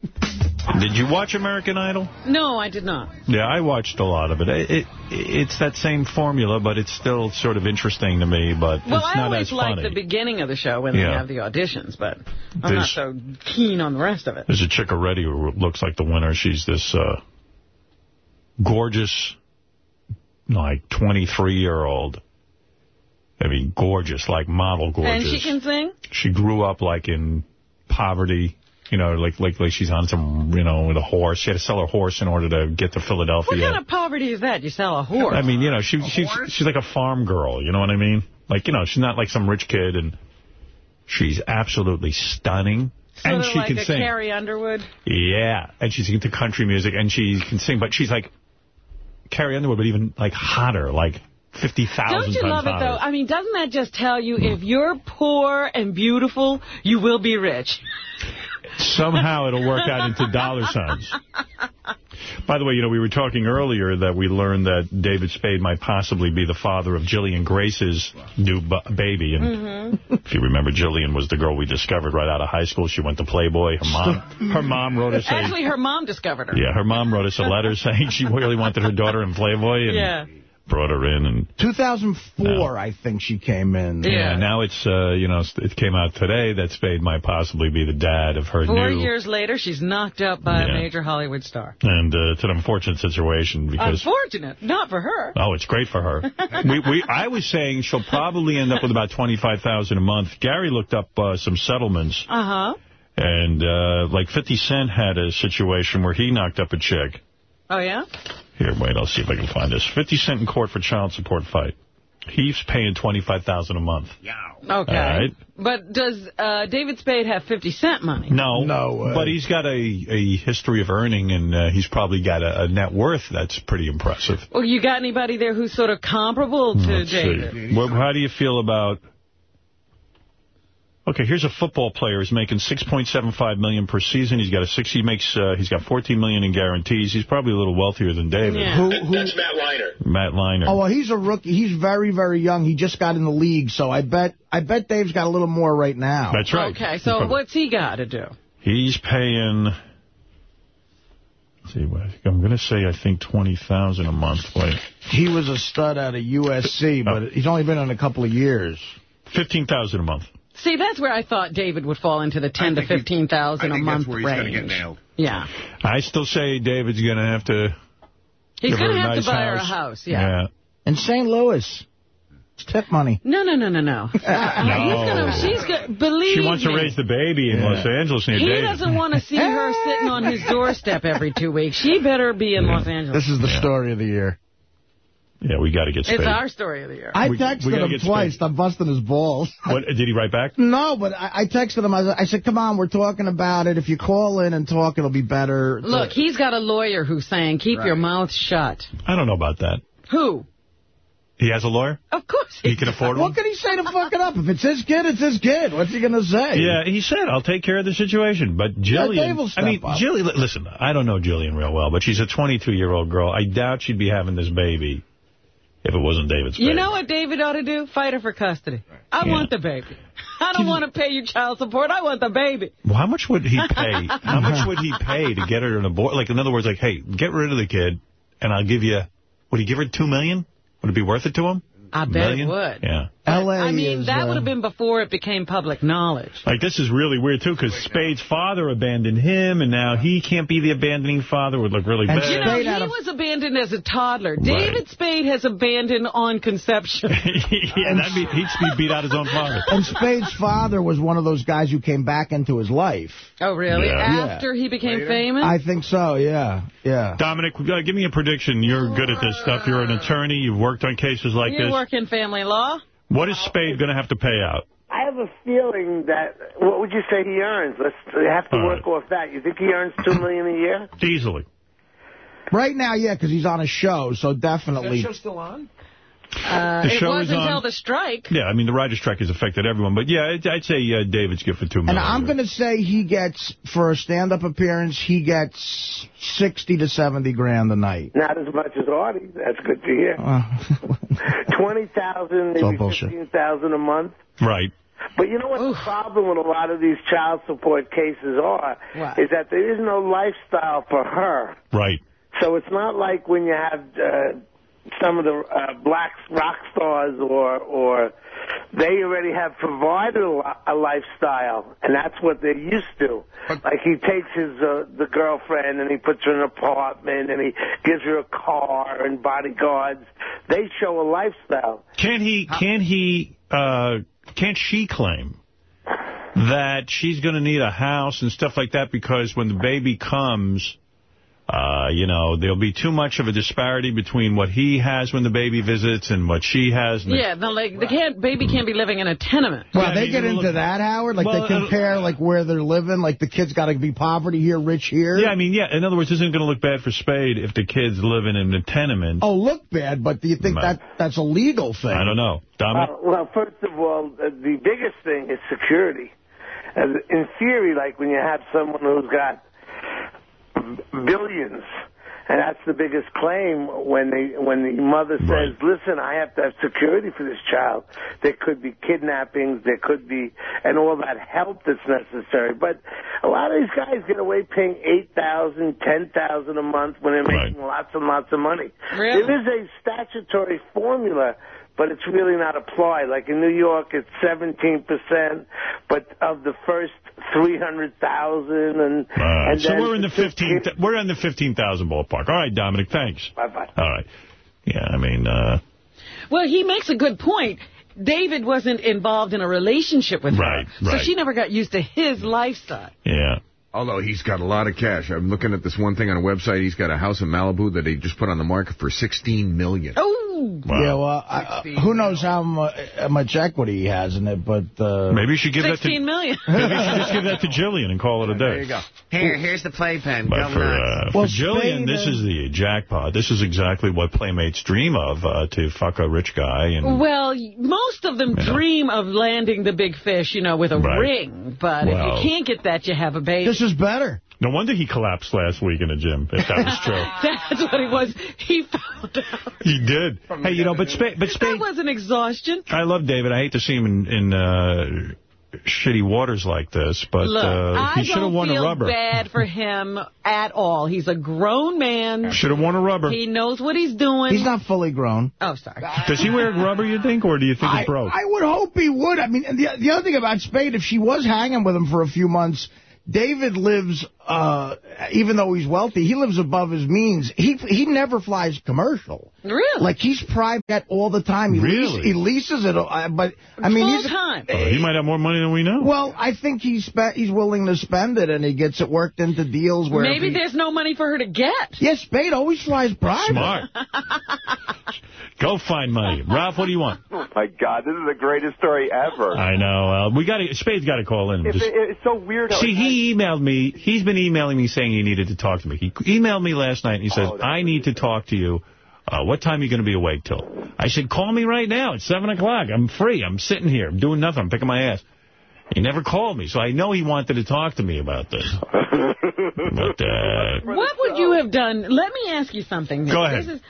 Speaker 1: Did you watch American Idol?
Speaker 2: No, I did not.
Speaker 1: Yeah, I watched a lot of it. it, it it's that same formula, but it's still sort of interesting to me, but
Speaker 2: Well,
Speaker 1: it's
Speaker 2: I
Speaker 1: not
Speaker 2: always like the beginning of the show when
Speaker 1: Yeah.
Speaker 2: they have the auditions, but I'm not so keen on the rest of it.
Speaker 1: There's a chick already who looks like the winner. She's this uh, gorgeous, like 23-year-old. I mean, gorgeous, like model gorgeous.
Speaker 2: And she can sing?
Speaker 1: She grew up like in poverty. You know, like like like she's on some, you know, with a horse. She had to sell her horse in order to get to Philadelphia.
Speaker 2: What kind of poverty is that? You sell a horse?
Speaker 1: I mean, you know, she she's she's like a farm girl. You know what I mean? Like, you know, she's not like some rich kid, and she's absolutely stunning.
Speaker 2: sort
Speaker 1: and she
Speaker 2: like
Speaker 1: can
Speaker 2: a
Speaker 1: sing.
Speaker 2: Carrie Underwood.
Speaker 1: Yeah, and she's into country music, and she can sing, but she's like Carrie Underwood, but even like hotter, like 50,000
Speaker 2: Don't you love it,
Speaker 1: hotter.
Speaker 2: though? I mean, doesn't that just tell you if you're poor and beautiful, you will be rich?
Speaker 1: Somehow it'll work out into dollar signs. By the way, you know, we were talking earlier that we learned that David Spade might possibly be the father of Jillian Grace's new bu baby. And
Speaker 2: Mm-hmm.
Speaker 1: if you remember, Jillian was the girl we discovered right out of high school. She went to Playboy. Her mom, her mom wrote us a...
Speaker 2: Actually, her mom discovered her.
Speaker 1: Yeah, her mom wrote us a letter saying she really wanted her daughter in Playboy and
Speaker 2: Yeah.
Speaker 1: Brought her in. And
Speaker 3: 2004, I think she came in.
Speaker 1: yeah, now it's, uh, you know, it came out today that Spade might possibly be the dad of her
Speaker 2: Four
Speaker 1: new...
Speaker 2: years later, she's knocked up by
Speaker 1: Yeah.
Speaker 2: a major Hollywood star.
Speaker 1: And uh, it's an unfortunate situation because...
Speaker 2: Unfortunate. Not for her.
Speaker 1: Oh, it's great for her. we, we, I was saying she'll probably end up with about 25,000 a month. Gary looked up uh, some settlements,
Speaker 2: Uh-huh.
Speaker 1: and uh, like 50 Cent had a situation where he knocked up a chick.
Speaker 2: Oh, yeah?
Speaker 1: Here, wait, I'll see if I can find this. 50 Cent in court for child support fight. He's paying 25,000 a month. Yeah.
Speaker 2: Okay.
Speaker 1: All right.
Speaker 2: But does uh, David Spade have 50 cent money?
Speaker 1: No,
Speaker 3: No
Speaker 1: but he's got a, a history of earning, and uh, he's probably got a, a net worth that's pretty impressive.
Speaker 2: Well, you got anybody there who's sort of comparable to
Speaker 1: Let's
Speaker 2: David?
Speaker 1: see. Well, how do you feel about... Okay, here's a football player. He's making 6.75 million per season. He's got a six. He makes. Uh, he's got 14 million in guarantees. He's probably a little wealthier than David.
Speaker 3: Who, who,
Speaker 8: That's Matt Leinart.
Speaker 1: Matt Leinart.
Speaker 3: Oh, well, he's a rookie. He's very, very young. He just got in the league, so I bet I bet Dave's got a little more right now.
Speaker 1: That's right.
Speaker 2: Okay, so what's he got to do?
Speaker 1: He's paying. Let's see what I'm going to say. I think 20,000 a month. Wait,
Speaker 3: He was a stud out of USC, but he's only been in a couple of years.
Speaker 1: 15,000 a month.
Speaker 2: See, that's where I thought David would fall into the ten to fifteen thousand a month range. Yeah,
Speaker 1: I still say David's going to have to.
Speaker 2: he's going to have
Speaker 1: nice
Speaker 2: to buy her a
Speaker 1: house.
Speaker 2: house. Yeah.
Speaker 3: In St. Louis. It's tip money.
Speaker 2: No, no, no, no, no. Uh, uh, he's gonna, she's gonna believe
Speaker 1: She wants to raise the baby in Los Angeles near
Speaker 2: He
Speaker 1: David.
Speaker 2: doesn't want to see her sitting on his doorstep every two weeks. She better be in Los Angeles.
Speaker 3: This is the story of the year.
Speaker 1: Yeah, we got to get
Speaker 2: It's our story of the year.
Speaker 3: I
Speaker 1: We-
Speaker 3: texted
Speaker 1: we
Speaker 3: him
Speaker 1: get
Speaker 3: twice. I'm busting his balls.
Speaker 1: What did he write back?
Speaker 3: No, but I, I texted him. I, I said, come on, we're talking about it. If you call in and talk, it'll be better.
Speaker 2: Look, he's got a lawyer who's saying, keep your mouth shut.
Speaker 1: I don't know about that.
Speaker 2: Who?
Speaker 1: He has a lawyer.
Speaker 2: Of course
Speaker 1: He can afford one?
Speaker 3: What
Speaker 1: one.
Speaker 3: can he say to fuck it up? If it's his kid, it's his kid. What's he going to say?
Speaker 1: Yeah, he said, I'll take care of the situation. But
Speaker 3: Yeah,
Speaker 1: Jillian,
Speaker 3: Dave will
Speaker 1: I mean,
Speaker 3: up.
Speaker 1: Jillian, listen, I don't know Jillian real well, but she's a 22-year-old girl. I doubt she'd be having this baby if it wasn't David's
Speaker 2: You know what David ought to do? Fight her for custody. I
Speaker 1: Yeah.
Speaker 2: want the baby. I don't want to pay you child support. I want the baby.
Speaker 1: Well, how much would he pay? how much would he pay to get her an abort? Like, in other words, like, hey, get rid of the kid, and I'll give you, would he give her 2 million? Would it be worth it to him?
Speaker 2: I bet
Speaker 1: million?
Speaker 2: it would.
Speaker 1: Yeah.
Speaker 3: L.A.
Speaker 2: I mean,
Speaker 3: is,
Speaker 2: that
Speaker 3: uh,
Speaker 2: would have been before it became public knowledge.
Speaker 1: Like, this is really weird, too, because Spade's father abandoned him, and now he can't be the abandoning father. would look really bad.
Speaker 2: You know, he was abandoned as a toddler. David Spade has abandoned on conception.
Speaker 1: yeah, that be, he'd be beat out his own father.
Speaker 3: And Spade's father was one of those guys who came back into his life.
Speaker 2: Oh, really?
Speaker 1: Yeah.
Speaker 2: After he became famous?
Speaker 3: I think so, yeah. Yeah.
Speaker 1: Dominic, uh, give me a prediction. You're good at this stuff. You're an attorney. You've worked on cases like
Speaker 2: you
Speaker 1: this.
Speaker 2: You work in family law?
Speaker 1: What is Spade going to have to pay out?
Speaker 25: I have a feeling that, what would you say he earns? Let's we have to
Speaker 1: All
Speaker 25: work off that. You think he earns 2 million a year?
Speaker 1: Easily.
Speaker 3: Right now, yeah, because he's on a show, so definitely.
Speaker 20: That show still on?
Speaker 2: Uh, it was
Speaker 1: is on-
Speaker 2: until the strike.
Speaker 1: Yeah, I mean, the writer's strike has affected everyone. But, yeah, I'd, I'd say uh, David's good for $2 million.
Speaker 3: And I'm going to say he gets, for a stand-up appearance, he gets 60 to 70 grand a night.
Speaker 25: Not as much as Artie. That's good to hear.
Speaker 3: Uh,
Speaker 25: 20000
Speaker 3: It's
Speaker 25: maybe
Speaker 3: bullshit.
Speaker 25: 15000 a month.
Speaker 1: Right.
Speaker 25: But you know what the problem with a lot of these child support cases are?
Speaker 2: What?
Speaker 25: Is that there is no lifestyle for her.
Speaker 1: Right.
Speaker 25: So it's not like when you have uh, some of the uh, black rock stars or or they already have provided a, a lifestyle, and that's what they're used to. Like he takes his uh, the girlfriend and he puts her in an apartment and he gives her a car and bodyguards. They show a lifestyle.
Speaker 1: Can he, can he, uh, can't she claim that she's going to need a house and stuff like that because when the baby comes, uh, you know, there'll be too much of a disparity between what he has when the baby visits and what she has. And the-
Speaker 2: Yeah, no, like, the can't, baby can't be living in a tenement.
Speaker 3: Well,
Speaker 1: Yeah,
Speaker 3: they
Speaker 1: he's
Speaker 3: get into
Speaker 1: little-
Speaker 3: that, Howard? Like,
Speaker 1: Well,
Speaker 3: they compare, like, where they're living? Like, the kid's got to be poverty here, rich here?
Speaker 1: Yeah, I mean, yeah. In other words, isn't going to look bad for Spade if the kid's living in a tenement?
Speaker 3: Oh, look bad, but do you think
Speaker 1: No.
Speaker 3: that that's a legal thing?
Speaker 1: I don't know. Dominic?
Speaker 25: Uh, well, first of all, uh, the biggest thing is security. As in theory, like when you have someone who's got billions, and that's the biggest claim when they when the mother says, "Listen, I have to have security for this child." There could be kidnappings, there could be, and all that help that's necessary. But a lot of these guys get away paying eight thousand, ten thousand a month when they're making lots and lots of money.
Speaker 2: Really?
Speaker 25: There is a statutory formula but it's really not applied. Like in New York, it's 17%, but of the first 300,000 and,
Speaker 1: Uh,
Speaker 25: and
Speaker 1: so we're in the 15. We're in the 15,000 ballpark. All right, Dominic. Thanks.
Speaker 25: Bye bye.
Speaker 1: All right. Yeah, I mean, uh,
Speaker 2: Well, he makes a good point. David wasn't involved in a relationship with
Speaker 6: Right,
Speaker 2: her, so she never got used to his lifestyle.
Speaker 1: yeah.
Speaker 6: Although he's got a lot of cash. I'm looking at this one thing on a website. He's got a house in Malibu that he just put on the market for 16 million.
Speaker 2: Oh,
Speaker 3: Yeah, well, I, uh, who knows how much equity he has in it, but... Uh,
Speaker 1: Maybe you should give that to...
Speaker 2: Sixteen million.
Speaker 1: Maybe you should just give that to Jillian and call it a day.
Speaker 19: There you go. Here, here's the playpen.
Speaker 1: But
Speaker 19: Go
Speaker 1: for,
Speaker 19: nuts.
Speaker 1: uh, for
Speaker 3: Well,
Speaker 1: Jillian,
Speaker 3: Spain,
Speaker 1: this
Speaker 3: uh,
Speaker 1: is the jackpot. This is exactly what playmates dream of, uh, to fuck a rich guy. and
Speaker 2: Well, most of them dream of landing the big fish, you know, with a
Speaker 1: Right.
Speaker 2: ring. But
Speaker 1: Well.
Speaker 2: if you can't get that, you have a baby.
Speaker 3: This is better.
Speaker 1: No wonder he collapsed last week in a gym, if that was true.
Speaker 2: That's what it was. He found out.
Speaker 1: he did. Hey, you know, but Spade, but
Speaker 2: That
Speaker 1: Spade,
Speaker 2: wasn't exhaustion.
Speaker 1: I love David. I hate to see him in, in uh, shitty waters like this, but
Speaker 2: Look,
Speaker 1: uh,
Speaker 2: I
Speaker 1: he should have
Speaker 2: don't
Speaker 1: won
Speaker 2: feel
Speaker 1: a rubber.
Speaker 2: bad for him at all. He's a grown man.
Speaker 1: Should have won a rubber.
Speaker 2: He knows what he's doing.
Speaker 3: He's not fully grown.
Speaker 2: Oh, sorry.
Speaker 1: Does he wear rubber, you think, or do you think
Speaker 3: I,
Speaker 1: it's broke?
Speaker 3: I would hope he would. I mean, the, the other thing about Spade, if she was hanging with him for a few months, David lives, uh, even though he's wealthy, he lives above his means. He he never flies commercial.
Speaker 2: Really?
Speaker 3: Like, he's private all the time. He
Speaker 1: Really?
Speaker 3: Leases, he leases it, uh, but, I mean, he's...
Speaker 2: Full time.
Speaker 1: Oh, he might have more money than we know.
Speaker 3: Well, I think he's spe- he's willing to spend it, and he gets it worked into deals where...
Speaker 2: Maybe
Speaker 3: he,
Speaker 2: there's no money for her to get.
Speaker 3: Yes, Spade always flies private.
Speaker 1: Smart. Go find money. Ralph, what do you want?
Speaker 24: Oh, my God. This is the greatest story ever.
Speaker 1: I know. Uh, we got to. Spade's got to call in.
Speaker 24: It's,
Speaker 1: Just-
Speaker 24: it's so weird.
Speaker 1: See, he emailed me. He's been emailing me saying he needed to talk to me. He emailed me last night and he says,
Speaker 24: Oh,
Speaker 1: I need to talk to you. Uh, what time are you going to be awake till? I said, call me right now. It's 7 o'clock. I'm free. I'm sitting here. I'm doing nothing. I'm picking my ass. He never called me, so I know he wanted to talk to me about this. But, uh,
Speaker 2: What would you have done? Let me ask you something.
Speaker 1: Go ahead.
Speaker 2: This is,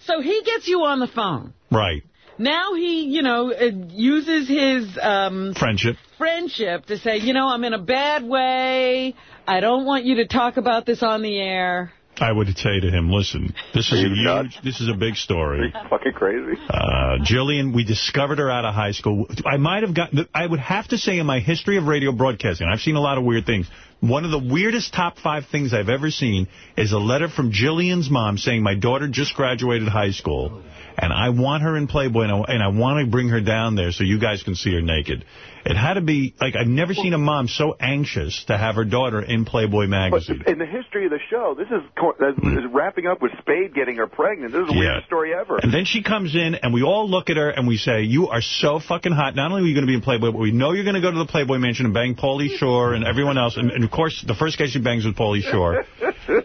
Speaker 2: so he gets you on the phone.
Speaker 1: right.
Speaker 2: Now he, you know, uh, uses his um,
Speaker 1: Friendship.
Speaker 2: friendship to say, you know, I'm in a bad way. I don't want you to talk about this on the air.
Speaker 1: I would say to him, listen, this is a huge, this is a big story.
Speaker 24: Fucking crazy.
Speaker 1: Uh, Jillian, we discovered her out of high school. I might have gotten, I would have to say in my history of radio broadcasting, I've seen a lot of weird things. One of the weirdest top five things I've ever seen is a letter from Jillian's mom saying, my daughter just graduated high school, and I want her in Playboy, and I, and I want to bring her down there so you guys can see her naked. It had to be, like, I've never seen a mom so anxious to have her daughter in Playboy magazine.
Speaker 24: In the history of the show, this is, this hmm. is wrapping up with Spade getting her pregnant. This is the weirdest story ever.
Speaker 1: And then she comes in, and we all look at her, and we say, you are so fucking hot. Not only are you going to be in Playboy, but we know you're going to go to the Playboy Mansion and bang Pauly Shore and everyone else. And, and of course, the first guy she bangs was Pauly Shore.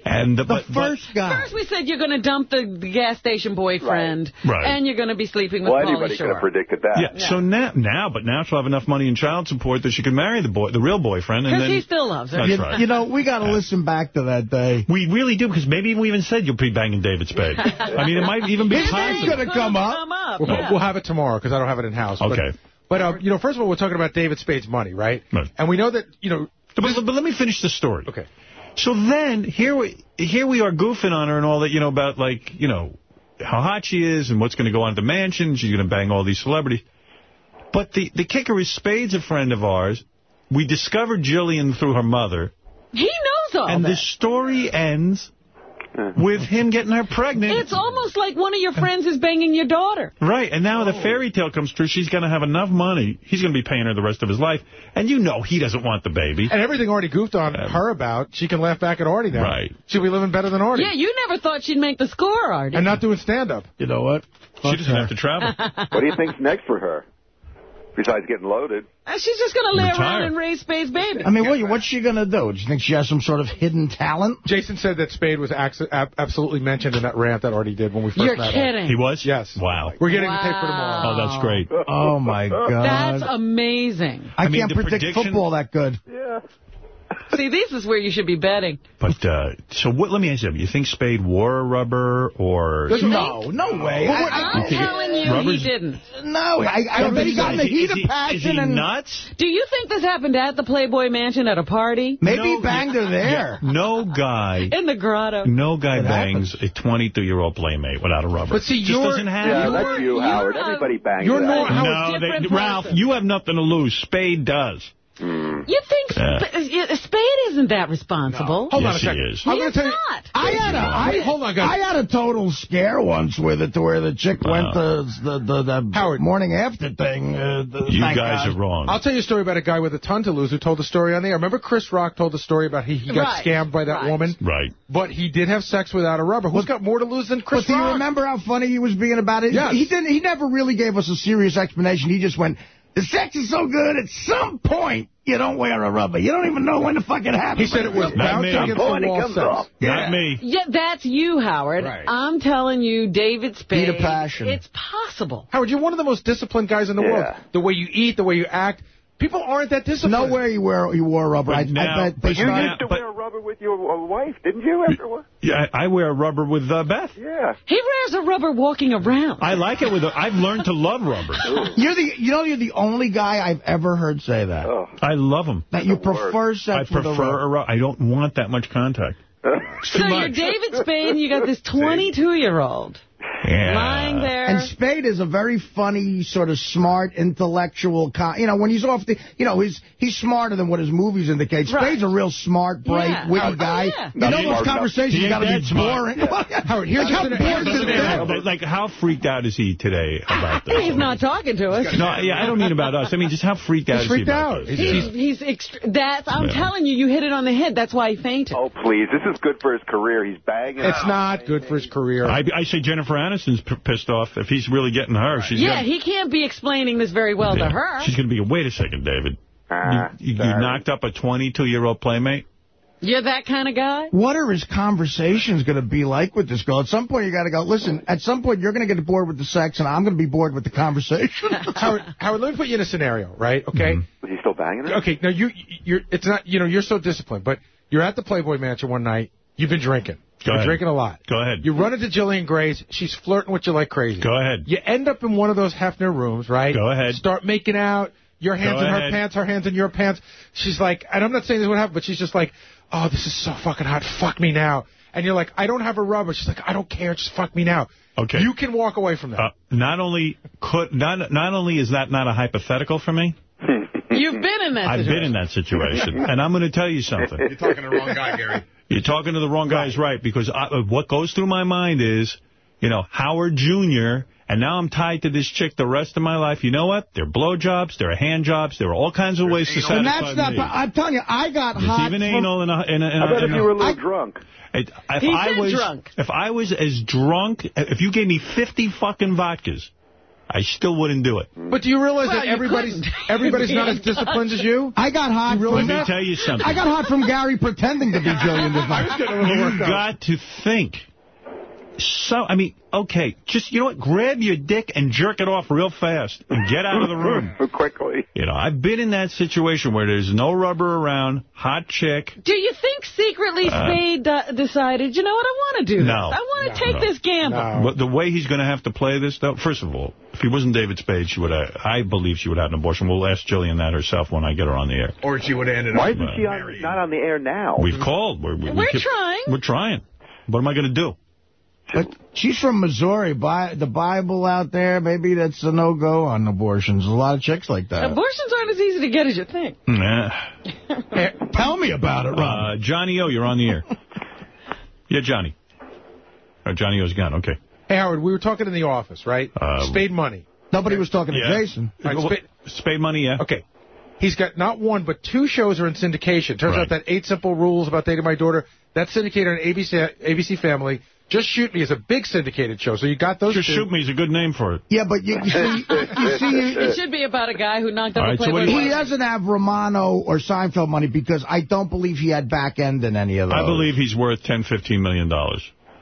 Speaker 1: And the, but, but-
Speaker 2: First we said you're going to dump the, the gas station boyfriend,
Speaker 1: Right. Right.
Speaker 2: and you're going to be sleeping with
Speaker 24: Well,
Speaker 2: Pauly
Speaker 24: anybody could have predicted that.
Speaker 1: Yeah, so now, now, but now she'll have enough money in child support that she could marry the boy, the real boyfriend. and
Speaker 2: Because he still loves her.
Speaker 1: That's
Speaker 3: you,
Speaker 1: right.
Speaker 3: you know, we got to listen back to that day.
Speaker 1: We really do, because maybe we even said you'll be banging David Spade. I mean, it might even be
Speaker 4: His name's
Speaker 1: possible.
Speaker 4: gonna come
Speaker 2: up.
Speaker 4: We'll, we'll have it tomorrow because I don't have it in house.
Speaker 1: Okay.
Speaker 4: But, but uh, you know, first of all, we're talking about David Spade's money, right?
Speaker 1: Right.
Speaker 4: And we know that you know.
Speaker 1: But, but let me finish the story.
Speaker 4: Okay.
Speaker 1: So then, here we, here we are goofing on her and all that, you know, about, like, you know, how hot she is and what's going to go on at the mansion. She's going to bang all these celebrities. But the, the kicker is Spade's a friend of ours. We discovered Jillian through her mother.
Speaker 2: He knows all
Speaker 1: and
Speaker 2: that.
Speaker 1: the story ends with him getting her pregnant.
Speaker 2: It's almost like one of your friends is banging your daughter.
Speaker 1: Right, and now the oh. fairy tale comes true. She's going to have enough money. He's going to be paying her the rest of his life. And you know he doesn't want the baby.
Speaker 4: And everything Artie goofed on um, her about, she can laugh back at Artie now.
Speaker 1: Right.
Speaker 4: She'll be living better than Artie.
Speaker 2: Yeah, you never thought she'd make the score, Artie.
Speaker 4: And not doing stand-up.
Speaker 3: You know what?
Speaker 1: She doesn't have to travel.
Speaker 24: what do you think's next for her? Besides getting loaded.
Speaker 2: Uh, She's just going to lay
Speaker 3: Retire.
Speaker 2: around and raise Spade's baby.
Speaker 3: I mean, what, what's she going to do? Do you think she has some sort of hidden talent?
Speaker 4: Jason said that Spade was ax- absolutely mentioned in that rant that Artie did when we 1st
Speaker 2: You're
Speaker 4: met him.
Speaker 2: kidding.
Speaker 1: He was?
Speaker 4: Yes.
Speaker 1: Wow.
Speaker 4: We're getting the tape for tomorrow.
Speaker 1: Oh, that's great.
Speaker 3: Oh, my God.
Speaker 2: That's amazing.
Speaker 3: I,
Speaker 1: I mean,
Speaker 3: can't predict
Speaker 1: prediction-
Speaker 3: football that good.
Speaker 24: Yeah.
Speaker 2: See, this is where you should be betting.
Speaker 1: But, uh, so what, let me ask you, you think Spade wore a rubber or...
Speaker 3: No, no way. I, I,
Speaker 2: I'm telling you,
Speaker 1: Rubber's-
Speaker 2: he didn't.
Speaker 3: no, I, I
Speaker 1: don't
Speaker 3: bet he got in the
Speaker 1: Is he-
Speaker 3: heat
Speaker 1: is
Speaker 3: of
Speaker 1: he- is
Speaker 3: passion
Speaker 1: he
Speaker 3: and
Speaker 1: nuts?
Speaker 2: Do you think this happened at the Playboy Mansion at a party?
Speaker 3: maybe
Speaker 1: No,
Speaker 3: he banged her there.
Speaker 1: No guy...
Speaker 2: In the grotto.
Speaker 1: No guy
Speaker 3: It
Speaker 1: bangs a 22-year-old playmate without a rubber.
Speaker 4: But see,
Speaker 1: Just
Speaker 4: you're-
Speaker 1: doesn't happen.
Speaker 24: Yeah,
Speaker 2: You're-
Speaker 24: that's you,
Speaker 2: you're
Speaker 24: Howard. Everybody bangs
Speaker 4: you're not-
Speaker 1: no, they, Ralph, you have nothing to lose. Spade does.
Speaker 2: You think
Speaker 1: Yeah.
Speaker 2: Sp- uh, Spade isn't that responsible?
Speaker 4: Hold on
Speaker 1: Yes,
Speaker 4: a
Speaker 1: he is.
Speaker 4: I'm
Speaker 2: He is
Speaker 4: to tell you.
Speaker 2: not.
Speaker 3: I had a, I,
Speaker 4: Hold on, guys.
Speaker 3: I had a total scare once with it to where the chick
Speaker 1: Wow.
Speaker 3: went to the, the, the
Speaker 4: Howard.
Speaker 3: morning after thing. Uh, the,
Speaker 1: You guys
Speaker 3: God.
Speaker 1: are wrong.
Speaker 4: I'll tell you a story about a guy with a ton to lose who told the story on the air. Remember Chris Rock told the story about he, he got
Speaker 2: Right,
Speaker 4: scammed by that
Speaker 2: right.
Speaker 4: woman?
Speaker 1: Right.
Speaker 4: But he did have sex without a rubber. Who's got more to lose than Chris
Speaker 3: But do you remember how funny he was being about it?
Speaker 4: Yes.
Speaker 3: He didn't. He never really gave us a serious explanation. He just went, "The sex is so good. At some point, you don't wear a rubber. You don't even know when the fuck it happened."
Speaker 4: He said it was
Speaker 1: Not me.
Speaker 4: bouncing against
Speaker 24: Point
Speaker 4: the
Speaker 24: it
Speaker 4: wall
Speaker 24: comes
Speaker 4: sex.
Speaker 24: off.
Speaker 1: Not me.
Speaker 2: Yeah, that's you, Howard.
Speaker 4: Right.
Speaker 2: I'm telling you, David Spade.
Speaker 3: Heat of passion.
Speaker 2: It's possible.
Speaker 4: Howard, you're one of the most disciplined guys in the
Speaker 24: Yeah.
Speaker 4: world. The way you eat, the way you act. People aren't that disciplined.
Speaker 3: Nowhere you wear you wore rubber.
Speaker 1: But
Speaker 3: I,
Speaker 1: now-
Speaker 3: I bet they
Speaker 1: but
Speaker 24: You
Speaker 1: Right.
Speaker 24: used to
Speaker 1: But-
Speaker 24: wear rubber with your uh, wife, didn't you? After what?
Speaker 1: Yeah, I I wear rubber with uh, Beth.
Speaker 24: Yeah.
Speaker 2: He wears a rubber walking around.
Speaker 1: I like it with. A, I've learned to love rubbers.
Speaker 3: You're the. You know, you're the only guy I've ever heard say that.
Speaker 24: Oh.
Speaker 1: I love them.
Speaker 3: That you
Speaker 24: the worst.
Speaker 3: prefer
Speaker 1: I
Speaker 3: sex with
Speaker 1: prefer
Speaker 3: rubber.
Speaker 1: a rubber. I don't want that much contact.
Speaker 2: so you're David Spade and you got this 22-year-old
Speaker 1: Yeah.
Speaker 2: lying there.
Speaker 3: And Spade is a very funny, sort of smart, intellectual. Con- you know, when he's off the, you know, he's he's smarter than what his movies indicate.
Speaker 2: Right.
Speaker 3: Spade's a real smart, bright,
Speaker 2: Yeah.
Speaker 3: witty
Speaker 2: Oh, oh
Speaker 3: guy.
Speaker 2: yeah.
Speaker 3: You know those conversations
Speaker 1: He ain't
Speaker 3: got to
Speaker 1: that
Speaker 3: be
Speaker 1: smart.
Speaker 3: boring.
Speaker 4: Howard, here's
Speaker 3: how
Speaker 4: just an
Speaker 3: bored
Speaker 4: answer.
Speaker 3: is that?
Speaker 1: Like, how freaked out is he today about this?
Speaker 2: He's not talking to us.
Speaker 1: No, yeah, I don't mean about us. I mean, just how freaked out
Speaker 4: He's
Speaker 1: is he
Speaker 4: freaked
Speaker 1: about
Speaker 4: out.
Speaker 1: this?
Speaker 4: He's-
Speaker 1: Yeah.
Speaker 2: He's, he's that's, I'm
Speaker 1: Yeah.
Speaker 2: telling you, you hit it on the head. That's why he fainted.
Speaker 24: Oh, please. This is good for his career. He's bagging
Speaker 4: It's
Speaker 24: out.
Speaker 4: not good for his career.
Speaker 1: I, I say Jennifer Aniston's p- pissed off. If he's really getting her, she's
Speaker 2: yeah,
Speaker 1: gonna,
Speaker 2: he can't be explaining this very well
Speaker 1: yeah,
Speaker 2: to her.
Speaker 1: She's going to be, wait a second, David.
Speaker 24: Ah,
Speaker 1: you, you, you knocked up a 22-year-old playmate?
Speaker 2: You're that kind of guy?
Speaker 3: What are his conversations going to be like with this girl? At some point, you got to go, listen, at some point, you're going to get bored with the sex, and I'm going to be bored with the conversation.
Speaker 4: Howard, Howard, let me put you in a scenario, right? Okay.
Speaker 24: Was he still banging her?
Speaker 4: Okay. Now you, you're. It's not. You know, you're so disciplined, but you're at the Playboy Mansion one night. You've been drinking.
Speaker 1: Go
Speaker 4: You're
Speaker 1: ahead.
Speaker 4: drinking a lot.
Speaker 1: Go ahead.
Speaker 4: You run into Jillian Grace. She's flirting with you like crazy.
Speaker 1: Go ahead.
Speaker 4: You end up in one of those Hefner rooms, right?
Speaker 1: Go ahead.
Speaker 4: Start making out. Your hands
Speaker 1: Go
Speaker 4: in her pants, her hands in your pants. She's like, and I'm not saying this would happen, but she's just like, oh, this is so fucking hot. Fuck me now. And you're like, I don't have a rubber. She's like, I don't care. Just fuck me now.
Speaker 1: Okay.
Speaker 4: You can walk away from that.
Speaker 1: Uh, not only could not not only is that not a hypothetical for me,
Speaker 2: You've been in that
Speaker 1: I've
Speaker 2: situation.
Speaker 1: been in that situation, and I'm going to tell you something.
Speaker 6: You're talking to the wrong guy, Gary.
Speaker 1: You're talking to the wrong guys, right? Because I, uh, what goes through my mind is, you know, Howard Jr. And now I'm tied to this chick the rest of my life. You know what? There are blowjobs, there are hand jobs, there are all kinds of ways to satisfy
Speaker 3: And that's not.
Speaker 1: me.
Speaker 3: But I'm telling you, I got
Speaker 1: There's
Speaker 3: hot.
Speaker 1: even
Speaker 3: from-
Speaker 1: anal in a in a. In
Speaker 23: How about
Speaker 1: a,
Speaker 23: if you were a
Speaker 1: a
Speaker 23: little drunk?
Speaker 1: it, if
Speaker 2: He
Speaker 1: I
Speaker 2: said
Speaker 1: was
Speaker 2: drunk.
Speaker 1: if I was as drunk, if you gave me 50 fucking vodkas, I still wouldn't do it.
Speaker 4: But do you realize
Speaker 2: Well,
Speaker 4: that
Speaker 2: you
Speaker 4: everybody's everybody's not as disciplined as you?
Speaker 3: I got hot.
Speaker 1: Let
Speaker 3: from,
Speaker 1: me tell you something.
Speaker 3: I got hot from Gary pretending to be Jillian
Speaker 4: I was getting a little
Speaker 1: You
Speaker 4: worked
Speaker 1: got to think. So, I mean, okay, just, you know what, grab your dick and jerk it off real fast and get out of the room.
Speaker 23: Quickly.
Speaker 1: You know, I've been in that situation where there's no rubber around, hot chick.
Speaker 2: Do you think secretly
Speaker 1: Uh,
Speaker 2: Spade uh, decided, you know what, I want to do
Speaker 1: No.
Speaker 2: this. I want to take
Speaker 1: No.
Speaker 2: this gamble.
Speaker 1: But the way he's going to have to play this, though, first of all, if he wasn't David Spade, she would have, I believe she would have had an abortion. We'll ask Jillian that herself when I get her on the air.
Speaker 6: Or she would have ended
Speaker 23: Why
Speaker 6: up
Speaker 23: isn't she on, not on the air now?
Speaker 1: We've called. We're, we, we
Speaker 2: We're trying.
Speaker 1: We're trying. What am I going to do?
Speaker 3: But she's from Missouri. Bi the Bible out there, maybe that's a no-go on abortions. A lot of chicks like that.
Speaker 2: Abortions aren't as easy to get as you think.
Speaker 1: Nah.
Speaker 3: Tell me about it, Ron.
Speaker 1: Uh, Johnny O, you're on the air. Yeah, Johnny. Oh, Johnny O's gone. Okay.
Speaker 4: Hey, Howard, we were talking in the office, right?
Speaker 1: Um,
Speaker 4: Spade money.
Speaker 3: Nobody was talking
Speaker 1: Yeah.
Speaker 3: to Jason.
Speaker 4: All right,
Speaker 1: Well,
Speaker 4: Spade,
Speaker 1: Spade money, yeah.
Speaker 4: okay. He's got not one, but two shows are in syndication. Turns
Speaker 1: Right.
Speaker 4: out that Eight Simple Rules About Dating My Daughter, that's syndicated on ABC, ABC Family. Just Shoot Me is a big syndicated show. So you got those
Speaker 1: Just
Speaker 4: two.
Speaker 1: shoot me is a good name for it.
Speaker 3: Yeah, but you, you see, you see,
Speaker 2: It should be about a guy who knocked
Speaker 1: All
Speaker 2: up
Speaker 1: right,
Speaker 2: a
Speaker 1: so
Speaker 2: Playboy
Speaker 1: do you-
Speaker 3: he
Speaker 2: bunny.
Speaker 3: doesn't have Romano or Seinfeld money because I don't believe he had back end in any of those.
Speaker 1: I believe he's worth $10, $15 million.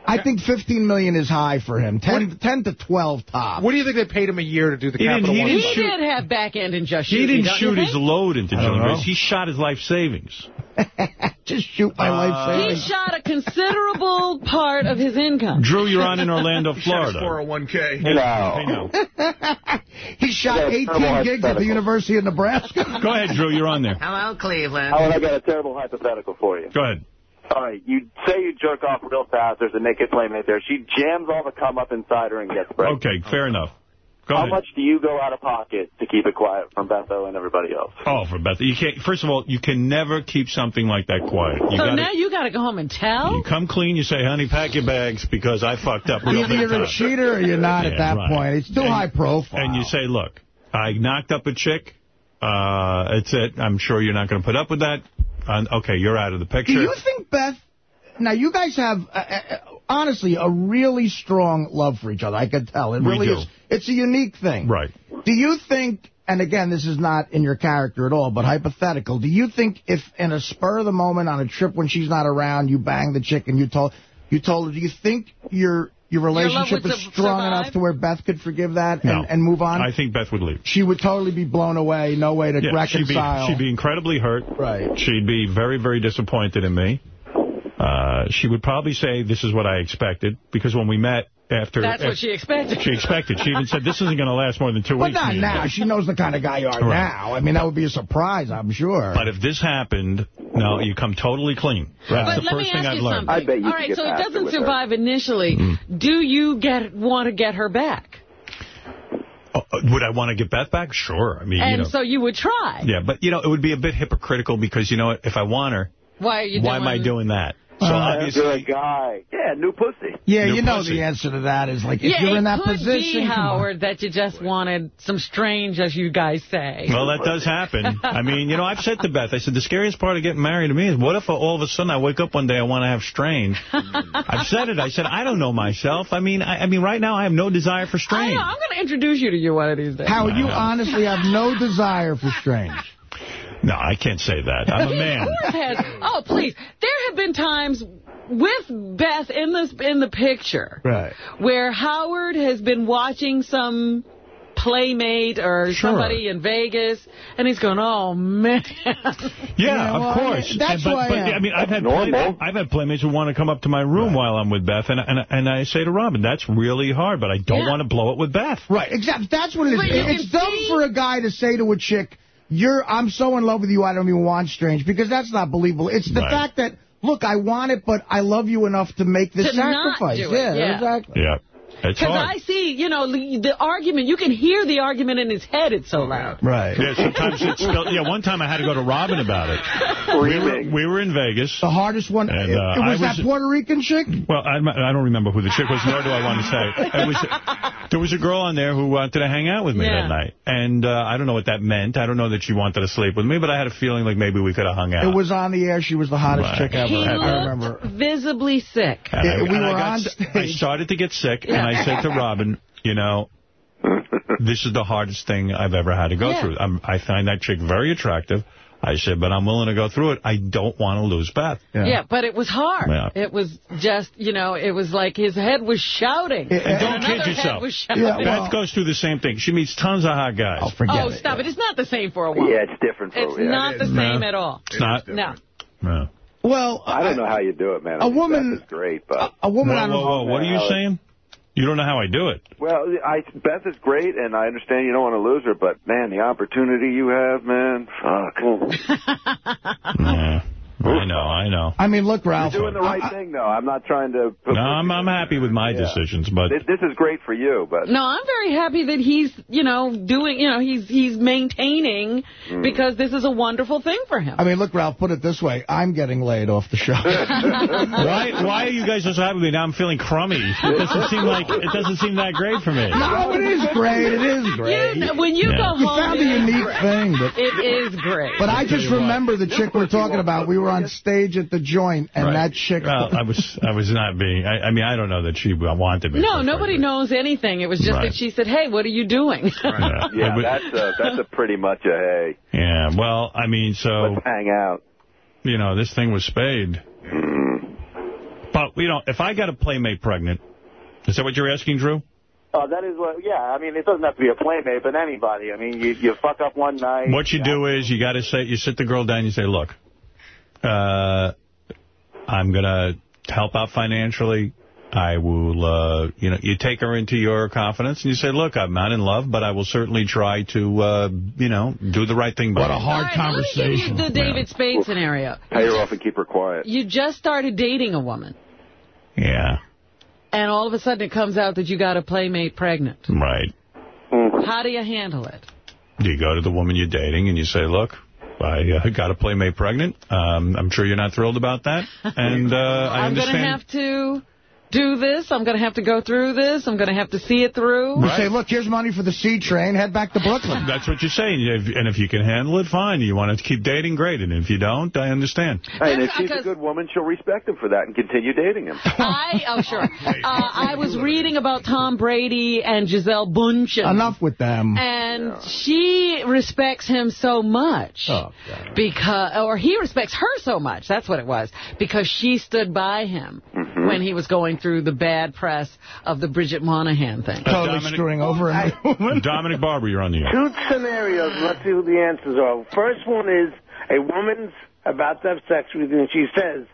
Speaker 3: I think 15 million is high for him. 10, 10 to 12 top.
Speaker 4: What do you think they paid him a year to do the
Speaker 1: He didn't-
Speaker 4: Capital
Speaker 1: he
Speaker 4: One?
Speaker 1: didn't
Speaker 2: He
Speaker 1: shoot-
Speaker 2: did have back end and just shoot me,
Speaker 1: didn't
Speaker 2: don't
Speaker 1: shoot his load into
Speaker 3: I don't
Speaker 1: Jillian
Speaker 3: know.
Speaker 1: Grace. He shot his life savings.
Speaker 3: Just shoot my
Speaker 1: Uh,
Speaker 3: life
Speaker 2: He shot a considerable part of his income.
Speaker 1: Drew, you're on in Orlando,
Speaker 6: He shot his
Speaker 1: Florida.
Speaker 6: 401k.
Speaker 1: Hey, no.
Speaker 3: he shot 18 gigs at the. University of Nebraska.
Speaker 1: Go ahead, Drew. You're on there.
Speaker 2: Hello, Cleveland.
Speaker 23: Howard, I got a terrible hypothetical for you.
Speaker 1: Go ahead.
Speaker 23: All right, you say you jerk off real fast. There's a naked playmate there. She jams all the cum up inside her and gets pregnant.
Speaker 1: Okay, fair enough. Go
Speaker 23: How
Speaker 1: ahead.
Speaker 23: much do you go out of pocket to keep it quiet from Betho and everybody else?
Speaker 1: Oh, for Beth. You can't. First of all, you can never keep something like that quiet. You
Speaker 2: So
Speaker 1: gotta,
Speaker 2: now you got to go home and tell?
Speaker 1: You come clean, you say, honey, pack your bags because I fucked up real
Speaker 3: Either you're a cheater or you're not
Speaker 1: Yeah,
Speaker 3: at that
Speaker 1: right.
Speaker 3: point. It's too
Speaker 1: And-
Speaker 3: high profile.
Speaker 1: And you say, look, I knocked up a chick. Uh, it's it. I'm sure you're not going to put up with that. Uh, okay, you're out of the picture.
Speaker 3: Do you think Beth? Now you guys have uh, uh, honestly a really strong love for each other. I could tell. It
Speaker 1: We
Speaker 3: really
Speaker 1: do.
Speaker 3: is. It's a unique thing.
Speaker 1: Right.
Speaker 3: Do you think? And again, this is not in your character at all, but hypothetical. Do you think if in a spur of the moment on a trip when she's not around, you bang the chick and you told you told her, do you think your your relationship
Speaker 2: would
Speaker 3: is strong
Speaker 2: survive?
Speaker 3: enough to where Beth could forgive that
Speaker 1: No.
Speaker 3: and, and move on?
Speaker 1: I think Beth would leave.
Speaker 3: she would totally be blown away. No way to
Speaker 1: Yeah, she'd be,
Speaker 3: reconcile.
Speaker 1: she'd be incredibly hurt.
Speaker 3: Right.
Speaker 1: She'd be very, very disappointed in me. Uh, she would probably say, this is what I expected, because when we met after...
Speaker 2: That's
Speaker 1: af-
Speaker 2: what she expected.
Speaker 1: She expected. She even said, this isn't going to last more than two
Speaker 3: but
Speaker 1: weeks.
Speaker 3: not now.
Speaker 1: Beth."
Speaker 3: She knows the kind of guy you are
Speaker 1: Right.
Speaker 3: now. I mean, that would be a surprise, I'm sure.
Speaker 1: But if this happened, no, you come totally clean. That's
Speaker 2: But
Speaker 1: the first thing I've
Speaker 2: you
Speaker 1: learned.
Speaker 2: something.
Speaker 23: I bet you
Speaker 2: All
Speaker 23: could
Speaker 2: right,
Speaker 23: get
Speaker 2: so it doesn't
Speaker 23: with her.
Speaker 2: survive initially.
Speaker 1: Mm.
Speaker 2: Do you get want to get her back?
Speaker 1: Oh, uh, would I want to get Beth back? Sure. I mean,
Speaker 2: And
Speaker 1: you know.
Speaker 2: so you would try.
Speaker 1: yeah, but, you know, it would be a bit hypocritical because, you know if I want her,
Speaker 2: Why are you
Speaker 1: why
Speaker 2: doing
Speaker 1: am I doing that? So
Speaker 3: Uh,
Speaker 23: You're a guy. Yeah, new pussy.
Speaker 3: Yeah,
Speaker 1: New
Speaker 3: you know
Speaker 1: pussy.
Speaker 3: the answer to that is like if
Speaker 2: yeah,
Speaker 3: you're in that position.
Speaker 2: be. Howard, that you just wanted some strange, as you guys say.
Speaker 1: Well, that does happen. I mean, you know, I've said to Beth, I said, the scariest part of getting married to me is what if all of a sudden I wake up one day I want to have strange? I've said it. I said, I don't know myself. I mean, I, I mean, right now I have no desire for
Speaker 2: I
Speaker 1: strange.
Speaker 2: know, I'm going to introduce you to you one of these days.
Speaker 3: Howard, you honestly have no desire for strange.
Speaker 1: No, I can't say that. I'm a man.
Speaker 2: has. Oh, please. There have been times with Beth in this in the picture
Speaker 3: Right.
Speaker 2: where Howard has been watching some playmate or
Speaker 1: Sure.
Speaker 2: somebody in Vegas, and he's going, "Oh man."
Speaker 1: Yeah,
Speaker 3: Yeah, well,
Speaker 1: of course.
Speaker 3: that's
Speaker 1: but,
Speaker 3: who I
Speaker 1: but,
Speaker 3: am.
Speaker 1: I mean, I've had,
Speaker 23: Normal.
Speaker 1: play, I've had playmates who want to come up to my room while I'm with Beth, and, and, and I say to Robin, that's really hard, but I don't
Speaker 2: Yeah.
Speaker 1: want to blow it with Beth.
Speaker 3: Right, exactly. That's what it is.
Speaker 2: But
Speaker 3: It's dumb
Speaker 2: see-
Speaker 3: for a guy to say to a chick, you're, I'm so in love with you, I don't even want strange, because that's not believable. It's the
Speaker 1: Right.
Speaker 3: fact that, look, I want it, but I love you enough to make this
Speaker 2: To not
Speaker 3: sacrifice.
Speaker 2: do it,
Speaker 3: yeah,
Speaker 2: yeah.
Speaker 3: exactly.
Speaker 1: Yeah. It's
Speaker 2: Because. I see, you know, the, the argument. You can hear the argument in his head. It's so loud.
Speaker 3: Right.
Speaker 1: Yeah, sometimes it's still, yeah, one time I had to go to Robin about it. We were, we were in Vegas.
Speaker 3: The hardest one,
Speaker 1: And, uh,
Speaker 3: it was,
Speaker 1: I
Speaker 3: that Puerto Rican chick?
Speaker 1: Well, I, I don't remember who the chick was, nor do I want to say. It was, there was a girl on there who wanted to hang out with me
Speaker 3: Yeah.
Speaker 1: that night. And uh, I don't know what that meant. I don't know that she wanted to sleep with me, but I had a feeling like maybe we could have hung out.
Speaker 3: It was on the air. She was the hottest
Speaker 1: Right.
Speaker 3: chick ever.
Speaker 2: He
Speaker 3: I remember.
Speaker 2: visibly sick.
Speaker 1: And I-
Speaker 3: we
Speaker 1: and I
Speaker 3: were
Speaker 1: got
Speaker 3: on
Speaker 1: s- I started to get sick, and I said to Robin, you know, this is the hardest thing I've ever had to go
Speaker 2: Yeah.
Speaker 1: through. I'm, I find that chick very attractive. I said, but I'm willing to go through it. I don't want to lose Beth.
Speaker 2: Yeah. but it was hard.
Speaker 1: Yeah.
Speaker 2: It was just, you know, it was like his head was shouting.
Speaker 1: And don't
Speaker 2: another
Speaker 1: kid
Speaker 2: head
Speaker 1: yourself.
Speaker 2: was shouting.
Speaker 1: Beth goes through the same thing. She meets tons of hot guys. Oh,
Speaker 2: oh, stop it. It's not the same for a woman.
Speaker 24: Yeah, it's different. For,
Speaker 2: It's
Speaker 24: yeah,
Speaker 2: not
Speaker 24: it
Speaker 2: the
Speaker 24: is.
Speaker 2: same
Speaker 1: No.
Speaker 2: at all.
Speaker 1: It's not?
Speaker 2: No.
Speaker 1: No.
Speaker 3: Well,
Speaker 24: I don't know how you do it, man.
Speaker 3: a
Speaker 24: I mean,
Speaker 3: woman-
Speaker 24: is great, but
Speaker 3: a woman
Speaker 1: Whoa,
Speaker 3: on
Speaker 1: whoa, whoa, what are you saying? You don't know how I do it.
Speaker 24: Well, I Beth is great, and I understand you don't want to lose her, but man, the opportunity you have, man, fuck.
Speaker 1: Yeah. I know, I know.
Speaker 3: I mean, look, Ralph.
Speaker 24: You're doing the right thing, though. I'm not trying to.
Speaker 1: No, I'm, I'm happy with my decisions, but
Speaker 24: This, this is great for you, but
Speaker 2: No, I'm very happy that he's, you know, doing, you know, he's he's maintaining
Speaker 24: Mm.
Speaker 2: because this is a wonderful thing for him.
Speaker 3: I mean, look, Ralph, put it this way. I'm getting laid off the show.
Speaker 1: why why are you guys so happy with me? Now I'm feeling crummy. It doesn't seem like it doesn't seem that great for me.
Speaker 3: No, it is great. It is great.
Speaker 2: You, when you
Speaker 1: Yeah.
Speaker 2: go
Speaker 3: You
Speaker 2: home,
Speaker 3: found a unique
Speaker 2: great.
Speaker 3: thing, but
Speaker 2: It is great.
Speaker 3: but I just remember the chick we're talking about. We were on stage at the joint, and
Speaker 1: Right.
Speaker 3: that chick.
Speaker 1: Well, I was I was not being. I, I mean, I don't know that she wanted me.
Speaker 2: No, nobody knows anything. It was just
Speaker 1: Right.
Speaker 2: that she said, "Hey, what are you doing?"
Speaker 1: Yeah,
Speaker 24: yeah,
Speaker 1: But-
Speaker 24: that's a, that's a pretty much a hey.
Speaker 1: yeah. Well, I mean, so
Speaker 24: Let's hang out.
Speaker 1: you know, this thing was spayed. Hmm. But you know, if I got a playmate pregnant, is that what you're asking, Drew?
Speaker 22: Oh, that is what. Yeah, I mean, it doesn't have to be a playmate, but anybody. I mean, you you fuck up one night.
Speaker 1: What you do is you got to say, you sit the girl down, you say, look, uh, I'm going to help out financially. I will, uh, you know, you take her into your confidence and you say, look, I'm not in love, but I will certainly try to, uh, you know, do the right thing by
Speaker 3: What a
Speaker 1: you.
Speaker 3: hard
Speaker 2: All right, let me give you
Speaker 3: conversation.
Speaker 2: the David Spade scenario.
Speaker 24: Pay her off and keep her quiet.
Speaker 2: You just started dating a woman,
Speaker 1: Yeah,
Speaker 2: and all of a sudden it comes out that you got a playmate pregnant.
Speaker 1: right.
Speaker 2: How do you handle it?
Speaker 1: Do you go to the woman you're dating and you say, look, I uh, got a playmate pregnant. Um, I'm sure you're not thrilled about that. And uh, I
Speaker 2: I'm going to have to do this. I'm going to have to go through this. I'm going to have to see it through.
Speaker 3: You say, look, here's money for the C train. Head back to Brooklyn.
Speaker 1: That's what you're saying. And if you can handle it, fine. You want to keep dating, great. And if you don't, I understand.
Speaker 24: Hey, and if she's a good woman, she'll respect him for that and continue dating him.
Speaker 2: I oh sure. Uh, I was reading about Tom Brady and Gisele Bündchen.
Speaker 3: Enough with them.
Speaker 2: And she respects him so much
Speaker 3: Oh,
Speaker 2: because, or he respects her so much. That's what it was because she stood by him
Speaker 24: Mm-hmm.
Speaker 2: when he was going through the bad press of the Bridget Moynahan thing.
Speaker 3: Uh, totally
Speaker 1: Dominic-
Speaker 3: screwing over every woman.
Speaker 1: Dominic Barber, you're on the air.
Speaker 25: Two scenarios. Let's see what the answers are. First one is a woman's about to have sex with you, and she says,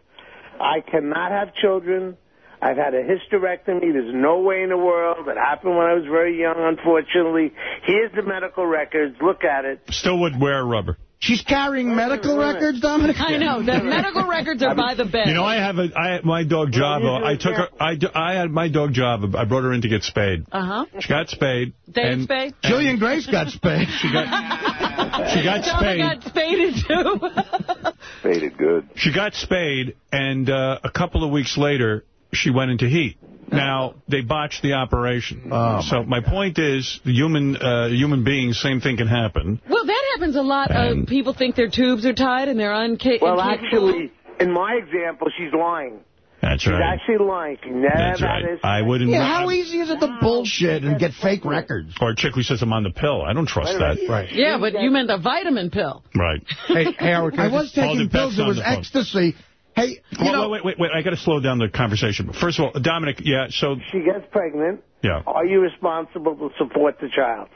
Speaker 25: I cannot have children. I've had a hysterectomy. There's no way in the world. It happened when I was very young, unfortunately. Here's the medical records. Look at it.
Speaker 1: Still would wear rubber.
Speaker 3: She's carrying medical records, Dominic?
Speaker 2: I know. The medical records are by the bed.
Speaker 1: You know, I have a, I, my dog Java. I took her, I, I had my dog Java. I brought her in to get spayed.
Speaker 2: Uh-huh.
Speaker 1: She got spayed.
Speaker 2: David
Speaker 1: and
Speaker 2: Spade?
Speaker 3: Jillian Grace got spayed.
Speaker 1: She got, she got
Speaker 2: Java
Speaker 1: spayed.
Speaker 2: got spaded too.
Speaker 24: Faded good.
Speaker 1: She got spayed, and uh, a couple of weeks later, she went into heat. Now, they botched the operation.
Speaker 3: Oh,
Speaker 1: so my point is, human uh, human beings, same thing can happen.
Speaker 2: well, that happens a lot.
Speaker 1: And-
Speaker 2: Uh, people think their tubes are tied and they're unca-
Speaker 25: Well,
Speaker 2: incapable.
Speaker 25: actually, in my example, she's lying.
Speaker 1: That's
Speaker 25: She's
Speaker 1: right.
Speaker 25: She's actually lying. She never
Speaker 1: That's right.
Speaker 25: this.
Speaker 1: I wouldn't.
Speaker 3: Yeah, how easy is it to bullshit and get fake records?
Speaker 1: Or a chick who says I'm on the pill. I don't trust that.
Speaker 3: Right.
Speaker 2: Yeah, but you meant a vitamin pill.
Speaker 1: Right.
Speaker 4: Hey, hey, Howard,
Speaker 3: I
Speaker 4: I
Speaker 3: was taking pills. It was
Speaker 1: the phone.
Speaker 3: ecstasy. Hey, you
Speaker 1: Wait,
Speaker 3: know,
Speaker 1: wait, wait, wait. I got to slow down the conversation. First of all, Dominic, yeah, so,
Speaker 25: She gets pregnant.
Speaker 1: yeah.
Speaker 25: Are you responsible to support the child?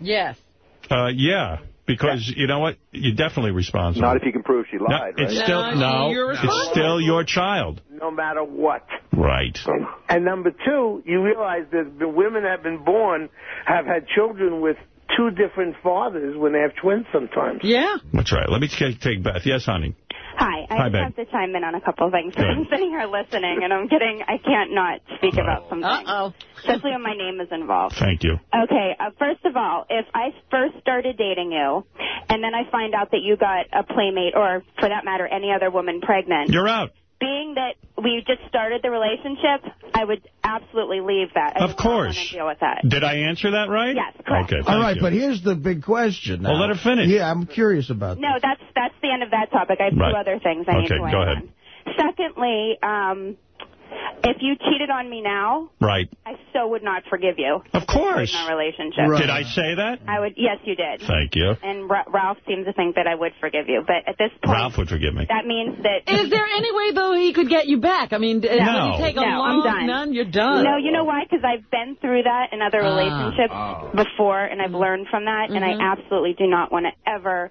Speaker 2: Yes.
Speaker 1: Uh, yeah, because you know what? You're definitely responsible.
Speaker 24: Not if you can prove she
Speaker 1: No,
Speaker 24: lied,
Speaker 1: it's still,
Speaker 2: No,
Speaker 1: no,
Speaker 2: you're
Speaker 1: it's still your child.
Speaker 25: No matter what.
Speaker 1: Right.
Speaker 25: And number two, you realize that the women that have been born have had children with two different fathers when they have twins sometimes.
Speaker 2: Yeah.
Speaker 1: That's right. Let me take, take Beth. Yes, honey.
Speaker 26: Hi, I
Speaker 1: Hi,
Speaker 26: just
Speaker 1: babe.
Speaker 26: have to chime in on a couple of things.
Speaker 1: Good.
Speaker 26: I'm sitting here listening, and I'm getting, I can't not speak about something.
Speaker 2: Uh-oh.
Speaker 26: Especially when my name is involved.
Speaker 1: Thank you.
Speaker 26: Okay, uh, first of all, if I first started dating you, and then I find out that you got a playmate, or for that matter, any other woman pregnant,
Speaker 1: You're out.
Speaker 26: Being that we just started the relationship, I would absolutely leave that. I
Speaker 1: Of
Speaker 26: would not wanna
Speaker 1: course.
Speaker 26: deal with that.
Speaker 1: Did I answer that right?
Speaker 26: Yes, correct.
Speaker 1: Okay, thank
Speaker 3: All right,
Speaker 1: you.
Speaker 3: but here's the big question.
Speaker 1: Well,
Speaker 3: now.
Speaker 1: let her finish.
Speaker 3: Yeah, I'm curious about
Speaker 26: No, that's that's the end of that topic. I have
Speaker 1: Right.
Speaker 26: two other things I need to weigh
Speaker 1: go ahead.
Speaker 26: on. Secondly, um, if you cheated on me now,
Speaker 1: Right.
Speaker 26: I so would not forgive you.
Speaker 1: Of course.
Speaker 26: In our relationship.
Speaker 1: Did I say that?
Speaker 26: I would. Yes, you did.
Speaker 1: Thank you.
Speaker 26: And Ra- Ralph seems to think that I would forgive you, but at this point,
Speaker 1: Ralph would forgive me.
Speaker 26: that means that.
Speaker 2: Is there any way, though, he could get you back? I mean, d- would
Speaker 1: No.
Speaker 2: you take a
Speaker 26: no,
Speaker 2: long,
Speaker 26: I'm done.
Speaker 2: none? You're done.
Speaker 26: No, you know why? Because I've been through that in other
Speaker 2: Ah.
Speaker 26: relationships
Speaker 2: Oh.
Speaker 26: before, and I've learned from that, and I
Speaker 2: Mhm.
Speaker 26: absolutely do not want to ever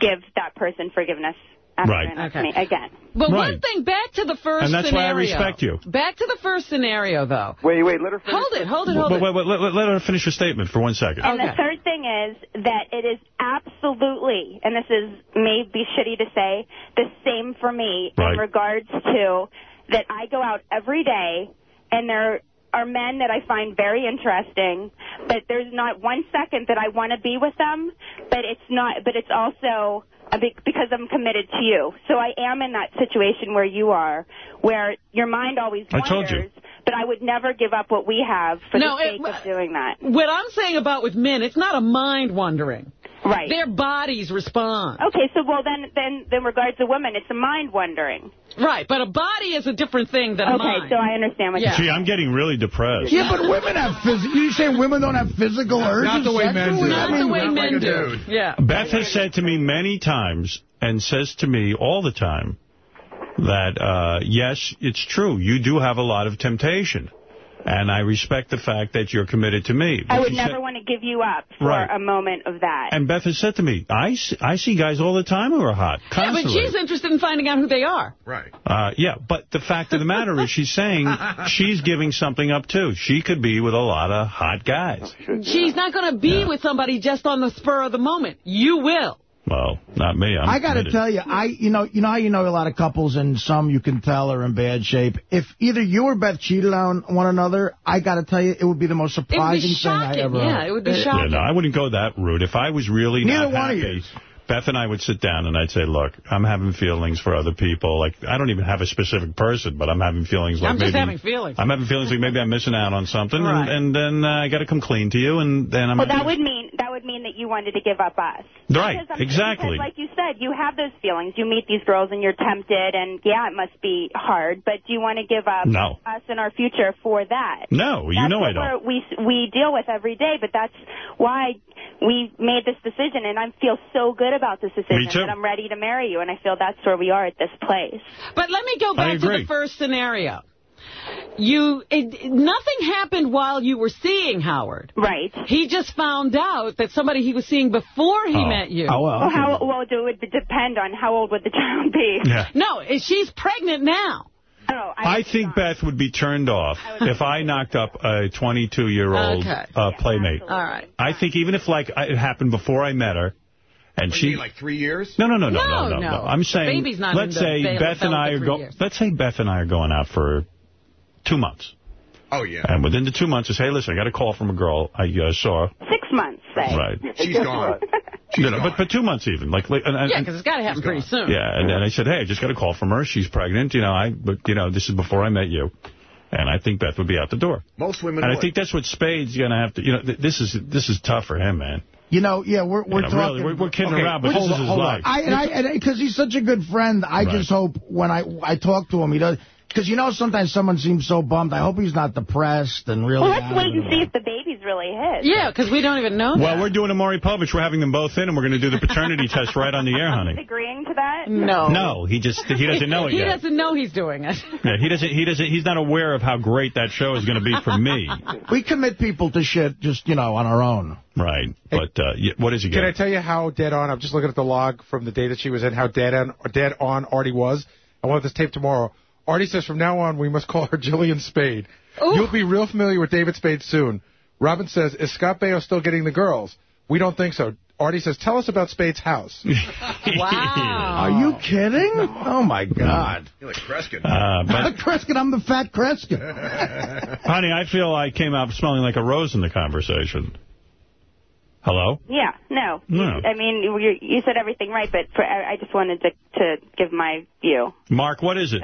Speaker 26: give that person forgiveness after
Speaker 1: Right.
Speaker 26: doing that to
Speaker 2: Okay.
Speaker 26: me again.
Speaker 2: But one thing, back to the first
Speaker 1: And that's why I
Speaker 2: scenario.
Speaker 1: respect you.
Speaker 2: Back to the first scenario, though.
Speaker 24: Wait, wait, let her finish.
Speaker 2: Hold it, hold it, hold
Speaker 1: Wait,
Speaker 2: it.
Speaker 1: wait, wait, let, let- let her finish her statement for one second.
Speaker 26: And the third thing is that it is absolutely, and this is maybe shitty to say, the same for me
Speaker 1: Right.
Speaker 26: in regards to that I go out every day and there are men that I find very interesting, but there's not one second that I want to be with them, but it's not, but it's also a big, Uh, because I'm committed to you. So I am in that situation where you are, where your mind always
Speaker 1: I
Speaker 26: wanders,
Speaker 1: told you.
Speaker 26: but I would never give up what we have for
Speaker 2: No,
Speaker 26: the
Speaker 2: it-
Speaker 26: sake of doing that.
Speaker 2: What I'm saying about with men, it's not a mind wandering.
Speaker 26: Right.
Speaker 2: Their bodies respond.
Speaker 26: Okay, so well then, then, then regards to women, it's a mind wondering.
Speaker 2: Right, but a body is a different thing than a
Speaker 26: Okay,
Speaker 2: mind.
Speaker 26: so I understand what
Speaker 2: Yeah.
Speaker 1: Gee, I'm getting really depressed.
Speaker 3: Yeah, but women have physical. You say women don't have physical urges?
Speaker 4: Not the way men
Speaker 3: sexually?
Speaker 4: do.
Speaker 3: I
Speaker 2: Not
Speaker 3: mean,
Speaker 2: the way
Speaker 4: not
Speaker 2: men
Speaker 4: a
Speaker 2: do.
Speaker 4: dude.
Speaker 2: Yeah.
Speaker 1: Beth has said to me many times and says to me all the time that, uh, yes, it's true. You do have a lot of temptation. And I respect the fact that you're committed to me.
Speaker 26: I would never
Speaker 1: said-
Speaker 26: want to give you up for
Speaker 1: Right.
Speaker 26: a moment of that.
Speaker 1: and Beth has said to me, I see, I see guys all the time who are hot,
Speaker 2: Yeah, but she's interested in finding out who they are.
Speaker 6: Right.
Speaker 1: Uh, yeah, but the fact of the matter is she's saying she's giving something up, too. She could be with a lot of hot guys.
Speaker 2: She's not going to be with somebody just on the spur of the moment. You will.
Speaker 1: Well, not me. I'm
Speaker 3: I got to tell you, I you know you know how you know a lot of couples and some you can tell are in bad shape. If either you or Beth cheated on one another, I got to tell you, it would be the most
Speaker 2: It would be
Speaker 3: surprising thing. I ever.
Speaker 2: Yeah,
Speaker 3: heard.
Speaker 2: it would be
Speaker 1: Yeah,
Speaker 2: shocking.
Speaker 1: no, I wouldn't go that route. If I was really
Speaker 3: Neither
Speaker 1: not
Speaker 3: one of
Speaker 1: happy,
Speaker 3: you.
Speaker 1: Beth and I would sit down and I'd say, look, I'm having feelings for other people. Like, I don't even have a specific person, but I'm having feelings like
Speaker 2: I'm just
Speaker 1: maybe...
Speaker 2: having feelings.
Speaker 1: I'm having feelings like maybe I'm missing out on something,
Speaker 2: Right.
Speaker 1: and, and then uh, I got to come clean to you, and then I'm...
Speaker 26: well, that would mean that would mean that you wanted to give up us.
Speaker 1: Right,
Speaker 26: Because I'm-
Speaker 1: exactly.
Speaker 26: Because like you said, you have those feelings. You meet these girls and you're tempted, and yeah, it must be hard. But do you want to give up
Speaker 1: No.
Speaker 26: us and our future for that?
Speaker 1: No, you
Speaker 26: That's
Speaker 1: know
Speaker 26: what
Speaker 1: I don't.
Speaker 26: we're- We we deal with every day, but that's why we made this decision, and I feel so good about this decision that I'm ready to marry you, and I feel that's where we are at this place.
Speaker 2: But let me go back to the first scenario. You, it, nothing happened while you were seeing Howard.
Speaker 26: Right.
Speaker 2: He just found out that somebody he was seeing before he
Speaker 1: Oh.
Speaker 2: met you.
Speaker 1: Oh, well,
Speaker 26: Well, how well it would depend on how old would the child be?
Speaker 1: Yeah.
Speaker 2: No, eh, she's pregnant now.
Speaker 26: Oh, I,
Speaker 1: I think Beth would be turned off if I knocked up a 22-year-old
Speaker 2: Okay.
Speaker 1: uh, playmate.
Speaker 2: All right.
Speaker 1: I think even if like it happened before I met her, and
Speaker 6: What
Speaker 1: she
Speaker 6: mean, like three years?
Speaker 1: no no no no
Speaker 2: No,
Speaker 1: no no
Speaker 2: no.
Speaker 1: no. I'm
Speaker 2: The
Speaker 1: saying
Speaker 2: baby's not
Speaker 1: let's
Speaker 2: in the
Speaker 1: say Beth and I are
Speaker 2: three
Speaker 1: go
Speaker 2: years.
Speaker 1: let's say Beth and I are going out for two months,
Speaker 6: Oh, yeah.
Speaker 1: and within the two months, I say, hey, listen, I got a call from a girl I uh, saw.
Speaker 26: Six months, say.
Speaker 1: Right.
Speaker 6: She's gone.
Speaker 1: You know, but but two months even like, like and, and,
Speaker 2: Yeah, because it's got to happen pretty soon.
Speaker 1: yeah, and then I said, hey, I just got a call from her. She's pregnant. You know, I but you know this is before I met you, and I think Beth would be out the door.
Speaker 6: Most women
Speaker 1: And I think that's what Spade's going to have to, you know, th this is this is tough for him, man.
Speaker 3: You know, yeah, we're we're
Speaker 1: You know,
Speaker 3: talking.
Speaker 1: really, we're, we're kidding
Speaker 6: Okay,
Speaker 1: around, but
Speaker 6: hold
Speaker 1: this
Speaker 6: on,
Speaker 1: is his
Speaker 6: hold on.
Speaker 1: life.
Speaker 3: I and I because he's such a good friend. I
Speaker 1: Right.
Speaker 3: just hope when I I talk to him, he does. Because you know, sometimes someone seems so bummed. I hope he's not depressed and really.
Speaker 26: Well, let's wait and see if the baby's really his.
Speaker 2: Yeah, because we don't even know
Speaker 1: well,
Speaker 2: that.
Speaker 1: we're doing a Maury Povich. We're having them both in, and we're going to do the paternity test right on the air, honey.
Speaker 26: agreeing to that?
Speaker 2: No.
Speaker 1: No, he just he doesn't know it
Speaker 2: he
Speaker 1: yet.
Speaker 2: doesn't know he's doing it.
Speaker 1: Yeah, he doesn't. He doesn't. He's not aware of how great that show is going to be for me.
Speaker 3: We commit people to shit just you know on our own.
Speaker 1: Right. But uh, what is he
Speaker 4: Can I tell you how dead on? I'm just looking at the log from the day that she was in. How dead on, dead on Artie was. I want this tape tomorrow. Artie says from now on we must call her Jillian Spade.
Speaker 2: Ooh.
Speaker 4: You'll be real familiar with David Spade soon. Robin says, is Scott Baio still getting the girls? We don't think so. Artie says, tell us about Spade's house.
Speaker 2: Wow.
Speaker 3: Are you kidding? Oh, my God.
Speaker 6: You're like Kreskin.
Speaker 1: Uh, but,
Speaker 3: Kreskin, I'm the fat Kreskin.
Speaker 1: honey, I feel I came out smelling like a rose in the conversation. Hello?
Speaker 26: Yeah, no.
Speaker 1: No.
Speaker 26: I mean, you, you said everything right, but for, I I just wanted to, to give my view.
Speaker 1: Mark, what is it?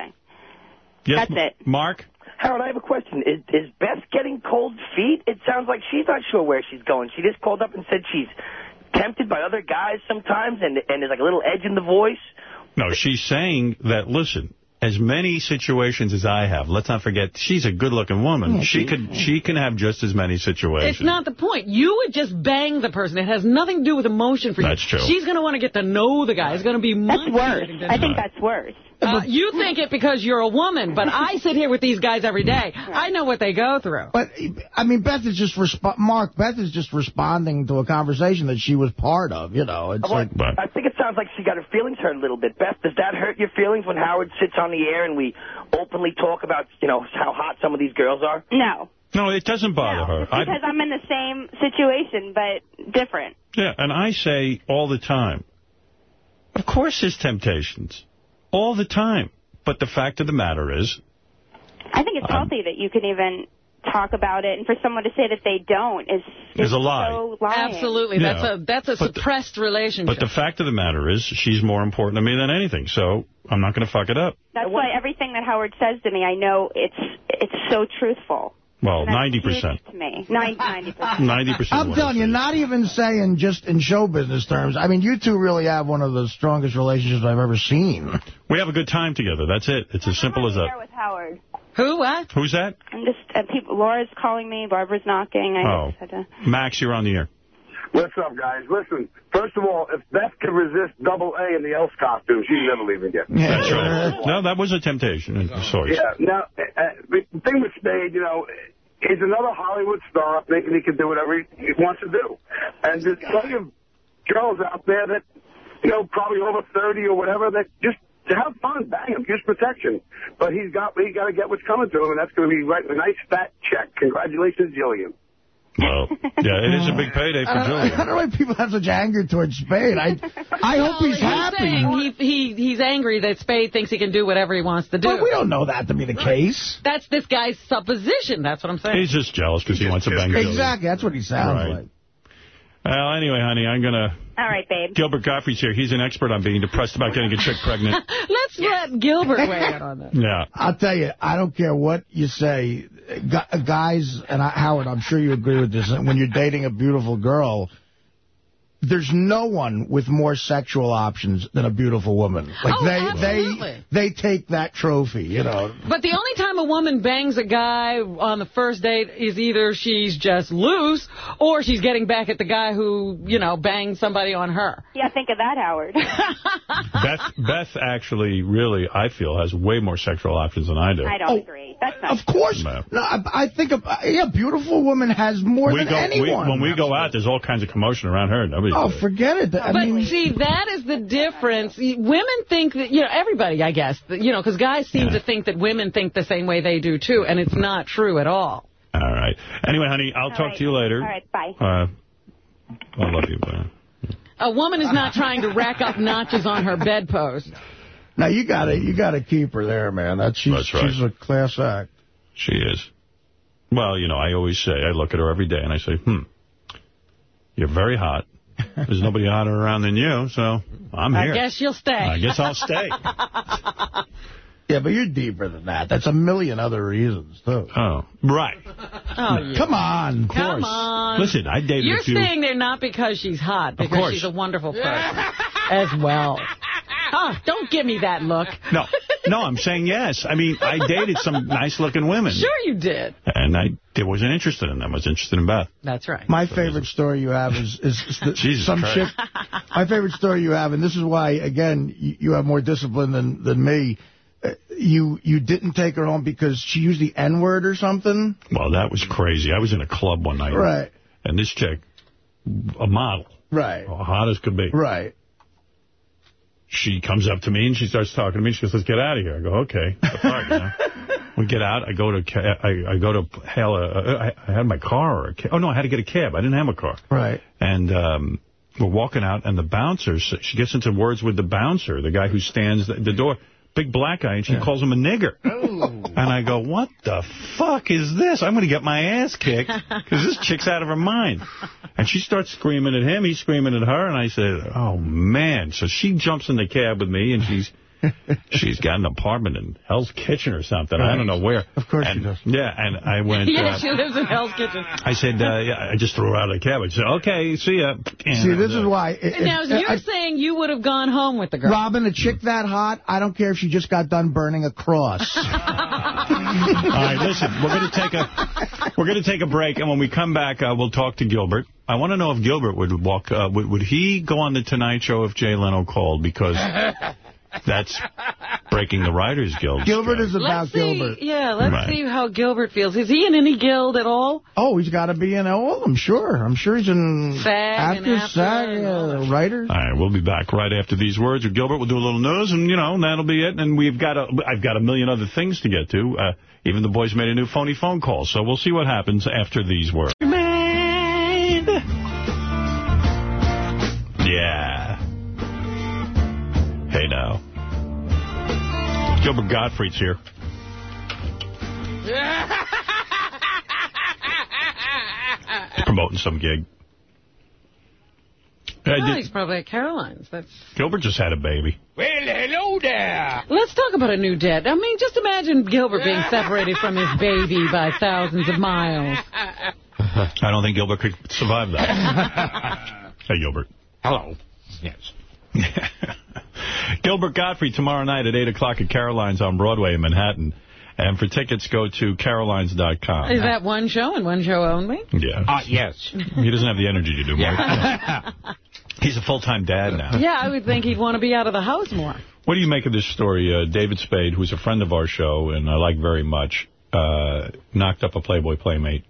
Speaker 1: Yes,
Speaker 26: That's it.
Speaker 1: Mark?
Speaker 27: Harold, I have a question. Is, is Beth getting cold feet? It sounds like she's not sure where she's going. She just called up and said she's tempted by other guys sometimes, and, and there's like a little edge in the voice.
Speaker 1: No, she's saying that, listen, as many situations as I have, let's not forget, she's a good-looking woman.
Speaker 2: Yeah,
Speaker 1: she
Speaker 2: she-
Speaker 1: could she can have just as many situations.
Speaker 2: It's not the point. You would just bang the person. It has nothing to do with emotion for you.
Speaker 1: That's true.
Speaker 2: She's going to want to get to know the guy. It's going to be
Speaker 26: That's worse. I think
Speaker 2: him.
Speaker 26: that's worse.
Speaker 2: Uh, you think it because you're a woman, but I sit here with these guys every day. I know what they go through.
Speaker 3: But, I mean, Beth is just, resp Mark, Beth is just responding to a conversation that she was part of, you know. It's
Speaker 27: Well,
Speaker 3: like,
Speaker 27: I think it sounds like she got her feelings hurt a little bit. Beth, does that hurt your feelings when Howard sits on the air and we openly talk about, you know, how hot some of these girls are?
Speaker 26: No.
Speaker 1: No, it doesn't bother her. I,
Speaker 26: Because I'm in the same situation, but different.
Speaker 1: yeah, and I say all the time, of course there's temptations. All the time. But the fact of the matter is,
Speaker 26: I think it's
Speaker 1: Um,
Speaker 26: healthy that you can even talk about it, and for someone to say that they don't is,
Speaker 1: Is
Speaker 26: is
Speaker 1: a lie.
Speaker 26: so.
Speaker 2: Absolutely.
Speaker 1: Yeah.
Speaker 2: That's a that's a
Speaker 1: But the-
Speaker 2: suppressed relationship.
Speaker 1: but the fact of the matter is, she's more important to me than anything, so I'm not going to fuck it up.
Speaker 26: That's why everything that Howard says to me, I know it's it's so truthful.
Speaker 1: Well, 90%.
Speaker 26: huge To me, ninety percent.
Speaker 1: 90%
Speaker 3: I'm
Speaker 1: of what I
Speaker 3: telling you, not even saying just in show business terms. I mean, you two really have one of the strongest relationships I've ever seen.
Speaker 1: We have a good time together. That's it. It's as simple as that.
Speaker 26: with Howard.
Speaker 2: Who? What?
Speaker 1: Who's that?
Speaker 26: I'm just uh, people. Laura's calling me. Barbara's knocking. I
Speaker 1: Oh.
Speaker 26: just had to.
Speaker 1: Max, you're on the air.
Speaker 28: What's up, guys? Listen, first of all, if Beth can resist double A in the Elf costume, she's never leaving again.
Speaker 1: That's right. No, that was a temptation of sorts.
Speaker 28: Yeah. Now, uh, the thing with Spade, you know, he's another Hollywood star thinking he can do whatever he, he wants to do. And there's plenty of girls out there that, you know, probably over 30 or whatever, that just to have fun, bang him, use protection. But he's got he's got to get what's coming to him, and that's going to be right a nice fat check. Congratulations, Jillian.
Speaker 1: Well, yeah, it is a big payday for
Speaker 3: uh,
Speaker 1: I.
Speaker 3: I don't know why people have such anger towards Spade. I, I hope he's happy.
Speaker 2: he, he he's angry that Spade thinks he can do whatever he wants to do.
Speaker 3: But we don't know that to be the case.
Speaker 2: That's this guy's supposition. That's what I'm saying.
Speaker 1: He's just jealous because he wants to bang Julia.
Speaker 3: Exactly. That's what he sounds
Speaker 1: Right.
Speaker 3: like.
Speaker 1: Well, anyway, honey, I'm going to...
Speaker 26: All right, babe.
Speaker 1: Gilbert Gottfried's here. He's an expert on being depressed about getting a chick pregnant.
Speaker 2: Let's let Gilbert weigh in on that.
Speaker 1: Yeah.
Speaker 3: I'll tell you, I don't care what you say. Guys, and I, Howard, I'm sure you agree with this, when you're dating a beautiful girl, there's no one with more sexual options than a beautiful woman. Like
Speaker 2: Oh,
Speaker 3: they
Speaker 2: absolutely.
Speaker 3: they they take that trophy, you know.
Speaker 2: But the only time a woman bangs a guy on the first date is either she's just loose or she's getting back at the guy who, you know, banged somebody on her.
Speaker 26: Yeah, think of that, Howard.
Speaker 1: Beth, Beth actually really, I feel, has way more sexual options than I do.
Speaker 26: I don't oh, agree. That's not.
Speaker 3: Of course.
Speaker 1: No.
Speaker 3: No, I, I think a yeah, beautiful woman has more
Speaker 1: we
Speaker 3: than
Speaker 1: go, we,
Speaker 3: anyone.
Speaker 1: when we go out, there's all kinds of commotion around her. Nobody.
Speaker 3: Oh, forget it. I
Speaker 2: but
Speaker 3: mean,
Speaker 2: see, that is the difference. Women think that, you know, everybody, I guess, you know, because guys seem to think that women think the same way they do, too, and it's not true at all.
Speaker 1: All right. Anyway, honey, I'll
Speaker 26: All
Speaker 1: talk
Speaker 26: right.
Speaker 1: to you later.
Speaker 26: All right, bye.
Speaker 1: Uh, I love you, bye.
Speaker 2: A woman is not trying to rack up notches on her bedpost.
Speaker 3: now you got to you got to keep her there, man. That's she's
Speaker 1: That's right.
Speaker 3: she's a class act.
Speaker 1: She is. Well, you know, I always say, I look at her every day and I say, hmm, you're very hot. There's nobody hotter around than you, so I'm here.
Speaker 2: I guess you'll stay.
Speaker 1: I guess I'll stay.
Speaker 3: Yeah, but you're deeper than that. That's a million other reasons too.
Speaker 1: Oh, right.
Speaker 2: Oh, yeah.
Speaker 3: Come on, of
Speaker 2: Come on.
Speaker 1: Listen, I dated
Speaker 2: You're
Speaker 1: a few.
Speaker 2: staying there not because she's hot, because she's a wonderful person as well. Ah, don't give me that look.
Speaker 1: No, no, I'm saying yes. I mean, I dated some nice-looking women.
Speaker 2: Sure you did.
Speaker 1: And I I wasn't interested in them. I was interested in Beth.
Speaker 2: That's right.
Speaker 3: My favorite story you have is, is, is the,
Speaker 1: Jesus
Speaker 3: some
Speaker 1: Christ.
Speaker 3: chick. My favorite story you have, and this is why, again, you, you have more discipline than than me. Uh, you you didn't take her home because she used the N word or something.
Speaker 1: Well, that was crazy. I was in a club one night.
Speaker 3: Right.
Speaker 1: And this chick, a model,
Speaker 3: Right.
Speaker 1: hot as could be.
Speaker 3: Right.
Speaker 1: she comes up to me and she starts talking to me. She goes, let's get out of here. I go, okay. What the fuck, you know? We get out. I go to I, I go to hail a. I, I had my car or a cab. Oh no, I had to get a cab. I didn't have a car.
Speaker 3: Right.
Speaker 1: And um, we're walking out, and the bouncer. She gets into words with the bouncer, the guy who stands at the door. Big black guy, and she calls him a nigger. Oh. And I go, what the fuck is this? I'm going to get my ass kicked because this chick's out of her mind. And she starts screaming at him. He's screaming at her. And I say, oh, man. So she jumps in the cab with me, and she's she's got an apartment in Hell's Kitchen or something. I don't know where. Of
Speaker 3: course
Speaker 1: and,
Speaker 3: she does.
Speaker 1: Yeah, and I went...
Speaker 2: yeah,
Speaker 1: uh,
Speaker 2: she lives in Hell's Kitchen.
Speaker 1: I said, uh, yeah, I just threw her out of the cab. I said, okay, see ya. And,
Speaker 3: See, this
Speaker 1: uh,
Speaker 3: is why. if-
Speaker 2: Now,
Speaker 3: if-
Speaker 2: you're
Speaker 3: I-
Speaker 2: saying you would have gone home with the girl.
Speaker 3: Robin, a chick that hot, I don't care if she just got done burning a cross.
Speaker 1: All right, listen, we're going to take a we're going to take a break, and when we come back, uh, we'll talk to Gilbert. I want to know if Gilbert would walk. Uh, would, would he go on the Tonight Show if Jay Leno called? Because that's breaking the Writers Guild.
Speaker 3: Gilbert is about
Speaker 2: Let's see,
Speaker 3: Gilbert.
Speaker 2: yeah, let's
Speaker 1: Right.
Speaker 2: see how Gilbert feels. Is he in any guild at all?
Speaker 3: Oh, he's got to be in all of them, sure. I'm sure he's in
Speaker 2: SAG and
Speaker 3: actors,
Speaker 2: AFTRA
Speaker 3: SAG, uh, writers.
Speaker 1: All right, we'll be back right after these words with Gilbert. We'll do a little news, and, you know, that'll be it. And we've got a, I've got a million other things to get to. Uh, even the boys made a new phony phone call. So we'll see what happens after these words. Gilbert Gottfried's here. Promoting some gig. I
Speaker 2: Oh, he's probably at Caroline's. That's.
Speaker 1: Gilbert just had a baby.
Speaker 2: Well, hello there. Let's talk about a new dad. I mean, just imagine Gilbert being separated from his baby by thousands of miles.
Speaker 1: I don't think Gilbert could survive that. hey, Gilbert.
Speaker 29: Hello. Yes.
Speaker 1: Gilbert Gottfried tomorrow night at 8 o'clock at Caroline's on Broadway in Manhattan. And for tickets, go to carolines.com.
Speaker 2: Is that one show and one show only?
Speaker 1: Yeah.
Speaker 29: Uh, yes.
Speaker 1: He doesn't have the energy to do more. He's a full-time dad now.
Speaker 2: Yeah, I would think he'd want to be out of the house more.
Speaker 1: What do you make of this story? Uh, David Spade, who's a friend of our show and I like very much, uh, knocked up a Playboy playmate,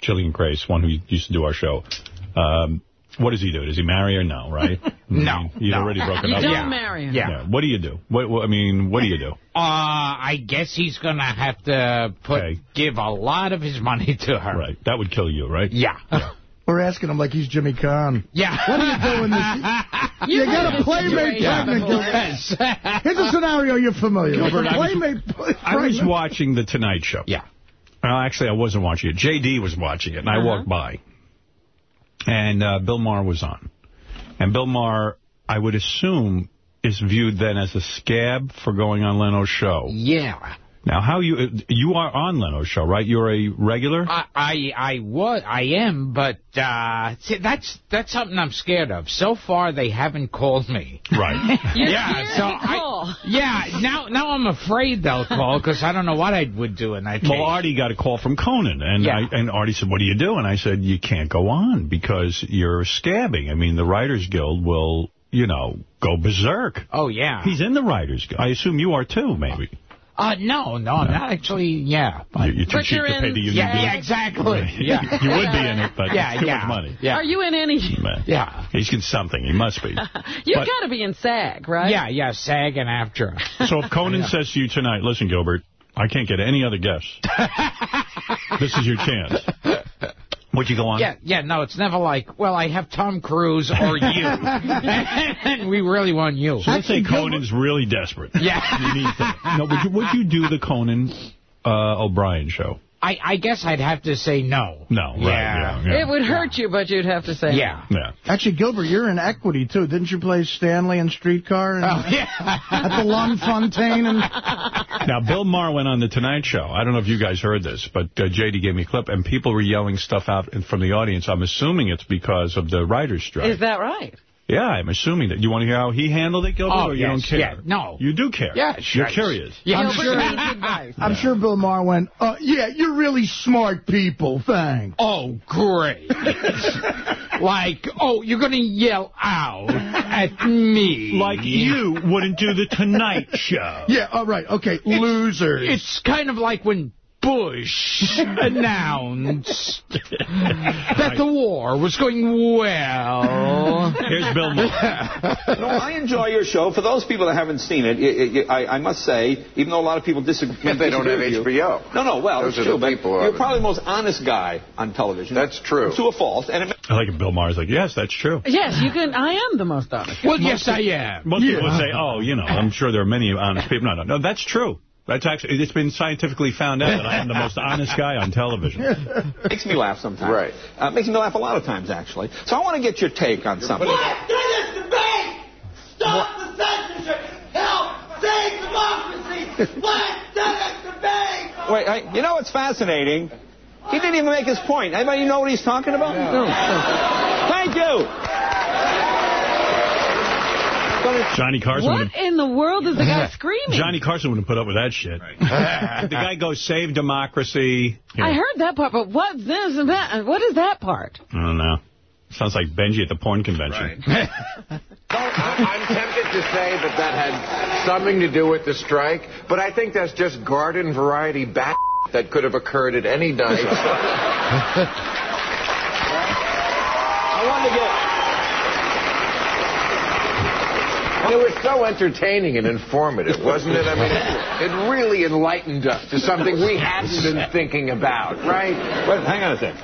Speaker 1: Jillian Grace, one who used to do our show. Um, what does he do? Does he marry her? No, right?
Speaker 29: No,
Speaker 1: You'd
Speaker 29: no.
Speaker 1: already broken
Speaker 2: You
Speaker 1: up.
Speaker 2: don't
Speaker 29: Yeah.
Speaker 2: marry him.
Speaker 29: Yeah.
Speaker 1: What do you do? What, what I mean, what do you do?
Speaker 29: Uh, I guess he's going to have to put give a lot of his money to her.
Speaker 1: Right. That would kill you, right?
Speaker 29: Yeah.
Speaker 3: We're asking him like he's Jimmy Kahn.
Speaker 29: Yeah.
Speaker 3: What are you doing this?
Speaker 2: You've
Speaker 3: you got a playmate
Speaker 2: this situation
Speaker 3: pregnant.
Speaker 2: before.
Speaker 29: Yes.
Speaker 3: Here's a scenario you're familiar with.
Speaker 1: Gilbert,
Speaker 3: A
Speaker 1: I was- I was watching The Tonight Show.
Speaker 29: Yeah.
Speaker 1: Well, actually, I wasn't watching it. J.D. was watching it, and I
Speaker 2: Uh-huh.
Speaker 1: walked by. And uh, Bill Maher was on. And Bill Maher, I would assume, is viewed then as a scab for going on Leno's show.
Speaker 29: Yeah.
Speaker 1: Now, how you you are on Leno's show, right? You're a regular?
Speaker 29: I I I was I am, but uh, see, that's that's something I'm scared of. So far, they haven't called me.
Speaker 1: Right.
Speaker 2: You're
Speaker 29: yeah, so
Speaker 2: to call.
Speaker 29: I yeah now now I'm afraid they'll call because I don't know what I would do in that case.
Speaker 1: Well, Artie got a call from Conan, and
Speaker 29: Yeah.
Speaker 1: I, and Artie said, what do you do? And I said, you can't go on because you're scabbing. I mean, the Writers Guild will, you know, go berserk.
Speaker 29: Oh yeah.
Speaker 1: He's in the Writers Guild. I assume you are too, maybe.
Speaker 29: Uh no no I'm not actually yeah.
Speaker 1: You're, you're too
Speaker 2: But
Speaker 1: cheap
Speaker 2: you're
Speaker 1: to pay the union
Speaker 29: Yeah, yeah, exactly. Yeah.
Speaker 1: you would be in it, but
Speaker 29: Yeah,
Speaker 1: it's too
Speaker 29: yeah.
Speaker 1: much money.
Speaker 29: Yeah.
Speaker 2: Are you in any?
Speaker 29: Yeah.
Speaker 1: He's in something. He must be.
Speaker 2: You've got to be in SAG, right?
Speaker 29: Yeah, yeah, SAG and AFTRA.
Speaker 1: So if Conan says to you tonight, listen, Gilbert, I can't get any other guests. this is your chance. Would you go on?
Speaker 29: Yeah, yeah, no, it's never like, well, I have Tom Cruise or you. and we really want you.
Speaker 1: So let's say Conan's really desperate.
Speaker 29: Yeah.
Speaker 1: You need to- no, would you, would you do the Conan uh, O'Brien show?
Speaker 29: I, I guess I'd have to say no.
Speaker 1: No, right. Yeah. yeah.
Speaker 2: It would hurt you, but you'd have to say.
Speaker 29: Yeah.
Speaker 1: Yeah.
Speaker 3: Actually, Gilbert, you're in equity, too. Didn't you play Stanley in Streetcar? And,
Speaker 29: Oh, yeah.
Speaker 3: At the Lunt-Fontanne? And...
Speaker 1: Now, Bill Maher went on The Tonight Show. I don't know if you guys heard this, but uh, J.D. gave me a clip, and people were yelling stuff out from the audience. I'm assuming it's because of the writer's strike.
Speaker 2: Is that right?
Speaker 1: Yeah, I'm assuming that. You want to hear how he handled it, Gilbert,
Speaker 29: Oh,
Speaker 1: or you
Speaker 29: yes,
Speaker 1: don't care?
Speaker 29: yeah, no.
Speaker 1: You do care.
Speaker 29: Yeah,
Speaker 1: You're curious.
Speaker 29: Yeah,
Speaker 3: I'm sure-
Speaker 2: needs advice.
Speaker 3: I'm sure Bill Maher went, uh, yeah, you're really smart people, thanks.
Speaker 29: Oh, great. like, oh, you're going to yell out at me.
Speaker 1: Like you wouldn't do The Tonight Show.
Speaker 3: Yeah, all right, okay, losers.
Speaker 29: It's kind of like when Bush announced that the war was going well.
Speaker 1: Here's Bill Maher.
Speaker 30: no, I enjoy your show. For those people that haven't seen it, it, it I, I, must say, even though a lot of people disagree,
Speaker 31: if they don't have HBO.
Speaker 30: No, no, well,
Speaker 31: Those
Speaker 30: it's
Speaker 31: are
Speaker 30: true,
Speaker 31: the
Speaker 30: but
Speaker 31: people
Speaker 30: you're probably the most honest guy on television.
Speaker 31: That's true.
Speaker 30: To a fault. And it,
Speaker 1: I like it. Bill Maher's like, yes, that's true.
Speaker 2: Yes, you can. I am the most honest.
Speaker 29: Well, yes, I am.
Speaker 1: Most people would say, oh, you know, I'm sure there are many honest people. No, no, no, that's true. That's actually, it's been scientifically found out that I am the most honest guy on television.
Speaker 30: makes me laugh sometimes.
Speaker 31: Right.
Speaker 30: Uh, makes me laugh a lot of times, actually. So I want to get your take on something.
Speaker 32: Let's do this debate! Stop the censorship! Help save democracy! Let's do this debate!
Speaker 30: Wait, I, you know what's fascinating? He didn't even make his point. Anybody know what he's talking about? No. Thank you.
Speaker 1: Johnny Carson
Speaker 2: What in the world is the guy screaming?
Speaker 1: Johnny Carson wouldn't put up with that shit. the guy goes, save democracy. You know,
Speaker 2: I heard that part, but what's this and that? What is that part?
Speaker 1: I don't know. Sounds like Benji at the porn convention.
Speaker 31: I- I'm tempted to say that that had something to do with the strike, but I think that's just garden variety bat that could have occurred at any night.
Speaker 30: I wanted to get.
Speaker 31: And it was so entertaining and informative, wasn't it? I mean, it, it really enlightened us to something we hadn't been thinking about, right?
Speaker 30: Wait, hang on a second.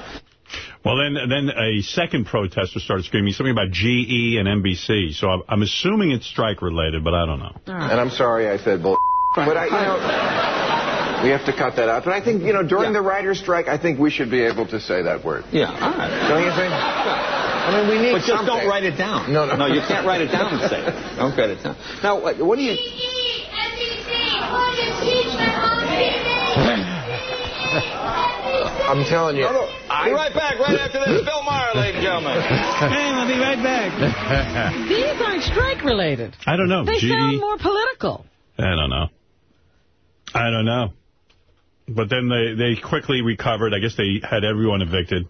Speaker 1: Well, then then a second protester started screaming something about GE and NBC. So I'm, I'm assuming it's strike-related, but I don't know.
Speaker 31: And I'm sorry I said bull. But I, you know, we have to cut that out. But I think, you know, during the writer's strike, I think we should be able to say that word.
Speaker 30: Yeah, all right.
Speaker 31: Don't you think? I mean, we need
Speaker 30: But just
Speaker 31: something.
Speaker 30: don't write it down.
Speaker 31: No, no.
Speaker 30: No, you can't write it down and say it. Don't write it down. Now, what, what do you...
Speaker 31: I'm telling you.
Speaker 30: Be right back right after this. Bill Maher, ladies and gentlemen.
Speaker 2: Hey, I'll be right back. These aren't strike-related.
Speaker 1: I don't know.
Speaker 2: They
Speaker 1: GE?
Speaker 2: sound more political.
Speaker 1: I don't know. I don't know. But then they, they quickly recovered. I guess they had everyone evicted.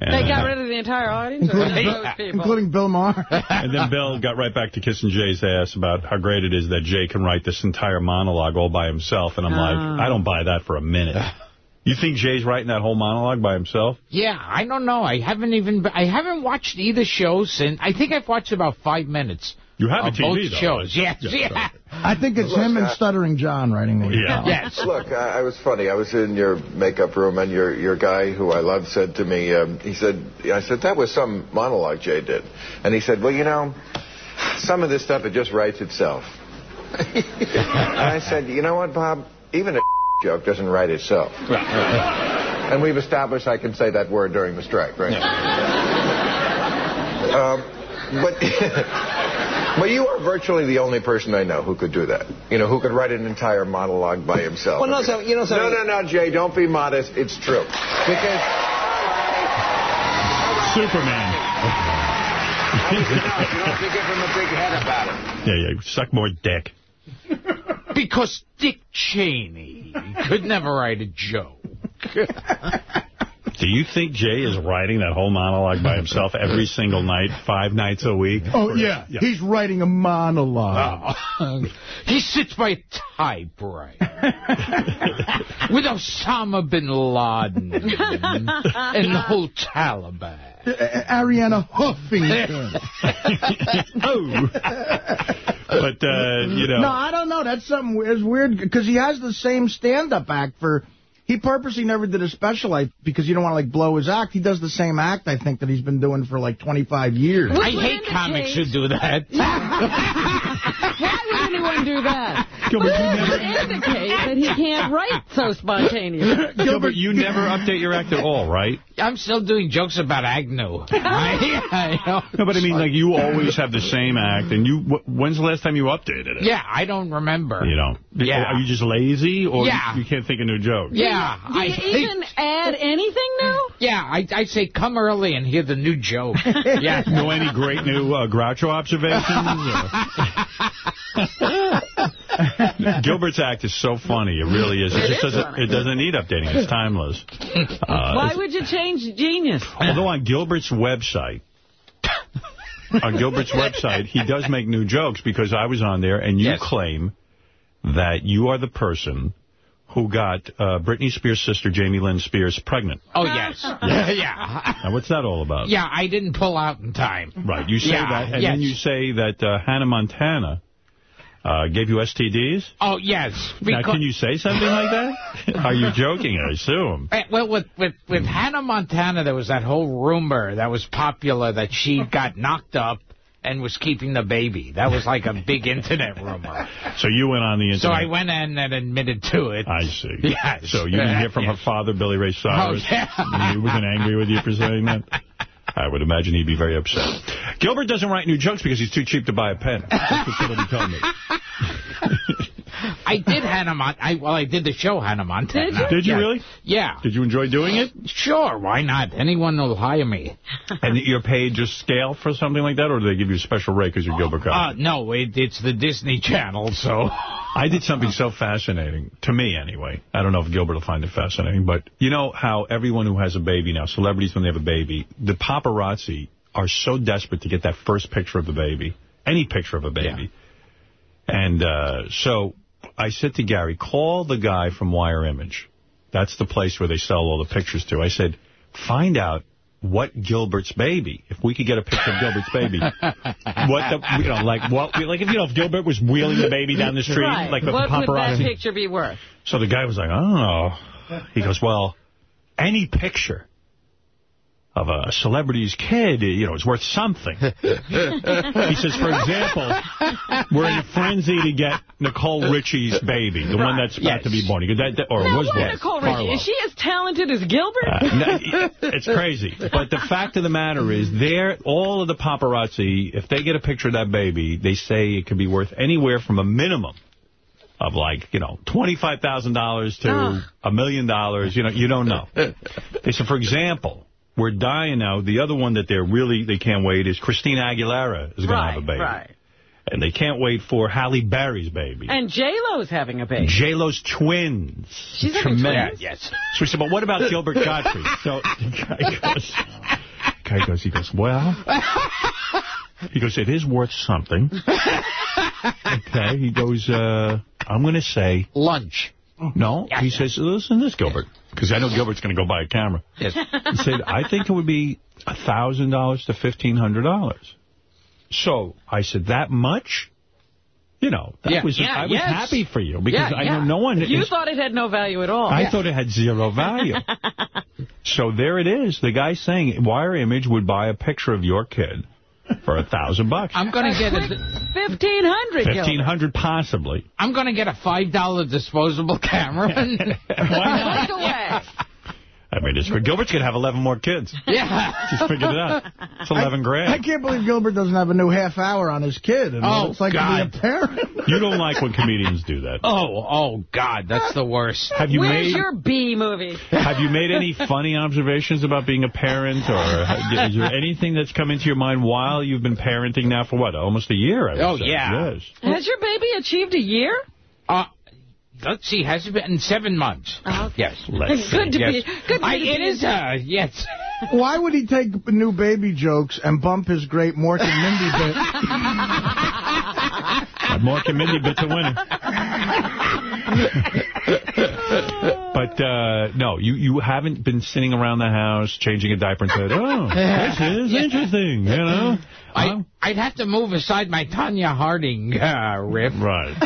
Speaker 2: They
Speaker 1: And,
Speaker 2: got rid of the entire audience? Or those?
Speaker 3: Including Bill Maher.
Speaker 1: and then Bill got right back to kissing Jay's ass about how great it is that Jay can write this entire monologue all by himself. And I'm
Speaker 2: Ah.
Speaker 1: like, I don't buy that for a minute. You think Jay's writing that whole monologue by himself?
Speaker 29: Yeah, I don't know. I haven't even. I haven't watched either show since. I think I've watched about five minutes.
Speaker 1: You have a
Speaker 29: of
Speaker 1: TV,
Speaker 29: both
Speaker 1: though,
Speaker 29: shows.
Speaker 1: right?
Speaker 29: Yes,
Speaker 1: Yeah,
Speaker 29: yeah.
Speaker 3: I think it's him and Stuttering John writing the
Speaker 1: Yeah.
Speaker 29: Yes.
Speaker 31: Look, I, I was funny. I was in your makeup room, and your your guy, who I love, said to me, um, he said, I said that was some monologue Jay did, and he said, well, you know, some of this stuff it just writes itself. and I said, you know what, Bob? Even a joke doesn't write itself. And we've established I can say that word during the strike, right? um, but. But you are virtually the only person I know who could do that. You know, who could write an entire monologue by himself.
Speaker 30: Well, no, so- you know, so-
Speaker 31: no, no, no, Jay, don't be modest. It's true. Because
Speaker 1: Superman.
Speaker 31: you don't have to give him a big head about it.
Speaker 1: Yeah, yeah. Suck more dick.
Speaker 29: Because Dick Cheney could never write a joke.
Speaker 1: Do you think Jay is writing that whole monologue by himself every single night, five nights a week?
Speaker 3: Oh, yeah. He's writing a monologue.
Speaker 29: he sits by a typewriter with Osama bin Laden and the whole Taliban.
Speaker 3: Uh, Arianna Huffington.
Speaker 1: oh. But, uh, you know.
Speaker 3: No, I don't know. That's something weird. It's weird because he has the same stand-up act for... He purposely never did a special I, because you don't want to, like, blow his act. He does the same act, I think, that he's been doing for, like, 25 years.
Speaker 29: I hate comics who do that.
Speaker 2: Why would anyone do that?
Speaker 1: Gilbert, you never-
Speaker 2: indicate that he can't write so spontaneously.
Speaker 1: Gilbert, you never update your act at all, right?
Speaker 29: I'm still doing jokes about Agnew. I, I.
Speaker 1: No, but I mean, like, you always have the same act, and you. when's the last time you updated it?
Speaker 29: Yeah, I don't remember.
Speaker 1: You know?
Speaker 29: Yeah.
Speaker 1: Are you just lazy, or
Speaker 29: Yeah.
Speaker 1: you can't think of new jokes?
Speaker 29: Yeah,
Speaker 2: Do you
Speaker 29: I
Speaker 2: even add anything new?
Speaker 29: Yeah, I, I say come early and hear the new joke. Yeah.
Speaker 1: Know any great new uh, Groucho observations? Or- Gilbert's act is so funny. It really is. It,
Speaker 2: It
Speaker 1: just
Speaker 2: is
Speaker 1: doesn't.
Speaker 2: funny.
Speaker 1: It doesn't need updating. It's timeless. Uh,
Speaker 2: Why would you change genius?
Speaker 1: although on Gilbert's website, on Gilbert's website, he does make new jokes because I was on there, and you
Speaker 29: Yes.
Speaker 1: claim that you are the person who got uh, Britney Spears' sister, Jamie Lynn Spears, pregnant.
Speaker 29: Oh, yes. yeah. yeah.
Speaker 1: Now, what's that all about?
Speaker 29: Yeah, I didn't pull out in time.
Speaker 1: Right, you say
Speaker 29: Yeah,
Speaker 1: that, and
Speaker 29: yes.
Speaker 1: then you say that uh, Hannah Montana uh, gave you STDs?
Speaker 29: Oh, yes.
Speaker 1: Now, can you say something like that? Are you joking, I assume?
Speaker 29: Eh, Well, with with with Hannah Montana, there was that whole rumor that was popular that she got knocked up and was keeping the baby. That was like a big internet rumor.
Speaker 1: So you went on the internet.
Speaker 29: So I went in and admitted to it.
Speaker 1: I see.
Speaker 29: Yes.
Speaker 1: So you didn't hear from her father, Billy Ray Cyrus?
Speaker 29: Oh, yeah.
Speaker 1: He wasn't angry with you for saying that? I would imagine he'd be very upset. Gilbert doesn't write new jokes because he's too cheap to buy a pen. That's what somebody told me.
Speaker 29: I did Hannah Mon. I well, I did the show Hannah Montana.
Speaker 1: Did you? Did you
Speaker 29: Yeah.
Speaker 1: really?
Speaker 29: Yeah.
Speaker 1: Did you enjoy doing it?
Speaker 29: Sure. Why not? Anyone will hire me.
Speaker 1: And you're paid just scale for something like that, or do they give you a special rate because you're Gilbert
Speaker 29: Uh,
Speaker 1: Gottfried?
Speaker 29: no, it, it's the Disney Channel, so.
Speaker 1: I did something so fascinating, to me anyway. I don't know if Gilbert will find it fascinating, but you know how everyone who has a baby now, celebrities when they have a baby, the paparazzi are so desperate to get that first picture of the baby, any picture of a baby. And uh, so I said to Gary, call the guy from Wire Image. That's the place where they sell all the pictures to. I said, find out what Gilbert's baby, if we could get a picture of Gilbert's baby, what the, you know, like, what, like if, you know, if Gilbert was wheeling the baby down the street,
Speaker 2: Right.
Speaker 1: like the
Speaker 2: what would that
Speaker 1: paparazzi.
Speaker 2: picture be worth?
Speaker 1: So the guy was like, oh. He goes, well, any picture of a celebrity's kid, you know, is worth something. he says, for example, we're in a frenzy to get Nicole Richie's baby, the one that's about
Speaker 2: Yes.
Speaker 1: to be born. He goes, that, that- or
Speaker 2: Now,
Speaker 1: was
Speaker 2: what
Speaker 1: born.
Speaker 2: Nicole Richie?
Speaker 1: Harlow.
Speaker 2: Is she as talented as Gilbert?
Speaker 1: Uh, no, it's crazy. But the fact of the matter is, they're, all of the paparazzi, if they get a picture of that baby, they say it could be worth anywhere from a minimum of like, you know, $25,000 to a million dollars. You know, you don't know. They said, for example, we're dying now. The other one that they're really, they can't wait is Christina Aguilera is going to have a baby.
Speaker 2: right.
Speaker 1: And they can't wait for Halle Berry's baby.
Speaker 2: And J-Lo's having a baby.
Speaker 1: J-Lo's twins.
Speaker 2: She's having
Speaker 1: Tremendous.
Speaker 2: twins?
Speaker 29: Yes.
Speaker 1: So we said, well, what about Gilbert Gottfried? So the guy goes, guy goes, he goes, well, he goes, it is worth something. Okay, he goes, uh, I'm going to say...
Speaker 29: Lunch.
Speaker 1: No, he says, listen to this, Gilbert, because I know Gilbert's going to go buy a camera.
Speaker 29: Yes.
Speaker 1: He said, I think it would be $1,000 to $1,500. So I said, that much? You know, that
Speaker 2: Yeah.
Speaker 1: was
Speaker 2: Yeah,
Speaker 1: I was
Speaker 2: yes.
Speaker 1: happy for you because
Speaker 2: Yeah,
Speaker 1: I
Speaker 2: yeah.
Speaker 1: know no one...
Speaker 2: You
Speaker 1: is-
Speaker 2: thought it had no value at all.
Speaker 1: I thought it had zero value. so there it is. The guy saying Wire Image would buy a picture of your kid for a thousand bucks.
Speaker 29: I'm gonna get a.
Speaker 2: Fifteen hundred.
Speaker 1: Fifteen hundred possibly.
Speaker 29: I'm gonna get a five dollar disposable camera. And
Speaker 1: Why
Speaker 2: Take away.
Speaker 1: I mean, it's for Gilbert's gonna have eleven more kids.
Speaker 29: Yeah.
Speaker 1: Just figured it out. It's eleven grand.
Speaker 3: I can't believe Gilbert doesn't have a new half hour on his kid. And
Speaker 29: Oh,
Speaker 3: it's like
Speaker 29: God.
Speaker 3: to a parent.
Speaker 1: You don't like when comedians do that.
Speaker 29: Oh, oh, God, that's the worst.
Speaker 1: Have you
Speaker 2: Where's
Speaker 1: made
Speaker 2: your B movie?
Speaker 1: Have you made any funny observations about being a parent, or is there anything that's come into your mind while you've been parenting now for what, almost a year? I would
Speaker 29: Oh,
Speaker 1: say.
Speaker 29: yeah.
Speaker 1: Yes.
Speaker 2: Has your baby achieved a year?
Speaker 29: Uh, let's see, has it been seven months?
Speaker 2: Oh,
Speaker 29: Yes.
Speaker 1: Let's
Speaker 2: Good to
Speaker 29: Yes.
Speaker 2: be. Good to
Speaker 29: I,
Speaker 2: be.
Speaker 29: it is, uh, yes.
Speaker 3: Why would he take new baby jokes and bump his great Mork and Mindy bit?
Speaker 1: That Mork and Mindy bit's a winner. but, uh, no, you, you haven't been sitting around the house changing a diaper and said, oh, this is interesting, you know?
Speaker 29: I, I'd have to move aside my Tonya Harding uh, riff.
Speaker 1: Right.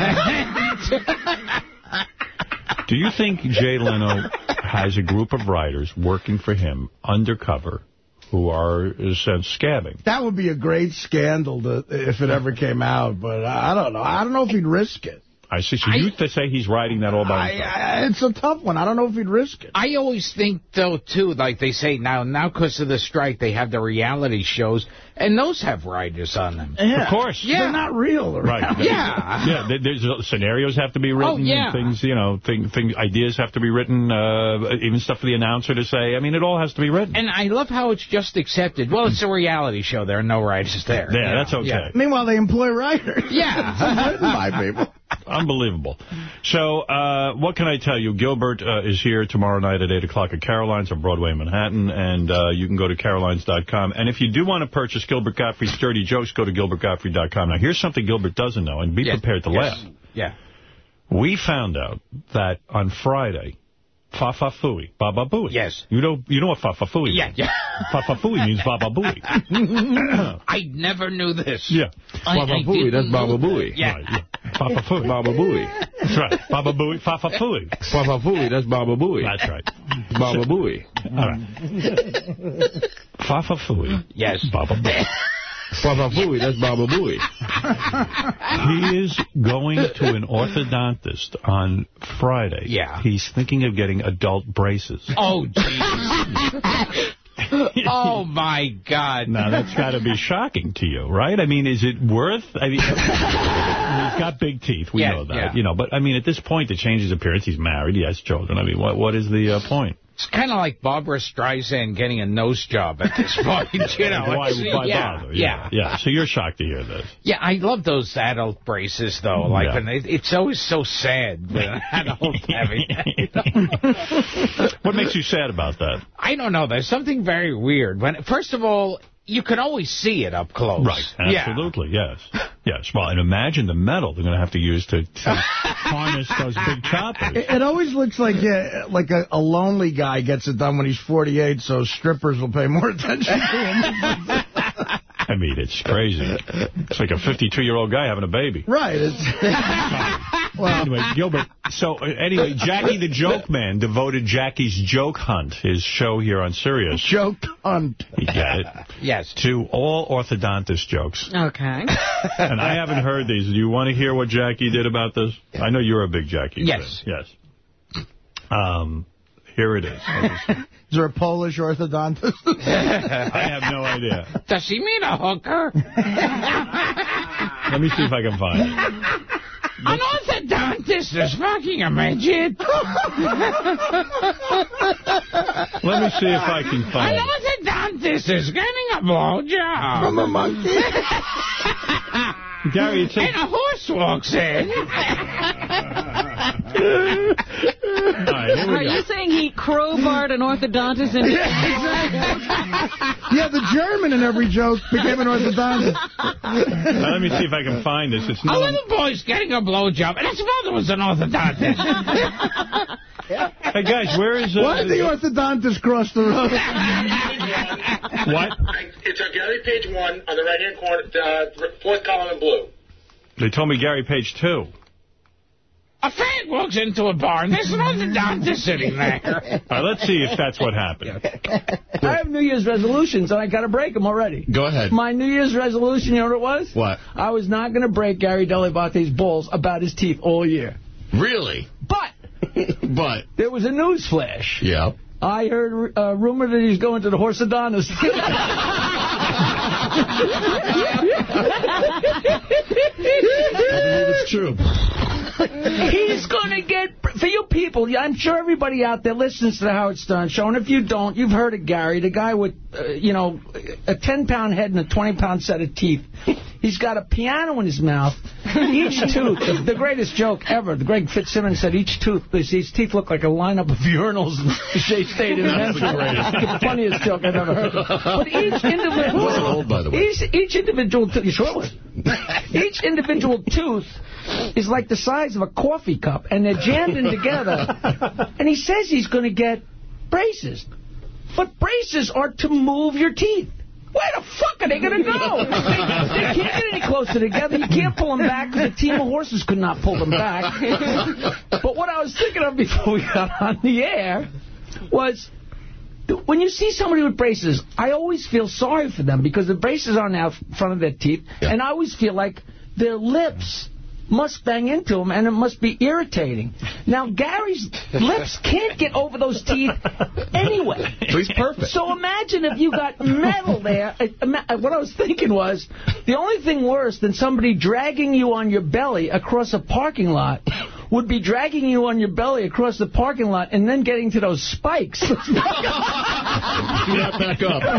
Speaker 1: Do you think Jay Leno has a group of writers working for him undercover who are, in a sense, scabbing?
Speaker 3: That would be a great scandal to, if it ever came out, but I don't know. I don't know if he'd risk it.
Speaker 1: I see. So you to say he's writing that all by
Speaker 3: I,
Speaker 1: himself?
Speaker 3: I, it's a tough one. I don't know if he'd risk it.
Speaker 29: I always think, though, too, like they say now, now because of the strike, they have the reality shows, and those have writers on them.
Speaker 3: Yeah.
Speaker 1: Of course.
Speaker 29: Yeah.
Speaker 3: They're not real.
Speaker 1: Right.
Speaker 29: Yeah.
Speaker 1: Yeah, there's uh, scenarios have to be written.
Speaker 29: Oh, yeah.
Speaker 1: Things, you know, thing, thing, ideas have to be written, uh, even stuff for the announcer to say. I mean, it all has to be written.
Speaker 29: And I love how it's just accepted. Well, it's a reality show. There are no writers there.
Speaker 1: Yeah, that's okay.
Speaker 29: Yeah.
Speaker 3: Meanwhile, they employ writers.
Speaker 29: Yeah.
Speaker 3: Written by people.
Speaker 1: Unbelievable. So, uh, what can I tell you? Gilbert uh, is here tomorrow night at 8 o'clock at Caroline's on Broadway in Manhattan, and uh, you can go to carolines.com. And if you do want to purchase Gilbert Gottfried's Dirty Jokes, go to gilbertgottfried.com. Now, here's something Gilbert doesn't know, and be
Speaker 29: Yes.
Speaker 1: prepared to
Speaker 29: Yes.
Speaker 1: laugh.
Speaker 29: Yeah.
Speaker 1: We found out that on Friday, Fafa Fui, Baba Booey.
Speaker 29: Yes.
Speaker 1: You know you know what Fafa Fui means?
Speaker 29: Yeah, yeah.
Speaker 1: Fafa Fui means Baba Booey.
Speaker 29: I never knew this.
Speaker 1: Yeah.
Speaker 29: I-
Speaker 6: Baba
Speaker 29: I
Speaker 6: that's
Speaker 29: know
Speaker 6: Baba
Speaker 29: that.
Speaker 6: Booey.
Speaker 29: Yeah.
Speaker 1: Right, yeah. Fafa Fui.
Speaker 6: Baba Booey.
Speaker 1: That's right. Baba Booey, Fafa Fui.
Speaker 6: Baba Booey, that's Baba Booey.
Speaker 1: That's right.
Speaker 6: Baba Booey.
Speaker 1: All right. Fafa Fui.
Speaker 29: Yes.
Speaker 1: Baba Booey.
Speaker 6: Baba Booey, that's Baba Booey.
Speaker 1: He is going to an orthodontist on Friday.
Speaker 29: Yeah.
Speaker 1: He's thinking of getting adult braces.
Speaker 29: Oh, jeez. oh, my God.
Speaker 1: Now, that's got to be shocking to you, right? I mean, is it worth... I mean, he's got big teeth. We
Speaker 29: Yeah,
Speaker 1: know that.
Speaker 29: yeah.
Speaker 1: You know, but, I mean, at this point, to change his appearance, he's married, he has children. I mean, what what is the uh, point?
Speaker 29: It's kind of like Barbra Streisand getting a nose job at this point. You know,
Speaker 1: why, why
Speaker 29: yeah,
Speaker 1: bother?
Speaker 29: yeah,
Speaker 1: yeah. So you're shocked to hear this.
Speaker 29: Yeah, I love those adult braces, though. Like,
Speaker 1: Yeah.
Speaker 29: when it, it's always so sad when an adult having
Speaker 1: What makes you sad about that?
Speaker 29: I don't know. There's something very weird. When First of all, you can always see it up close.
Speaker 1: Right.
Speaker 29: Yeah.
Speaker 1: Absolutely, yes. Yes. Well, and imagine the metal they're going to have to use to, to harness those big choppers.
Speaker 3: It, it always looks like yeah, like a, a lonely guy gets it done when he's 48, so strippers will pay more attention to him.
Speaker 1: I mean, it's crazy. It's like a 52-year-old guy having a baby.
Speaker 3: right. It's,
Speaker 1: Well, anyway, Gilbert. So uh, anyway, Jackie the Joke Man devoted Jackie's Joke Hunt, his show here on Sirius.
Speaker 3: Joke Hunt.
Speaker 1: You get it?
Speaker 29: Yes.
Speaker 1: To all orthodontist jokes.
Speaker 2: Okay.
Speaker 1: And I haven't heard these. Do you want to hear what Jackie did about this? I know you're a big Jackie
Speaker 29: Yes.
Speaker 1: fan. Yes. Um, here it is.
Speaker 3: Is there a Polish orthodontist?
Speaker 1: I have no idea.
Speaker 29: Does he mean a hooker?
Speaker 1: Let me see if I can find it.
Speaker 29: An orthodontist is fucking a midget.
Speaker 1: Let me see if I can find it.
Speaker 29: orthodontist is getting a blowjob.
Speaker 3: From a monkey.
Speaker 1: Gary, it's
Speaker 29: And a horse walks in.
Speaker 1: All right, here
Speaker 2: Are
Speaker 1: go.
Speaker 2: you saying he crowbarred an orthodontist into
Speaker 3: Yeah, the German in every joke became an orthodontist.
Speaker 1: Now, let me see if I can find this. It's
Speaker 29: A little boy's getting a blowjob, and his mother was an orthodontist.
Speaker 1: Hey guys, where is? Uh,
Speaker 3: Why did the orthodontist cross the road?
Speaker 1: What?
Speaker 8: It's on Gary page one on the right-hand corner, uh, fourth column in blue.
Speaker 1: They told me Gary page two.
Speaker 29: A fag walks into a bar, and there's an orthodontist sitting there.
Speaker 1: All right, let's see if that's what happened.
Speaker 33: I have New Year's resolutions, and I got to break them already.
Speaker 6: Go ahead.
Speaker 33: My New Year's resolution, you know what it was?
Speaker 6: What?
Speaker 33: I was not going to break Gary Dell'Abate's balls about his teeth all year.
Speaker 6: Really?
Speaker 33: But
Speaker 6: But,
Speaker 33: there was a news flash.
Speaker 6: yeah.
Speaker 33: I heard a rumor that he's going to the horse horsodontist.
Speaker 6: It's true.
Speaker 33: He's going to get, for you people, I'm sure everybody out there listens to the Howard Stern show, and if you don't, you've heard of Gary, the guy with, uh, you know, a 10-pound head and a 20-pound set of teeth. He's got a piano in his mouth. Each tooth, the, greatest joke ever. The Greg Fitzsimmons said each tooth, his teeth look like a lineup of urinals in Shea State
Speaker 6: the greatest.
Speaker 33: the funniest joke I've ever heard. But each individual...
Speaker 6: Old, by the way.
Speaker 33: Each, each individual tooth... You sure it was? Each individual tooth is like the size of a coffee cup, and they're jammed in together. And he says he's going to get braces. But braces are to move your teeth. Where the fuck are they going to go? They, they can't get any closer together. You can't pull them back because a team of horses could not pull them back. But what I was thinking of before we got on the air was when you see somebody with braces, I always feel sorry for them because the braces are now in front of their teeth, and I always feel like their lips must bang into him, and it must be irritating. Now, Gary's lips can't get over those teeth anyway.
Speaker 6: So he's perfect.
Speaker 33: So imagine if you got metal there. Uh, uh, What I was thinking was, the only thing worse than somebody dragging you on your belly across a parking lot would be dragging you on your belly across the parking lot and then getting to those spikes.
Speaker 6: Do not back up.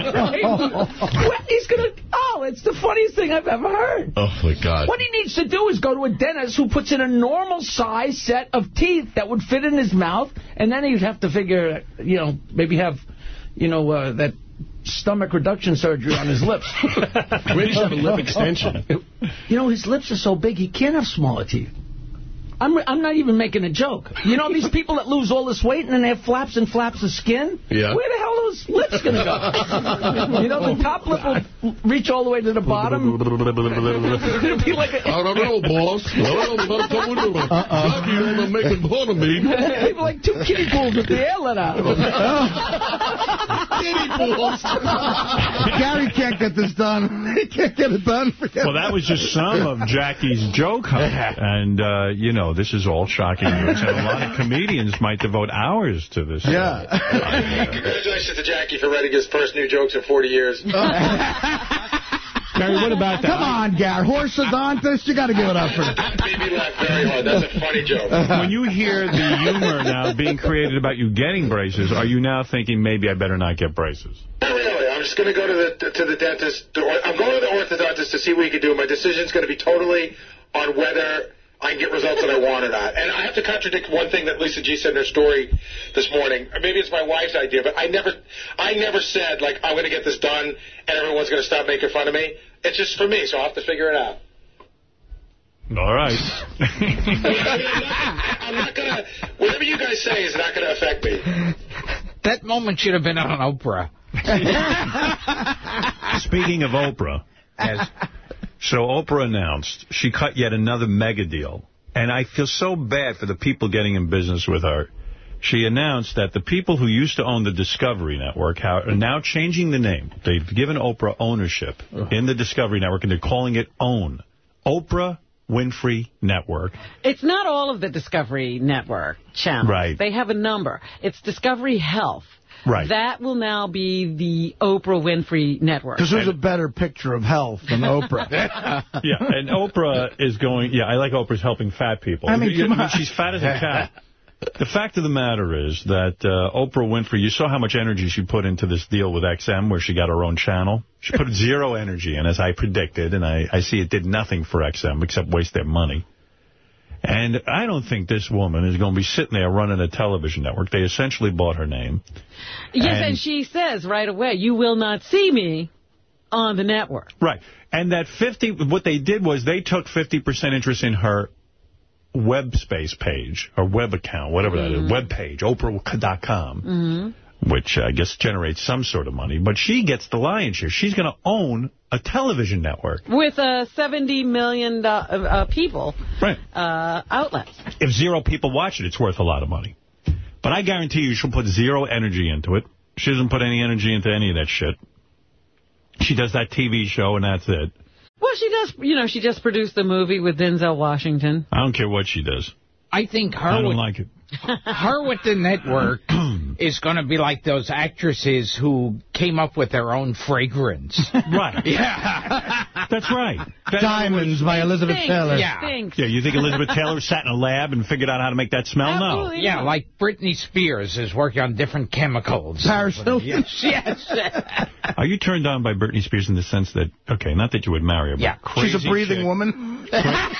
Speaker 33: Well, He's going to... Oh, it's the funniest thing I've ever heard.
Speaker 6: Oh, my God.
Speaker 33: What he needs to do is go to a dentist who puts in a normal size set of teeth that would fit in his mouth, and then he'd have to figure, you know, maybe have, you know, uh, that stomach reduction surgery on his lips.
Speaker 6: Maybe just have a lip extension.
Speaker 33: You know, his lips are so big he can't have smaller teeth. I'm I'm not even making a joke. You know these people that lose all this weight and then they have flaps and flaps of skin?
Speaker 6: Yeah.
Speaker 33: Where the hell are those lips going to go? you know, the top lip will reach all the way to the bottom. It'll be like a...
Speaker 20: I don't know, boss. I don't know what to do.
Speaker 33: Uh-uh.
Speaker 20: You're making fun of me.
Speaker 33: They were like two kiddie pools with the air let out them.
Speaker 20: Kiddie pools.
Speaker 3: Gary can't get this done. He can't get it done. Forget
Speaker 1: Well, that was just some of Jackie's joke hunt. And, uh, you know, this is all shocking news. And a lot of comedians might devote hours to this.
Speaker 3: Yeah.
Speaker 8: Congratulations to Jackie for writing his first new jokes in 40 years.
Speaker 1: Gary, what about that?
Speaker 3: Come on, Gary. Horse Adontis, you got to give it up for that.
Speaker 8: Made me laugh very hard. That's a funny joke.
Speaker 1: When you hear the humor now being created about you getting braces, are you now thinking maybe I better not get braces?
Speaker 8: Not really. I'm just going to go to the to the dentist. I'm going to the orthodontist to see what he can do. My decision's going to be totally on whether I can get results that I want or not. And I have to contradict one thing that Lisa G said in her story this morning. Maybe it's my wife's idea, but I never, I never said like I'm going to get this done and everyone's going to stop making fun of me. It's just for me, so I'll have to figure it out.
Speaker 1: All right.
Speaker 8: I'm not going to. Whatever you guys say is not going to affect me.
Speaker 29: That moment should have been on Oprah.
Speaker 1: Speaking of Oprah, so Oprah announced she cut yet another mega deal. And I feel so bad for the people getting in business with her. She announced that the people who used to own the Discovery Network are now changing the name. They've given Oprah ownership in the Discovery Network, and they're calling it OWN. Oprah Winfrey Network.
Speaker 2: It's not all of the Discovery Network channels.
Speaker 1: Right.
Speaker 2: They have a number. It's Discovery Health.
Speaker 1: Right.
Speaker 2: That will now be the Oprah Winfrey Network.
Speaker 3: Because who's a better picture of health than Oprah?
Speaker 1: Yeah, and Oprah is going, yeah, I like Oprah's helping fat people.
Speaker 3: I mean,
Speaker 1: You-
Speaker 3: come on.
Speaker 1: She's fat as a cat. The fact of the matter is that uh, Oprah Winfrey, you saw how much energy she put into this deal with XM where she got her own channel. She put zero energy in, as I predicted, and I, I see it did nothing for XM except waste their money. And I don't think this woman is going to be sitting there running a television network. They essentially bought her name.
Speaker 2: Yes,
Speaker 1: And-
Speaker 2: and she says right away, you will not see me on the network.
Speaker 1: Right. And that 50, what they did was they took 50% interest in her web space page, or web account, whatever that is, web page, Oprah.com,
Speaker 2: Mm-hmm.
Speaker 1: Which I guess generates some sort of money. But she gets the lion's share. She's going to own a television network.
Speaker 2: With uh, 70 million do- uh, people
Speaker 1: Right.
Speaker 2: uh, outlets.
Speaker 1: If zero people watch it, it's worth a lot of money. But I guarantee you she'll put zero energy into it. She doesn't put any energy into any of that shit. She does that TV show, and that's it.
Speaker 2: Well, she does, you know, she just produced the movie with Denzel Washington.
Speaker 1: I don't care what she does.
Speaker 29: I think her
Speaker 1: I don't
Speaker 29: with,
Speaker 1: like it.
Speaker 29: her with the network is going to be like those actresses who came up with their own fragrance.
Speaker 1: Right.
Speaker 29: Yeah.
Speaker 1: That's right. That-
Speaker 3: Diamonds by Elizabeth
Speaker 2: Stinks.
Speaker 3: Taylor.
Speaker 29: Yeah.
Speaker 2: Stinks.
Speaker 1: Yeah, you think Elizabeth Taylor sat in a lab and figured out how to make that smell? No.
Speaker 2: Absolutely.
Speaker 29: Yeah, like Britney Spears is working on different chemicals.
Speaker 3: Paris Hilton.
Speaker 29: Yes, yes.
Speaker 1: Are you turned on by Britney Spears in the sense that, okay, not that you would marry her, but
Speaker 29: Yeah.
Speaker 1: crazy
Speaker 3: She's a breathing
Speaker 1: chick,
Speaker 3: woman.
Speaker 2: And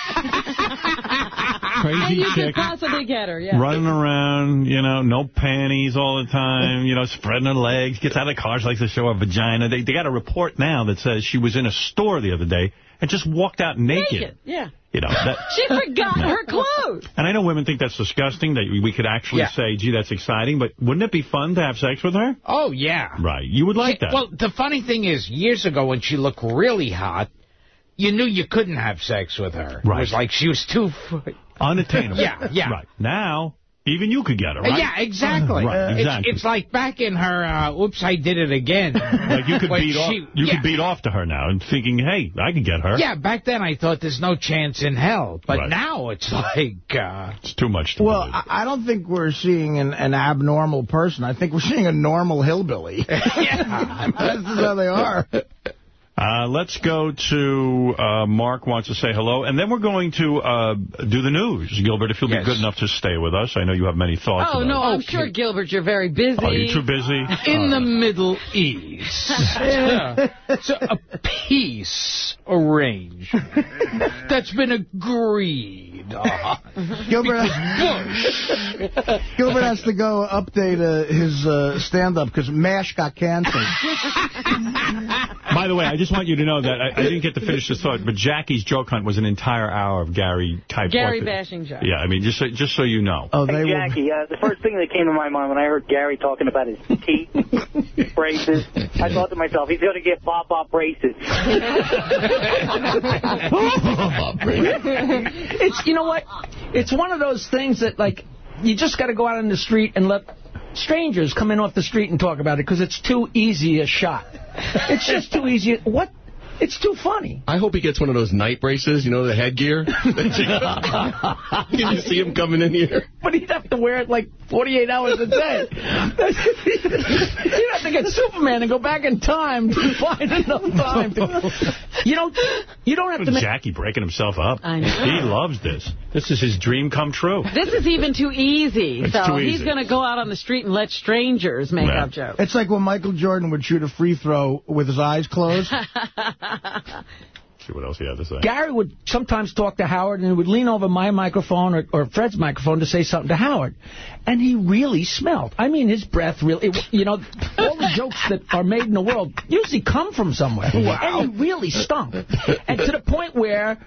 Speaker 1: crazy
Speaker 2: you could
Speaker 1: chick,
Speaker 2: possibly get her, yeah.
Speaker 1: running around, you know, no panties all the time, you know, spreading her legs, gets out of the car, she likes to show her vagina. They, they got a report now that says she was in a store the other day and just walked out naked.
Speaker 2: Naked, yeah.
Speaker 1: You know, that,
Speaker 2: She forgot her clothes.
Speaker 1: and I know women think that's disgusting, that we could actually
Speaker 29: Yeah.
Speaker 1: say, gee, that's exciting, but wouldn't it be fun to have sex with her?
Speaker 29: Oh, yeah.
Speaker 1: Right. You would like that.
Speaker 29: Well, the funny thing is, years ago when she looked really hot, you knew you couldn't have sex with her. It
Speaker 1: Right.
Speaker 29: was like she was too... F-
Speaker 1: Unattainable.
Speaker 29: Yeah, yeah.
Speaker 1: Right. Now, even you could get her, right?
Speaker 29: Yeah, exactly.
Speaker 1: Right,
Speaker 29: It's-
Speaker 1: exactly.
Speaker 29: It's, like back in her, uh, oops, I did it again.
Speaker 1: Like you could beat
Speaker 29: she-
Speaker 1: off. You
Speaker 29: yeah.
Speaker 1: could beat off to her now, and thinking, hey, I could get her.
Speaker 29: Yeah, back then I thought there's no chance in hell. But
Speaker 1: Right.
Speaker 29: now it's like... Uh,
Speaker 1: It's too much to
Speaker 3: Well. I I don't think we're seeing an, an abnormal person. I think we're seeing a normal hillbilly.
Speaker 29: yeah.
Speaker 3: this is how they are.
Speaker 1: Uh, let's go to uh, Mark wants to say hello, and then we're going to uh, do the news. Gilbert, if you'll
Speaker 29: Yes.
Speaker 1: be good enough to stay with us. I know you have many thoughts
Speaker 2: Oh, no. I'm sure, Gilbert, you're very busy.
Speaker 1: Are you too busy?
Speaker 29: in the Middle East. Yeah. So a peace arrangement that's been agreed on.
Speaker 3: Gilbert,
Speaker 29: Bush.
Speaker 3: Gilbert has to go update uh, his uh, stand-up because MASH got canceled.
Speaker 1: By the way, I just just want you to know that I, I didn't get to finish this thought, but Jackie's joke hunt was an entire hour of Gary type.
Speaker 2: Gary
Speaker 1: what
Speaker 2: bashing Jack.
Speaker 1: Yeah, I mean, just so, just so you know.
Speaker 3: Oh,
Speaker 34: Hey, Jackie, uh, the first thing that came to my mind when I heard Gary talking about his teeth braces, I thought to myself, he's going to get pop-up braces.
Speaker 33: it's you know what? It's one of those things that like you just got to go out on the street and let strangers come in off the street and talk about it because it's too easy a shot. It's just too easy. What? It's too funny.
Speaker 35: I hope he gets one of those night braces, you know, the headgear. Can you see him coming in here?
Speaker 33: But he'd have to wear it like 48 hours a day. He'd have to get Superman and go back in time to find enough time. To, you know, you don't have to.
Speaker 1: Jackie breaking himself up.
Speaker 2: I know.
Speaker 1: He loves this. This is his dream come true.
Speaker 2: This is even too easy.
Speaker 1: It's
Speaker 2: so
Speaker 1: too
Speaker 2: he's going to go out on the street and let strangers make
Speaker 1: Yeah.
Speaker 2: up jokes.
Speaker 3: It's like when Michael Jordan would shoot a free throw with his eyes closed.
Speaker 1: See what else he had to say.
Speaker 33: Gary would sometimes talk to Howard and he would lean over my microphone or, or Fred's microphone to say something to Howard. And he really smelled. I mean, his breath really, it- you know, all the jokes that are made in the world usually come from somewhere. And he really stunk. And to the point where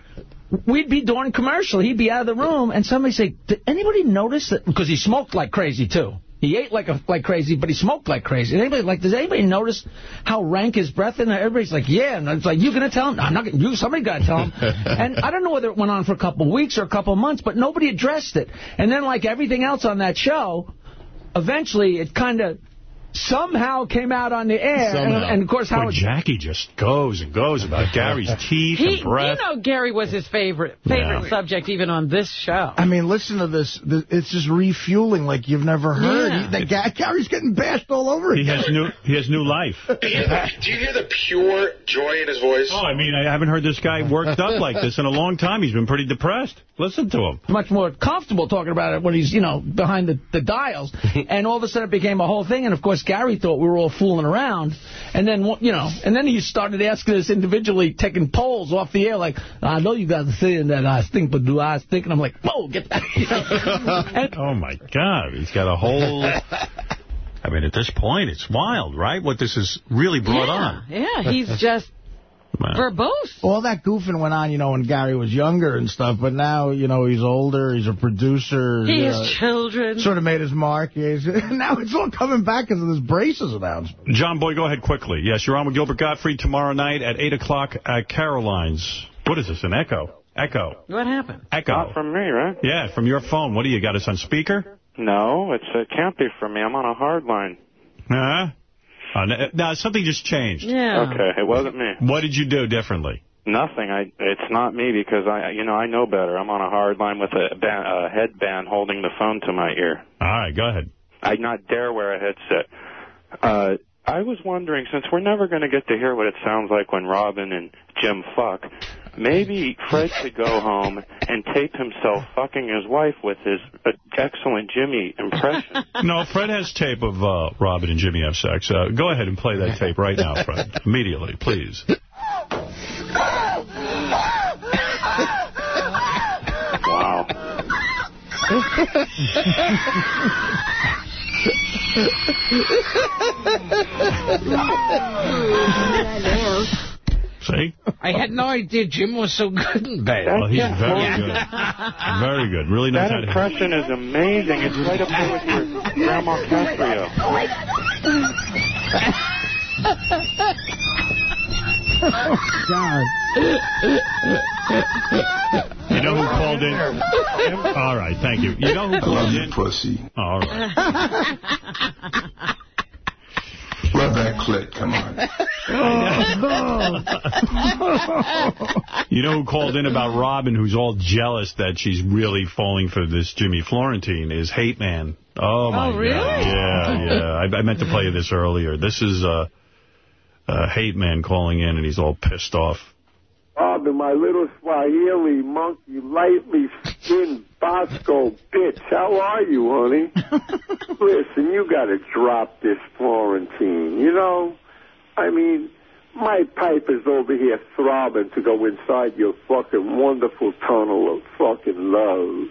Speaker 33: we'd be doing commercial. He'd be out of the room and somebody say, did anybody notice that? Because he smoked like crazy, too. He ate like a, like crazy, but he smoked like crazy. And Anybody like? Does anybody notice how rank his breath in there? Everybody's like, yeah. And it's like, you gonna tell him? I'm not gonna. You, somebody gotta tell him. and I don't know whether it went on for a couple of weeks or a couple of months, but nobody addressed it. And then, like everything else on that show, eventually it kind of somehow came out on the air. And, and of course,
Speaker 1: Boy,
Speaker 33: Howard.
Speaker 1: Jackie just goes and goes about Gary's teeth
Speaker 2: He,
Speaker 1: and breath.
Speaker 2: you know Gary was his favorite favorite
Speaker 1: Yeah.
Speaker 2: subject even on this show.
Speaker 3: I mean, listen to this. It's just refueling like you've never heard.
Speaker 2: Yeah.
Speaker 3: He, the Ga- Gary's getting bashed all over
Speaker 1: He has new he has new life.
Speaker 8: Do you, hear the, do you hear the pure joy in his voice?
Speaker 1: Oh, I mean, I haven't heard this guy worked up like this in a long time. He's been pretty depressed. Listen to him.
Speaker 33: much more comfortable talking about it when he's, you know, behind the, the dials. and all of a sudden it became a whole thing. And, of course, Gary thought we were all fooling around. And then, you know, and then he started asking us individually, taking polls off the air, like, I know you guys are saying that I stink, but do I stink? And I'm like, whoa, get that. You know?
Speaker 1: oh, my God. He's got a whole... I mean, at this point, it's wild, right? What this has really brought
Speaker 2: yeah,
Speaker 1: on.
Speaker 2: yeah, he's just verbose.
Speaker 3: All that goofing went on, you know, when Gary was younger and stuff, but now, you know, he's older, he's a producer.
Speaker 2: He has
Speaker 3: know,
Speaker 2: children.
Speaker 3: Sort of made his mark. He's- now it's all coming back because of this braces announcement.
Speaker 1: John Boy, go ahead quickly. Yes, you're on with Gilbert Gottfried tomorrow night at 8 o'clock at Caroline's. What is this, an echo? Echo.
Speaker 2: What happened?
Speaker 1: Echo.
Speaker 36: Not from me, right?
Speaker 1: Yeah, from your phone. What do you got us on speaker?
Speaker 36: No, it's it can't be from me. I'm on a hard line.
Speaker 1: Huh? Uh, now, something just changed.
Speaker 2: Yeah.
Speaker 36: Okay, it wasn't me.
Speaker 1: What did you do differently?
Speaker 36: Nothing. I. It's not me because I. You know, I know better. I'm on a hard line with a, band, a headband holding the phone to my ear.
Speaker 1: All right, go ahead.
Speaker 36: I not dare wear a headset. Uh, I was wondering, since we're never going to get to hear what it sounds like when Robin and Jim fuck, maybe Fred could go home and tape himself fucking his wife with his uh, excellent Jimmy impression.
Speaker 1: No, Fred has tape of uh, Robin and Jimmy have sex. Uh, go ahead and play that tape right now, Fred. Immediately, please.
Speaker 36: wow.
Speaker 1: See?
Speaker 29: I had no idea Jim was so good in bed.
Speaker 1: Well, he's
Speaker 36: Yeah.
Speaker 1: very
Speaker 36: Yeah.
Speaker 1: good. Very good. Really knows
Speaker 36: That impression is amazing. It's right up there with your Grandma Castrio.
Speaker 3: God.
Speaker 1: You know who called in? All right, thank you. You know who called in?
Speaker 37: Pussy.
Speaker 1: All right.
Speaker 37: Rub that clit, come on.
Speaker 1: You know who called in about Robin, who's all jealous that she's really falling for this Jimmy Florentine, is Hate Man. Oh, my
Speaker 2: Oh, really?
Speaker 1: God. Yeah, yeah. I, I meant to play you this earlier. This is uh, uh, Hate Man calling in, and he's all pissed off.
Speaker 23: Robin, my little Swahili monkey, lightly skinned Bosco bitch. How are you, honey? Listen, you got to drop this Florentine. You know, I mean, my pipe is over here throbbing to go inside your fucking wonderful tunnel of fucking love.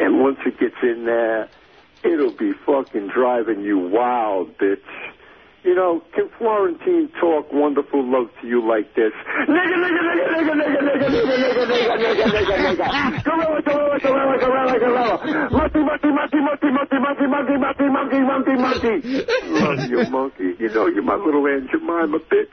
Speaker 23: And once it gets in there, it'll be fucking driving you wild, bitch. You know, can Florentine talk wonderful love to you like this? Nigga, nigga, nigga, nigga, nigga, nigga, nigga, nigga, nigga, nigga, nigga. Gorilla, gorilla, gorilla, gorilla, gorilla. Monkey, monkey, monkey, monkey, monkey, monkey, monkey, monkey, monkey, monkey, monkey. Love you, monkey. You know you're my little Aunt Jemima, bitch.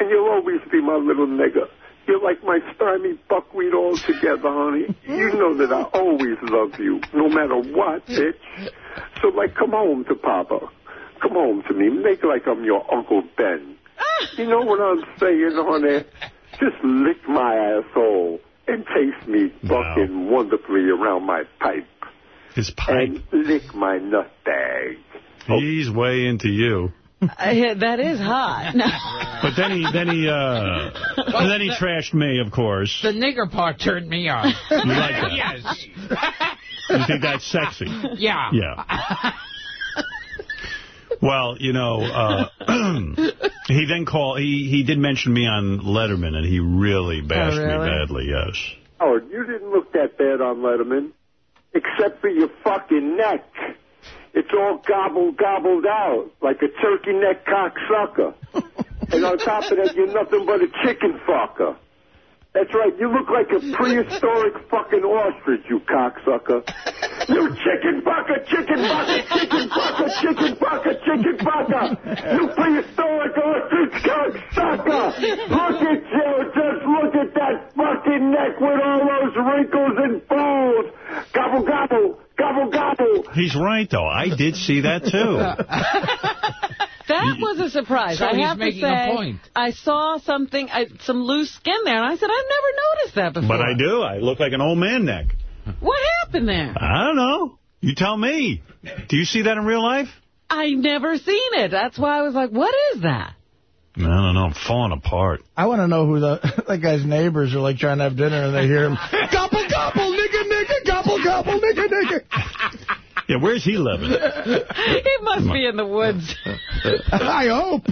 Speaker 23: And you'll always be my little nigga. You're like my stymie buckwheat all together, honey. You know that I always love you, no matter what, bitch. So, like, come home to Papa. Come home to me. Make like I'm your Uncle Ben. You know what I'm saying, honey? Just lick my asshole and taste me fucking wonderfully around my pipe.
Speaker 1: His pipe.
Speaker 23: And lick my nut bag.
Speaker 1: He's way into you.
Speaker 2: I, that is hot.
Speaker 1: But then he, then he, uh, then he trashed me, of course.
Speaker 29: The nigger part turned me on.
Speaker 1: You like that?
Speaker 29: Yes.
Speaker 1: You think that's sexy?
Speaker 29: Yeah.
Speaker 1: Yeah. Well, you know, uh, he then called, he, he did mention me on Letterman, and he really bashed
Speaker 23: Oh, really?
Speaker 1: me badly, yes.
Speaker 23: Howard, you didn't look that bad on Letterman, except for your fucking neck. It's all gobbled, gobbled out, like a turkey neck cocksucker. and on top of that, you're nothing but a chicken fucker. That's right, you look like a prehistoric fucking ostrich, you cocksucker. You chicken fucker, chicken fucker, chicken fucker, chicken fucker, chicken fucker. You prehistoric ostrich cocksucker. Look at you, just look at that fucking neck with all those wrinkles and folds. Gobble, gobble, gobble, gobble.
Speaker 1: He's right, though. I did see that, too.
Speaker 2: That was a surprise.
Speaker 29: So
Speaker 2: I have to
Speaker 29: making a
Speaker 2: say,
Speaker 29: point.
Speaker 2: I saw something, I, some loose skin there, and I said, I've never noticed that before.
Speaker 1: But I do. I look like an old man neck.
Speaker 2: What happened there?
Speaker 1: I don't know. You tell me. Do you see that in real life?
Speaker 2: I never seen it. That's why I was like, what is that?
Speaker 1: I don't know. I'm falling apart.
Speaker 3: I want to know who the that guy's neighbors are like trying to have dinner and they hear him gobble gobble nigga nigga gobble gobble nigga nigga.
Speaker 1: Yeah, where's he living?
Speaker 2: He must be in the woods.
Speaker 3: I hope.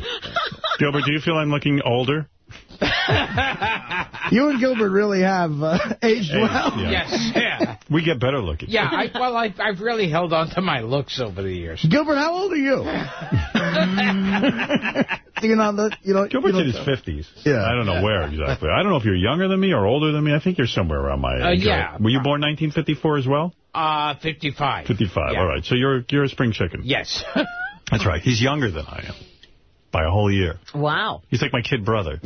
Speaker 1: Gilbert, do you feel I'm looking older?
Speaker 3: You and Gilbert really have uh, aged well.
Speaker 1: yeah.
Speaker 29: Yes, yeah.
Speaker 1: We get better looking.
Speaker 29: Yeah, I, well, I, I've really held on to my looks over the years.
Speaker 3: Gilbert, how old are you? you know, the, you know,
Speaker 1: Gilbert's
Speaker 3: you
Speaker 1: in
Speaker 3: know,
Speaker 1: his 50s.
Speaker 3: Yeah.
Speaker 1: I don't know where exactly. I don't know if you're younger than me or older than me. I think you're somewhere around my
Speaker 29: Uh,
Speaker 1: age.
Speaker 29: yeah.
Speaker 1: right? Were you born 1954 as well?
Speaker 29: Uh, 55.
Speaker 1: 55.
Speaker 29: Yeah.
Speaker 1: All right. So you're you're a spring chicken.
Speaker 29: Yes.
Speaker 1: That's right. He's younger than I am by a whole year.
Speaker 2: Wow.
Speaker 1: He's like my kid brother.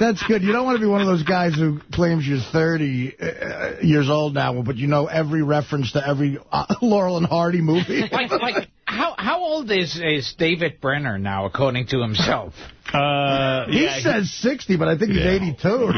Speaker 3: That's good. You don't want to be one of those guys who claims you're 30 uh, years old now, but you know every reference to every uh, Laurel and Hardy movie.
Speaker 29: like, like, how how old is is David Brenner now, according to himself?
Speaker 1: Uh,
Speaker 3: he
Speaker 1: yeah,
Speaker 3: says 60, but I think he's 82.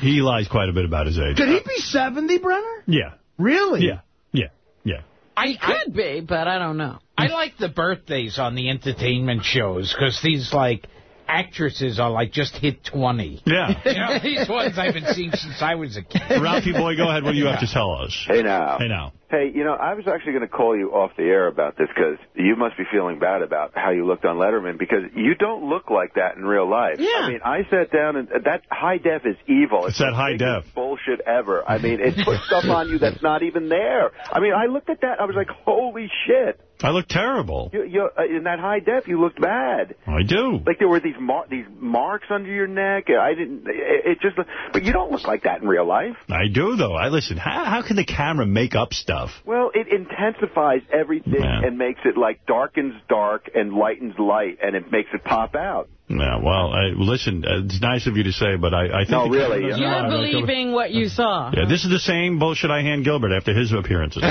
Speaker 1: He lies quite a bit about his age.
Speaker 3: Could he be 70, Brenner?
Speaker 1: Yeah.
Speaker 3: Really?
Speaker 1: Yeah. Yeah. Yeah.
Speaker 29: I
Speaker 2: Could be, but I don't know.
Speaker 29: I like the birthdays on the entertainment shows because these like actresses are like just hit 20.
Speaker 1: Yeah.
Speaker 29: You know, these ones I've been seeing since I was a kid.
Speaker 1: Ralphie boy, go ahead. What do you have to tell us?
Speaker 24: Hey now.
Speaker 1: Hey now.
Speaker 24: Hey, you know, I was actually going to call you off the air about this because you must be feeling bad about how you looked on Letterman because you don't look like that in real life.
Speaker 2: Yeah.
Speaker 24: I mean, I sat down and that high def is evil.
Speaker 1: It's that high def.
Speaker 24: bullshit ever. I mean, it puts stuff on you that's not even there. I mean, I looked at that. I was like, holy shit.
Speaker 1: I look terrible.
Speaker 24: You, you, uh, in that high def, you looked bad.
Speaker 1: I do.
Speaker 24: Like there were these mar- these marks under your neck. I didn't. It, it just. But you don't look like that in real life.
Speaker 1: I do, though. I listen. How, how can the camera make up stuff?
Speaker 24: Well, it intensifies everything
Speaker 1: Yeah.
Speaker 24: and makes it like darkens dark and lightens light, and it makes it pop out.
Speaker 1: Yeah, well, I, listen, uh, it's nice of you to say, but I, I think...
Speaker 24: No,
Speaker 1: the
Speaker 24: really,
Speaker 1: camera doesn't
Speaker 2: You're
Speaker 1: lie.
Speaker 2: believing what you saw.
Speaker 1: Yeah, this is the same bullshit I hand Gilbert after his appearances.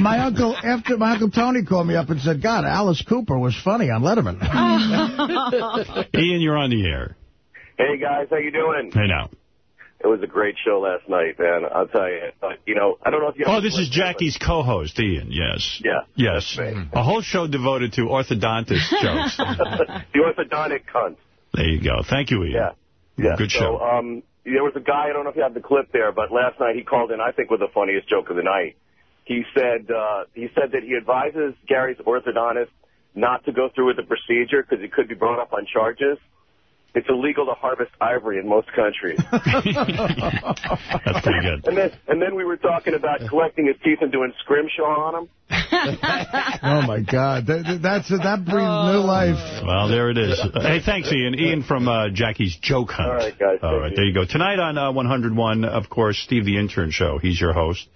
Speaker 3: My uncle, after my uncle Tony called me up and said, God, Alice Cooper was funny on Letterman.
Speaker 1: Ian, you're on the air.
Speaker 36: Hey guys, how you doing?
Speaker 1: Hey, now.
Speaker 36: It was a great show last night, man. I'll tell you. Uh, you know, I don't know if you.
Speaker 1: Oh, this is Jackie's co-host, Ian, yes.
Speaker 36: Yeah.
Speaker 1: Yes. A whole show devoted to orthodontist jokes.
Speaker 36: the orthodontic cunt.
Speaker 1: There you go. Thank you, Ian.
Speaker 36: Yeah. Yeah.
Speaker 1: Good
Speaker 36: so,
Speaker 1: show.
Speaker 36: um, there was a guy. I don't know if you have the clip there, but last night he called in. I think with the funniest joke of the night. He said uh, he said that he advises Gary's orthodontist not to go through with the procedure because he could be brought up on charges. It's illegal to harvest ivory in most countries.
Speaker 1: That's pretty good.
Speaker 36: And then, and then we were talking about collecting his teeth and doing scrimshaw on him.
Speaker 3: oh, my God. That, that's, that breathes new life.
Speaker 1: Well, there it is. Hey, thanks, Ian. Ian from uh, Jackie's Joke Hunt.
Speaker 38: All right, guys.
Speaker 1: All right, there you go. Tonight on uh, 101, of course, Steve the Intern Show. He's your host.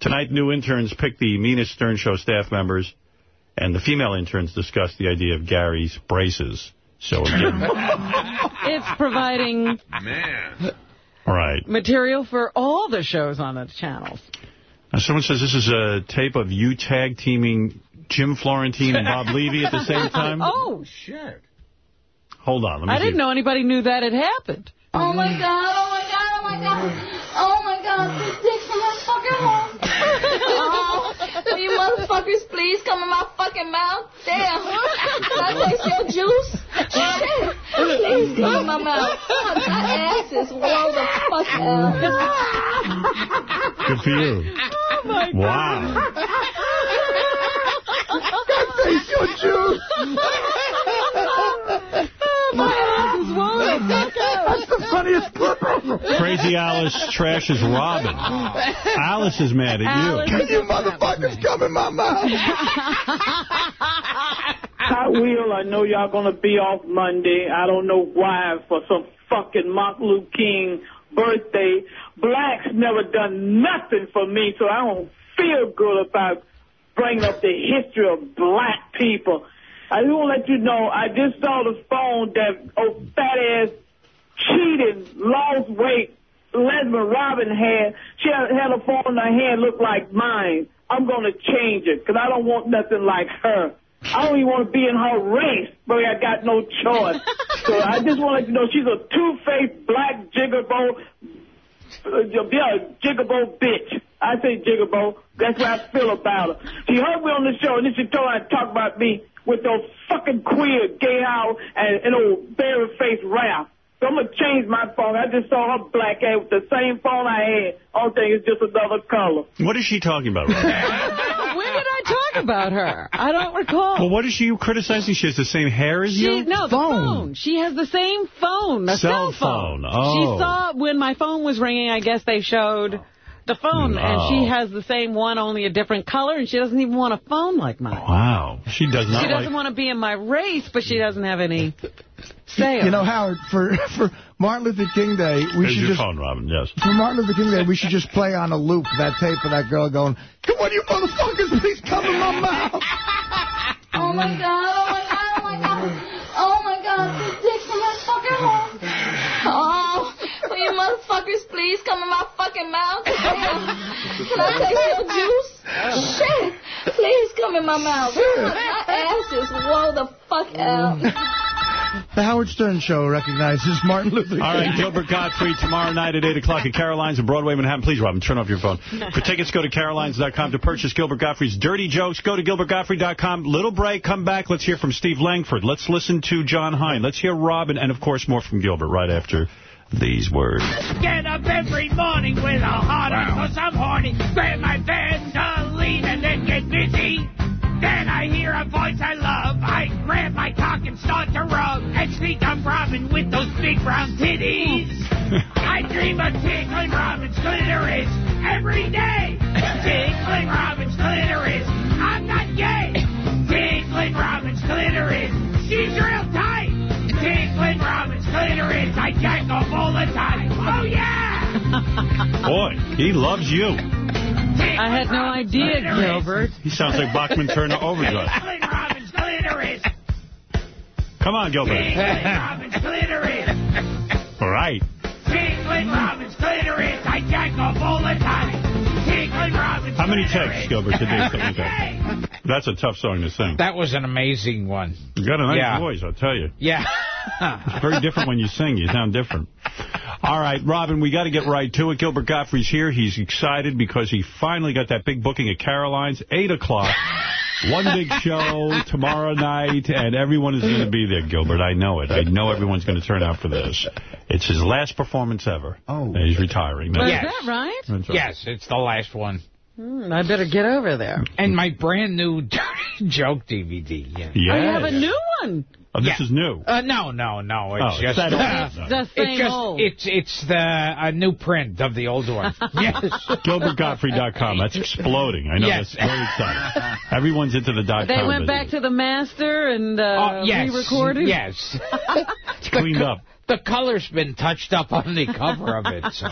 Speaker 1: Tonight, new interns pick the meanest Stern Show staff members, and the female interns discuss the idea of Gary's braces. So, again,
Speaker 2: It's providing man
Speaker 1: all right.
Speaker 2: material for all the shows on its channels.
Speaker 1: Now, someone says this is a tape of you tag teaming Jim Florentine and Bob Levy at the same time.
Speaker 2: Oh, shit.
Speaker 1: Hold on. Let me
Speaker 2: I
Speaker 1: see.
Speaker 2: didn't know anybody knew that had happened.
Speaker 32: Oh my god, oh my god, oh my god. Oh my god, this dick's in my fucking mouth. will you motherfuckers please come in my fucking mouth? Damn. Can I taste your juice? Shit. Please come in my mouth. My ass is blow the fuck out.
Speaker 1: Good for you.
Speaker 32: Oh my God.
Speaker 1: Wow.
Speaker 32: taste your juice. my ass is blow the fuck out. That's the funniest clip ever.
Speaker 1: Crazy Alice trashes Robin. Alice is mad at you.
Speaker 32: Can you motherfuckers come in my mouth?
Speaker 39: Hot Wheel, I know y'all gonna be off Monday. I don't know why for some fucking Martin Luther King birthday. Blacks never done nothing for me, so I don't feel good about bringing up the history of black people. I just want to let you know, I just saw the phone that old fat cheating, lost weight, lesbian Robin had. She had, had a phone in her hand looked like mine. I'm going to change it because I don't want nothing like her. I don't even want to be in her race, but I got no choice. so I just want to let you know she's a two-faced black jigaboo, uh, yeah, jigaboo bitch. I say jigaboo. That's what I feel about her. She heard me on the show, and then she told her to talk about me with those fucking queer gay out and, and old bare-faced rap. So I'm going to change my phone. I just saw her black hair with the same phone I had. Only thing is just another color.
Speaker 1: What is she talking about, Robin?
Speaker 2: when did I talk about her? I don't recall.
Speaker 1: well, what is she criticizing? She has the same hair as
Speaker 2: She,
Speaker 1: you?
Speaker 2: no, the phone. She has the same phone, a
Speaker 1: Cell
Speaker 2: cell phone.
Speaker 1: phone. Oh.
Speaker 2: She saw when my phone was ringing, I guess they showed the phone, and she has the same one, only a different color, and she doesn't even want a phone like mine.
Speaker 1: Wow. She does not
Speaker 2: She doesn't
Speaker 1: like...
Speaker 2: want to be in my race, but she doesn't have any say.
Speaker 3: You know, Howard, for for Martin Luther King Day, we
Speaker 1: Here's
Speaker 3: should
Speaker 1: your
Speaker 3: just
Speaker 1: phone, Robin, yes.
Speaker 3: for Martin Luther King Day, we should just play on a loop that tape of that girl going, "Come on, you motherfuckers, please come in my mouth."
Speaker 32: Oh my god, oh my god, oh my god. Oh my god, this dick's in my fucking mouth. Will you motherfuckers please come in my fucking mouth? Can I taste your juice? Shit. Please come in my mouth. My ass is blow the fuck out.
Speaker 3: The Howard Stern Show recognizes Martin Luther King.
Speaker 1: All right, Gilbert Gottfried tomorrow night at 8 o'clock at Caroline's in Broadway, Manhattan. Please, Robin, turn off your phone. For tickets, go to carolines.com to purchase Gilbert Gottfried's Dirty Jokes. Go to gilbertgottfried.com. Little break, come back. Let's hear from Steve Langford. Let's listen to Jon Hein. Let's hear Robin, and, of course, more from Gilbert right after these words.
Speaker 32: Get up every morning with a heart on, cause I'm horny. Grab my Vaseline and then get busy. Then I hear a voice I love. I grab my cock and start to rub. And sneak up Robin with those big brown titties. I dream of tickling Robin's clitoris every day. Tickling Robin's clitoris. I'm not gay. Tickling Robin's clitoris. She's real tight. Tickling Robin's clitoris. I jack off all the time. Oh, yeah!
Speaker 1: Boy, he loves you.
Speaker 2: I had no idea, Gilbert.
Speaker 1: He sounds like Bachman Turner Overdrive.
Speaker 32: Tickling Robin's clitoris.
Speaker 1: Come on, Gilbert.
Speaker 32: Tickling Robin's clitoris.
Speaker 1: All right.
Speaker 32: Tickling Robin's clitoris. I jack off all the time.
Speaker 1: How many texts, Gilbert, did they send you? That's a tough song to sing.
Speaker 29: That was an amazing one.
Speaker 1: You got a nice
Speaker 29: Yeah.
Speaker 1: voice, I'll tell you.
Speaker 29: Yeah.
Speaker 1: It's very different when you sing. You sound different. All right, Robin, we got to get right to it. Gilbert Gottfried's here. He's excited because he finally got that big booking at Caroline's, 8 o'clock. One big show tomorrow night, and everyone is going to be there, Gilbert. I know it. I know everyone's going to turn out for this. It's his last performance ever. Oh. And he's retiring.
Speaker 2: Was
Speaker 1: That's-
Speaker 2: that right?
Speaker 1: Right.
Speaker 29: Yes, it's the last one.
Speaker 2: Hmm, I better get over there.
Speaker 29: And my brand new Dirty Joke DVD. Yeah.
Speaker 1: Yes.
Speaker 2: I have a new on.
Speaker 1: Oh, this
Speaker 29: Yeah.
Speaker 1: is new.
Speaker 29: Uh, no, no, no. It's
Speaker 1: Oh, it's
Speaker 29: just
Speaker 1: that old.
Speaker 29: uh,
Speaker 1: It's
Speaker 2: the same
Speaker 29: it's just
Speaker 2: old.
Speaker 29: it's it's the a new print of the old one. yes.
Speaker 1: GilbertGottfried.com. That's exploding. I know
Speaker 29: Yes.
Speaker 1: that's very exciting. Everyone's into the dot
Speaker 2: They went
Speaker 1: business.
Speaker 2: back to the master and uh,
Speaker 29: Oh, yes.
Speaker 2: re-recorded?
Speaker 29: Yes.
Speaker 1: It's cleaned up.
Speaker 29: The color's been touched up on the cover of it, so.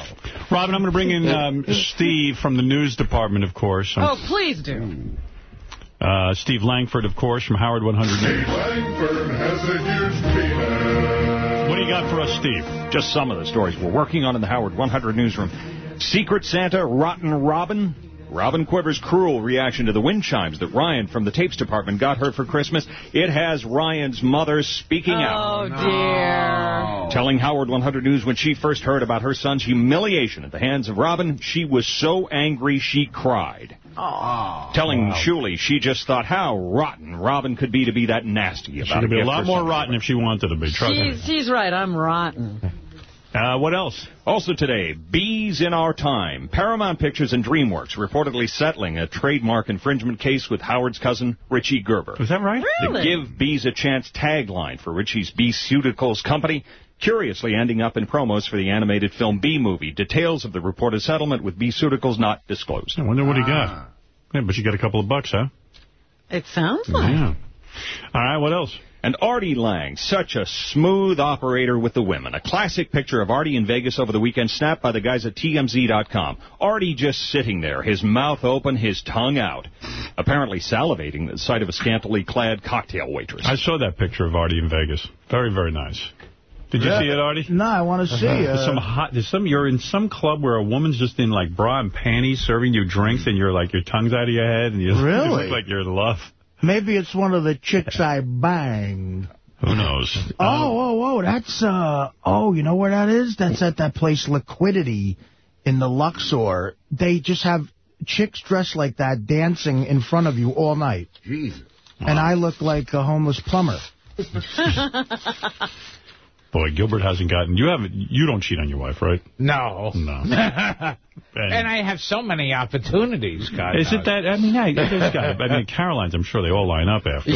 Speaker 1: Robin, I'm going to bring in um, Steve from the news department, of course.
Speaker 2: Oh, please do.
Speaker 1: Uh, Steve Langford, of course, from Howard 100 News.
Speaker 37: Langford has a huge penis.
Speaker 1: What do you got for us, Steve?
Speaker 40: Just some of the stories we're working on in the Howard 100 newsroom. Secret Santa, Rotten Robin. Robin Quivers' cruel reaction to the wind chimes that Ryan from the tapes department got her for Christmas. It has Ryan's mother speaking out.
Speaker 2: Oh, dear.
Speaker 40: Telling Howard 100 News when she first heard about her son's humiliation at the hands of Robin, she was so angry she cried. Telling Shuli she just thought how rotten Robin could be to be that nasty about
Speaker 1: She could
Speaker 40: a
Speaker 1: be a lot more
Speaker 40: somebody.
Speaker 1: rotten if she wanted to be. Trust.
Speaker 2: She's, she's right. I'm rotten.
Speaker 1: Uh, what else?
Speaker 40: Also today, Bees in Our Time. Paramount Pictures and DreamWorks reportedly settling a trademark infringement case with Howard's cousin, Richie Gerber.
Speaker 1: Is that right?
Speaker 2: Really?
Speaker 40: The Give Bees a Chance tagline for Richie's Beeceuticals company, curiously ending up in promos for the animated film Bee Movie. Details of the reported settlement with Beeceuticals not disclosed.
Speaker 1: I wonder what he got. Ah. Yeah, but you got a couple of bucks, huh?
Speaker 2: It sounds like.
Speaker 1: Yeah. All right, what else?
Speaker 40: And Artie Lange, such a smooth operator with the women. A classic picture of Artie in Vegas over the weekend, snapped by the guys at TMZ.com. Artie just sitting there, his mouth open, his tongue out. Apparently salivating at the sight of a scantily clad cocktail waitress.
Speaker 1: I saw that picture of Artie in Vegas. Very, very nice. Did you
Speaker 3: Yeah.
Speaker 1: see it, Artie?
Speaker 3: No, I want to see.
Speaker 1: it.
Speaker 3: Uh,
Speaker 1: some hot. There's some. You're in some club where a woman's just in like bra and panties serving you drinks, and you're like your tongue's out of your head, and you, you
Speaker 3: Really?
Speaker 1: look like you're in love.
Speaker 3: maybe it's one of the chicks I banged.
Speaker 1: Who knows?
Speaker 3: Oh, oh, oh, that's, uh, oh, you know where that is? That's at that place, Liquidity, in the Luxor. They just have chicks dressed like that dancing in front of you all night.
Speaker 6: Jesus.
Speaker 3: And I look like a homeless plumber.
Speaker 1: Boy, Gilbert hasn't gotten. You haven't. You don't cheat on your wife, right?
Speaker 29: No.
Speaker 1: No.
Speaker 29: and I have so many opportunities, God
Speaker 1: Is it that? I mean, I, there's got, I mean, Caroline's. I'm sure they all line up after.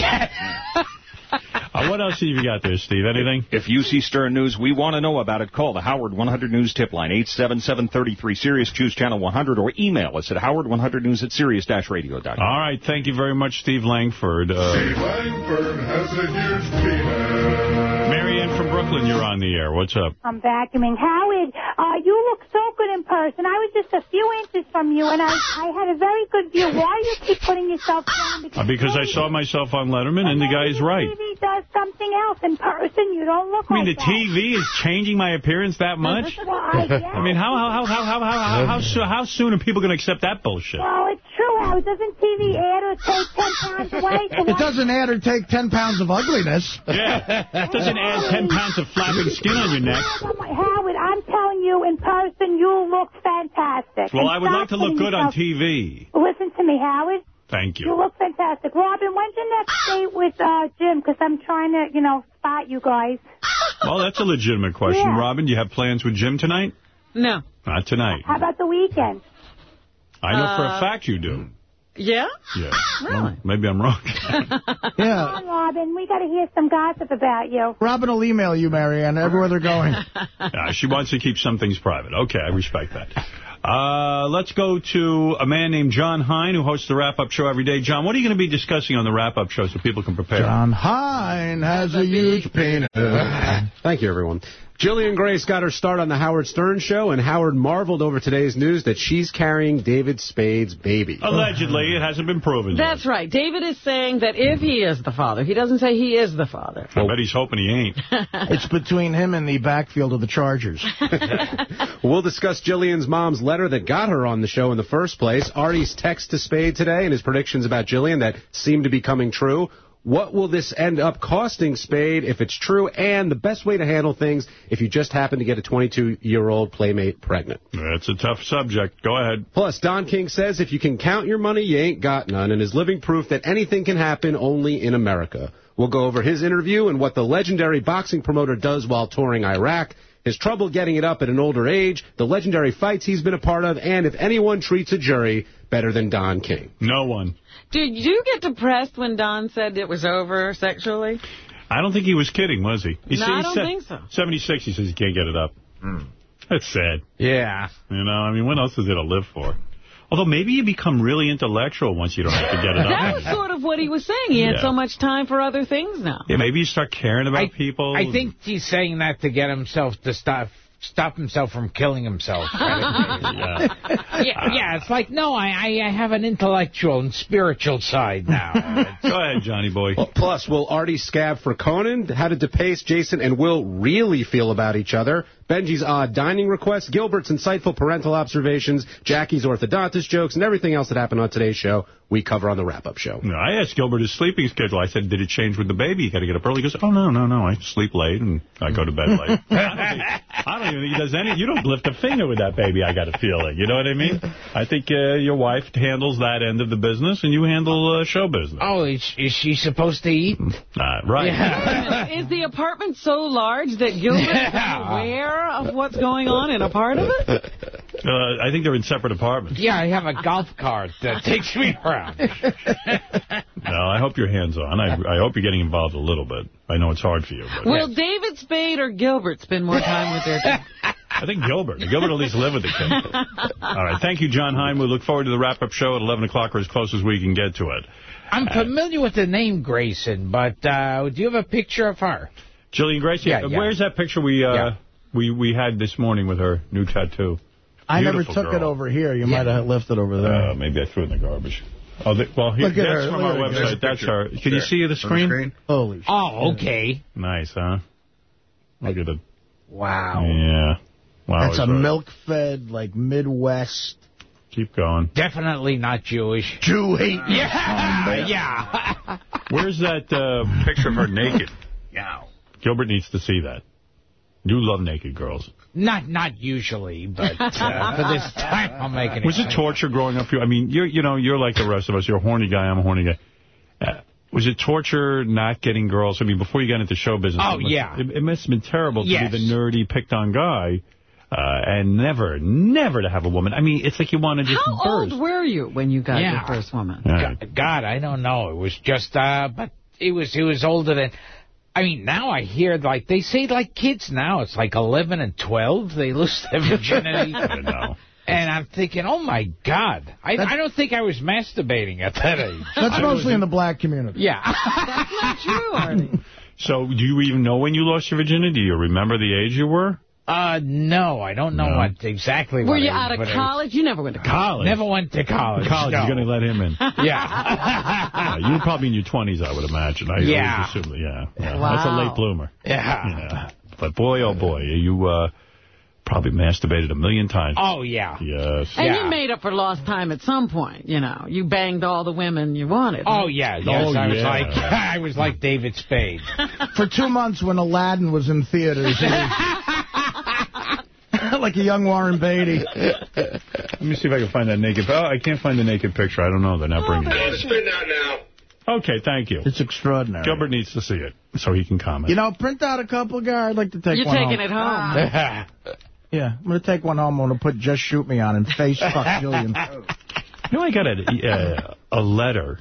Speaker 1: Uh, what else have you got there, Steve? Anything?
Speaker 40: If you see Stern News, we want to know about it. Call the Howard 100 News tip line, 877-33-SIRIUS. Choose channel 100 or email us at howard100news at sirius-radio.com.
Speaker 1: All right. Thank you very much, Steve Langford. Uh,
Speaker 37: Steve Langford has a huge penis.
Speaker 1: Marianne from Brooklyn, you're on the air. What's up?
Speaker 41: I'm vacuuming. Howard, uh, you look so good in person. I was just a few inches from you, and I, I had a very good view. Why do you keep putting yourself down?
Speaker 1: Uh, because I saw myself on Letterman, and the guy's right.
Speaker 41: TV does something else. In person, you don't look
Speaker 1: I mean,
Speaker 41: like
Speaker 1: the TV is changing my appearance that much?
Speaker 41: Well, I guess.
Speaker 1: I mean, how how how how how how how, how, so, how soon are people going to accept that bullshit?
Speaker 41: Well, it's true, Howard. Doesn't TV add or take 10 pounds away?
Speaker 3: It doesn't add or take 10 pounds of ugliness.
Speaker 1: Yeah. It doesn't add 10 pounds of flapping skin on your neck.
Speaker 41: Howard, I'm telling you, in person, you look fantastic.
Speaker 1: Well,
Speaker 41: And
Speaker 1: I would like to look
Speaker 41: putting
Speaker 1: good on TV.
Speaker 41: Listen to me, Howard.
Speaker 1: Thank
Speaker 41: You
Speaker 1: you.
Speaker 41: look fantastic. Robin, when's your next date with uh, Jim? Because I'm trying to, you know, spot you guys.
Speaker 1: Well, that's a legitimate question.
Speaker 41: Yeah.
Speaker 1: Robin, do you have plans with Jim tonight?
Speaker 2: No.
Speaker 1: Not tonight.
Speaker 41: How about the weekend?
Speaker 1: I know for a
Speaker 2: Uh,
Speaker 1: fact you do.
Speaker 2: Yeah?
Speaker 1: Yeah.
Speaker 2: Really?
Speaker 1: Maybe I'm wrong.
Speaker 3: Yeah.
Speaker 41: Come on, Robin. We got to hear some gossip about you.
Speaker 3: Robin will email you, Marianne, everywhere they're going.
Speaker 1: Uh, she wants to keep some things private. Okay, I respect that. Uh, let's go to a man named Jon Hein, who hosts the wrap-up show every day. John, what are you going to be discussing on the wrap-up show so people can prepare?
Speaker 3: Jon Hein has a huge penis.
Speaker 42: Thank you, everyone. Jillian Grace got her start on the Howard Stern show, and Howard marveled over today's news that she's carrying David Spade's baby.
Speaker 1: Allegedly, it hasn't been proven. yet.
Speaker 2: That's right. David is saying that if he is the father, he doesn't say he is the father.
Speaker 1: I bet he's hoping he ain't.
Speaker 3: It's between him and the backfield of the Chargers.
Speaker 42: We'll discuss Jillian's mom's letter that got her on the show in the first place, Artie's text to Spade today, and his predictions about Jillian that seem to be coming true. What will this end up costing Spade if it's true, and the best way to handle things if you just happen to get a 22-year-old playmate pregnant?
Speaker 1: That's a tough subject. Go ahead.
Speaker 42: Plus, Don King says if you can count your money, you ain't got none, and is living proof that anything can happen only in America. We'll go over his interview and what the legendary boxing promoter does while touring Iraq, his trouble getting it up at an older age, the legendary fights he's been a part of, and if anyone treats a jury better than Don King.
Speaker 1: No one.
Speaker 2: Did you get depressed when Don said it was over sexually?
Speaker 1: I don't think he was kidding, was he? he
Speaker 2: No,
Speaker 1: said-
Speaker 2: I don't
Speaker 1: said-
Speaker 2: think so.
Speaker 1: 76, he says he can't get it up. Hmm. That's sad.
Speaker 29: Yeah.
Speaker 1: You know, I mean, what else is there to live for? Although maybe you become really intellectual once you don't have to get it up.
Speaker 2: That was sort of what he was saying. He had so much time for other things now.
Speaker 1: Yeah, maybe you start caring about people.
Speaker 29: I think he's saying that to get himself to stop stop himself from killing himself.
Speaker 1: yeah.
Speaker 29: yeah, yeah, it's like, no, I, I, I have an intellectual and spiritual side now.
Speaker 1: Go ahead, Johnny boy.
Speaker 42: Plus, will Artie scab for Conan? How did DePace, Jason, and Will really feel about each other? Benji's odd dining requests, Gilbert's insightful parental observations, Jackie's orthodontist jokes, and everything else that happened on today's show, we cover on the wrap-up show.
Speaker 1: No, I asked Gilbert his sleeping schedule. I said, did it change with the baby? You got to get up early. He goes, oh, no, no, no. I sleep late and I go to bed late. I, don't think, I don't even think he does any. You don't lift a finger with that baby, I got a feeling. You know what I mean? I think uh, your wife handles that end of the business and you handle uh, show business.
Speaker 29: oh, is, is she supposed to eat?
Speaker 1: Uh, right.
Speaker 2: Is the apartment so large that Gilbert
Speaker 29: Yeah.
Speaker 2: is aware of what's going on in a part of it?
Speaker 1: Uh, I think they're in separate apartments.
Speaker 29: Yeah, I have a golf cart that takes me around.
Speaker 1: No, I hope you're hands-on. I, I hope you're getting involved a little bit. I know it's hard for you. But
Speaker 2: Will David Spade or Gilbert spend more time with their kids?
Speaker 1: I think Gilbert. Gilbert at least live with the kid. All right. Thank you, Jon Hein. We look forward to the wrap-up show at 11 o'clock or as close as we can get to it.
Speaker 29: I'm familiar with the name Grayson, but uh, do you have a picture of her?
Speaker 1: Jillian Grace,
Speaker 29: Yeah,
Speaker 1: yeah,
Speaker 29: yeah.
Speaker 1: where's that picture we uh,
Speaker 29: Yeah.
Speaker 1: We we had this morning with her new tattoo?
Speaker 3: I never
Speaker 1: Beautiful
Speaker 3: took it over here. You might have left it over there.
Speaker 1: Uh, maybe I threw it in the garbage. Oh, the, well, here,
Speaker 3: Look at
Speaker 1: that's
Speaker 3: her,
Speaker 1: from
Speaker 3: look
Speaker 1: our
Speaker 3: at her.
Speaker 1: website. That's her. Can you see the
Speaker 6: On the
Speaker 1: screen?
Speaker 6: screen?
Speaker 3: Holy shit.
Speaker 29: Oh, okay.
Speaker 1: Nice, huh? Look at the...
Speaker 3: Wow.
Speaker 1: Yeah. Wow.
Speaker 3: That's a
Speaker 1: right.
Speaker 3: milk-fed, like, Midwest.
Speaker 1: Keep going.
Speaker 29: Definitely not Jewish.
Speaker 3: Jew hate.
Speaker 29: Yeah, yeah.
Speaker 1: Where's that uh, picture of her naked?
Speaker 29: Yeah.
Speaker 1: Gilbert needs to see that. You love naked girls.
Speaker 29: Not not usually, but uh, for this time I'm making it.
Speaker 1: Was it torture growing up for you? I mean, you're you know you're like the rest of us. You're a horny guy. I'm a horny guy. Uh, was it torture not getting girls? I mean, before you got into show business.
Speaker 29: Oh,
Speaker 1: it must,
Speaker 29: yeah.
Speaker 1: It, it must have been terrible to
Speaker 29: Yes.
Speaker 1: be the nerdy, picked on guy, uh, and never, never to have a woman. I mean, it's like you want to just
Speaker 2: How
Speaker 1: burst.
Speaker 2: old were you when you got
Speaker 29: Yeah.
Speaker 2: your first woman?
Speaker 1: All right.
Speaker 29: God, God, I don't know. It was just, uh, but it was it was older than. I mean, now I hear like they say like kids now. It's like 11 and 12. They lose their virginity.
Speaker 1: I know.
Speaker 29: And I'm thinking, oh my God, I, I don't think I was masturbating at that age.
Speaker 3: That's mostly in the black community.
Speaker 29: Yeah.
Speaker 2: That's not true, Artie.
Speaker 1: So, do you even know when you lost your virginity? Do you remember the age you were?
Speaker 29: Uh, no, I don't know
Speaker 1: No.
Speaker 29: what exactly.
Speaker 2: Were
Speaker 29: what
Speaker 2: you
Speaker 29: age,
Speaker 2: out of
Speaker 29: but I-
Speaker 2: college? You never went to college.
Speaker 1: College.
Speaker 29: Never went to college.
Speaker 1: College,
Speaker 29: no.
Speaker 1: you're going to let him in.
Speaker 29: Yeah.
Speaker 1: Uh, you were probably in your 20s, I would imagine. I
Speaker 29: Yeah.
Speaker 1: always assume, yeah. yeah.
Speaker 2: Wow.
Speaker 1: That's a late bloomer.
Speaker 29: yeah.
Speaker 1: Yeah. But boy, oh boy, you uh, probably masturbated a million times.
Speaker 29: Oh yeah.
Speaker 1: Yes.
Speaker 2: And
Speaker 29: Yeah.
Speaker 2: you made up for lost time at some point, you know. You banged all the women you wanted.
Speaker 29: Oh yeah. Yes,
Speaker 1: Oh,
Speaker 29: I was like I was like David Spade.
Speaker 3: For two months when Aladdin was in theaters. He was- like a young Warren Beatty.
Speaker 1: Let me see if I can find that naked. Oh, I can't find the naked picture. I don't know. They're not bringing it.
Speaker 8: It's been out now.
Speaker 1: Okay, thank you.
Speaker 3: It's extraordinary.
Speaker 1: Gilbert needs to see it so he can comment.
Speaker 3: You know, print out a couple, guy. I'd like to take
Speaker 2: You're
Speaker 3: one
Speaker 2: taking
Speaker 3: home.
Speaker 2: it home.
Speaker 3: Yeah, I'm going to take one home. I'm going to put Just Shoot Me on and face fuck Jillian.
Speaker 1: You know, I got a, uh, a letter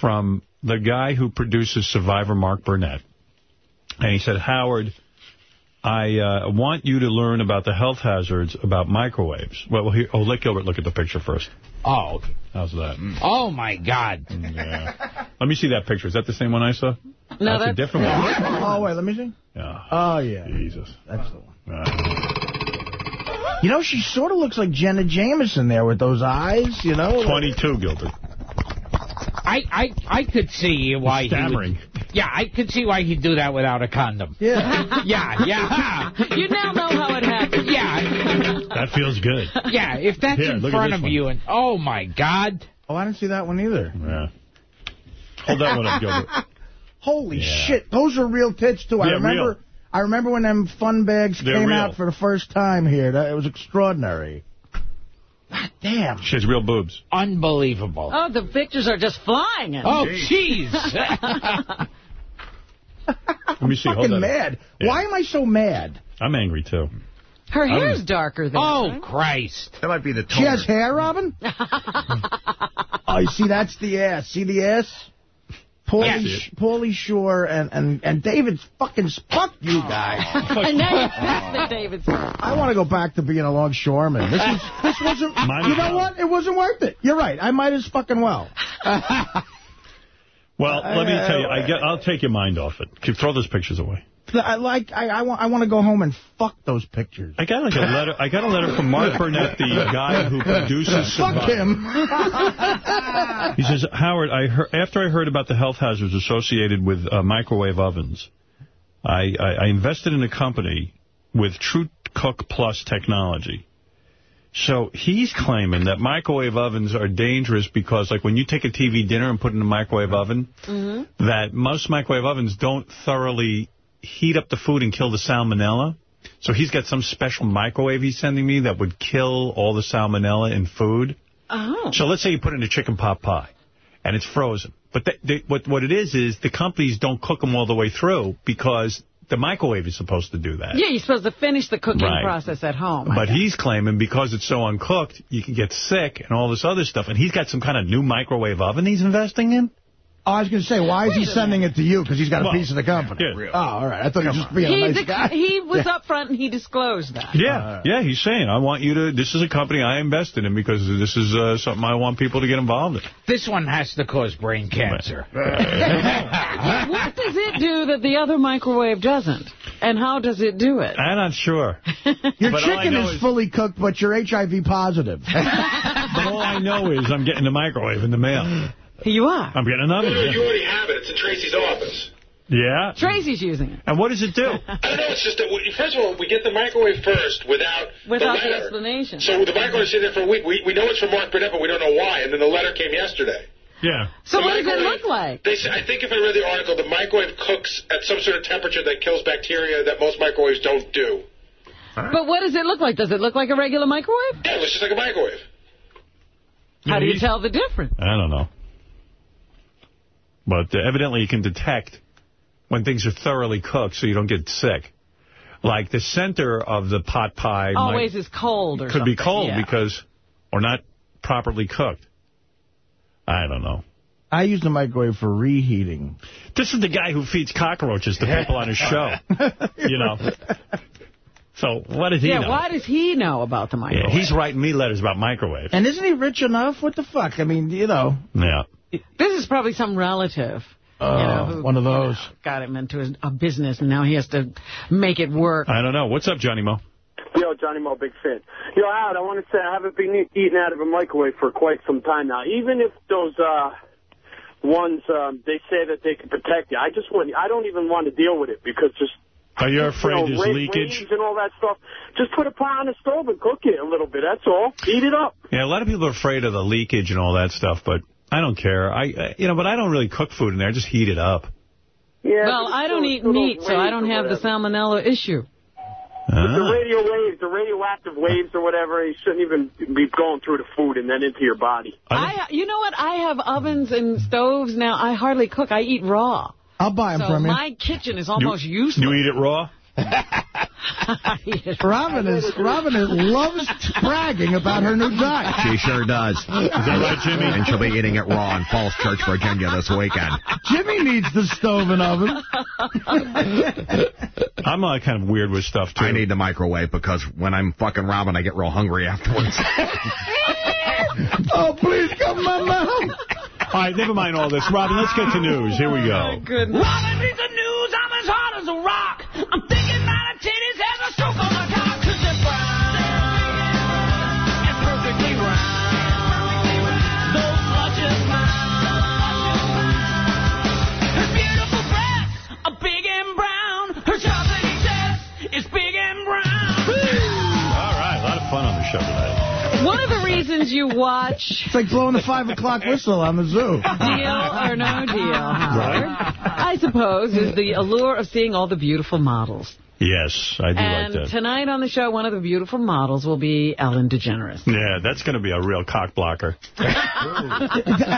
Speaker 1: from the guy who produces Survivor, Mark Burnett. And he said, Howard, I uh, want you to learn about the health hazards about microwaves. Well, here, oh, let Gilbert look at the picture first.
Speaker 29: Oh. okay.
Speaker 1: How's that?
Speaker 29: Oh my God.
Speaker 1: Yeah. Let me see that picture. Is that the same one I saw?
Speaker 2: No,
Speaker 1: that's, a different one.
Speaker 3: Oh, wait, let me see.
Speaker 1: Yeah.
Speaker 3: Oh, yeah.
Speaker 1: Jesus.
Speaker 3: That's the one. You know, she sort of looks like Jenna Jameson there with those eyes, you know?
Speaker 1: 22, Gilbert.
Speaker 29: I, I I could see why
Speaker 1: Stammering.
Speaker 29: he would, Yeah, I could see why he'd do that without a condom.
Speaker 3: Yeah.
Speaker 29: Yeah, yeah.
Speaker 2: You now know how it happened.
Speaker 29: Yeah.
Speaker 1: That feels good.
Speaker 29: Yeah, if that's
Speaker 1: Here,
Speaker 29: in front of
Speaker 1: one.
Speaker 29: you and oh my God.
Speaker 3: Oh, I didn't see that one either.
Speaker 1: Yeah. Hold that one up, Gilbert.
Speaker 3: Holy
Speaker 1: Yeah.
Speaker 3: shit, those are real tits, too. I remember
Speaker 1: real.
Speaker 3: I remember when them fun bags
Speaker 1: They're
Speaker 3: came
Speaker 1: real.
Speaker 3: out for the first time here. That, it was extraordinary. God damn.
Speaker 1: She has real boobs.
Speaker 29: Unbelievable.
Speaker 2: Oh, the pictures are just flying in.
Speaker 29: Oh, jeez.
Speaker 1: Let me see. Hold
Speaker 3: Fucking
Speaker 1: that.
Speaker 3: mad.
Speaker 1: Yeah.
Speaker 3: Why am I so mad?
Speaker 1: I'm angry, too.
Speaker 2: Her
Speaker 1: I
Speaker 2: hair's
Speaker 1: was-
Speaker 2: darker than
Speaker 29: oh,
Speaker 2: right?
Speaker 29: Christ.
Speaker 6: That might be the
Speaker 3: She has hair, Robin? oh, you see, that's the ass. See the ass? Pauly,
Speaker 1: Yes.
Speaker 3: Sh- Pauly Shore and, and, and David's fucking... Fuck you oh. guys.
Speaker 2: and now you're pissed at Davidson.
Speaker 3: I want to go back to being a longshoreman. This is this wasn't.
Speaker 1: Might
Speaker 3: you know
Speaker 1: well.
Speaker 3: what? It wasn't worth it. You're right. I might as fucking well.
Speaker 1: Well, let me tell you, I get, I'll take your mind off it. Keep, throw those pictures away.
Speaker 3: I like. I, I want. I want to go home and fuck those pictures.
Speaker 1: I got like a letter. I got a letter from Mark Burnett, the guy who produces.
Speaker 3: Fuck
Speaker 1: Survivor.
Speaker 3: him.
Speaker 1: He says, Howard, I heard, after I heard about the health hazards associated with uh, microwave ovens, I, I, I invested in a company with True Cook Plus technology. So he's claiming that microwave ovens are dangerous because, like, when you take a TV dinner and put it in a microwave oven,
Speaker 2: Mm-hmm.
Speaker 1: that most microwave ovens don't thoroughly heat up the food and kill the salmonella. So he's got some special microwave he's sending me that would kill all the salmonella in food.
Speaker 2: Oh.
Speaker 1: So let's say you put in a chicken pot pie, and it's frozen. But what what it is is the companies don't cook them all the way through because the microwave is supposed to do that.
Speaker 2: Yeah, you're supposed to finish the cooking
Speaker 1: Right.
Speaker 2: process at home.
Speaker 1: But he's claiming because it's so uncooked, you can get sick and all this other stuff. And he's got some kind of new microwave oven he's investing in.
Speaker 3: Oh, I was going to say, why is he sending it to you? Because he's got a
Speaker 1: Well,
Speaker 3: piece of the company.
Speaker 1: yeah.
Speaker 3: Oh, all right. I thought he was just being
Speaker 2: he,
Speaker 3: a nice guy.
Speaker 2: he was
Speaker 3: Yeah.
Speaker 2: up front and he disclosed that.
Speaker 1: Yeah, yeah, he's saying, I want you to, this is a company I invested in because this is uh, something I want people to get involved in.
Speaker 29: This one has to cause brain cancer.
Speaker 2: what does it do that the other microwave doesn't? And how does it do it?
Speaker 1: I'm not sure.
Speaker 3: Your
Speaker 1: But
Speaker 3: chicken is,
Speaker 1: is-
Speaker 3: fully cooked, but you're HIV positive.
Speaker 1: But all I know is I'm getting the microwave in the mail.
Speaker 2: You are.
Speaker 1: I'm getting another. oven.
Speaker 8: No, no, you already have it. It's in Tracy's office.
Speaker 1: Yeah.
Speaker 2: Tracy's using it.
Speaker 1: And what does it do?
Speaker 8: I don't know. It's just that, we, first of all, we get the microwave first without,
Speaker 2: Without
Speaker 8: the
Speaker 2: the explanation.
Speaker 8: So the microwave sitting there for a week. We, we know it's from Mark Burnett, but we don't know why. And then the letter came yesterday.
Speaker 1: Yeah.
Speaker 2: So
Speaker 8: The
Speaker 2: what does it look like?
Speaker 8: They say, I think if I read the article, the microwave cooks at some sort of temperature that kills bacteria that most microwaves don't do.
Speaker 2: But what does it look like? Does it look like a regular microwave?
Speaker 8: Yeah, it looks just like a microwave.
Speaker 2: How do you tell the difference?
Speaker 1: I don't know. But uh, evidently you can detect when things are thoroughly cooked so you don't get sick. Like the center of the pot pie might-
Speaker 2: Always is cold or
Speaker 1: could be cold
Speaker 2: yeah.
Speaker 1: because, or not properly cooked. I don't know.
Speaker 3: I use the microwave for reheating.
Speaker 1: This is the guy who feeds cockroaches to people on his show. you know. So what does he
Speaker 2: yeah,
Speaker 1: know?
Speaker 2: why does he know about the
Speaker 1: Yeah,
Speaker 2: microwave?
Speaker 1: he's writing me letters about microwaves.
Speaker 3: And isn't he rich enough? What the fuck? I mean, you know.
Speaker 1: Yeah.
Speaker 2: This is probably some relative.
Speaker 3: Oh,
Speaker 2: you know, who,
Speaker 3: one of those.
Speaker 2: you know, got him into his, a business, and now he has to make it work.
Speaker 1: I don't know. What's up, Johnny Mo?
Speaker 43: Yo, Johnny Mo, big fan. Yo, Howard, I want to say I haven't been e- eating out of a microwave for quite some time now. Even if those uh ones um, they say that they can protect you, I just want I don't even want to deal with it because just
Speaker 1: Are you afraid
Speaker 43: you know,
Speaker 1: there's leakage?
Speaker 43: waves and all that stuff. Just put a pot on the stove and cook it a little bit. That's all. Eat it up.
Speaker 1: Yeah, a lot of people are afraid of the leakage and all that stuff, but I don't care. I, uh, you know, but I don't really cook food in there. I just heat it up.
Speaker 43: Yeah.
Speaker 2: well, I don't eat meat, so I don't
Speaker 43: or
Speaker 2: have the salmonella issue.
Speaker 43: But the
Speaker 1: Ah.
Speaker 43: radio waves, the radioactive waves or whatever, you shouldn't even be going through the food and then into your body.
Speaker 2: I, you know what? I have ovens and stoves now. I hardly cook. I eat raw.
Speaker 3: I'll buy them
Speaker 2: So
Speaker 3: from you.
Speaker 2: my kitchen is almost
Speaker 1: you,
Speaker 2: useless.
Speaker 1: You eat it raw?
Speaker 3: Robin is Robin is, loves bragging about her new diet.
Speaker 6: She sure does. Is
Speaker 1: that right, Jimmy?
Speaker 6: And she'll be eating it raw in Falls Church, Virginia this weekend.
Speaker 3: Jimmy needs the stove and oven.
Speaker 1: I'm uh, kind of weird with stuff, too.
Speaker 6: I need the microwave because when I'm fucking Robin, I get real hungry afterwards.
Speaker 3: oh, please come my mouth.
Speaker 1: All right, never mind all this. Robin, let's get to news. Here we go.
Speaker 2: Goodness.
Speaker 32: Robin reads the news, I'm as hard as a rock. I'm
Speaker 2: One reasons you watch
Speaker 3: It's like blowing the five o'clock whistle on the zoo.
Speaker 2: Deal or No Deal, Howard, I suppose, is the allure of seeing all the beautiful models.
Speaker 1: Yes, I do
Speaker 2: And
Speaker 1: like that.
Speaker 2: tonight on the show, one of the beautiful models will be Ellen DeGeneres.
Speaker 1: Yeah, that's going to be a real cock blocker.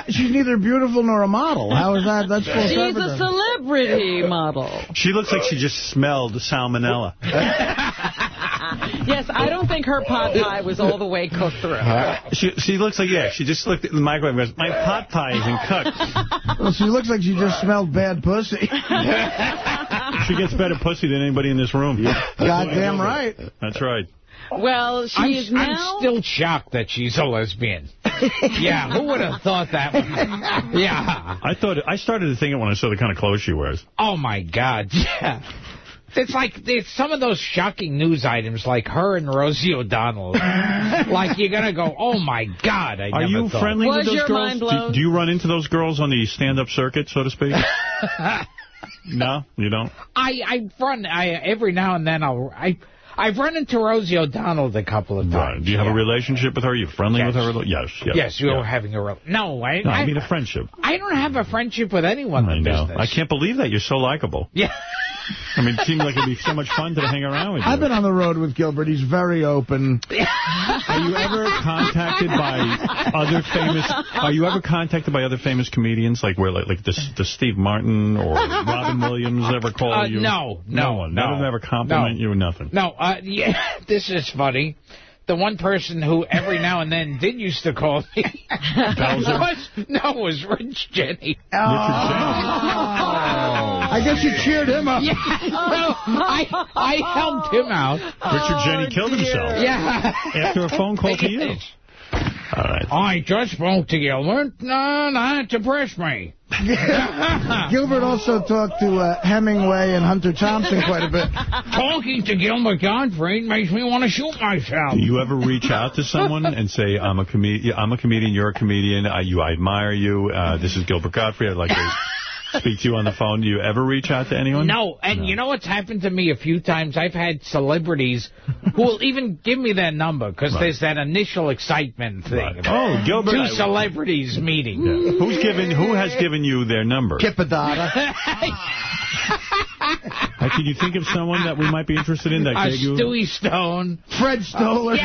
Speaker 3: She's neither beautiful nor a model. How is that? That's false
Speaker 2: She's a celebrity model.
Speaker 1: She looks like she just smelled salmonella.
Speaker 2: Yes, I don't think her pot pie was all the way cooked through.
Speaker 1: Uh, she, she looks like, yeah, she just looked at the microwave and goes, my pot pie isn't cooked.
Speaker 3: Well, she looks like she just smelled bad pussy.
Speaker 1: She gets better pussy than anybody in this room.
Speaker 3: Goddamn right.
Speaker 1: That's right.
Speaker 2: Well, she
Speaker 29: I'm,
Speaker 2: is
Speaker 29: I'm still shocked that she's a lesbian. yeah, who would have thought that? One? Yeah.
Speaker 1: I thought I started to think it when I saw the kind of clothes she wears.
Speaker 29: Oh, my God. Yeah. It's like it's some of those shocking news items, like her and Rosie O'Donnell. like you're gonna go, oh my God! I
Speaker 1: Are
Speaker 29: never
Speaker 1: you
Speaker 29: thought.
Speaker 1: friendly
Speaker 2: Was
Speaker 1: with those
Speaker 2: your
Speaker 1: girls?
Speaker 2: mind
Speaker 1: Do, do you run into those girls on the stand-up circuit, so to speak? no, you don't.
Speaker 29: I I run I every now and then I'll I I've run into Rosie O'Donnell a couple of times.
Speaker 1: Right. Do you have a relationship with her? Are you friendly
Speaker 29: Yes.
Speaker 1: with her? Yes. Yes.
Speaker 29: Yes, we
Speaker 1: yeah.
Speaker 29: were having a real. No, I
Speaker 1: No, I
Speaker 29: I,
Speaker 1: mean a friendship.
Speaker 29: I don't have a friendship with anyone
Speaker 1: I
Speaker 29: in
Speaker 1: know.
Speaker 29: business.
Speaker 1: I can't believe that. You're so likable.
Speaker 29: Yeah.
Speaker 1: I mean, it seemed like it'd be so much fun to hang around with you.
Speaker 3: I've been on the road with Gilbert. He's very open.
Speaker 1: Are you ever contacted by other famous? Are you ever contacted by other famous comedians, like where, like, like the, the Steve Martin or Robin Williams ever call
Speaker 29: Uh,
Speaker 1: you?
Speaker 29: no, no,
Speaker 1: one.
Speaker 29: no.
Speaker 1: None of them ever compliment
Speaker 29: No.
Speaker 1: you or nothing.
Speaker 29: No, uh, yeah, this is funny. The one person who every now and then did used to call me
Speaker 1: Belzer?
Speaker 29: was, no, was Rich Jeni.
Speaker 3: I guess you cheered him up.
Speaker 29: Yeah, no, I, I helped him out.
Speaker 1: Richard Jeni killed himself.
Speaker 29: Yeah.
Speaker 1: After a phone call to you. All right.
Speaker 29: I just spoke to Gilbert. No, that depressed me.
Speaker 3: Gilbert also talked to uh, Hemingway and Hunter Thompson quite a bit.
Speaker 29: Talking to Gilbert Gottfried makes me want to shoot myself.
Speaker 1: Do you ever reach out to someone and say, I'm a, com I'm a comedian, you're a comedian, I, you, I admire you, uh, this is Gilbert Gottfried, I'd like to speak to you on the phone. Do you ever reach out to anyone?
Speaker 29: No, and you know what's happened to me a few times? I've had celebrities who will even give me their number because
Speaker 1: Right.
Speaker 29: there's that initial excitement thing.
Speaker 1: Right. Oh, Gilbert,
Speaker 29: Two celebrities meeting.
Speaker 1: Who's given, who has given you their number?
Speaker 3: Kip Addotta.
Speaker 1: Uh, can you think of someone that we might be interested in that
Speaker 29: Uh,
Speaker 1: gave you?
Speaker 29: Stewie Stone.
Speaker 3: Fred Stoller.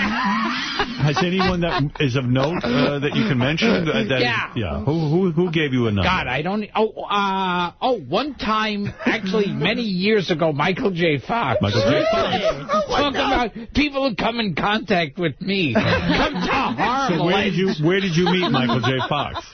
Speaker 1: Has anyone that is of note uh, that you can mention? Uh, that
Speaker 29: Yeah.
Speaker 1: yeah. Who, who who gave you a number?
Speaker 29: God, I don't. Oh, uh, oh, one time, actually, many years ago, Michael J. Fox.
Speaker 1: Michael J. Fox.
Speaker 29: Talk about people who come in contact with me. Come to Harlem.
Speaker 1: So where did you where did you meet Michael J. Fox?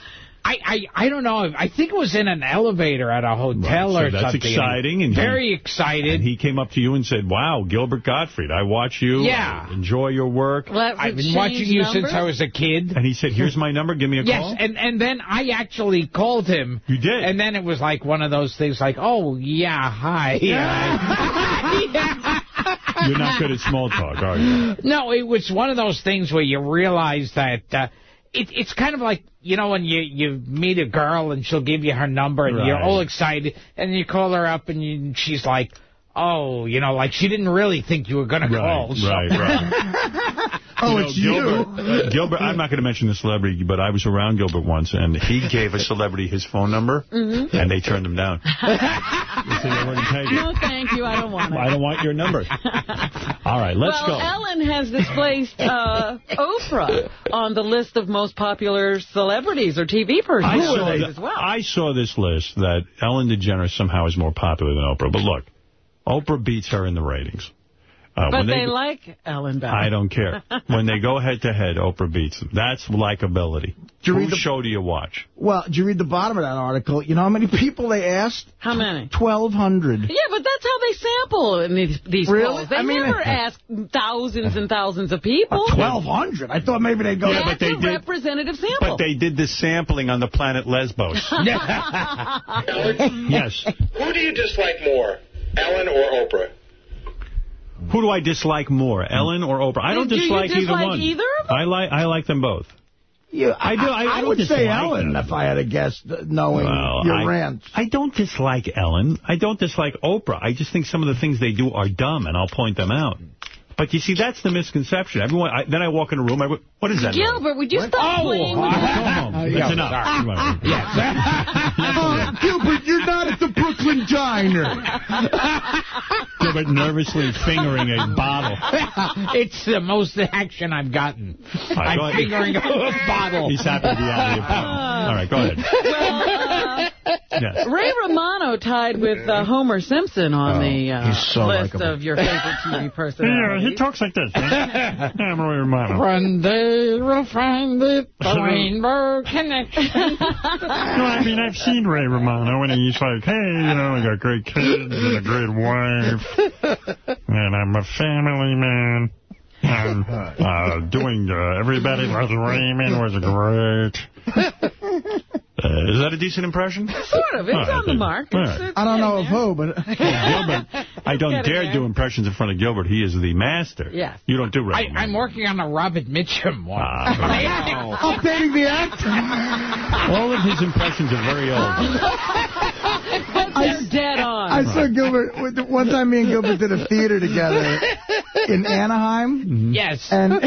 Speaker 29: I, I, I don't know. I think it was in an elevator at a hotel
Speaker 1: Right,
Speaker 29: or
Speaker 1: so that's
Speaker 29: something.
Speaker 1: exciting, and he-
Speaker 29: very excited.
Speaker 1: And he came up to you and said, "Wow, Gilbert Gottfried, I watch you.
Speaker 29: Yeah.
Speaker 1: I enjoy your work."
Speaker 29: I've been watching you since I was a kid.
Speaker 1: And he said, "Here's my number. Give me a
Speaker 29: Yes,
Speaker 1: call."
Speaker 29: and and then I actually called him.
Speaker 1: You did?
Speaker 29: And then it was like one of those things like, oh, yeah, hi.
Speaker 1: You're not good at small talk, are you?
Speaker 29: No, it was one of those things where you realize that uh, it, it's kind of like, you know, when you, you meet a girl and she'll give you her number and you're all excited and you call her up and you, she's like, oh, you know, like she didn't really think you were going to call. so-
Speaker 1: Right, right.
Speaker 3: Oh,
Speaker 1: know,
Speaker 3: it's
Speaker 1: Gilbert, Gilbert, I'm not going to mention the celebrity, but I was around Gilbert once, and he gave a celebrity his phone number,
Speaker 2: Mhm.
Speaker 1: and they turned him down. They said they wouldn't take it.
Speaker 2: No, thank you. I don't want it.
Speaker 1: I don't want your number. All right, let's
Speaker 2: well,
Speaker 1: go.
Speaker 2: Ellen has displaced uh, Oprah on the list of most popular celebrities or TV
Speaker 1: I
Speaker 2: personalities as well.
Speaker 1: I saw this list that Ellen DeGeneres somehow is more popular than Oprah. But look, Oprah beats her in the ratings. Uh,
Speaker 2: but
Speaker 1: when
Speaker 2: they, like Ellen better.
Speaker 1: I don't care. when they go head-to-head, Oprah beats them. That's likability.
Speaker 3: you read
Speaker 1: Whose
Speaker 3: the-
Speaker 1: show do you watch?
Speaker 3: Well, did you read the bottom of that article? You know how many people they asked?
Speaker 2: How many?
Speaker 3: 1,200.
Speaker 2: Yeah, but that's how they sample in these, these
Speaker 3: Really?
Speaker 2: polls. They
Speaker 3: I mean-
Speaker 2: never ask thousands and thousands of people.
Speaker 3: 1,200? I thought maybe they'd go...
Speaker 1: Yeah,
Speaker 2: That's
Speaker 1: but they
Speaker 2: a
Speaker 1: did-
Speaker 2: representative sample.
Speaker 1: But they did the sampling on the planet Lesbos. yes.
Speaker 8: Who do you dislike more, Ellen or Oprah?
Speaker 1: Who do I dislike more, hmm. Ellen or Oprah? I don't
Speaker 2: Do you
Speaker 1: dislike, either
Speaker 2: dislike
Speaker 1: one.
Speaker 2: either of
Speaker 1: I like I like them both.
Speaker 3: Yeah,
Speaker 1: I do. I, I don't
Speaker 3: would say Ellen
Speaker 1: them.
Speaker 3: if I had to guess, knowing
Speaker 1: Well,
Speaker 3: your
Speaker 1: I,
Speaker 3: rants.
Speaker 1: I don't dislike Ellen. I don't dislike Oprah. I just think some of the things they do are dumb, and I'll point them out. But you see, that's the misconception. Everyone. I, then I walk in a room. I go, what is that? noise?"
Speaker 2: Gilbert, would you stop playing with
Speaker 1: Go home.
Speaker 29: Uh,
Speaker 1: That's
Speaker 29: yeah,
Speaker 1: enough.
Speaker 29: sorry.
Speaker 1: Come.
Speaker 3: Oh, Gilbert, you're not at the Brooklyn Diner.
Speaker 1: Gilbert nervously fingering a bottle.
Speaker 29: it's the most action I've gotten.
Speaker 1: right,
Speaker 29: I'm
Speaker 1: ahead.
Speaker 29: fingering a bottle.
Speaker 1: He's happy to be out of the apartment. All right, go ahead.
Speaker 2: Well, uh,
Speaker 1: Yes.
Speaker 2: Ray Romano tied with uh, Homer Simpson on the uh,
Speaker 1: he's so
Speaker 2: list
Speaker 1: likable.
Speaker 2: of your favorite TV
Speaker 1: Yeah, he talks like this. I'm Ray Romano.
Speaker 29: One day we'll find it, the rainbow connection.
Speaker 1: No, I mean, I've seen Ray Romano, and he's like, hey, you know, I got great kids and a great wife, and I'm a family man. And uh, doing uh, Everybody Loves Raymond was great. Uh, is that a decent impression?
Speaker 2: Sort of. It's
Speaker 1: All right,
Speaker 2: on the mark.
Speaker 1: All
Speaker 2: It's-
Speaker 1: right.
Speaker 2: it's
Speaker 3: I don't know of who, but...
Speaker 1: Gilbert, I don't
Speaker 29: Getting
Speaker 1: dare do impressions in front of Gilbert. He is the master.
Speaker 29: Yes.
Speaker 1: You don't do Ray
Speaker 29: I,
Speaker 1: Romano.
Speaker 29: I'm working on a Robert Mitchum one.
Speaker 1: Ah,
Speaker 3: Updating the act?
Speaker 1: All of his impressions are very old.
Speaker 2: But they're dead on.
Speaker 3: I saw Gilbert, one time me and Gilbert did a theater together in Anaheim. Mm-hmm.
Speaker 29: Yes.
Speaker 3: And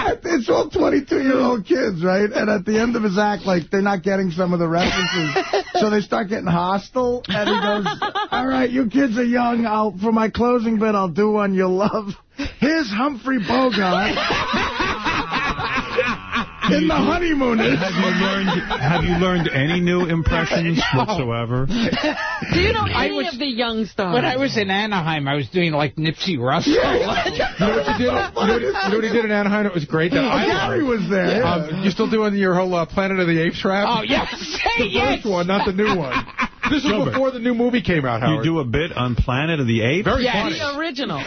Speaker 3: it's all 22-year-old kids, right? And at the end of his act, like, they're not getting some of the references. so they start getting hostile. And he goes, all right, you kids are young. I'll For my closing bit, I'll do one you'll love. Here's Humphrey Bogart. In the honeymooners.
Speaker 1: Have you learned Have you learned any new impressions whatsoever?
Speaker 2: Do you know
Speaker 29: I
Speaker 2: any
Speaker 29: was-
Speaker 2: of the young stars?
Speaker 29: When I was in Anaheim, I was doing like Nipsey Russell. Yeah.
Speaker 6: You know what you did? You know what, you know what he did in Anaheim? It was great. That I
Speaker 3: Gary
Speaker 6: loved?
Speaker 3: was there.
Speaker 6: Um, you still doing your whole uh, Planet of the Apes rap?
Speaker 29: Oh, yes.
Speaker 6: the
Speaker 29: yes.
Speaker 6: first one, not the new one. This was before the new movie came out, Howard.
Speaker 1: You do a bit on Planet of the Apes?
Speaker 6: Very
Speaker 2: yeah,
Speaker 6: funny.
Speaker 2: the original.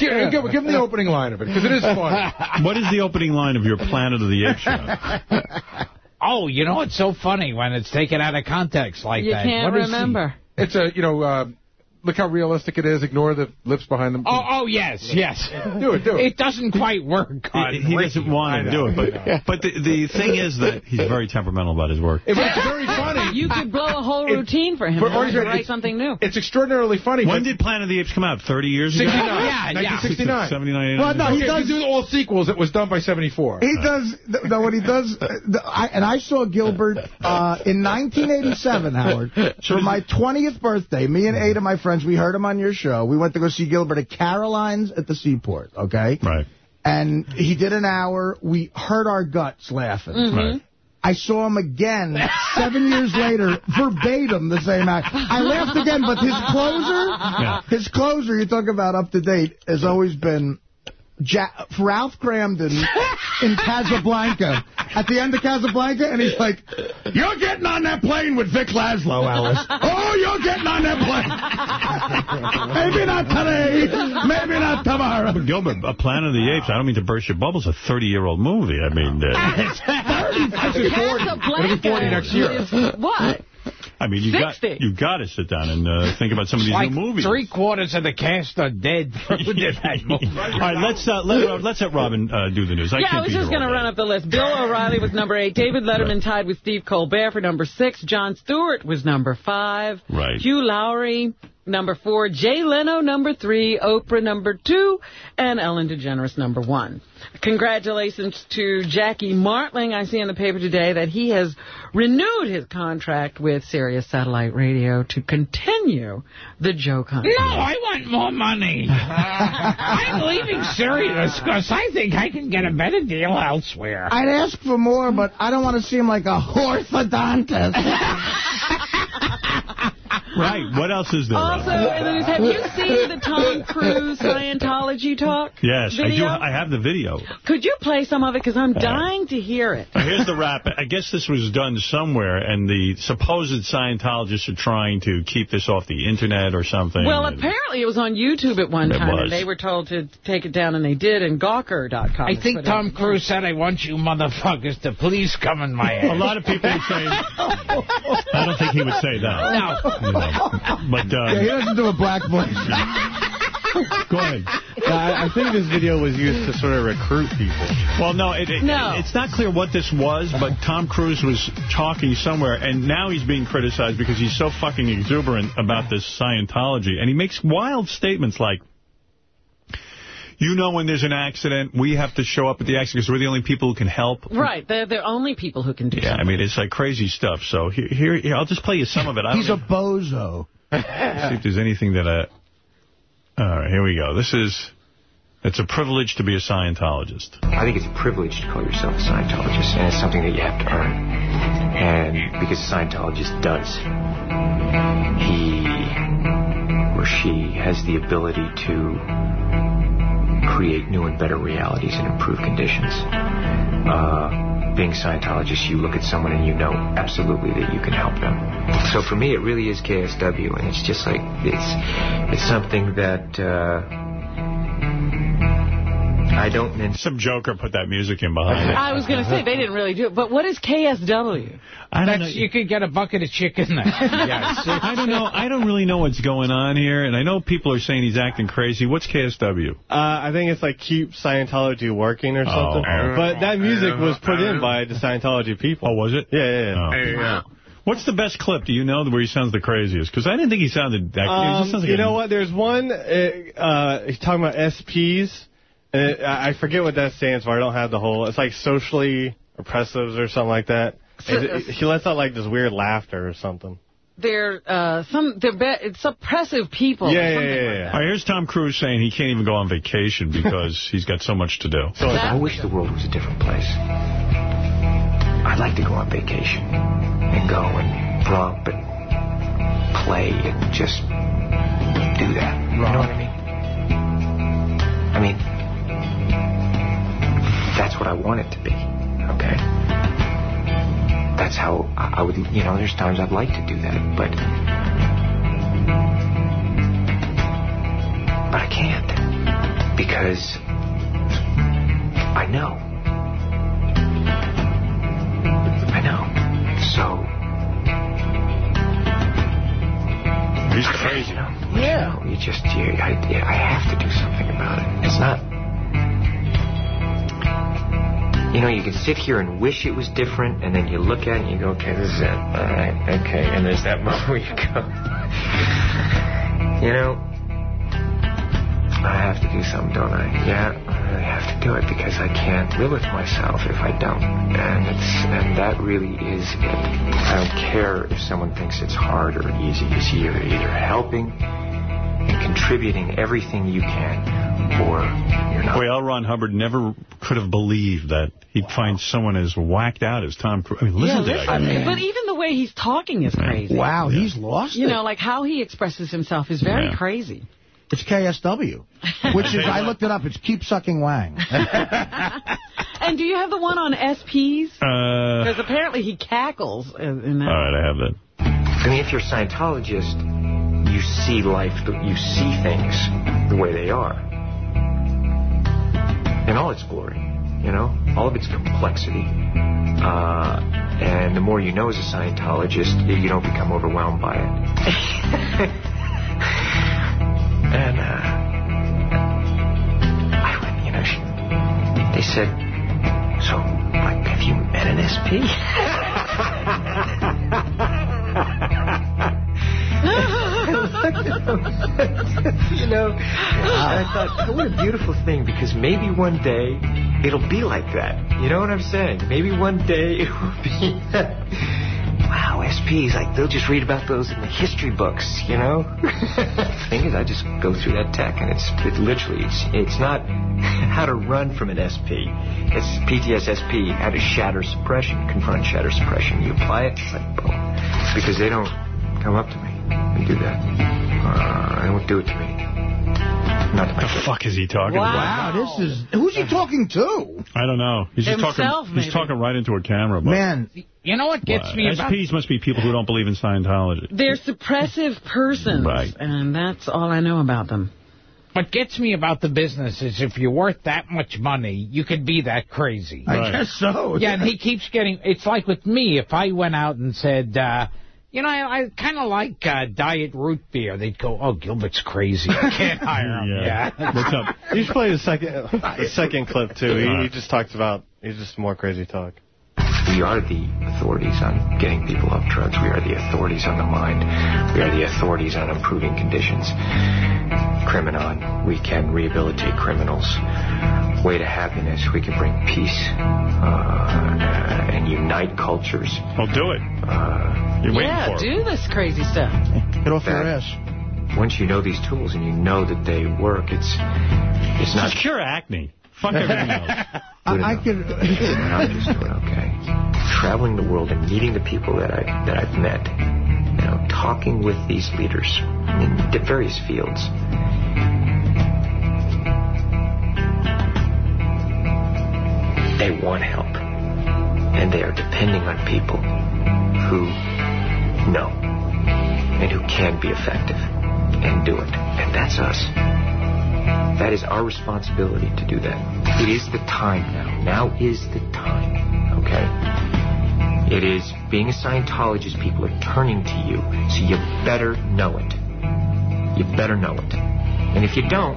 Speaker 6: Yeah, give, give him the opening line of it, because it is funny.
Speaker 1: What is the opening line of your Planet of the Apes show?
Speaker 29: Oh, you know, it's so funny when it's taken out of context like
Speaker 2: You
Speaker 29: that.
Speaker 2: can't
Speaker 29: What is he-
Speaker 2: remember.
Speaker 6: It's a, you know, uh, look how realistic it is. Ignore the lips behind them.
Speaker 29: Oh, oh, yes, yes.
Speaker 6: Do it, do it.
Speaker 29: It doesn't quite work on
Speaker 1: He, he doesn't want to do it, but but the, the thing is that he's very temperamental about his work.
Speaker 6: It was very funny.
Speaker 2: You could blow a whole
Speaker 6: It-
Speaker 2: routine for him
Speaker 6: but
Speaker 2: and have
Speaker 6: Artie
Speaker 2: write
Speaker 6: it's-
Speaker 2: something new.
Speaker 6: It's extraordinarily funny.
Speaker 1: When did Planet of the Apes come out? 30 years ago?
Speaker 6: 69.
Speaker 29: Yeah, yeah.
Speaker 6: 1969.
Speaker 1: 79,
Speaker 3: Well, no, he
Speaker 6: Okay,
Speaker 3: does-
Speaker 6: you do all sequels. It was done by 74.
Speaker 3: He does, th- no, what he does, uh, the, I, and I saw Gilbert uh, in 1987, Howard, for my 20th birthday. Me and eight of my friends, we heard him on your show. We went to go see Gilbert at Caroline's at the Seaport, okay?
Speaker 1: Right.
Speaker 3: And he did an hour. We hurt our guts laughing. Mm-hmm.
Speaker 1: Right.
Speaker 3: I saw him again seven years later, verbatim the same act. I laughed again, but his closer,
Speaker 1: Yeah.
Speaker 3: his closer, you talk about up to date, has always been ja Ralph Kramden in Casablanca. At the end of Casablanca, and he's like, "You're getting on that plane with Vic Laszlo, Alice. Oh, you're getting on that plane. maybe not today, maybe not tomorrow."
Speaker 1: But Gilbert, a Planet of the Apes, I don't mean to burst your bubbles, a 30-year-old movie. I mean, uh,
Speaker 6: Actually, 40. It'll be 40 next year.
Speaker 2: What?
Speaker 1: I mean, you got
Speaker 2: 60.
Speaker 1: you got to sit down and uh, think about some of these
Speaker 29: Like
Speaker 1: new movies.
Speaker 29: three quarters of the cast are dead. Who did that movie?
Speaker 1: All right, let's uh, let let's let Robin uh, do the news. I
Speaker 2: yeah, I was just going to run up the list. Bill O'Reilly was number eight. David Letterman tied with Steve Colbert for number six. Jon Stewart was number five.
Speaker 1: Right.
Speaker 2: Hugh Laurie, number four. Jay Leno, number three. Oprah, number two. And Ellen DeGeneres, number one. Congratulations to Jackie Martling. I see in the paper today that he has renewed his contract with Sirius Satellite Radio to continue the joke hunt.
Speaker 29: No, I want more money. I'm leaving Sirius because I think I can get a better deal elsewhere.
Speaker 3: I'd ask for more, but I don't want to seem like a orthodontist.
Speaker 1: Right. What else is there?
Speaker 2: Also,
Speaker 1: Robin?
Speaker 2: in the news, have you seen the Tom Cruise Scientology talk?
Speaker 1: Yes, I do. I have the video.
Speaker 2: Could you play some of it? Because I'm uh, dying to hear it.
Speaker 1: Here's the wrap. I guess this was done somewhere, and the supposed Scientologists are trying to keep this off the Internet or something.
Speaker 2: Well, apparently it was on YouTube at one
Speaker 1: It
Speaker 2: time,
Speaker 1: was.
Speaker 2: and they were told to take it down, and they did, and Gawker.com.
Speaker 29: I think Tom. Cruise said, I want you motherfuckers to please come in my
Speaker 1: a lot of people would say. I don't think he would say that.
Speaker 29: No.
Speaker 1: You. But uh,
Speaker 3: Yeah, he doesn't do a black voice.
Speaker 1: go ahead.
Speaker 44: I, I think this video was used to sort of recruit people.
Speaker 1: Well, no, it, it,
Speaker 2: No.
Speaker 1: it's not clear what this was, but Tom Cruise was talking somewhere, and now he's being criticized because he's so fucking exuberant about this Scientology, and he makes wild statements like, you know when there's an accident, we have to show up at the accident because we're the only people who can help.
Speaker 2: Right, they're the only people who can do
Speaker 1: Yeah, I mean, it's like crazy stuff. So here, here, here I'll just play you some of it. I
Speaker 3: He's a
Speaker 1: even-
Speaker 3: bozo.
Speaker 1: see if there's anything that I... All right, here we go. This is... It's a privilege to be a Scientologist.
Speaker 45: I think it's a privilege to call yourself a Scientologist, and it's something that you have to earn. And
Speaker 46: because a Scientologist does. He or she has the ability to create new and better realities and improve conditions. Uh, being Scientologist, you look at someone and you know absolutely that you can help them. So for me, it really is KSW, and it's just like it's it's something that. Uh, I don't mean
Speaker 1: some joker put that music in behind it.
Speaker 2: I was going to say, they didn't really do it. But what is KSW?
Speaker 1: I don't
Speaker 29: That's,
Speaker 1: know.
Speaker 29: You could get a bucket of chicken there. yes.
Speaker 1: I don't know. I don't really know what's going on here, and I know people are saying he's acting crazy. What's KSW?
Speaker 44: Uh, I think it's like keep Scientology working or
Speaker 1: Oh,
Speaker 44: something.
Speaker 1: okay.
Speaker 44: but that music was put in by the Scientology people.
Speaker 1: Oh, was it?
Speaker 44: Yeah, yeah, yeah.
Speaker 1: Oh. What's the best clip? Do you know where he sounds the craziest? Because I didn't think he sounded that. he
Speaker 44: Um,
Speaker 1: just sounds like
Speaker 44: you
Speaker 1: a-
Speaker 44: know what? There's one. Uh, uh, he's talking about SPs. And I I forget what that stands for. I don't have the whole. It's like socially oppressives or something like that. And he lets out like this weird laughter or something.
Speaker 2: They're uh, some they're be- it's suppressive people. or something like that.
Speaker 1: All right, here's Tom Cruise saying he can't even go on vacation because he's got so much to do.
Speaker 46: So I wish the world was a different place. I'd like to go on vacation and go and romp and play and just do that. You know what I mean? I mean, that's what I want it to be. Okay? That's how I I would, you know, there's times I'd like to do that, but. But I can't. Because I know. I know. So.
Speaker 1: He's crazy.
Speaker 46: You know, yeah. You, just, you, I, I have to do something about it. It's not. You know, you can sit here and wish it was different, and then you look at it and you go, okay, this is it. All right, okay. And there's that moment where you go, you know, I have to do something, don't I? Yeah, I have to do it because I can't live with myself if I don't. And it's and that really is it. I don't care if someone thinks it's hard or easy. It's you're either helping and contributing everything you can, or you're not.
Speaker 1: Boy, L. Ron Hubbard never could have believed that he'd find someone as whacked out as Tom Cruise. I mean, listen to that. guy.
Speaker 2: But even the way he's talking is crazy.
Speaker 3: Wow, he's lost
Speaker 2: You
Speaker 3: it.
Speaker 2: know, like how he expresses himself is very
Speaker 3: Yeah.
Speaker 2: crazy.
Speaker 3: It's KSW, which is, I looked it up, it's Keep Sucking Wang.
Speaker 2: And do you have the one on SPs?
Speaker 1: Uh,
Speaker 2: Because apparently he cackles in in that.
Speaker 1: all right, I have that.
Speaker 46: I mean, if you're a Scientologist, you see life, you see things the way they are. In all its glory, you know, all of its complexity. Uh, and the more you know as a Scientologist, you don't become overwhelmed by it. and, uh, I went, you know, she, they said, so, like, have you met an SP? you know, and I thought, oh, what a beautiful thing, because maybe one day it'll be like that. You know what I'm saying? Maybe one day it will be. wow, SPs, like they'll just read about those in the history books, you know? the thing is, I just go through that tech, and it's it literally, it's it's not how to run from an SP. It's PTSSP, how to shatter suppression, confront shatter suppression. You apply it, it's like boom, because they don't come up to me and do that. Uh, they won't do it to me. Not to my
Speaker 1: The fuck is he talking
Speaker 3: Wow,
Speaker 1: about?
Speaker 3: this is... Who's he talking to?
Speaker 1: I don't know. He's just
Speaker 3: Himself,
Speaker 1: talking. He's talking right into a camera. But,
Speaker 3: Man,
Speaker 29: You know what gets
Speaker 1: Wow.
Speaker 29: me about...
Speaker 1: SPs must be people who don't believe in Scientology.
Speaker 2: They're suppressive persons.
Speaker 1: Right.
Speaker 2: And that's all I know about them.
Speaker 29: What gets me about the business is if you're worth that much money, you could be that crazy.
Speaker 3: I Right. guess so.
Speaker 29: Yeah, and he keeps getting... It's like with me, if I went out and said, uh, you know, I, I kind of like uh, diet root beer, they'd go, oh, Gilbert's crazy. I can't hire him. yeah.
Speaker 1: What's up?
Speaker 44: You should play the second, the second clip too. He, he just talks about. He's just more crazy talk.
Speaker 46: We are the authorities on getting people off drugs. We are the authorities on the mind. We are the authorities on improving conditions. Criminon, we can rehabilitate criminals. Way to happiness, we can bring peace uh, and unite cultures.
Speaker 1: Well, do it.
Speaker 46: Uh,
Speaker 1: You're waiting
Speaker 2: yeah, do this crazy stuff.
Speaker 3: Get off
Speaker 46: your
Speaker 3: ass.
Speaker 46: Once you know these tools and you know that they work, it's it's not
Speaker 1: Just cure acne. Fuck everything else.
Speaker 46: good
Speaker 3: I, I could.
Speaker 46: I'm just doing okay. Traveling the world and meeting the people that I that I've met, you know, talking with these leaders in various fields. They want help, and they are depending on people who know and who can be effective and do it, and that's us. That is our responsibility to do that. It is the time now. Now is the time. Okay? It is being a Scientologist, people are turning to you, so you better know it. You better know it. And if you don't,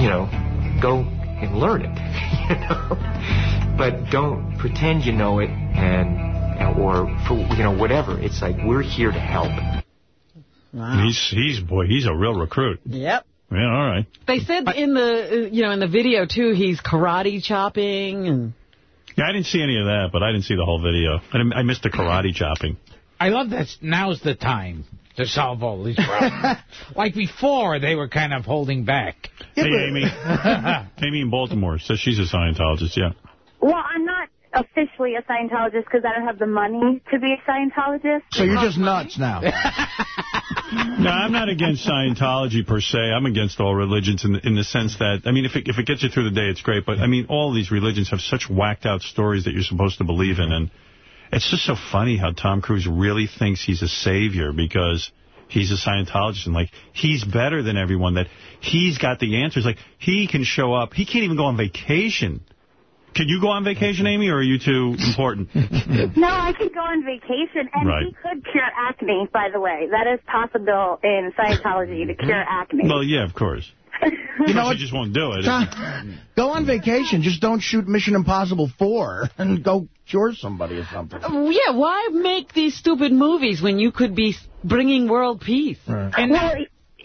Speaker 46: you know, go and learn it. you know? But don't pretend you know it and or for you know whatever. It's like we're here to help.
Speaker 1: He's, he's, boy, he's a real recruit.
Speaker 2: Yep.
Speaker 1: Yeah, all right.
Speaker 2: They said in the, uh, you know, in the video, too, he's karate chopping and...
Speaker 1: Yeah, I didn't see any of that, but I didn't see the whole video. I, I missed the karate chopping.
Speaker 29: I love that now's the time to solve all these problems. like before, they were kind of holding back.
Speaker 1: Hey, Amy. Amy in Baltimore says she's a Scientologist, yeah.
Speaker 41: Well, I'm not officially a Scientologist because I don't have the money to be a Scientologist.
Speaker 3: So you're just nuts now.
Speaker 1: No, I'm not against Scientology per se. I'm against all religions in the, in the sense that, I mean, if it, if it gets you through the day, it's great. But, I mean, all these religions have such whacked out stories that you're supposed to believe in. And it's just so funny how Tom Cruise really thinks he's a savior because he's a Scientologist. And, like, he's better than everyone, that he's got the answers. Like, he can show up. He can't even go on vacation. Can you go on vacation, Amy, or are you too important?
Speaker 41: No, I could go on vacation, and
Speaker 1: Right.
Speaker 41: he could cure acne, by the way. That is possible in Scientology to cure mm-hmm. acne.
Speaker 1: Well, yeah, of course.
Speaker 3: You know
Speaker 1: He just won't do it.
Speaker 3: Tom, go on vacation. Just don't shoot Mission Impossible 4 and go cure somebody or something.
Speaker 2: Uh, yeah, why make these stupid movies when you could be bringing world peace?
Speaker 41: And well,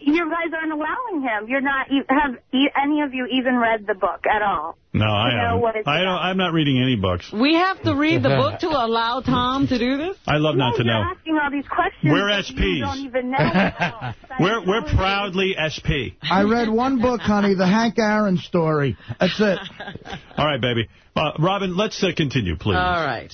Speaker 41: you guys aren't allowing him. You're not. e- Have e- any of you even read the book at all?
Speaker 1: No, I
Speaker 41: You know
Speaker 1: haven't.
Speaker 41: what it's
Speaker 1: I don't, I'm not reading any books.
Speaker 2: We have to read the book to allow Tom to do this?
Speaker 1: I love not to
Speaker 41: You're
Speaker 1: know.
Speaker 41: asking all these questions.
Speaker 1: We're
Speaker 41: that You
Speaker 1: SPs.
Speaker 41: don't even know.
Speaker 1: We're we're proudly SP.
Speaker 3: I read one book, honey, the Hank Aaron story. That's it.
Speaker 1: All right, baby. Uh, Robin, let's uh, continue, please.
Speaker 2: All right.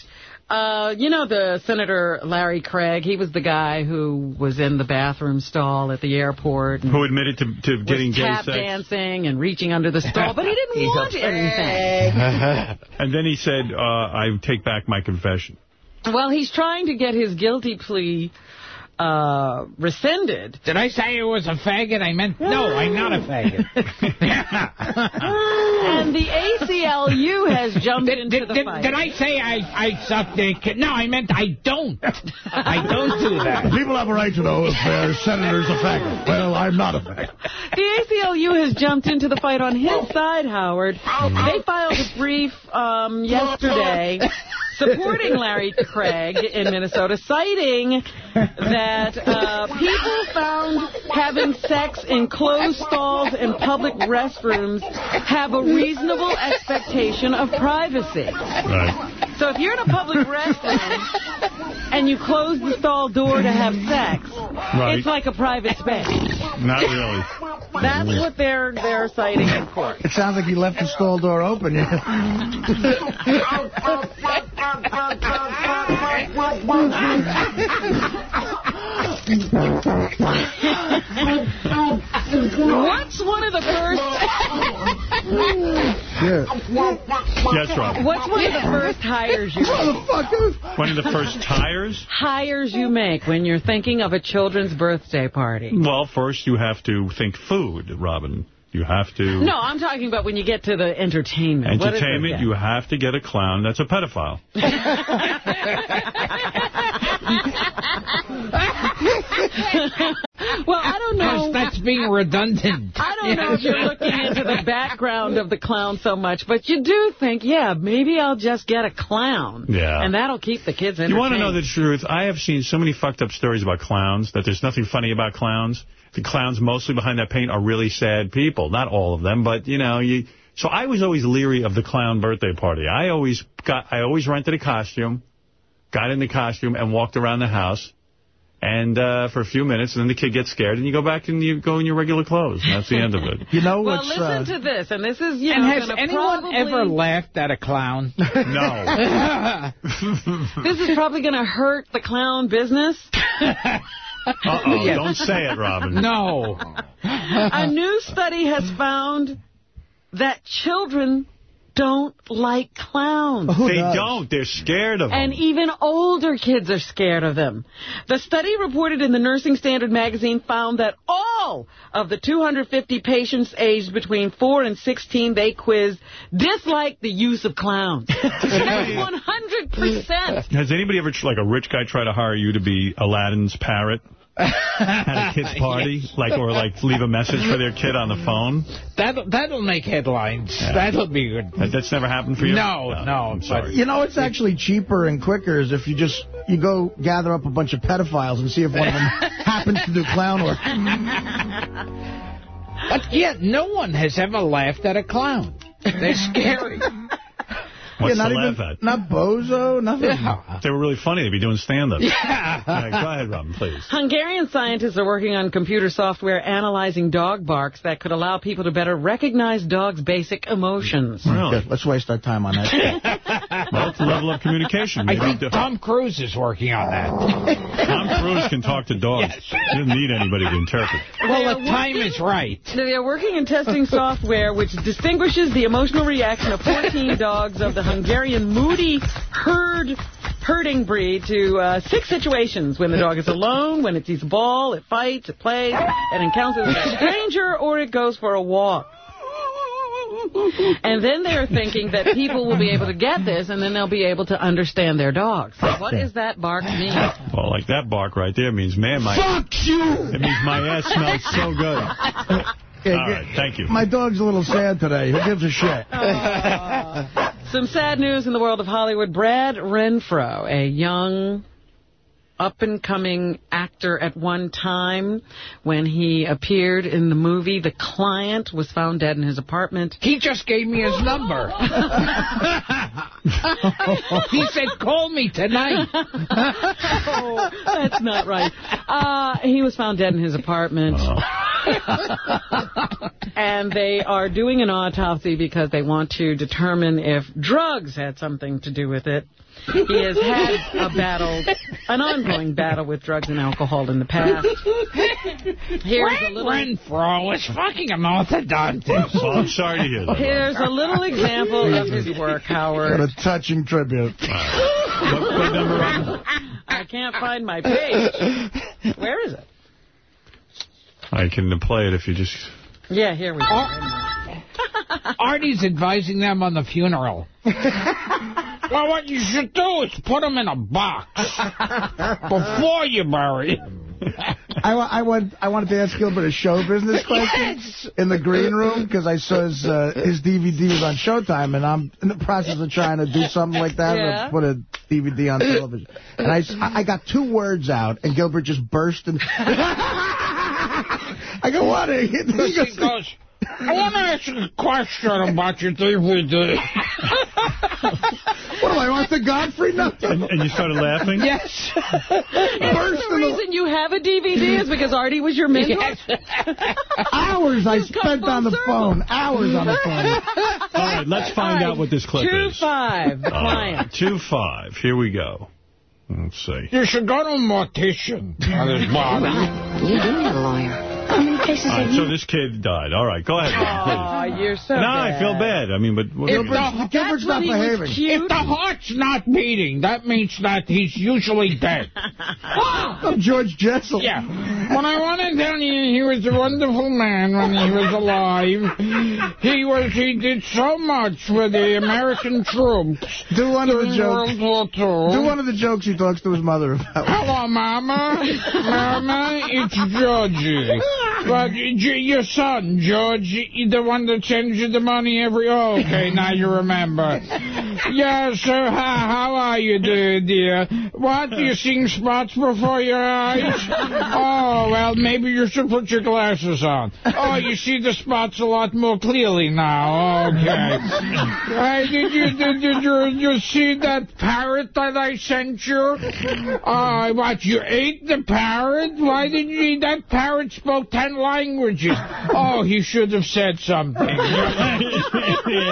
Speaker 2: Uh, you know the Senator Larry Craig? He was the guy who was in the bathroom stall at the airport. And
Speaker 1: Who admitted to, to getting gay
Speaker 2: tap
Speaker 1: sex?
Speaker 2: dancing and reaching under the stall, but he didn't
Speaker 1: He's
Speaker 2: want anything.
Speaker 1: and then he said, uh, I take back my confession.
Speaker 2: Well, he's trying to get his guilty plea uh, rescinded.
Speaker 29: Did I say it was a faggot? I meant, no, I'm not a faggot.
Speaker 2: and the ACLU has jumped into the
Speaker 29: did,
Speaker 2: fight.
Speaker 29: did I say I, I suck dick? No, I meant I don't. I don't do that.
Speaker 3: People have a right to know if their senator's a faggot. Well, I'm not a faggot.
Speaker 2: The ACLU has jumped into the fight on his side, Howard. They filed a brief um, yesterday supporting Larry Craig in Minnesota, citing that uh, people found having sex in closed stalls and public restrooms have a reasonable expectation of privacy.
Speaker 1: Right.
Speaker 2: So if you're in a public restroom and you close the stall door to have sex,
Speaker 1: Right.
Speaker 2: it's like a private space.
Speaker 1: Not really.
Speaker 2: That's what they're they're citing in court.
Speaker 3: It sounds like you left the stall door open.
Speaker 2: What's one of the first?
Speaker 1: Yes, Robin.
Speaker 2: What's one of the first hires you make?
Speaker 1: One of the first tires?
Speaker 2: hires you make when you're thinking of a children's birthday party?
Speaker 1: Well, first you have to think food, Robin. You have to...
Speaker 2: No, I'm talking about when you get to the entertainment. What is it
Speaker 1: Entertainment, you have to get a clown that's a pedophile.
Speaker 2: well, I don't know.
Speaker 29: That's being redundant.
Speaker 2: I don't know if you're looking into the background of the clown so much, but you do think, yeah, maybe I'll just get a clown.
Speaker 1: Yeah.
Speaker 2: And that'll keep the kids entertained.
Speaker 1: You want to know the truth? I have seen so many fucked up stories about clowns that there's nothing funny about clowns. The clowns mostly behind that paint are really sad people. Not all of them, but, you know, you... So I was always leery of the clown birthday party. I always got, I always rented a costume, got in the costume, and walked around the house and uh, for a few minutes, and then the kid gets scared, and you go back and you go in your regular clothes, and that's the end of it.
Speaker 3: You know
Speaker 2: Well,
Speaker 3: what's...
Speaker 2: listen
Speaker 3: uh,
Speaker 2: to this, and this is, you
Speaker 29: and
Speaker 2: know,
Speaker 29: has anyone
Speaker 2: probably,
Speaker 29: ever laughed at a clown?
Speaker 1: No.
Speaker 2: This is probably going to hurt the clown business.
Speaker 1: Uh-oh,
Speaker 29: Yes.
Speaker 1: don't say it, Robin.
Speaker 29: No.
Speaker 2: A new study has found that children don't like clowns.
Speaker 1: They don't. They're scared of them.
Speaker 2: And even older kids are scared of them. The study reported in the Nursing Standard magazine found that all of the 250 patients aged between 4 and 16 they quizzed disliked the use of clowns. That's 100%.
Speaker 1: Has anybody ever, like a rich guy, try to hire you to be Aladdin's parrot? At a kid's party, like or like leave a message for their kid on the phone.
Speaker 29: That'll, that'll make headlines. That'll be good.
Speaker 1: That- That's never happened for you.
Speaker 29: No, no.
Speaker 1: I'm sorry.
Speaker 3: You know, it's actually cheaper and quicker is if you just you go gather up a bunch of pedophiles and see if one of them happens to do clown work.
Speaker 29: But yet, no one has ever laughed at a clown. They're scary.
Speaker 1: What's
Speaker 3: yeah, not
Speaker 1: to
Speaker 3: even,
Speaker 1: laugh at?
Speaker 3: Not bozo, nothing.
Speaker 1: If they were really funny, they'd be doing stand-up.
Speaker 2: Yeah.
Speaker 1: All right, go ahead, Robin, please.
Speaker 2: Hungarian scientists are working on computer software analyzing dog barks that could allow people to better recognize dogs' basic emotions.
Speaker 1: Really?
Speaker 3: Good. Let's waste our time on that.
Speaker 1: Well, it's a level of communication.
Speaker 29: I think Tom Cruise is working on that.
Speaker 1: Tom Cruise can talk to dogs. He doesn't need anybody to interpret.
Speaker 29: Well, the time is right.
Speaker 2: They are working in testing software which distinguishes the emotional reaction of 14 dogs of the Hungarian Mudi herd herding breed to uh, six situations. When the dog is alone, when it sees a ball, it fights, it plays, it encounters a stranger, or it goes for a walk. And then they're thinking that people will be able to get this, and then they'll be able to understand their dogs. What does that bark mean?
Speaker 1: Well, like that bark right there means, man, my...
Speaker 3: Fuck you!
Speaker 1: It means my ass smells so good. All right, thank you.
Speaker 3: My dog's a little sad today. Who gives a shit?
Speaker 2: Some sad news in the world of Hollywood. Brad Renfro, a young up-and-coming actor at one time, when he appeared in the movie The Client, was found dead in his apartment.
Speaker 29: He just gave me his number. he said, call me tonight.
Speaker 2: oh, that's not right. Uh, he was found dead in his apartment. and they are doing an autopsy because they want to determine if drugs had something to do with it. He has had a battle, an ongoing battle with drugs and alcohol in the past. Here's a
Speaker 29: Brad
Speaker 2: little,
Speaker 29: Renfro is fucking an orthodontist.
Speaker 1: Well, I'm sorry to hear that.
Speaker 2: here's a little example of his work,
Speaker 3: What
Speaker 2: Howard.
Speaker 3: a touching tribute.
Speaker 1: What, what number, Robin?
Speaker 2: I can't find my page. Where is it?
Speaker 1: I can play it if you just...
Speaker 2: Yeah, here we go. Oh.
Speaker 29: Artie's advising them on the funeral. well, what you should do is put them in a box before you bury him.
Speaker 3: I, I, want, I wanted to ask Gilbert a show business question in the green room because I saw his, uh, his DVD was on Showtime, and I'm in the process of trying to do something like that,
Speaker 2: Yeah.
Speaker 3: to put a DVD on television. And I, I got two words out, and Gilbert just burst and... I go, what? He
Speaker 29: He goes, I want to ask you a question about your DVD.
Speaker 3: What am I, Arthur Godfrey? No.
Speaker 1: And, and you started laughing?
Speaker 29: yes.
Speaker 2: Is the reason you have a DVD is because Artie was your mentor?
Speaker 3: Hours I spent on the
Speaker 2: circle.
Speaker 3: phone. Hours on the phone.
Speaker 1: All right, let's find out what this clip
Speaker 2: Two
Speaker 1: is.
Speaker 2: five, the client.
Speaker 1: two five. Here we go. Let's see.
Speaker 29: You should go to a mortician on his body.
Speaker 47: You do need a lawyer. How many cases
Speaker 1: right, so
Speaker 47: you...
Speaker 1: this kid died. All right, go ahead,
Speaker 2: Aw,
Speaker 1: please.
Speaker 2: you're so
Speaker 1: no,
Speaker 2: bad.
Speaker 1: I feel bad. I mean, but... what-
Speaker 29: If
Speaker 3: Gilbert's,
Speaker 29: the,
Speaker 3: Gilbert's not
Speaker 2: when he was
Speaker 3: behaving.
Speaker 29: if the heart's not beating, that means that he's usually dead.
Speaker 3: I'm ah! George Jessel.
Speaker 29: Yeah. When I want to tell you he was a wonderful man when he was alive. He was he did so much for the American troops
Speaker 3: Do one of the jokes.
Speaker 29: World War II.
Speaker 3: Do one of the jokes he talks to his mother about.
Speaker 29: Hello, Mama. Mama, it's Georgie.
Speaker 48: Well, y- y- your son, George, the one that sends you the money every... Oh, okay, now you remember. Yes, sir. How, how are you, dear, dear? What, you seeing spots before your eyes? Oh, well, maybe you should put your glasses on. Oh, you see the spots a lot more clearly now. Okay. Hey, did you, did, did you, you see that parrot that I sent you? Uh, what, you ate the parrot? Why did you eat that parrot spoke ten languages? Oh, he should have said something.
Speaker 1: yeah,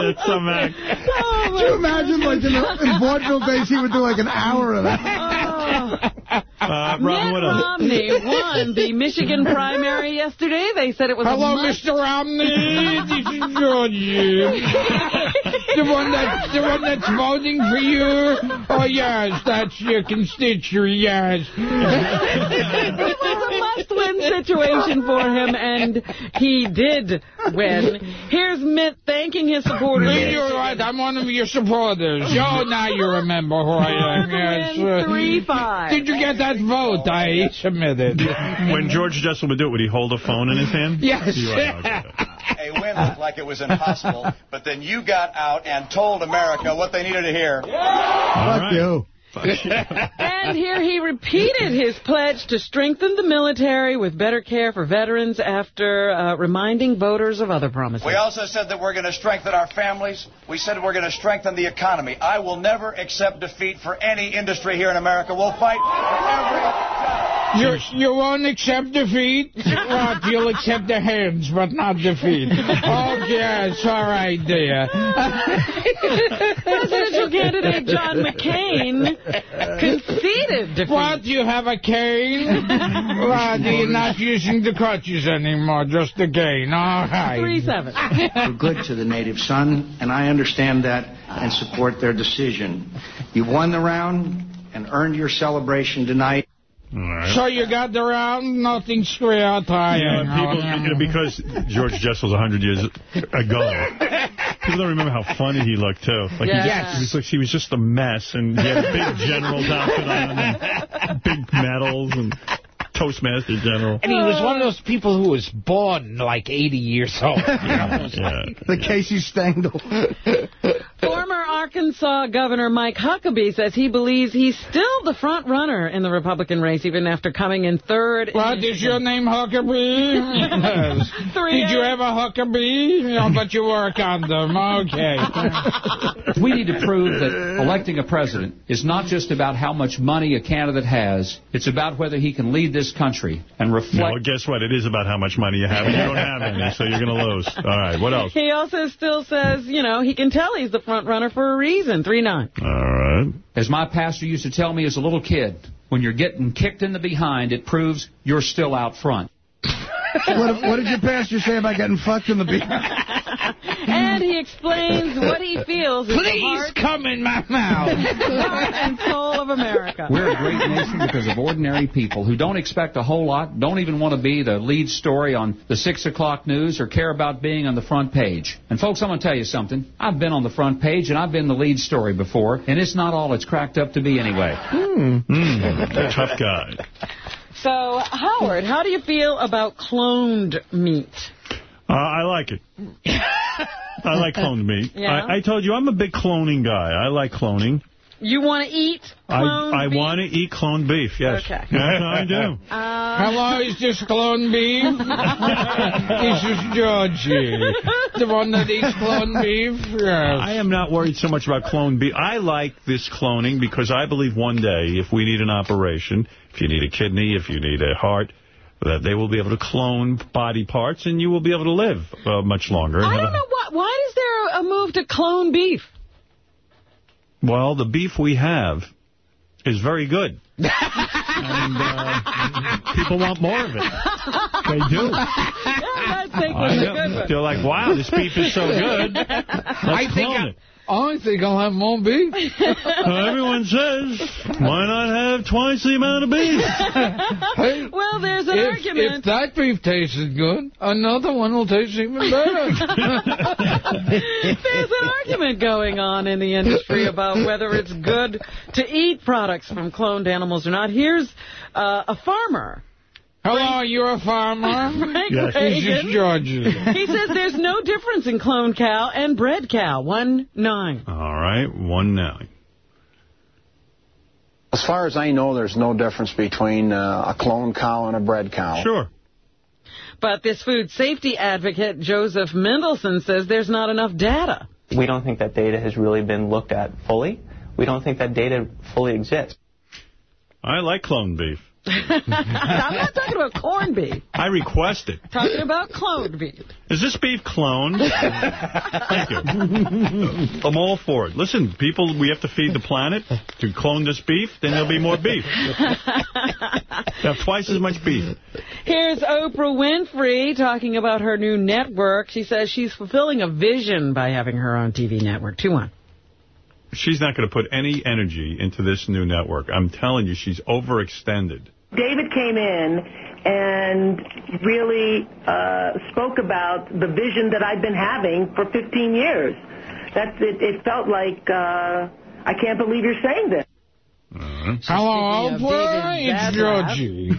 Speaker 1: that's some oh, act.
Speaker 3: Could you imagine, like, in, the, in vaudeville days, he would do like an hour of that?
Speaker 1: Oh, Uh,
Speaker 2: Mitt? Romney won the Michigan primary yesterday. They said it was
Speaker 48: Hello. Mr. Romney. This is Georgie. the one that the one that's voting for you. Oh yes, that's your constituent. Yes.
Speaker 2: it was a must-win situation for him, and he did win. Here's Mitt thanking his supporters.
Speaker 48: You're right. I'm one of your supporters. Oh, now you remember who I am. Yes. uh,
Speaker 2: Three five.
Speaker 48: Did you get that vote I submitted?
Speaker 1: When George Jessel would do it, would he hold a phone in his hand?
Speaker 48: Yes.
Speaker 1: You are.
Speaker 49: A win looked like it was impossible, but then you got out and told America what they needed to hear.
Speaker 3: Fuck you.
Speaker 2: And here he repeated his pledge to strengthen the military with better care for veterans after uh, reminding voters of other promises.
Speaker 49: We also said that we're going to strengthen our families. We said we're going to strengthen the economy. I will never accept defeat for any industry here in America. We'll fight for every
Speaker 48: You, you won't accept defeat? What? You'll accept the hands, but not defeat. Oh, yes, all right, dear.
Speaker 2: Presidential candidate John McCain conceded defeat.
Speaker 48: What, you have a cane? What, you're not using the crutches anymore, just the cane. All right.
Speaker 2: Three seven.
Speaker 45: We're good to the native son, and I understand that and support their decision. You won the round and earned your celebration tonight.
Speaker 48: So you got the round, nothing square
Speaker 1: You
Speaker 48: tying.
Speaker 1: know, people, you know, because George Jessel's 100 years ago, people don't remember how funny he looked, too. Like he,
Speaker 48: Yes.
Speaker 1: just, he, was like, he was just a mess, and he had a big general's outfit on, and big medals, and Toastmaster General.
Speaker 48: And he was one of those people who was born like 80 years old.
Speaker 1: Yeah.
Speaker 3: The Casey Stengel.
Speaker 2: Former Arkansas Governor Mike Huckabee says he believes he's still the front runner in the Republican race, even after coming in third.
Speaker 48: What, is your name Huckabee? Yes.
Speaker 2: Three
Speaker 48: Did you
Speaker 2: eight.
Speaker 48: have a Huckabee? No, but you work on them. Okay.
Speaker 50: We need to prove that electing a president is not just about how much money a candidate has. It's about whether he can lead this country and
Speaker 1: No,
Speaker 50: Well,
Speaker 1: guess what? It is about how much money you have, and you don't have any, so you're going to lose. All right, what else?
Speaker 2: He also still says, you know, he can tell he's the front runner for a reason. Three nine.
Speaker 1: All right.
Speaker 50: As my pastor used to tell me as a little kid, when you're getting kicked in the behind, it proves you're still out front.
Speaker 3: What, what did your pastor say about getting fucked in the beak?
Speaker 2: And he explains what he feels is the
Speaker 48: Please
Speaker 2: heart,
Speaker 48: come in my mouth.
Speaker 2: heart and soul of America.
Speaker 50: We're a great nation because of ordinary people who don't expect a whole lot, don't even want to be the lead story on the 6 o'clock news or care about being on the front page. And folks, I'm going to tell you something. I've been on the front page and I've been the lead story before, and it's not all it's cracked up to be anyway.
Speaker 1: Hmm. tough guy.
Speaker 2: So, Howard, how do you feel about cloned meat?
Speaker 1: Uh, I like it. I like cloned meat.
Speaker 2: Yeah?
Speaker 1: I, I told you, I'm a big cloning guy. I like cloning.
Speaker 2: You want to eat cloned
Speaker 1: I, I
Speaker 2: beef?
Speaker 1: want to eat cloned beef, yes.
Speaker 2: Okay.
Speaker 1: Yes, I do.
Speaker 48: Hello, is this cloned beef? this is Georgie. The one that eats clone beef? Yes.
Speaker 1: I am not worried so much about cloned beef. I like this cloning because I believe one day, if we need an operation, if you need a kidney, if you need a heart, that they will be able to clone body parts and you will be able to live uh, much longer.
Speaker 2: I don't know why. Why is there a move to clone beef?
Speaker 1: Well, the beef we have is very good. and uh, people want more of it. They do.
Speaker 2: That's taking
Speaker 1: I
Speaker 2: the
Speaker 1: know.
Speaker 2: good one.
Speaker 1: They're like, wow, this beef is so good. Let's
Speaker 48: I think
Speaker 1: clone
Speaker 48: I,
Speaker 1: it.
Speaker 48: I think I'll have more beef.
Speaker 1: Well, everyone says, why not have twice the amount of beef?
Speaker 48: Hey,
Speaker 2: Well, there's an
Speaker 48: if,
Speaker 2: argument.
Speaker 48: if that beef tasted good, another one will taste even better.
Speaker 2: There's an argument going on in the industry about whether it's good to eat products from cloned animals or not. Here's uh, a farmer
Speaker 29: Hello, you're a farmer?
Speaker 2: Frank
Speaker 29: Yes. This is
Speaker 2: Reagan.
Speaker 29: Georgie.
Speaker 2: He says there's no difference in cloned cow and bred cow. One nine.
Speaker 1: All right, one nine.
Speaker 45: As far as I know, there's no difference between uh, a clone cow and a bred cow.
Speaker 1: Sure.
Speaker 2: But this food safety advocate, Joseph Mendelson, says there's not enough data.
Speaker 51: We don't think that data has really been looked at fully. We don't think that data fully exists.
Speaker 1: I like clone beef.
Speaker 2: I'm not talking about corned beef.
Speaker 1: I request it.
Speaker 2: Talking about cloned beef.
Speaker 1: Is this beef cloned? Thank you. I'm all for it. Listen, people, we have to feed the planet. To clone this beef, then there'll be more beef. have twice as much beef.
Speaker 2: Here's Oprah Winfrey talking about her new network. She says she's fulfilling a vision by having her own TV network. 2-1.
Speaker 1: She's not going to put any energy into this new network. I'm telling you, she's overextended.
Speaker 52: David came in and really uh, spoke about the vision that I've been having for 15 years. That's it. It felt like uh, I can't believe you're saying this.
Speaker 29: Hello,
Speaker 52: Speaking of
Speaker 29: Oprah. It's Georgie.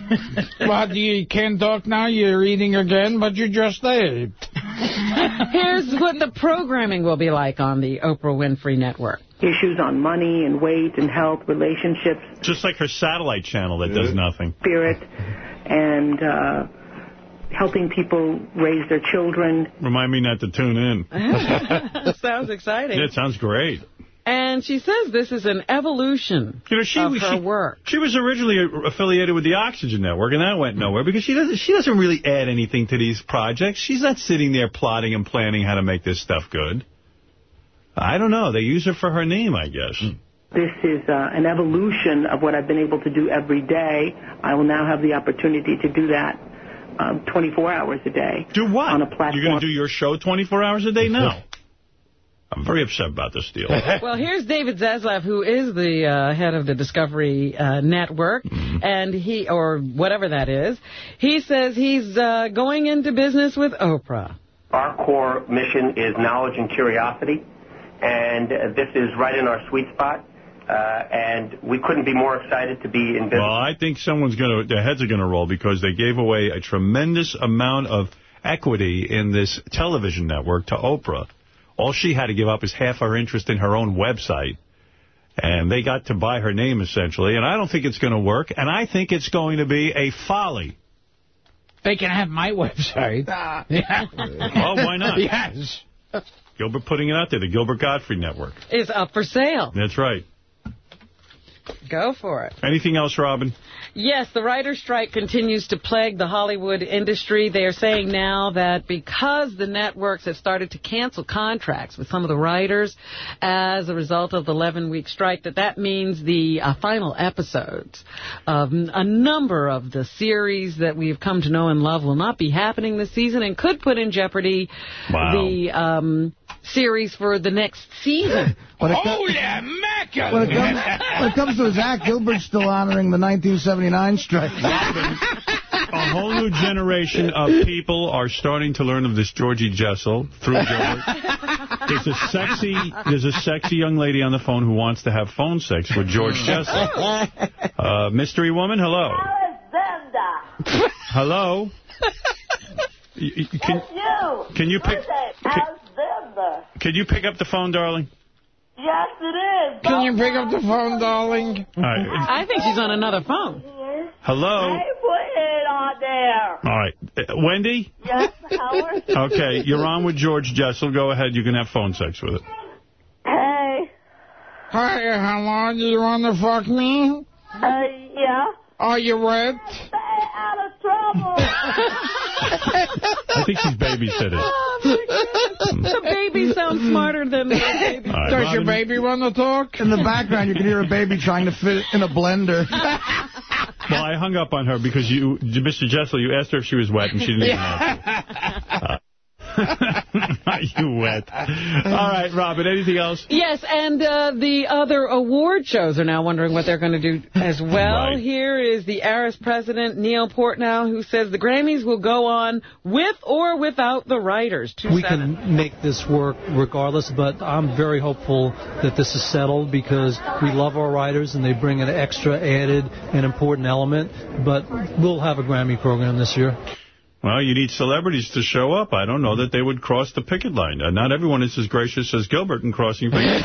Speaker 29: what, you can't talk now? You're eating again, but you just ate.
Speaker 2: Here's what the programming will be like on the Oprah Winfrey Network.
Speaker 52: Issues on money and weight and health, relationships,
Speaker 1: Just like her satellite channel that does nothing.
Speaker 52: spirit, and uh, helping people raise their children.
Speaker 1: Remind me not to tune in.
Speaker 2: Sounds exciting.
Speaker 1: Yeah, it sounds great.
Speaker 2: And she says this is an evolution
Speaker 1: You know, she,
Speaker 2: of
Speaker 1: she,
Speaker 2: her work.
Speaker 1: She was originally affiliated with the Oxygen Network, and that went nowhere because she doesn't. She doesn't really add anything to these projects. She's not sitting there plotting and planning how to make this stuff good. I don't know. They use it for her name, I guess.
Speaker 52: This is uh, an evolution of what I've been able to do every day. I will now have the opportunity to do that um, 24 hours a day.
Speaker 1: Do what?
Speaker 52: On a platform.
Speaker 1: You're going to do your show 24 hours a day? No. I'm very upset about this deal.
Speaker 2: Well, here's David Zaslav, who is the uh, head of the Discovery uh, Network,
Speaker 1: Mm-hmm.
Speaker 2: and he, or whatever that is, he says he's uh, going into business with Oprah.
Speaker 53: Our core mission is knowledge and curiosity, and uh, this is right in our sweet spot. Uh, and we couldn't be more excited to be in business.
Speaker 1: Well, I think someone's going to, their heads are going to roll because they gave away a tremendous amount of equity in this television network to Oprah. All she had to give up is half her interest in her own website. And they got to buy her name, essentially. And I don't think it's going to work. And I think it's going to be a folly.
Speaker 29: They can have my website. yeah.
Speaker 1: Oh, why not?
Speaker 29: yes.
Speaker 1: Gilbert putting it out there, the Gilbert Gottfried Network.
Speaker 2: Is up for sale.
Speaker 1: That's right.
Speaker 2: Go for it.
Speaker 1: Anything else, Robin?
Speaker 2: Yes, the writer's strike continues to plague the Hollywood industry. They are saying now that because the networks have started to cancel contracts with some of the writers as a result of the 11-week strike, that that means the uh, final episodes of a number of the series that we've come to know and love will not be happening this season and could put in jeopardy
Speaker 3: Wow.
Speaker 2: the um, series for the next season.
Speaker 3: When it,
Speaker 29: Oh,
Speaker 3: co-
Speaker 29: yeah, Mecca!
Speaker 3: when, it comes, when it comes to Zach, Gilbert's still honoring the 1979 strike.
Speaker 1: A whole new generation of people are starting to learn of this Georgie Jessel through Gilbert. There's a sexy, there's a sexy young lady on the phone who wants to have phone sex with George Jessel. Uh, mystery woman, hello.
Speaker 48: Alexander.
Speaker 1: Hello. Y- y- Can,
Speaker 48: You.
Speaker 1: can you pick?
Speaker 48: Alexander.
Speaker 1: Can you pick up the phone, darling?
Speaker 48: Yes, it is.
Speaker 29: Can you pick up the phone, darling?
Speaker 1: All right.
Speaker 2: I think she's on another phone.
Speaker 1: Hello.
Speaker 48: Hey, put it on there.
Speaker 1: All right. Uh, Wendy?
Speaker 48: Yes, Howard.
Speaker 1: Okay, you're on with George Jessel. Go ahead. You can have phone sex with it.
Speaker 48: Hey.
Speaker 29: Hi, hello, do you want to fuck me?
Speaker 48: Uh, yeah.
Speaker 29: Are you wet?
Speaker 48: Stay out of trouble.
Speaker 1: I think she's babysitting.
Speaker 2: the baby sounds smarter than the baby.
Speaker 1: All right,
Speaker 29: Does your baby want to talk?
Speaker 3: In the background, you can hear a baby trying to fit in a blender.
Speaker 1: Well, I hung up on her because you, Mr. Jessel, you asked her if she was wet, and she didn't even answer. Uh, you wet. All right, Robin, anything else?
Speaker 2: Yes, and uh, the other award shows are now wondering what they're going to do as well.
Speaker 1: Right.
Speaker 2: Here is the NARAS president, Neil Portnow, who says the Grammys will go on with or without the writers. Two
Speaker 54: we
Speaker 2: seven.
Speaker 54: can make this work regardless, but I'm very hopeful that this is settled because we love our writers and they bring an extra added and important element. But we'll have a Grammy program this year.
Speaker 1: Well, you need celebrities to show up. I don't know that they would cross the picket line. Uh, not everyone is as gracious as Gilbert in crossing picket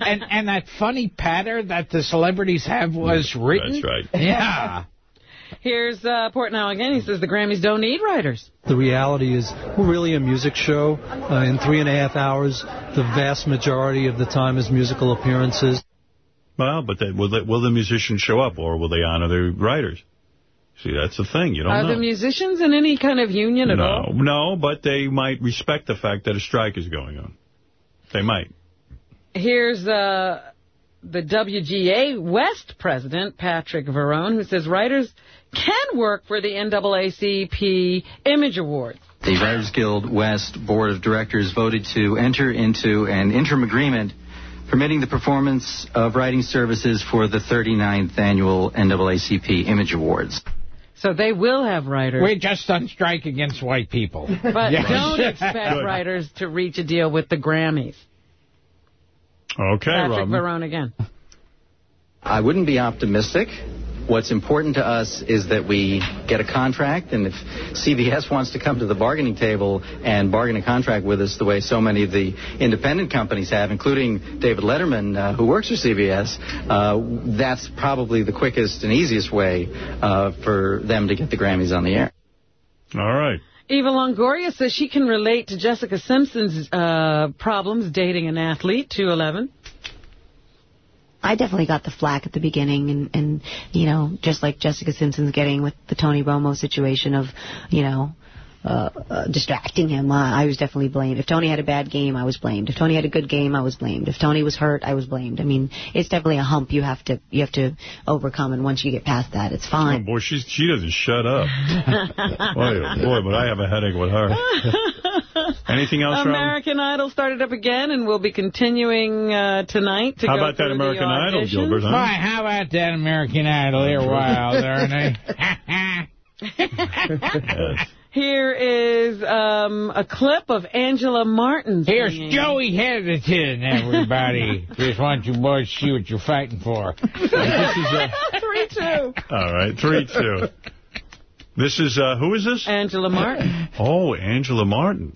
Speaker 29: and and that funny patter that the celebrities have was written.
Speaker 1: That's right.
Speaker 29: Yeah.
Speaker 2: Here's uh, Portnow again. He says the Grammys don't need writers.
Speaker 54: The reality is we're really a music show. Uh, in three and a half hours, the vast majority of the time is musical appearances.
Speaker 1: Well, but they, will, they, will the musicians show up, or will they honor the writers? See, that's the thing. You don't
Speaker 2: Are
Speaker 1: know.
Speaker 2: the musicians in any kind of union at
Speaker 1: no,
Speaker 2: all?
Speaker 1: no, but they might respect the fact that a strike is going on. They might.
Speaker 2: Here's uh, the WGA West president, Patrick Verrone, who says writers can work for the NAACP Image Awards.
Speaker 55: The Writers Guild West Board of Directors voted to enter into an interim agreement permitting the performance of writing services for the 39th annual NAACP Image Awards.
Speaker 2: So they will have writers.
Speaker 29: We're just on strike against white people.
Speaker 2: But
Speaker 29: Yes.
Speaker 2: don't expect
Speaker 29: Good.
Speaker 2: writers to reach a deal with the Grammys.
Speaker 1: Okay,
Speaker 2: Patrick
Speaker 55: Robin.
Speaker 2: Verrone again.
Speaker 55: I wouldn't be optimistic. What's important to us is that we get a contract, and if CBS wants to come to the bargaining table and bargain a contract with us the way so many of the independent companies have, including David Letterman, uh, who works for CBS, uh, that's probably the quickest and easiest way uh, for them to get the Grammys on the air.
Speaker 1: All right.
Speaker 2: Eva Longoria says she can relate to Jessica Simpson's uh, problems dating an athlete, 211.
Speaker 47: I definitely got the flack at the beginning, and, and you know, just like Jessica Simpson's getting with the Tony Romo situation of, you know, uh, uh, distracting him. Uh, I was definitely blamed. If Tony had a bad game, I was blamed. If Tony had a good game, I was blamed. If Tony was hurt, I was blamed. I mean, it's definitely a hump you have to you have to overcome, and once you get past that, it's
Speaker 1: Oh,
Speaker 47: fine.
Speaker 1: boy, she's, she doesn't shut up. boy, oh, boy, but I have a headache with her. Anything else, Robin?
Speaker 2: American Idol started up again and we'll be continuing uh, tonight to
Speaker 1: How
Speaker 2: go
Speaker 1: about that American Idol,
Speaker 2: auditions.
Speaker 1: Gilbert, huh?
Speaker 29: Why, how about that American Idol? They're wild, aren't they?
Speaker 2: Here is um, a clip of Angela Martin.
Speaker 29: Here's
Speaker 2: singing.
Speaker 29: Joey Hesitant, everybody. Just want you boys to see what you're fighting for. this is a,
Speaker 2: Three, two.
Speaker 1: All right, three, two. This is, uh, who is this?
Speaker 2: Angela Martin.
Speaker 1: Oh, Angela Martin.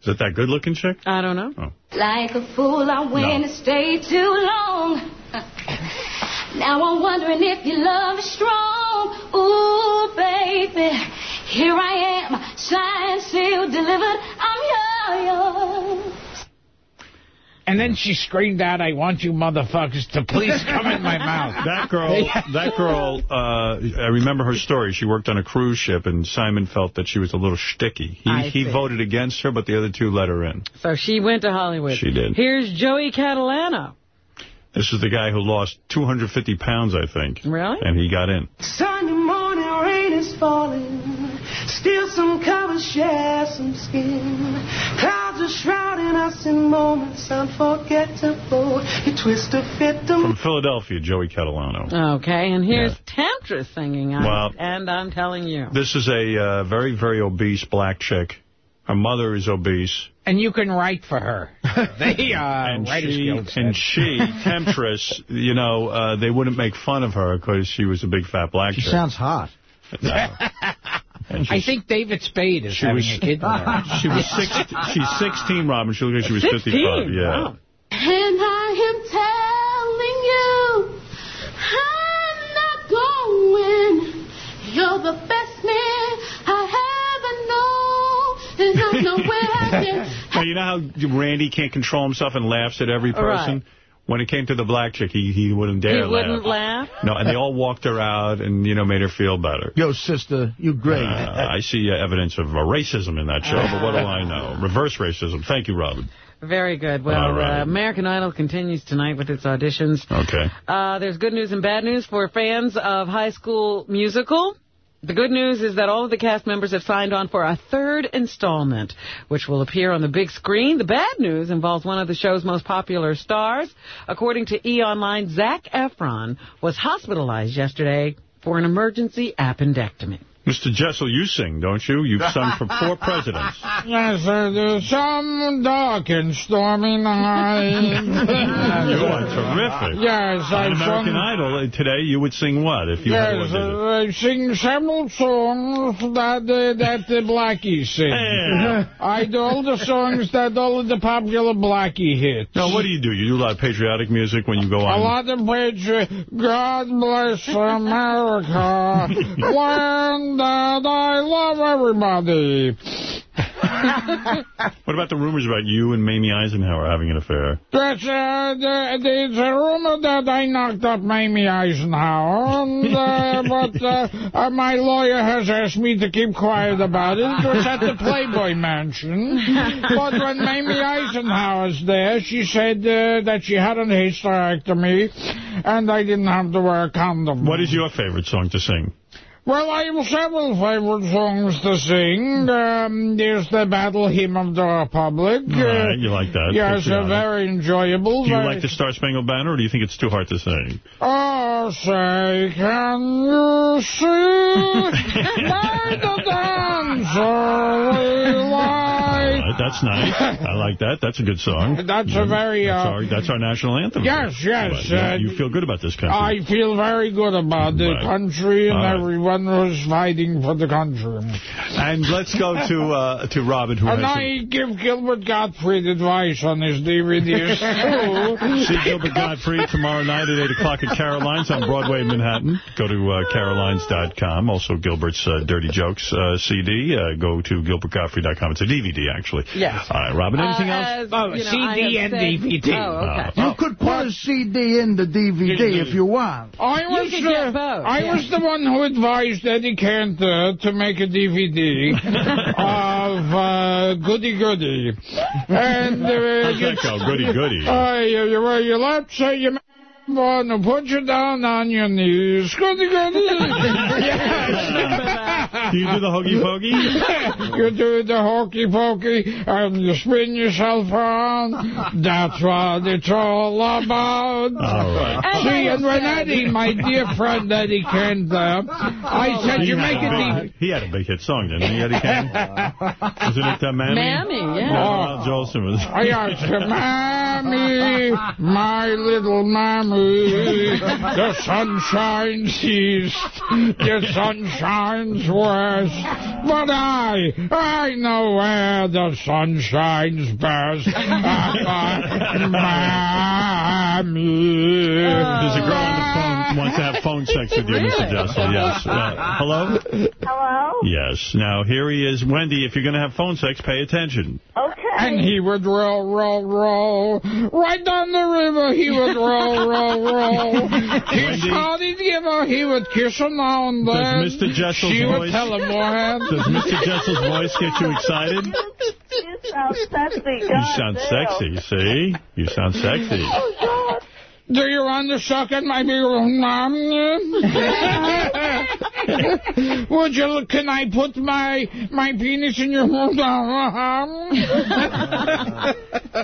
Speaker 1: Is that that good-looking chick?
Speaker 2: I don't know. Oh.
Speaker 48: Like a fool, I went and stayed too long. Now I'm wondering if your love is strong. Ooh, baby, here I am, signed, sealed, delivered. I'm yours.
Speaker 29: And then she screamed out, I want you motherfuckers to please come in my mouth.
Speaker 1: That girl, that girl, uh, I remember her story. She worked on a cruise ship, and Simon felt that she was a little shticky. He, he voted against her, but the other two let her in.
Speaker 2: So she went to Hollywood.
Speaker 1: She did.
Speaker 2: Here's Joey Catalano.
Speaker 1: This is the guy who lost 250 pounds, I think.
Speaker 2: Really?
Speaker 1: And he got in.
Speaker 56: Sunday morning rain is falling. Still some colors share some skin. Clouds are shrouding us in moments unforgettable. You twist a fit them.
Speaker 1: From Philadelphia, Joey Catalano.
Speaker 2: Okay, and here's Temptress singing on
Speaker 1: Wow.
Speaker 2: it, and I'm telling you.
Speaker 1: This is a uh, very, very obese black chick. Her mother is obese.
Speaker 29: And you can write for her. They, uh,
Speaker 1: and
Speaker 29: Writers
Speaker 1: she,
Speaker 29: Guild
Speaker 1: and she, Temptress, you know, uh, they wouldn't make fun of her because she was a big fat black
Speaker 3: She
Speaker 1: chick.
Speaker 3: sounds hot.
Speaker 1: And
Speaker 29: I think David Spade is
Speaker 1: she
Speaker 29: having
Speaker 1: was,
Speaker 29: a kid with
Speaker 1: she was six, she's 16, Robin. She looked like she was
Speaker 2: 16?
Speaker 1: 55. Yeah.
Speaker 2: Wow.
Speaker 48: And I am telling you, I'm not going. You're the best man I ever know. And I know where I can.
Speaker 1: Now, you know how Randy can't control himself and laughs at every person?
Speaker 2: Right.
Speaker 1: When it came to the black chick, he, he wouldn't dare
Speaker 2: He wouldn't
Speaker 1: laugh.
Speaker 2: laugh?
Speaker 1: No, and they all walked her out and, you know, made her feel better.
Speaker 3: Yo, sister, you great.
Speaker 1: Uh, I see uh, evidence of uh, racism in that show, but what do I know? Reverse racism. Thank you, Robin.
Speaker 2: Very good. Well,
Speaker 1: All right.
Speaker 2: uh, American Idol continues tonight with its auditions.
Speaker 1: Okay.
Speaker 2: Uh, there's good news and bad news for fans of High School Musical. The good news is that all of the cast members have signed on for a third installment, which will appear on the big screen. The bad news involves one of the show's most popular stars. According to E! Online, Zac Efron was hospitalized yesterday for an emergency appendectomy.
Speaker 1: Mr. Jessel, you sing, don't you? You've sung for four presidents.
Speaker 48: Yes, sir. There's some dark and stormy night.
Speaker 1: you are terrific.
Speaker 48: Yes,
Speaker 1: On
Speaker 48: I
Speaker 1: American
Speaker 48: sung-
Speaker 1: Idol uh, today, you would sing what if you
Speaker 48: Yes, uh, I sing several songs that uh, that the Blackie sing.
Speaker 1: Yeah.
Speaker 48: I do all the songs that all of the popular Blackie hits.
Speaker 1: Now, what do you do? You do a lot of patriotic music when you go on?
Speaker 48: A lot of patriotic... God bless America. Land that I love everybody.
Speaker 1: What about the rumors about you and Mamie Eisenhower having an affair?
Speaker 48: That's, uh, the, there's a rumor that I knocked up Mamie Eisenhower, and, uh, but uh, uh, my lawyer has asked me to keep quiet about it. It was at the Playboy Mansion. But when Mamie Eisenhower's there, she said uh, that she had an hysterectomy, and I didn't have to wear a condom.
Speaker 1: What is your favorite song to sing?
Speaker 48: Well, I have several favorite songs to sing. Um, there's the Battle Hymn of the Republic.
Speaker 1: Right, you like that.
Speaker 48: Yes, uh, very enjoyable.
Speaker 1: Do you like the Star Spangled Banner, or do you think it's too hard to sing?
Speaker 48: Oh, say, can you see by the dancer?
Speaker 1: Uh, that's nice. I like that. That's a good song.
Speaker 48: That's a very,
Speaker 1: That's
Speaker 48: uh,
Speaker 1: our, that's our national anthem.
Speaker 48: Yes, yes,
Speaker 1: But, yeah,
Speaker 48: uh,
Speaker 1: you feel good about this country.
Speaker 48: I feel very good about the
Speaker 1: Right.
Speaker 48: country and
Speaker 1: right.
Speaker 48: Everyone who's fighting for the country.
Speaker 1: And let's go to uh, to Robin, who
Speaker 48: And
Speaker 1: has...
Speaker 48: I give Gilbert Gottfried advice on his DVDs, too.
Speaker 1: See Gilbert Gottfried tomorrow night at 8 o'clock at Caroline's on Broadway in Manhattan. Go to uh, carolines.com. Also, Gilbert's uh, Dirty Jokes uh, CD. Uh, go to gilbertgottfried.com. It's a DVD, actually.
Speaker 2: Yes.
Speaker 1: All right, Robin, anything
Speaker 2: Uh,
Speaker 1: else?
Speaker 2: as, you know,
Speaker 48: CD and
Speaker 2: said-
Speaker 48: DVD.
Speaker 2: Oh, okay.
Speaker 3: You could put a CD in the DVD if you want.
Speaker 48: I was,
Speaker 2: could get both,
Speaker 48: I
Speaker 2: yeah.
Speaker 48: was the one who advised Eddie Cantor to make a DVD of uh, Goody Goody. And, uh,
Speaker 1: How's that go? Goody Goody.
Speaker 48: Uh, you, you, well, you let's say you want to put you down on your knees. Goody Goody.
Speaker 1: Do you do the hokey pokey?
Speaker 48: you do the hokey pokey and you spin yourself around. That's what it's all about.
Speaker 1: All right.
Speaker 48: See, and when Eddie, my dear friend Eddie Cantor, I said,
Speaker 1: He
Speaker 48: you make
Speaker 1: a
Speaker 48: it
Speaker 1: big- He had a big hit song, didn't he, Eddie King? Wasn't it uh, Mammy?
Speaker 2: Mammy, yeah.
Speaker 1: Al Jolson was...
Speaker 48: I asked her, Mammy, my little Mammy, the sun shines east, the sun shines west, but I, I know where the sun shines best. Mammy.
Speaker 1: There's a girl on the phone wants to have phone sex with you, Mr. Jessel. Yes. Uh, hello?
Speaker 41: Hello?
Speaker 1: Yes. Now, here he is. Wendy, if you're going to have phone sex, pay attention.
Speaker 41: Okay.
Speaker 48: And he would roll, roll, roll. Right down the river, he would roll, roll, roll. He
Speaker 1: Wendy?
Speaker 48: started to give he would kiss her now and then.
Speaker 1: Does Mr. Jessel's
Speaker 48: She would
Speaker 1: voice...
Speaker 48: tell him more.
Speaker 1: Does Mr. Jessel's voice get you excited?
Speaker 41: You sound sexy.
Speaker 1: You sound
Speaker 41: damn.
Speaker 1: sexy, see? You sound sexy.
Speaker 41: Oh, God.
Speaker 48: Do you want to suck at my mom? Would you, can I put my, my penis in your mouth?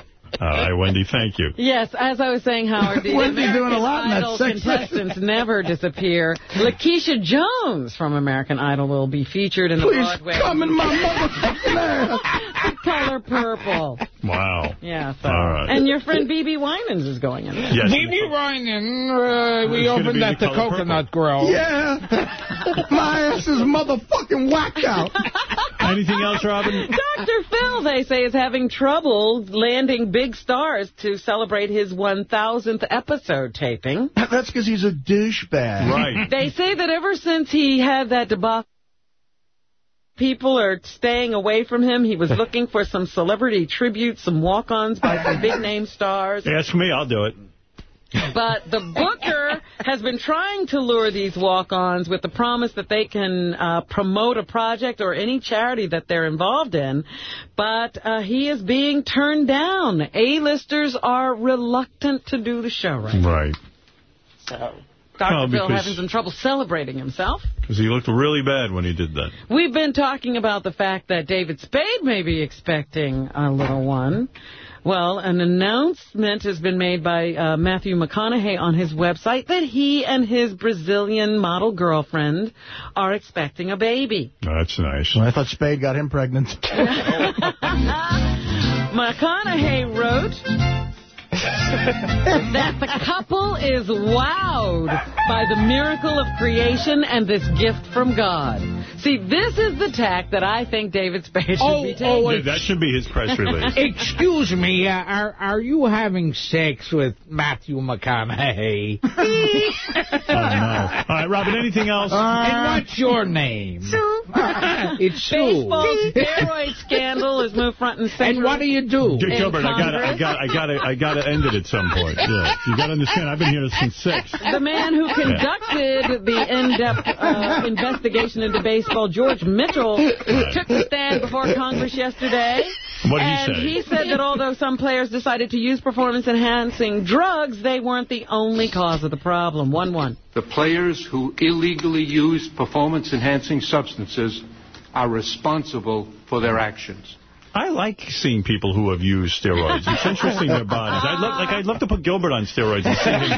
Speaker 1: All right, Wendy, thank you.
Speaker 2: Yes, as I was saying, Howard, the
Speaker 3: Wendy's
Speaker 2: American
Speaker 3: doing a lot in that
Speaker 2: Idol contestants never disappear. LaKisha Jones from American Idol will be featured in the Broadway.
Speaker 3: Please come in my motherfucking ass.
Speaker 2: color purple.
Speaker 1: Wow.
Speaker 2: Yeah. So.
Speaker 1: All right.
Speaker 2: And your friend BeBe Winans is going in there.
Speaker 1: Yes.
Speaker 48: Phoebe Winan, uh, we
Speaker 1: It's gonna
Speaker 48: opened
Speaker 1: be
Speaker 48: at
Speaker 1: the
Speaker 48: the
Speaker 1: color
Speaker 48: Coconut Grove.
Speaker 3: Yeah. My ass is motherfucking whacked out.
Speaker 1: Anything else, Robin?
Speaker 2: Dr. Phil, they say, is having trouble landing big stars to celebrate his 1,000th episode taping.
Speaker 3: That's because he's a douchebag.
Speaker 1: Right.
Speaker 2: They say that ever since he had that debacle, people are staying away from him. He was looking for some celebrity tributes, some walk-ons by some big-name stars.
Speaker 1: Ask me, I'll do it.
Speaker 2: But the booker has been trying to lure these walk-ons with the promise that they can uh, promote a project or any charity that they're involved in. But uh, he is being turned down. A-listers are reluctant to do the show right.
Speaker 1: Right.
Speaker 2: So Dr. Phil
Speaker 1: because-
Speaker 2: having some trouble celebrating himself.
Speaker 1: Because he looked really bad when he did that.
Speaker 2: We've been talking about the fact that David Spade may be expecting a little one. Well, an announcement has been made by uh, Matthew McConaughey on his website that he and his Brazilian model girlfriend are expecting a baby.
Speaker 1: That's nice.
Speaker 3: I thought Spade got him pregnant.
Speaker 2: McConaughey wrote that the couple is wowed by the miracle of creation and this gift from God. See, this is the tack that I think David Spade should
Speaker 29: Oh,
Speaker 2: be taking.
Speaker 29: oh,
Speaker 1: Yeah, that should be his press release.
Speaker 29: Excuse me, uh, are are you having sex with Matthew McConaughey?
Speaker 1: oh, no. All right, Robin, anything else?
Speaker 29: and what's your name? Sue. it's Sue.
Speaker 2: Baseball's steroid scandal is moved front and center.
Speaker 29: And what do you do?
Speaker 1: Gil- Gilbert, I got I got I got to I got to end it at some point. Yeah, you got to understand. I've been here since six.
Speaker 2: The man who conducted the in-depth uh, investigation into baseball, George Mitchell, took the stand before Congress yesterday.
Speaker 1: What did he
Speaker 2: and
Speaker 1: say?
Speaker 2: he said that although some players decided to use performance-enhancing drugs, they weren't the only cause of the problem. 1-1.
Speaker 57: The players who illegally used performance enhancing substances are responsible for their actions.
Speaker 1: I like seeing people who have used steroids. It's interesting their bodies. I'd love, like, I'd love to put Gilbert on steroids and see him,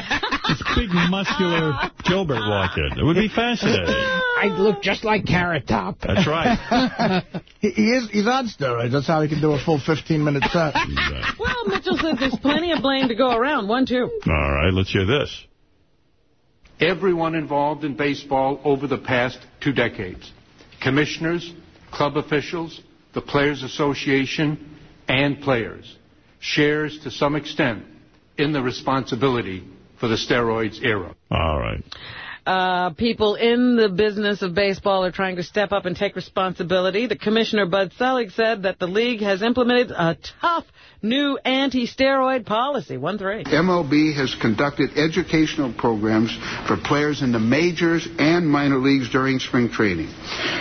Speaker 1: this big, muscular Gilbert walk in. It would be fascinating.
Speaker 29: I'd look just like Carrot Top.
Speaker 1: That's right.
Speaker 3: he, he is, he's on steroids. That's how he can do a full 15-minute set.
Speaker 2: Uh, well, Mitchell said there's plenty of blame to go around. 1-2.
Speaker 1: All right, let's hear this.
Speaker 57: Everyone involved in baseball over the past two decades commissioners, club officials, the Players Association, and players shares to some extent in the responsibility for the steroids era.
Speaker 1: All right.
Speaker 2: Uh, people in the business of baseball are trying to step up and take responsibility. The commissioner, Bud Selig, said that the league has implemented a tough new anti-steroid policy. 1-3.
Speaker 58: MLB has conducted educational programs for players in the majors and minor leagues during spring training.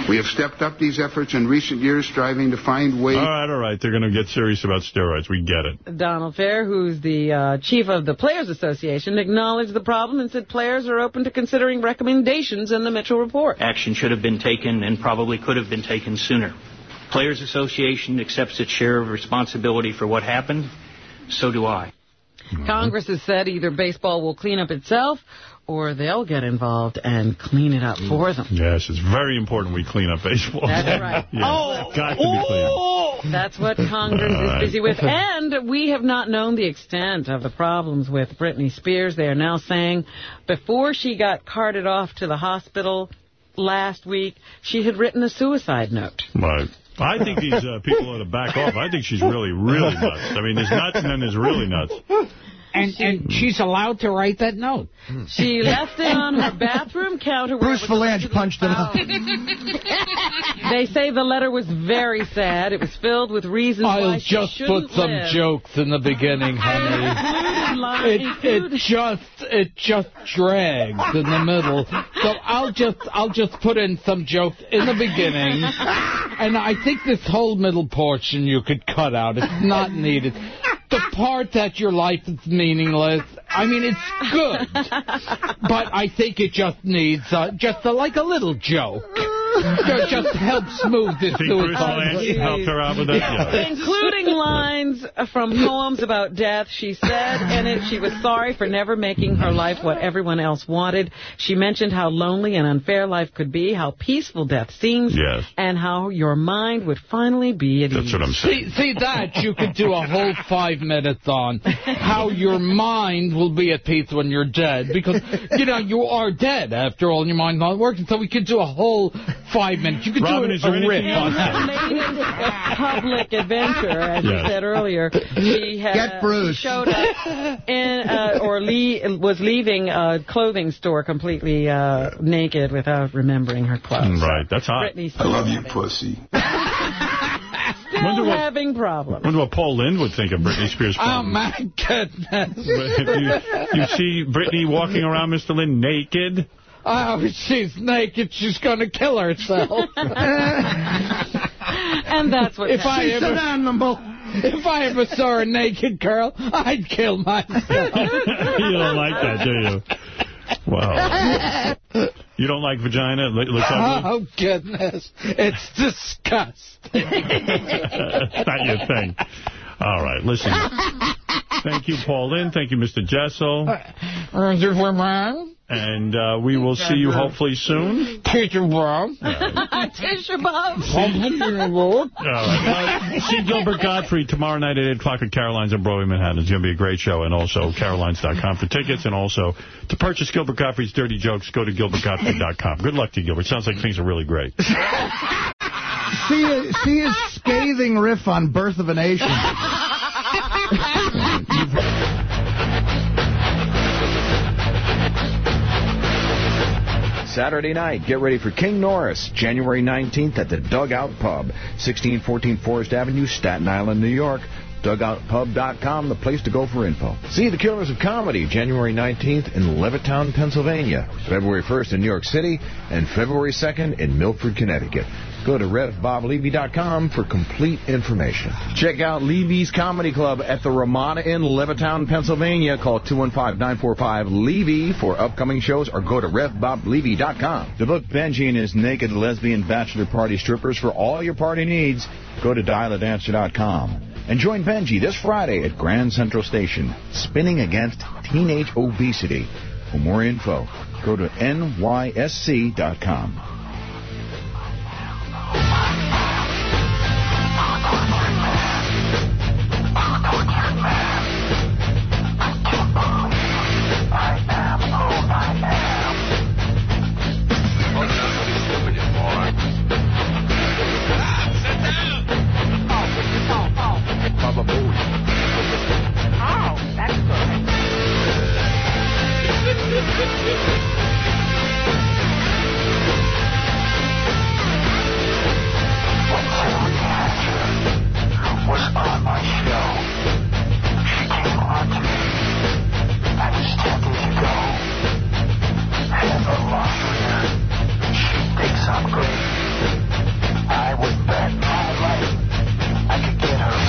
Speaker 58: We have stepped up these efforts in recent years, striving to find ways...
Speaker 1: All right, all right. They're going to get serious about steroids. We get it.
Speaker 2: Donald Fehr, who's the uh, chief of the Players Association, acknowledged the problem and said players are open to considering recommendations in the Mitchell report.
Speaker 59: Action should have been taken and probably could have been taken sooner. Players Association accepts its share of responsibility for what happened. So do I.
Speaker 2: Congress has said either baseball will clean up itself or they'll get involved and clean it up for them.
Speaker 1: Yes, it's very important we clean up baseball.
Speaker 2: That's right.
Speaker 1: Yeah,
Speaker 2: Oh,
Speaker 1: got to be clean. Oh!
Speaker 2: That's what Congress
Speaker 1: All right.
Speaker 2: is busy with. And we have not known the extent of the problems with Britney Spears. They are now saying before she got carted off to the hospital last week, she had written a suicide note.
Speaker 1: Right. I think these uh, people ought to back off. I think she's really, really nuts. I mean, there's nuts and then there's really nuts.
Speaker 29: And and she's allowed to write that note. Hmm.
Speaker 2: She left it on her bathroom counter.
Speaker 3: Bruce
Speaker 2: it was
Speaker 3: Vilanch punched it out.
Speaker 2: They say the letter was very sad. It was filled with reasons why
Speaker 29: I'll
Speaker 2: she
Speaker 29: just
Speaker 2: shouldn't
Speaker 29: put some
Speaker 2: live.
Speaker 29: jokes in the beginning, honey. It, it just it just drags in the middle. So I'll just I'll just put in some jokes in the beginning, and I think this whole middle portion you could cut out. It's not needed. The part that your life is meaningless. I mean, it's good, but I think it just needs uh, just a, like a little joke. Just just help smooth this
Speaker 1: Think Bruce
Speaker 29: suicide.
Speaker 1: Vilanch helped her out with that? Yeah.
Speaker 2: Including lines from poems about death. She said in it she was sorry for never making her life what everyone else wanted. She mentioned how lonely and unfair life could be, how peaceful death seems,
Speaker 1: Yes.
Speaker 2: and how your mind would finally be at
Speaker 1: That's
Speaker 2: ease.
Speaker 1: what I'm saying.
Speaker 29: See, see that you could do a whole five minutes on how your mind will be at peace when you're dead because you know you are dead after all and your mind's not working. So we could do a whole five minutes. You could
Speaker 1: Robin,
Speaker 29: do
Speaker 1: is there
Speaker 29: a riff on that.
Speaker 2: Public adventure, as you said earlier. She had
Speaker 3: Get Bruce.
Speaker 2: she showed up in uh, or le was leaving a clothing store completely uh, naked without remembering her clothes.
Speaker 1: Right, that's hot.
Speaker 2: Britney
Speaker 1: I love you, pussy.
Speaker 2: Still
Speaker 1: Wonder what-
Speaker 2: having problems.
Speaker 1: wonder what Paul Lynde would think of Britney Spears'
Speaker 29: Oh my goodness!
Speaker 1: you, you see Britney walking around, Mr. Lynde, naked?
Speaker 29: Oh, she's naked. She's going to kill herself.
Speaker 2: and that's what
Speaker 29: if I
Speaker 2: happened.
Speaker 29: ever if I ever saw a naked girl, I'd kill myself.
Speaker 1: you don't like that, do you? Wow. You don't like vagina? It looks ugly?
Speaker 29: Oh, goodness. It's disgusting.
Speaker 1: Not your thing. All right, listen. Thank you, Paul Lynde. Thank you, Mr. Jessel.
Speaker 29: Thank you for man.
Speaker 1: And uh, we will see you hopefully soon.
Speaker 29: Teacher Bob.
Speaker 2: Tisha Bob.
Speaker 1: All right. Uh, see Gilbert Gottfried tomorrow night at 8 o'clock at Caroline's in Broadway, Manhattan. It's going to be a great show. And also carolines.com for tickets. And also to purchase Gilbert Gottfried's Dirty Jokes, go to gilbertgottfried.com. Good luck to you, Gilbert. Sounds like things are really great.
Speaker 3: See, see his scathing riff on Birth of a Nation.
Speaker 6: Saturday night, get ready for King Norris, January 19th at the Dugout Pub, 1614 Forest Avenue, Staten Island, New York. DugoutPub.com, the place to go for info. See The Killers of Comedy, January 19th in Levittown, Pennsylvania, February 1st in New York City, and February 2nd in Milford, Connecticut. Go to RevBobLevy.com for complete information. Check out Levy's Comedy Club at the Ramada in Levittown, Pennsylvania. Call 215-945-LEVY for upcoming shows or go to RevBobLevy.com. To book Benji and his naked lesbian bachelor party strippers for all your party needs, go to DialADancer.com. And join Benji this Friday at Grand Central Station, spinning against teenage obesity. For more info, go to nysc.com. Fuck!